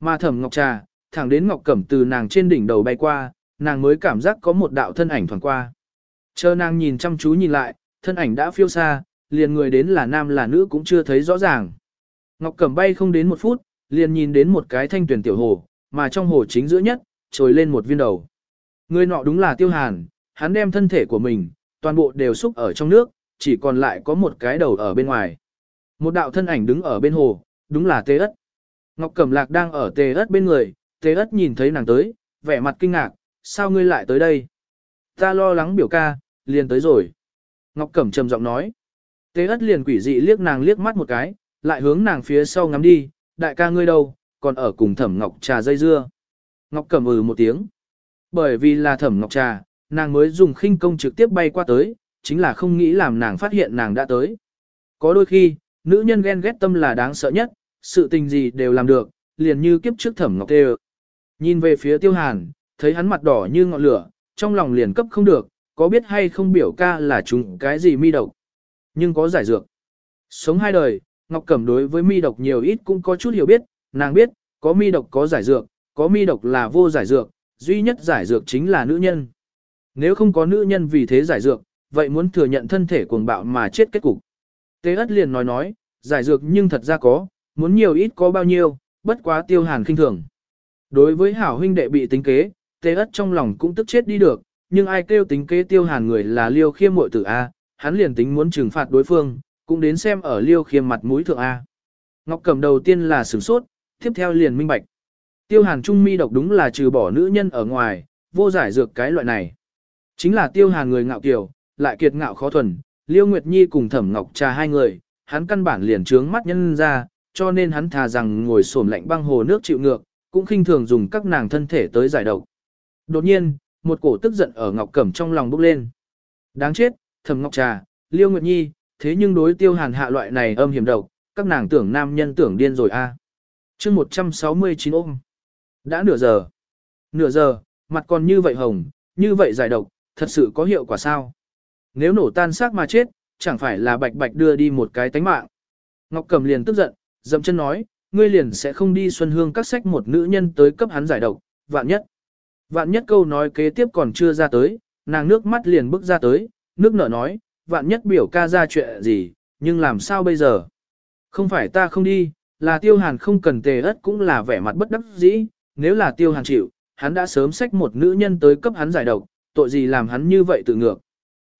Speaker 1: Mà Thẩm Ngọc Trà, thẳng đến Ngọc Cẩm từ nàng trên đỉnh đầu bay qua, nàng mới cảm giác có một đạo thân ảnh thoảng qua. Chờ nàng nhìn chăm chú nhìn lại, thân ảnh đã phiêu xa, liền người đến là nam là nữ cũng chưa thấy rõ ràng. Ngọc Cẩm bay không đến một phút, liền nhìn đến một cái thanh tuyển tiểu hồ, mà trong hồ chính giữa nhất, trồi lên một viên đầu. Người nọ đúng là Tiêu Hàn, hắn đem thân thể của mình, toàn bộ đều xúc ở trong nước, chỉ còn lại có một cái đầu ở bên ngoài. Một đạo thân ảnh đứng ở bên hồ, đúng là Tê Ất. Ngọc Cẩm Lạc đang ở Tê Ất bên người, Tê Ất nhìn thấy nàng tới, vẻ mặt kinh ngạc, sao ngươi lại tới đây? Ta lo lắng biểu ca, liền tới rồi. Ngọc Cẩm trầm giọng nói. Tê Ất liền quỷ dị liếc nàng liếc mắt một cái, lại hướng nàng phía sau ngắm đi, đại ca ngươi đâu, còn ở cùng thẩm ngọc trà dây dưa. Ngọc cầm ừ một tiếng. Bởi vì là thẩm ngọc trà, nàng mới dùng khinh công trực tiếp bay qua tới, chính là không nghĩ làm nàng phát hiện nàng đã tới. Có đôi khi, nữ nhân ghen ghét tâm là đáng sợ nhất, sự tình gì đều làm được, liền như kiếp trước thẩm ngọc tê Nhìn về phía tiêu hàn, thấy hắn mặt đỏ như ngọn lửa, trong lòng liền cấp không được, có biết hay không biểu ca là chúng cái gì mi độc. Nhưng có giải dược. Sống hai đời, Ngọc Cẩm đối với mi độc nhiều ít cũng có chút hiểu biết, nàng biết, có mi độc có giải dược, có mi độc là vô giải dược, duy nhất giải dược chính là nữ nhân. Nếu không có nữ nhân vì thế giải dược, vậy muốn thừa nhận thân thể cuồng bạo mà chết kết cục. Tế ất liền nói nói, giải dược nhưng thật ra có, muốn nhiều ít có bao nhiêu, bất quá tiêu hàn khinh thường. Đối với hảo huynh đệ bị tính kế, tế ất trong lòng cũng tức chết đi được, nhưng ai kêu tính kế tiêu hàn người là liêu khiêm muội tử A, hắn liền tính muốn trừng phạt đối phương, cũng đến xem ở liêu khiêm mặt mũi thượng A. Ngọc Cẩm đầu tiên là sửng sốt, tiếp theo liền minh bạch. Tiêu hàn trung mi độc đúng là trừ bỏ nữ nhân ở ngoài, vô giải dược cái loại này. Chính là tiêu hàn người ngạo kiều, lại kiệt ngạo khó thuần, liêu nguyệt nhi cùng thẩm ngọc trà hai người, hắn căn bản liền trướng mắt nhân ra, cho nên hắn thà rằng ngồi xổm lạnh băng hồ nước chịu ngược, cũng khinh thường dùng các nàng thân thể tới giải độc. Đột nhiên, một cổ tức giận ở Ngọc Cẩm trong lòng bốc lên. Đáng chết, Thẩm Ngọc Trà, Liêu Nguyệt Nhi, Thế nhưng đối tiêu hàn hạ loại này âm hiểm độc, các nàng tưởng nam nhân tưởng điên rồi a. À. chương 169 ôm. Đã nửa giờ. Nửa giờ, mặt còn như vậy hồng, như vậy giải độc, thật sự có hiệu quả sao? Nếu nổ tan xác mà chết, chẳng phải là bạch bạch đưa đi một cái tánh mạng. Ngọc Cầm liền tức giận, dậm chân nói, ngươi liền sẽ không đi xuân hương các sách một nữ nhân tới cấp hắn giải độc, vạn nhất. Vạn nhất câu nói kế tiếp còn chưa ra tới, nàng nước mắt liền bước ra tới, nước nở nói, vạn nhất biểu ca ra chuyện gì, nhưng làm sao bây giờ? Không phải ta không đi, là tiêu hàn không cần tề ất cũng là vẻ mặt bất đắc dĩ, nếu là tiêu hàn chịu, hắn đã sớm xách một nữ nhân tới cấp hắn giải độc, tội gì làm hắn như vậy tự ngược.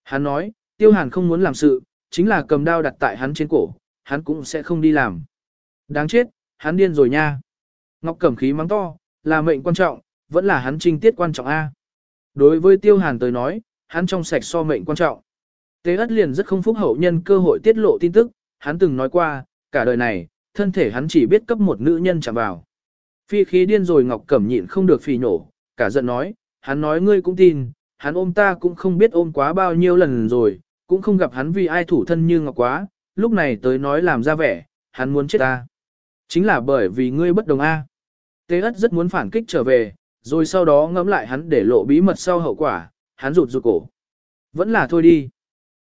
Speaker 1: Hắn nói, tiêu hàn không muốn làm sự, chính là cầm đao đặt tại hắn trên cổ, hắn cũng sẽ không đi làm. Đáng chết, hắn điên rồi nha. Ngọc Cẩm khí mắng to, là mệnh quan trọng, vẫn là hắn trinh tiết quan trọng A. Đối với tiêu hàn tới nói, hắn trong sạch so mệnh quan trọng. Tế ất liền rất không phúc hậu nhân cơ hội tiết lộ tin tức, hắn từng nói qua, cả đời này, thân thể hắn chỉ biết cấp một nữ nhân chạm vào. Phi khí điên rồi Ngọc Cẩm nhịn không được phì nổ, cả giận nói, hắn nói ngươi cũng tin, hắn ôm ta cũng không biết ôm quá bao nhiêu lần rồi, cũng không gặp hắn vì ai thủ thân như Ngọc quá, lúc này tới nói làm ra vẻ, hắn muốn chết ta. Chính là bởi vì ngươi bất đồng A. Tế ất rất muốn phản kích trở về, rồi sau đó ngẫm lại hắn để lộ bí mật sau hậu quả, hắn rụt rụt cổ. Vẫn là thôi đi.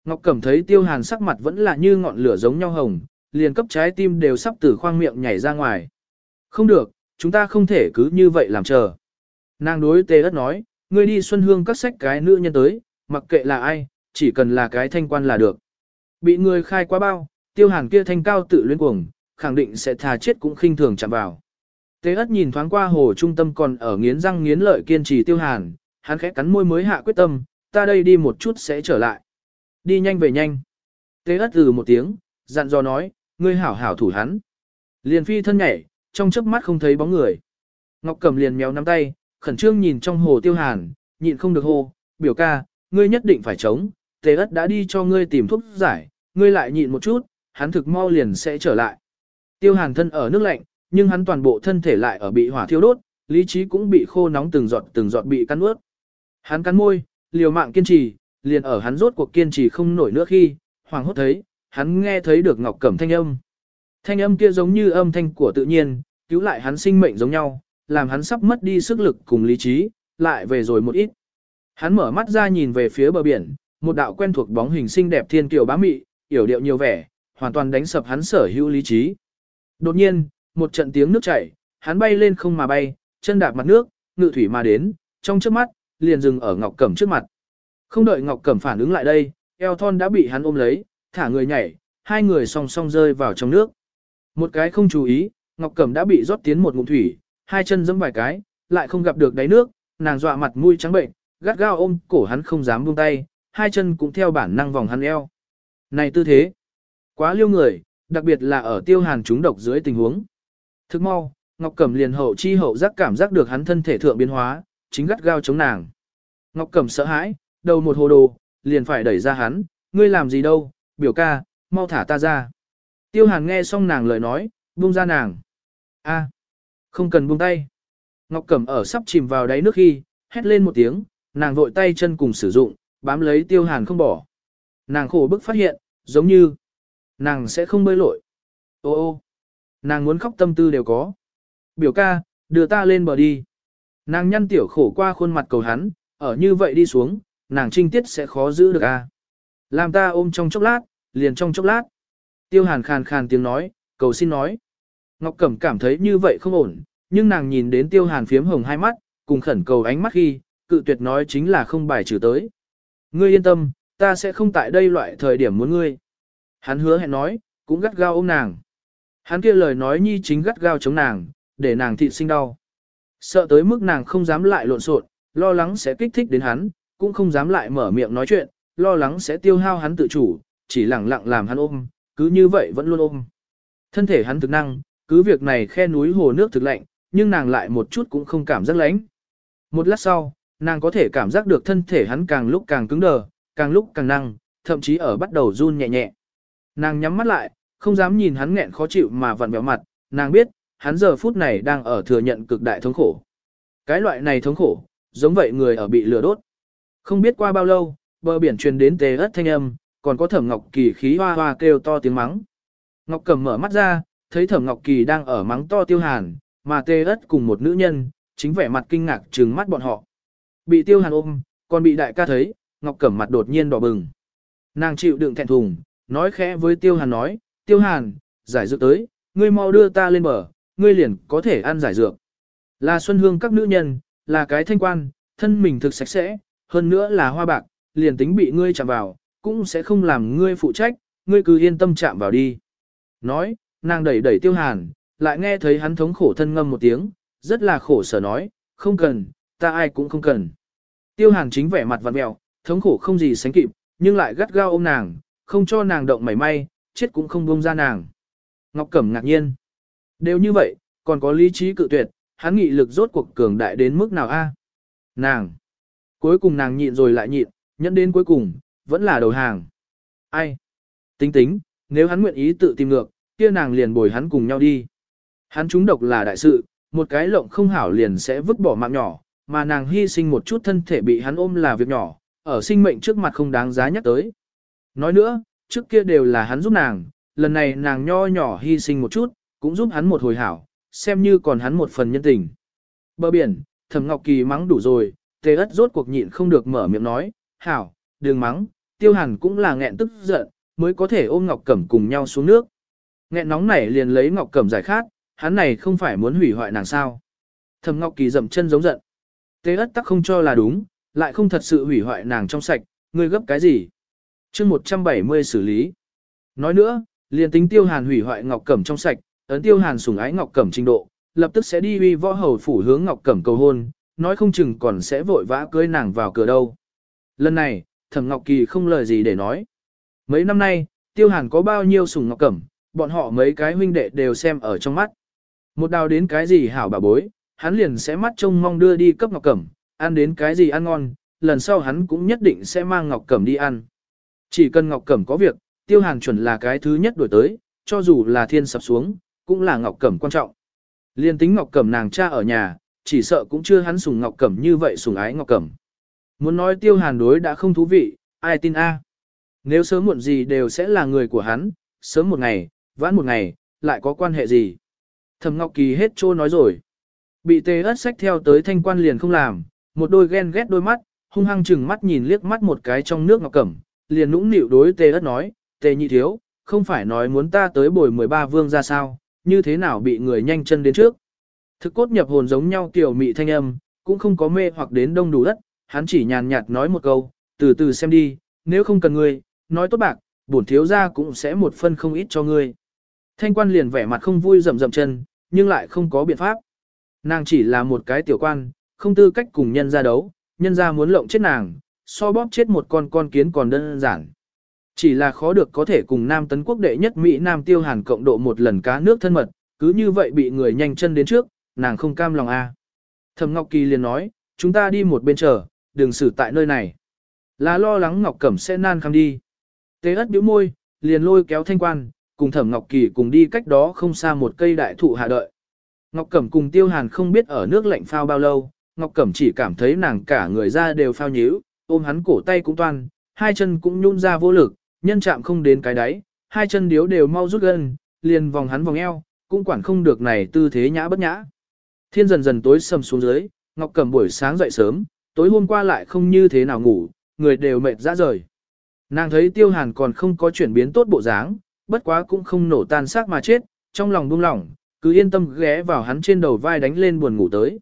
Speaker 1: Ngọc Cẩm thấy tiêu hàn sắc mặt vẫn là như ngọn lửa giống nhau hồng, liền cấp trái tim đều sắp từ khoang miệng nhảy ra ngoài. Không được, chúng ta không thể cứ như vậy làm chờ. Nàng đối tề ất nói, ngươi đi xuân hương các sách cái nữ nhân tới, mặc kệ là ai, chỉ cần là cái thanh quan là được. Bị người khai quá bao, tiêu hàn kia thanh cao tự luyến cuồng, khẳng định sẽ thà chết cũng khinh thường chạm vào. Tế ất nhìn thoáng qua hồ trung tâm còn ở nghiến răng nghiến lợi kiên trì tiêu hàn, hắn khẽ cắn môi mới hạ quyết tâm, ta đây đi một chút sẽ trở lại. Đi nhanh về nhanh. Tế ất từ một tiếng, dặn dò nói, ngươi hảo hảo thủ hắn. Liền phi thân nhảy, trong chớp mắt không thấy bóng người. Ngọc Cầm liền méo nắm tay, khẩn trương nhìn trong hồ tiêu hàn, nhịn không được hô, biểu ca, ngươi nhất định phải chống, tế ất đã đi cho ngươi tìm thuốc giải, ngươi lại nhịn một chút, hắn thực mau liền sẽ trở lại. Tiêu hàn thân ở nước lạnh, nhưng hắn toàn bộ thân thể lại ở bị hỏa thiêu đốt, lý trí cũng bị khô nóng từng giọt từng giọt bị cắn ướt. Hắn cắn môi, liều mạng kiên trì, liền ở hắn rốt cuộc kiên trì không nổi nữa khi, hoàng hốt thấy, hắn nghe thấy được Ngọc Cẩm thanh âm. Thanh âm kia giống như âm thanh của tự nhiên, cứu lại hắn sinh mệnh giống nhau, làm hắn sắp mất đi sức lực cùng lý trí, lại về rồi một ít. Hắn mở mắt ra nhìn về phía bờ biển, một đạo quen thuộc bóng hình xinh đẹp thiên kiều bá mị, yểu điệu nhiều vẻ, hoàn toàn đánh sập hắn sở hữu lý trí. Đột nhiên, một trận tiếng nước chảy, hắn bay lên không mà bay, chân đạp mặt nước, ngự thủy mà đến, trong trước mắt, liền dừng ở Ngọc Cẩm trước mặt. Không đợi Ngọc Cẩm phản ứng lại đây, eo thon đã bị hắn ôm lấy, thả người nhảy, hai người song song rơi vào trong nước. Một cái không chú ý, Ngọc Cẩm đã bị rót tiến một ngụm thủy, hai chân giẫm vài cái, lại không gặp được đáy nước, nàng dọa mặt mũi trắng bệnh, gắt gao ôm cổ hắn không dám buông tay, hai chân cũng theo bản năng vòng hắn eo. Này tư thế, quá liêu người, đặc biệt là ở tiêu hàn chúng độc dưới tình huống. Thức mau, Ngọc Cẩm liền hậu chi hậu giác cảm giác được hắn thân thể thượng biến hóa, chính gắt gao chống nàng. Ngọc Cẩm sợ hãi, đầu một hồ đồ, liền phải đẩy ra hắn, ngươi làm gì đâu, biểu ca, mau thả ta ra. Tiêu hàn nghe xong nàng lời nói, buông ra nàng. a không cần buông tay. Ngọc Cẩm ở sắp chìm vào đáy nước khi, hét lên một tiếng, nàng vội tay chân cùng sử dụng, bám lấy tiêu hàn không bỏ. Nàng khổ bức phát hiện, giống như, nàng sẽ không bơi lội. Ô ô, nàng muốn khóc tâm tư đều có. Biểu ca, đưa ta lên bờ đi. Nàng nhăn tiểu khổ qua khuôn mặt cầu hắn, ở như vậy đi xuống, nàng trinh tiết sẽ khó giữ được a. Làm ta ôm trong chốc lát, liền trong chốc lát. Tiêu hàn khàn khàn tiếng nói, cầu xin nói. Ngọc Cẩm cảm thấy như vậy không ổn, nhưng nàng nhìn đến tiêu hàn phiếm hồng hai mắt, cùng khẩn cầu ánh mắt khi, cự tuyệt nói chính là không bài trừ tới. Ngươi yên tâm, ta sẽ không tại đây loại thời điểm muốn ngươi. Hắn hứa hẹn nói, cũng gắt gao ôm nàng. Hắn kia lời nói nhi chính gắt gao chống nàng, để nàng thị sinh đau. Sợ tới mức nàng không dám lại lộn xộn, lo lắng sẽ kích thích đến hắn, cũng không dám lại mở miệng nói chuyện, lo lắng sẽ tiêu hao hắn tự chủ, chỉ lặng lặng làm hắn ôm, cứ như vậy vẫn luôn ôm. Thân thể hắn thực năng, cứ việc này khe núi hồ nước thực lạnh, nhưng nàng lại một chút cũng không cảm giác lạnh. Một lát sau, nàng có thể cảm giác được thân thể hắn càng lúc càng cứng đờ, càng lúc càng năng, thậm chí ở bắt đầu run nhẹ nhẹ. Nàng nhắm mắt lại, không dám nhìn hắn nghẹn khó chịu mà vặn vẹo mặt, nàng biết, hắn giờ phút này đang ở thừa nhận cực đại thống khổ. Cái loại này thống khổ, giống vậy người ở bị lửa đốt. Không biết qua bao lâu, bờ biển truyền đến tề ớt thanh âm, còn có thẩm ngọc kỳ khí hoa hoa kêu to tiếng mắng. Ngọc Cẩm mở mắt ra, thấy thẩm ngọc kỳ đang ở mắng to tiêu hàn, mà tề ớt cùng một nữ nhân, chính vẻ mặt kinh ngạc trừng mắt bọn họ. Bị tiêu hàn ôm, còn bị đại ca thấy, Ngọc Cẩm mặt đột nhiên đỏ bừng. Nàng chịu đựng thẹn thùng, nói khẽ với tiêu hàn nói, tiêu hàn, giải dược tới, ngươi mau đưa ta lên bờ, ngươi liền có thể ăn giải dược. Là Xuân Hương các nữ nhân, là cái thanh quan, thân mình thực sạch sẽ, hơn nữa là hoa bạc, liền tính bị ngươi chạm vào, cũng sẽ không làm ngươi phụ trách, ngươi cứ yên tâm chạm vào đi. Nói, nàng đẩy đẩy tiêu hàn, lại nghe thấy hắn thống khổ thân ngâm một tiếng, rất là khổ sở nói, không cần, ta ai cũng không cần. Tiêu hàn chính vẻ mặt vặn mèo thống khổ không gì sánh kịp, nhưng lại gắt gao ôm nàng, không cho nàng động mảy may, chết cũng không buông ra nàng. Ngọc Cẩm ngạc nhiên. Đều như vậy, còn có lý trí cự tuyệt, hắn nghị lực rốt cuộc cường đại đến mức nào a? Nàng. Cuối cùng nàng nhịn rồi lại nhịn, nhẫn đến cuối cùng, vẫn là đầu hàng. Ai? Tính tính, nếu hắn nguyện ý tự tìm ngược, kia nàng liền bồi hắn cùng nhau đi. Hắn trúng độc là đại sự, một cái lộng không hảo liền sẽ vứt bỏ mạng nhỏ, mà nàng hy sinh một chút thân thể bị hắn ôm là việc nhỏ, ở sinh mệnh trước mặt không đáng giá nhắc tới. Nói nữa, trước kia đều là hắn giúp nàng, lần này nàng nho nhỏ hy sinh một chút, cũng giúp hắn một hồi hảo, xem như còn hắn một phần nhân tình. Bờ biển, Thẩm Ngọc Kỳ mắng đủ rồi, tề ất rốt cuộc nhịn không được mở miệng nói, hảo, đừng mắng, tiêu hàn cũng là nghẹn tức giận, mới có thể ôm Ngọc Cẩm cùng nhau xuống nước. Nghẹn nóng này liền lấy Ngọc Cẩm giải khát, hắn này không phải muốn hủy hoại nàng sao. Thầm Ngọc Kỳ dậm chân giống giận. Tế ất tắc không cho là đúng, lại không thật sự hủy hoại nàng trong sạch, ngươi gấp cái gì. chương 170 xử lý. Nói nữa, liền tính tiêu hàn hủy hoại Ngọc Cẩm trong sạch, ấn tiêu hàn sủng ái Ngọc Cẩm trình độ, lập tức sẽ đi uy võ hầu phủ hướng Ngọc Cẩm cầu hôn, nói không chừng còn sẽ vội vã cưới nàng vào cửa đâu. Lần này, Thẩm Ngọc Kỳ không lời gì để nói. Mấy năm nay, Tiêu Hàn có bao nhiêu sủng Ngọc Cẩm, bọn họ mấy cái huynh đệ đều xem ở trong mắt. Một đào đến cái gì hảo bà bối, hắn liền sẽ mắt trông mong đưa đi cấp Ngọc Cẩm, ăn đến cái gì ăn ngon, lần sau hắn cũng nhất định sẽ mang Ngọc Cẩm đi ăn. Chỉ cần Ngọc Cẩm có việc, Tiêu Hàn chuẩn là cái thứ nhất đổi tới, cho dù là thiên sập xuống, cũng là Ngọc Cẩm quan trọng. Liên tính Ngọc Cẩm nàng cha ở nhà, chỉ sợ cũng chưa hắn sùng Ngọc Cẩm như vậy sùng ái Ngọc Cẩm. Muốn nói tiêu hàn đối đã không thú vị, ai tin a? Nếu sớm muộn gì đều sẽ là người của hắn, sớm một ngày, vãn một ngày, lại có quan hệ gì? Thẩm Ngọc Kỳ hết trô nói rồi. Bị tê ớt sách theo tới thanh quan liền không làm, một đôi ghen ghét đôi mắt, hung hăng chừng mắt nhìn liếc mắt một cái trong nước Ngọc Cẩm, liền nũng nịu đối tê ớt nói, tê nhị thiếu, không phải nói muốn ta tới bồi 13 vương ra sao, như thế nào bị người nhanh chân đến trước. Thực cốt nhập hồn giống nhau tiểu mị thanh âm, cũng không có mê hoặc đến đông đủ đất, hắn chỉ nhàn nhạt nói một câu, từ từ xem đi, nếu không cần ngươi, nói tốt bạc, bổn thiếu gia cũng sẽ một phân không ít cho ngươi. Thanh quan liền vẻ mặt không vui rầm rầm chân, nhưng lại không có biện pháp. Nàng chỉ là một cái tiểu quan, không tư cách cùng nhân ra đấu, nhân ra muốn lộng chết nàng, so bóp chết một con con kiến còn đơn giản. Chỉ là khó được có thể cùng Nam Tấn Quốc đệ nhất Mỹ Nam Tiêu Hàn cộng độ một lần cá nước thân mật, cứ như vậy bị người nhanh chân đến trước, nàng không cam lòng a. À. Thẩm Ngọc Kỳ liền nói, chúng ta đi một bên chờ, đừng xử tại nơi này. Là lo lắng Ngọc Cẩm sẽ nan khăm đi. Tế ất biểu môi, liền lôi kéo thanh quan, cùng Thẩm Ngọc Kỳ cùng đi cách đó không xa một cây đại thụ hạ đợi. Ngọc Cẩm cùng Tiêu Hàn không biết ở nước lạnh phao bao lâu, Ngọc Cẩm chỉ cảm thấy nàng cả người ra đều phao nhíu, ôm hắn cổ tay cũng toan, hai chân cũng nhun ra vô lực, nhân chạm không đến cái đáy, hai chân điếu đều mau rút gần, liền vòng hắn vòng eo, cũng quản không được này tư thế nhã bất nhã. Thiên dần dần tối sầm xuống dưới, Ngọc Cẩm buổi sáng dậy sớm, tối hôm qua lại không như thế nào ngủ, người đều mệt rã rời. Nàng thấy Tiêu Hàn còn không có chuyển biến tốt bộ dáng, bất quá cũng không nổ tan xác mà chết, trong lòng buông lỏng, cứ yên tâm ghé vào hắn trên đầu vai đánh lên buồn ngủ tới.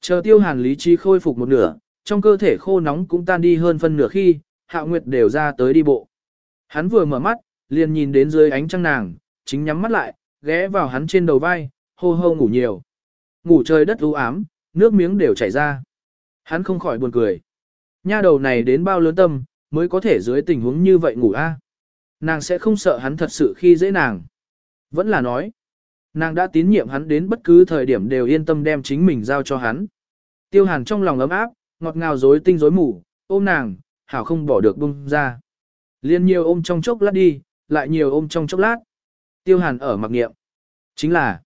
Speaker 1: Chờ Tiêu Hàn lý trí khôi phục một nửa, trong cơ thể khô nóng cũng tan đi hơn phân nửa khi, Hạ Nguyệt đều ra tới đi bộ. Hắn vừa mở mắt, liền nhìn đến dưới ánh trăng nàng, chính nhắm mắt lại, ghé vào hắn trên đầu vai, hô hô ngủ nhiều ngủ trời đất u ám, nước miếng đều chảy ra. Hắn không khỏi buồn cười. Nha đầu này đến bao lớn tâm, mới có thể dưới tình huống như vậy ngủ a? À? Nàng sẽ không sợ hắn thật sự khi dễ nàng. Vẫn là nói, nàng đã tín nhiệm hắn đến bất cứ thời điểm đều yên tâm đem chính mình giao cho hắn. Tiêu hàn trong lòng ấm áp, ngọt ngào rối tinh rối mù, ôm nàng, hảo không bỏ được bung ra. Liên nhiều ôm trong chốc lát đi, lại nhiều ôm trong chốc lát. Tiêu hàn ở mặc niệm. Chính là,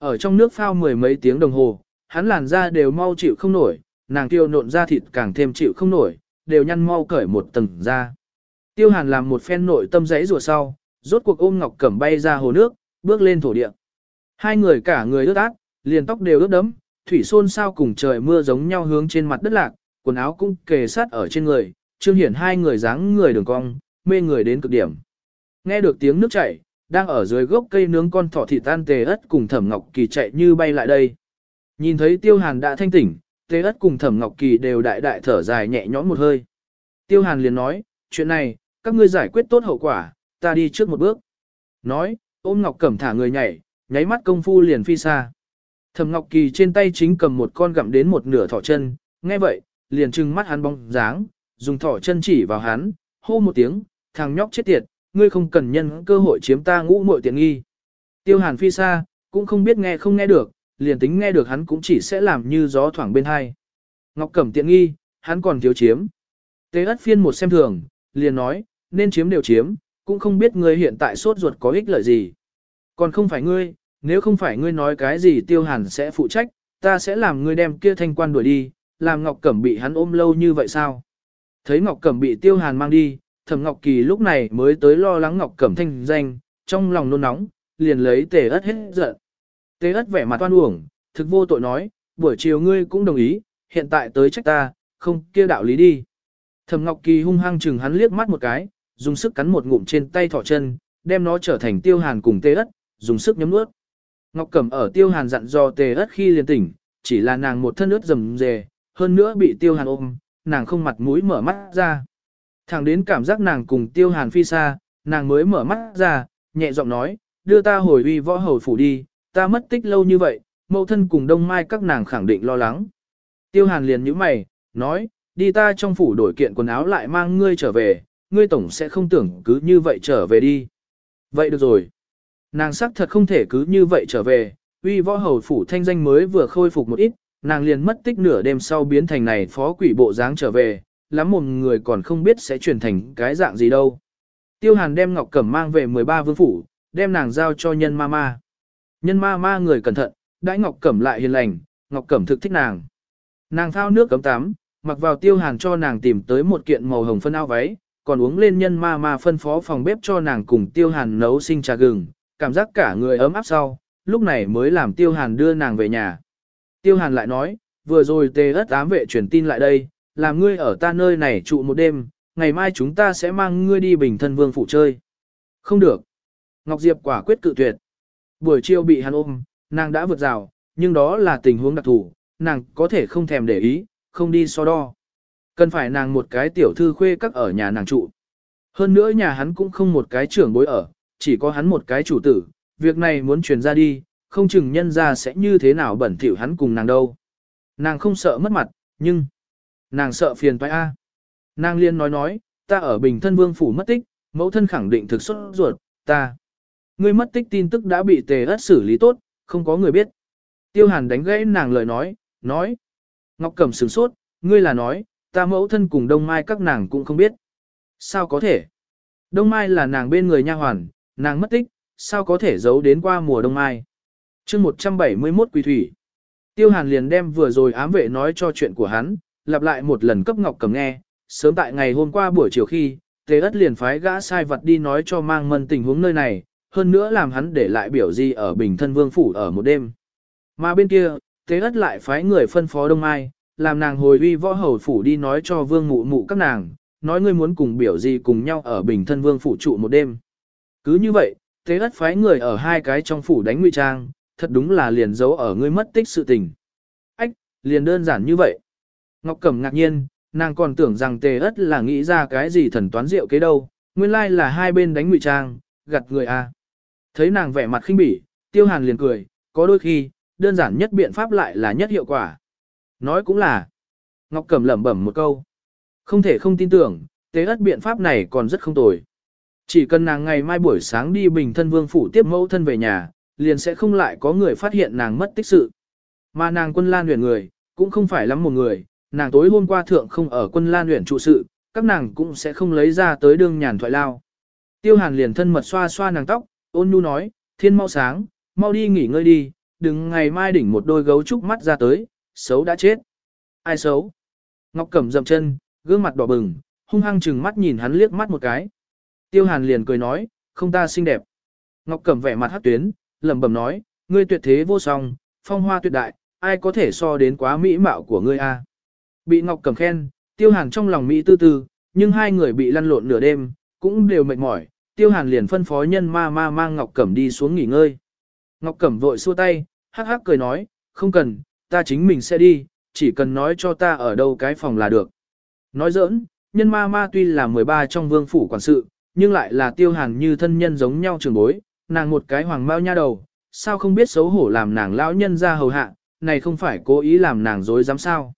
Speaker 1: ở trong nước phao mười mấy tiếng đồng hồ, hắn làn da đều mau chịu không nổi, nàng tiêu nộn da thịt càng thêm chịu không nổi, đều nhăn mau cởi một tầng da. Tiêu Hàn làm một phen nội tâm giấy rùa sau, rốt cuộc ôm Ngọc Cẩm bay ra hồ nước, bước lên thổ địa. Hai người cả người ướt át, liền tóc đều ướt đẫm, thủy xôn sao cùng trời mưa giống nhau hướng trên mặt đất lạc, quần áo cũng kề sát ở trên người, trương hiển hai người dáng người đường cong, mê người đến cực điểm. Nghe được tiếng nước chảy, đang ở dưới gốc cây nướng con thỏ thịt tan tề ất cùng thẩm ngọc kỳ chạy như bay lại đây. Nhìn thấy tiêu hàn đã thanh tỉnh, tề ất cùng thẩm ngọc kỳ đều đại đại thở dài nhẹ nhõm một hơi. Tiêu hàn liền nói, chuyện này, các ngươi giải quyết tốt hậu quả, ta đi trước một bước. Nói, ôm ngọc cẩm thả người nhảy, nháy mắt công phu liền phi xa. Thẩm ngọc kỳ trên tay chính cầm một con gặm đến một nửa thỏ chân, nghe vậy, liền trừng mắt hắn bóng dáng, dùng thỏ chân chỉ vào hắn, hô một tiếng, thằng nhóc chết tiệt, ngươi không cần nhân cơ hội chiếm ta ngũ muội tiện nghi. Tiêu hàn phi xa, cũng không biết nghe không nghe được, liền tính nghe được hắn cũng chỉ sẽ làm như gió thoảng bên hai. Ngọc Cẩm tiện nghi, hắn còn thiếu chiếm. Tế ất phiên một xem thường, liền nói, nên chiếm đều chiếm, cũng không biết ngươi hiện tại sốt ruột có ích lợi gì. Còn không phải ngươi, nếu không phải ngươi nói cái gì tiêu hàn sẽ phụ trách, ta sẽ làm ngươi đem kia thanh quan đuổi đi, làm Ngọc Cẩm bị hắn ôm lâu như vậy sao? Thấy Ngọc Cẩm bị tiêu hàn mang đi, Thẩm Ngọc Kỳ lúc này mới tới lo lắng Ngọc Cẩm thanh danh, trong lòng nôn nóng, liền lấy tề ất hết giận. Tề ất vẻ mặt oan uổng, thực vô tội nói, buổi chiều ngươi cũng đồng ý, hiện tại tới trách ta, không kia đạo lý đi. Thẩm Ngọc Kỳ hung hăng chừng hắn liếc mắt một cái, dùng sức cắn một ngụm trên tay thỏ chân, đem nó trở thành tiêu hàn cùng tê ất, dùng sức nhấm nuốt. Ngọc Cẩm ở tiêu hàn dặn dò tê ất khi liền tỉnh, chỉ là nàng một thân ướt rầm rề, hơn nữa bị tiêu hàn ôm, nàng không mặt mũi mở mắt ra. Thẳng đến cảm giác nàng cùng tiêu hàn phi xa, nàng mới mở mắt ra, nhẹ giọng nói, đưa ta hồi uy võ hầu phủ đi, ta mất tích lâu như vậy, mẫu thân cùng đông mai các nàng khẳng định lo lắng. Tiêu hàn liền nhíu mày, nói, đi ta trong phủ đổi kiện quần áo lại mang ngươi trở về, ngươi tổng sẽ không tưởng cứ như vậy trở về đi. Vậy được rồi. Nàng xác thật không thể cứ như vậy trở về, uy võ hầu phủ thanh danh mới vừa khôi phục một ít, nàng liền mất tích nửa đêm sau biến thành này phó quỷ bộ dáng trở về, lắm một người còn không biết sẽ chuyển thành cái dạng gì đâu. Tiêu Hàn đem Ngọc Cẩm mang về 13 vương phủ, đem nàng giao cho nhân ma ma. Nhân ma ma người cẩn thận, đãi Ngọc Cẩm lại hiền lành, Ngọc Cẩm thực thích nàng. Nàng thao nước cấm tắm, mặc vào Tiêu Hàn cho nàng tìm tới một kiện màu hồng phân áo váy, còn uống lên nhân ma ma phân phó phòng bếp cho nàng cùng Tiêu Hàn nấu sinh trà gừng, cảm giác cả người ấm áp sau, lúc này mới làm Tiêu Hàn đưa nàng về nhà. Tiêu Hàn lại nói, vừa rồi tê ất ám vệ chuyển tin lại đây, làm ngươi ở ta nơi này trụ một đêm, ngày mai chúng ta sẽ mang ngươi đi bình thân vương phủ chơi. Không được. Ngọc Diệp quả quyết cự tuyệt. Buổi chiều bị hắn ôm, nàng đã vượt rào, nhưng đó là tình huống đặc thù, nàng có thể không thèm để ý, không đi so đo. Cần phải nàng một cái tiểu thư khuê các ở nhà nàng trụ. Hơn nữa nhà hắn cũng không một cái trưởng bối ở, chỉ có hắn một cái chủ tử, việc này muốn truyền ra đi, không chừng nhân ra sẽ như thế nào bẩn thỉu hắn cùng nàng đâu. Nàng không sợ mất mặt, nhưng nàng sợ phiền toái a. Nàng liên nói nói, ta ở Bình Thân Vương phủ mất tích, mẫu thân khẳng định thực xuất ruột, ta. Ngươi mất tích tin tức đã bị tề ất xử lý tốt, không có người biết. Tiêu Hàn đánh gãy nàng lời nói, nói. Ngọc Cẩm sửng sốt, ngươi là nói, ta mẫu thân cùng Đông Mai các nàng cũng không biết. Sao có thể? Đông Mai là nàng bên người nha hoàn, nàng mất tích, sao có thể giấu đến qua mùa Đông Mai? chương 171 Quỳ Thủy. Tiêu Hàn liền đem vừa rồi ám vệ nói cho chuyện của hắn, lặp lại một lần cấp Ngọc Cẩm nghe, sớm tại ngày hôm qua buổi chiều khi, Tề Ất liền phái gã sai vật đi nói cho Mang Mân tình huống nơi này, hơn nữa làm hắn để lại biểu gì ở Bình Thân Vương phủ ở một đêm. Mà bên kia, Tề Ất lại phái người phân phó Đông Mai, làm nàng hồi uy võ hầu phủ đi nói cho Vương Mụ Mụ các nàng, nói ngươi muốn cùng biểu gì cùng nhau ở Bình Thân Vương phủ trụ một đêm. Cứ như vậy, Tề Ất phái người ở hai cái trong phủ đánh ngụy trang, thật đúng là liền giấu ở ngươi mất tích sự tình. Ách, liền đơn giản như vậy. Ngọc Cẩm ngạc nhiên, nàng còn tưởng rằng tề ất là nghĩ ra cái gì thần toán rượu kế đâu, nguyên lai là hai bên đánh ngụy trang, gặt người. À. Thấy nàng vẻ mặt khinh bỉ, Tiêu Hàn liền cười, có đôi khi, đơn giản nhất biện pháp lại là nhất hiệu quả. Nói cũng là, Ngọc Cẩm lẩm bẩm một câu. Không thể không tin tưởng, Tề ất biện pháp này còn rất không tồi. Chỉ cần nàng ngày mai buổi sáng đi Bình Thân Vương phủ tiếp mẫu thân về nhà, liền sẽ không lại có người phát hiện nàng mất tích sự. Mà nàng quân lan huyền người, cũng không phải lắm một người, nàng tối hôm qua thượng không ở quân lan luyện trụ sự, các nàng cũng sẽ không lấy ra tới đương nhàn thoại lao. Tiêu hàn liền thân mật xoa xoa nàng tóc, ôn nhu nói, thiên mau sáng, mau đi nghỉ ngơi đi, đừng ngày mai đỉnh một đôi gấu trúc mắt ra tới, xấu đã chết. Ai xấu? Ngọc Cẩm dậm chân, gương mặt đỏ bừng, hung hăng chừng mắt nhìn hắn liếc mắt một cái. Tiêu Hàn liền cười nói, không ta xinh đẹp. Ngọc Cẩm vẻ mặt hát tuyến, lầm bầm nói, ngươi tuyệt thế vô song, phong hoa tuyệt đại, ai có thể so đến quá mỹ mạo của ngươi a? Bị Ngọc Cẩm khen, Tiêu Hàn trong lòng Mỹ tư tư, nhưng hai người bị lăn lộn nửa đêm, cũng đều mệt mỏi, Tiêu Hàn liền phân phó nhân ma ma mang Ngọc Cẩm đi xuống nghỉ ngơi. Ngọc Cẩm vội xua tay, hắc hắc cười nói, không cần, ta chính mình sẽ đi, chỉ cần nói cho ta ở đâu cái phòng là được. Nói giỡn, nhân ma ma tuy là 13 trong vương phủ quản sự, nhưng lại là Tiêu Hàn như thân nhân giống nhau trường bối, nàng một cái hoàng mao nha đầu, sao không biết xấu hổ làm nàng lão nhân ra hầu hạ, này không phải cố ý làm nàng dối dám sao.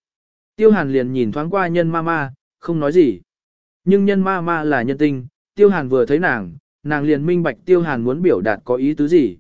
Speaker 1: Tiêu hàn liền nhìn thoáng qua nhân ma ma, không nói gì. Nhưng nhân ma ma là nhân tinh, tiêu hàn vừa thấy nàng, nàng liền minh bạch tiêu hàn muốn biểu đạt có ý tứ gì.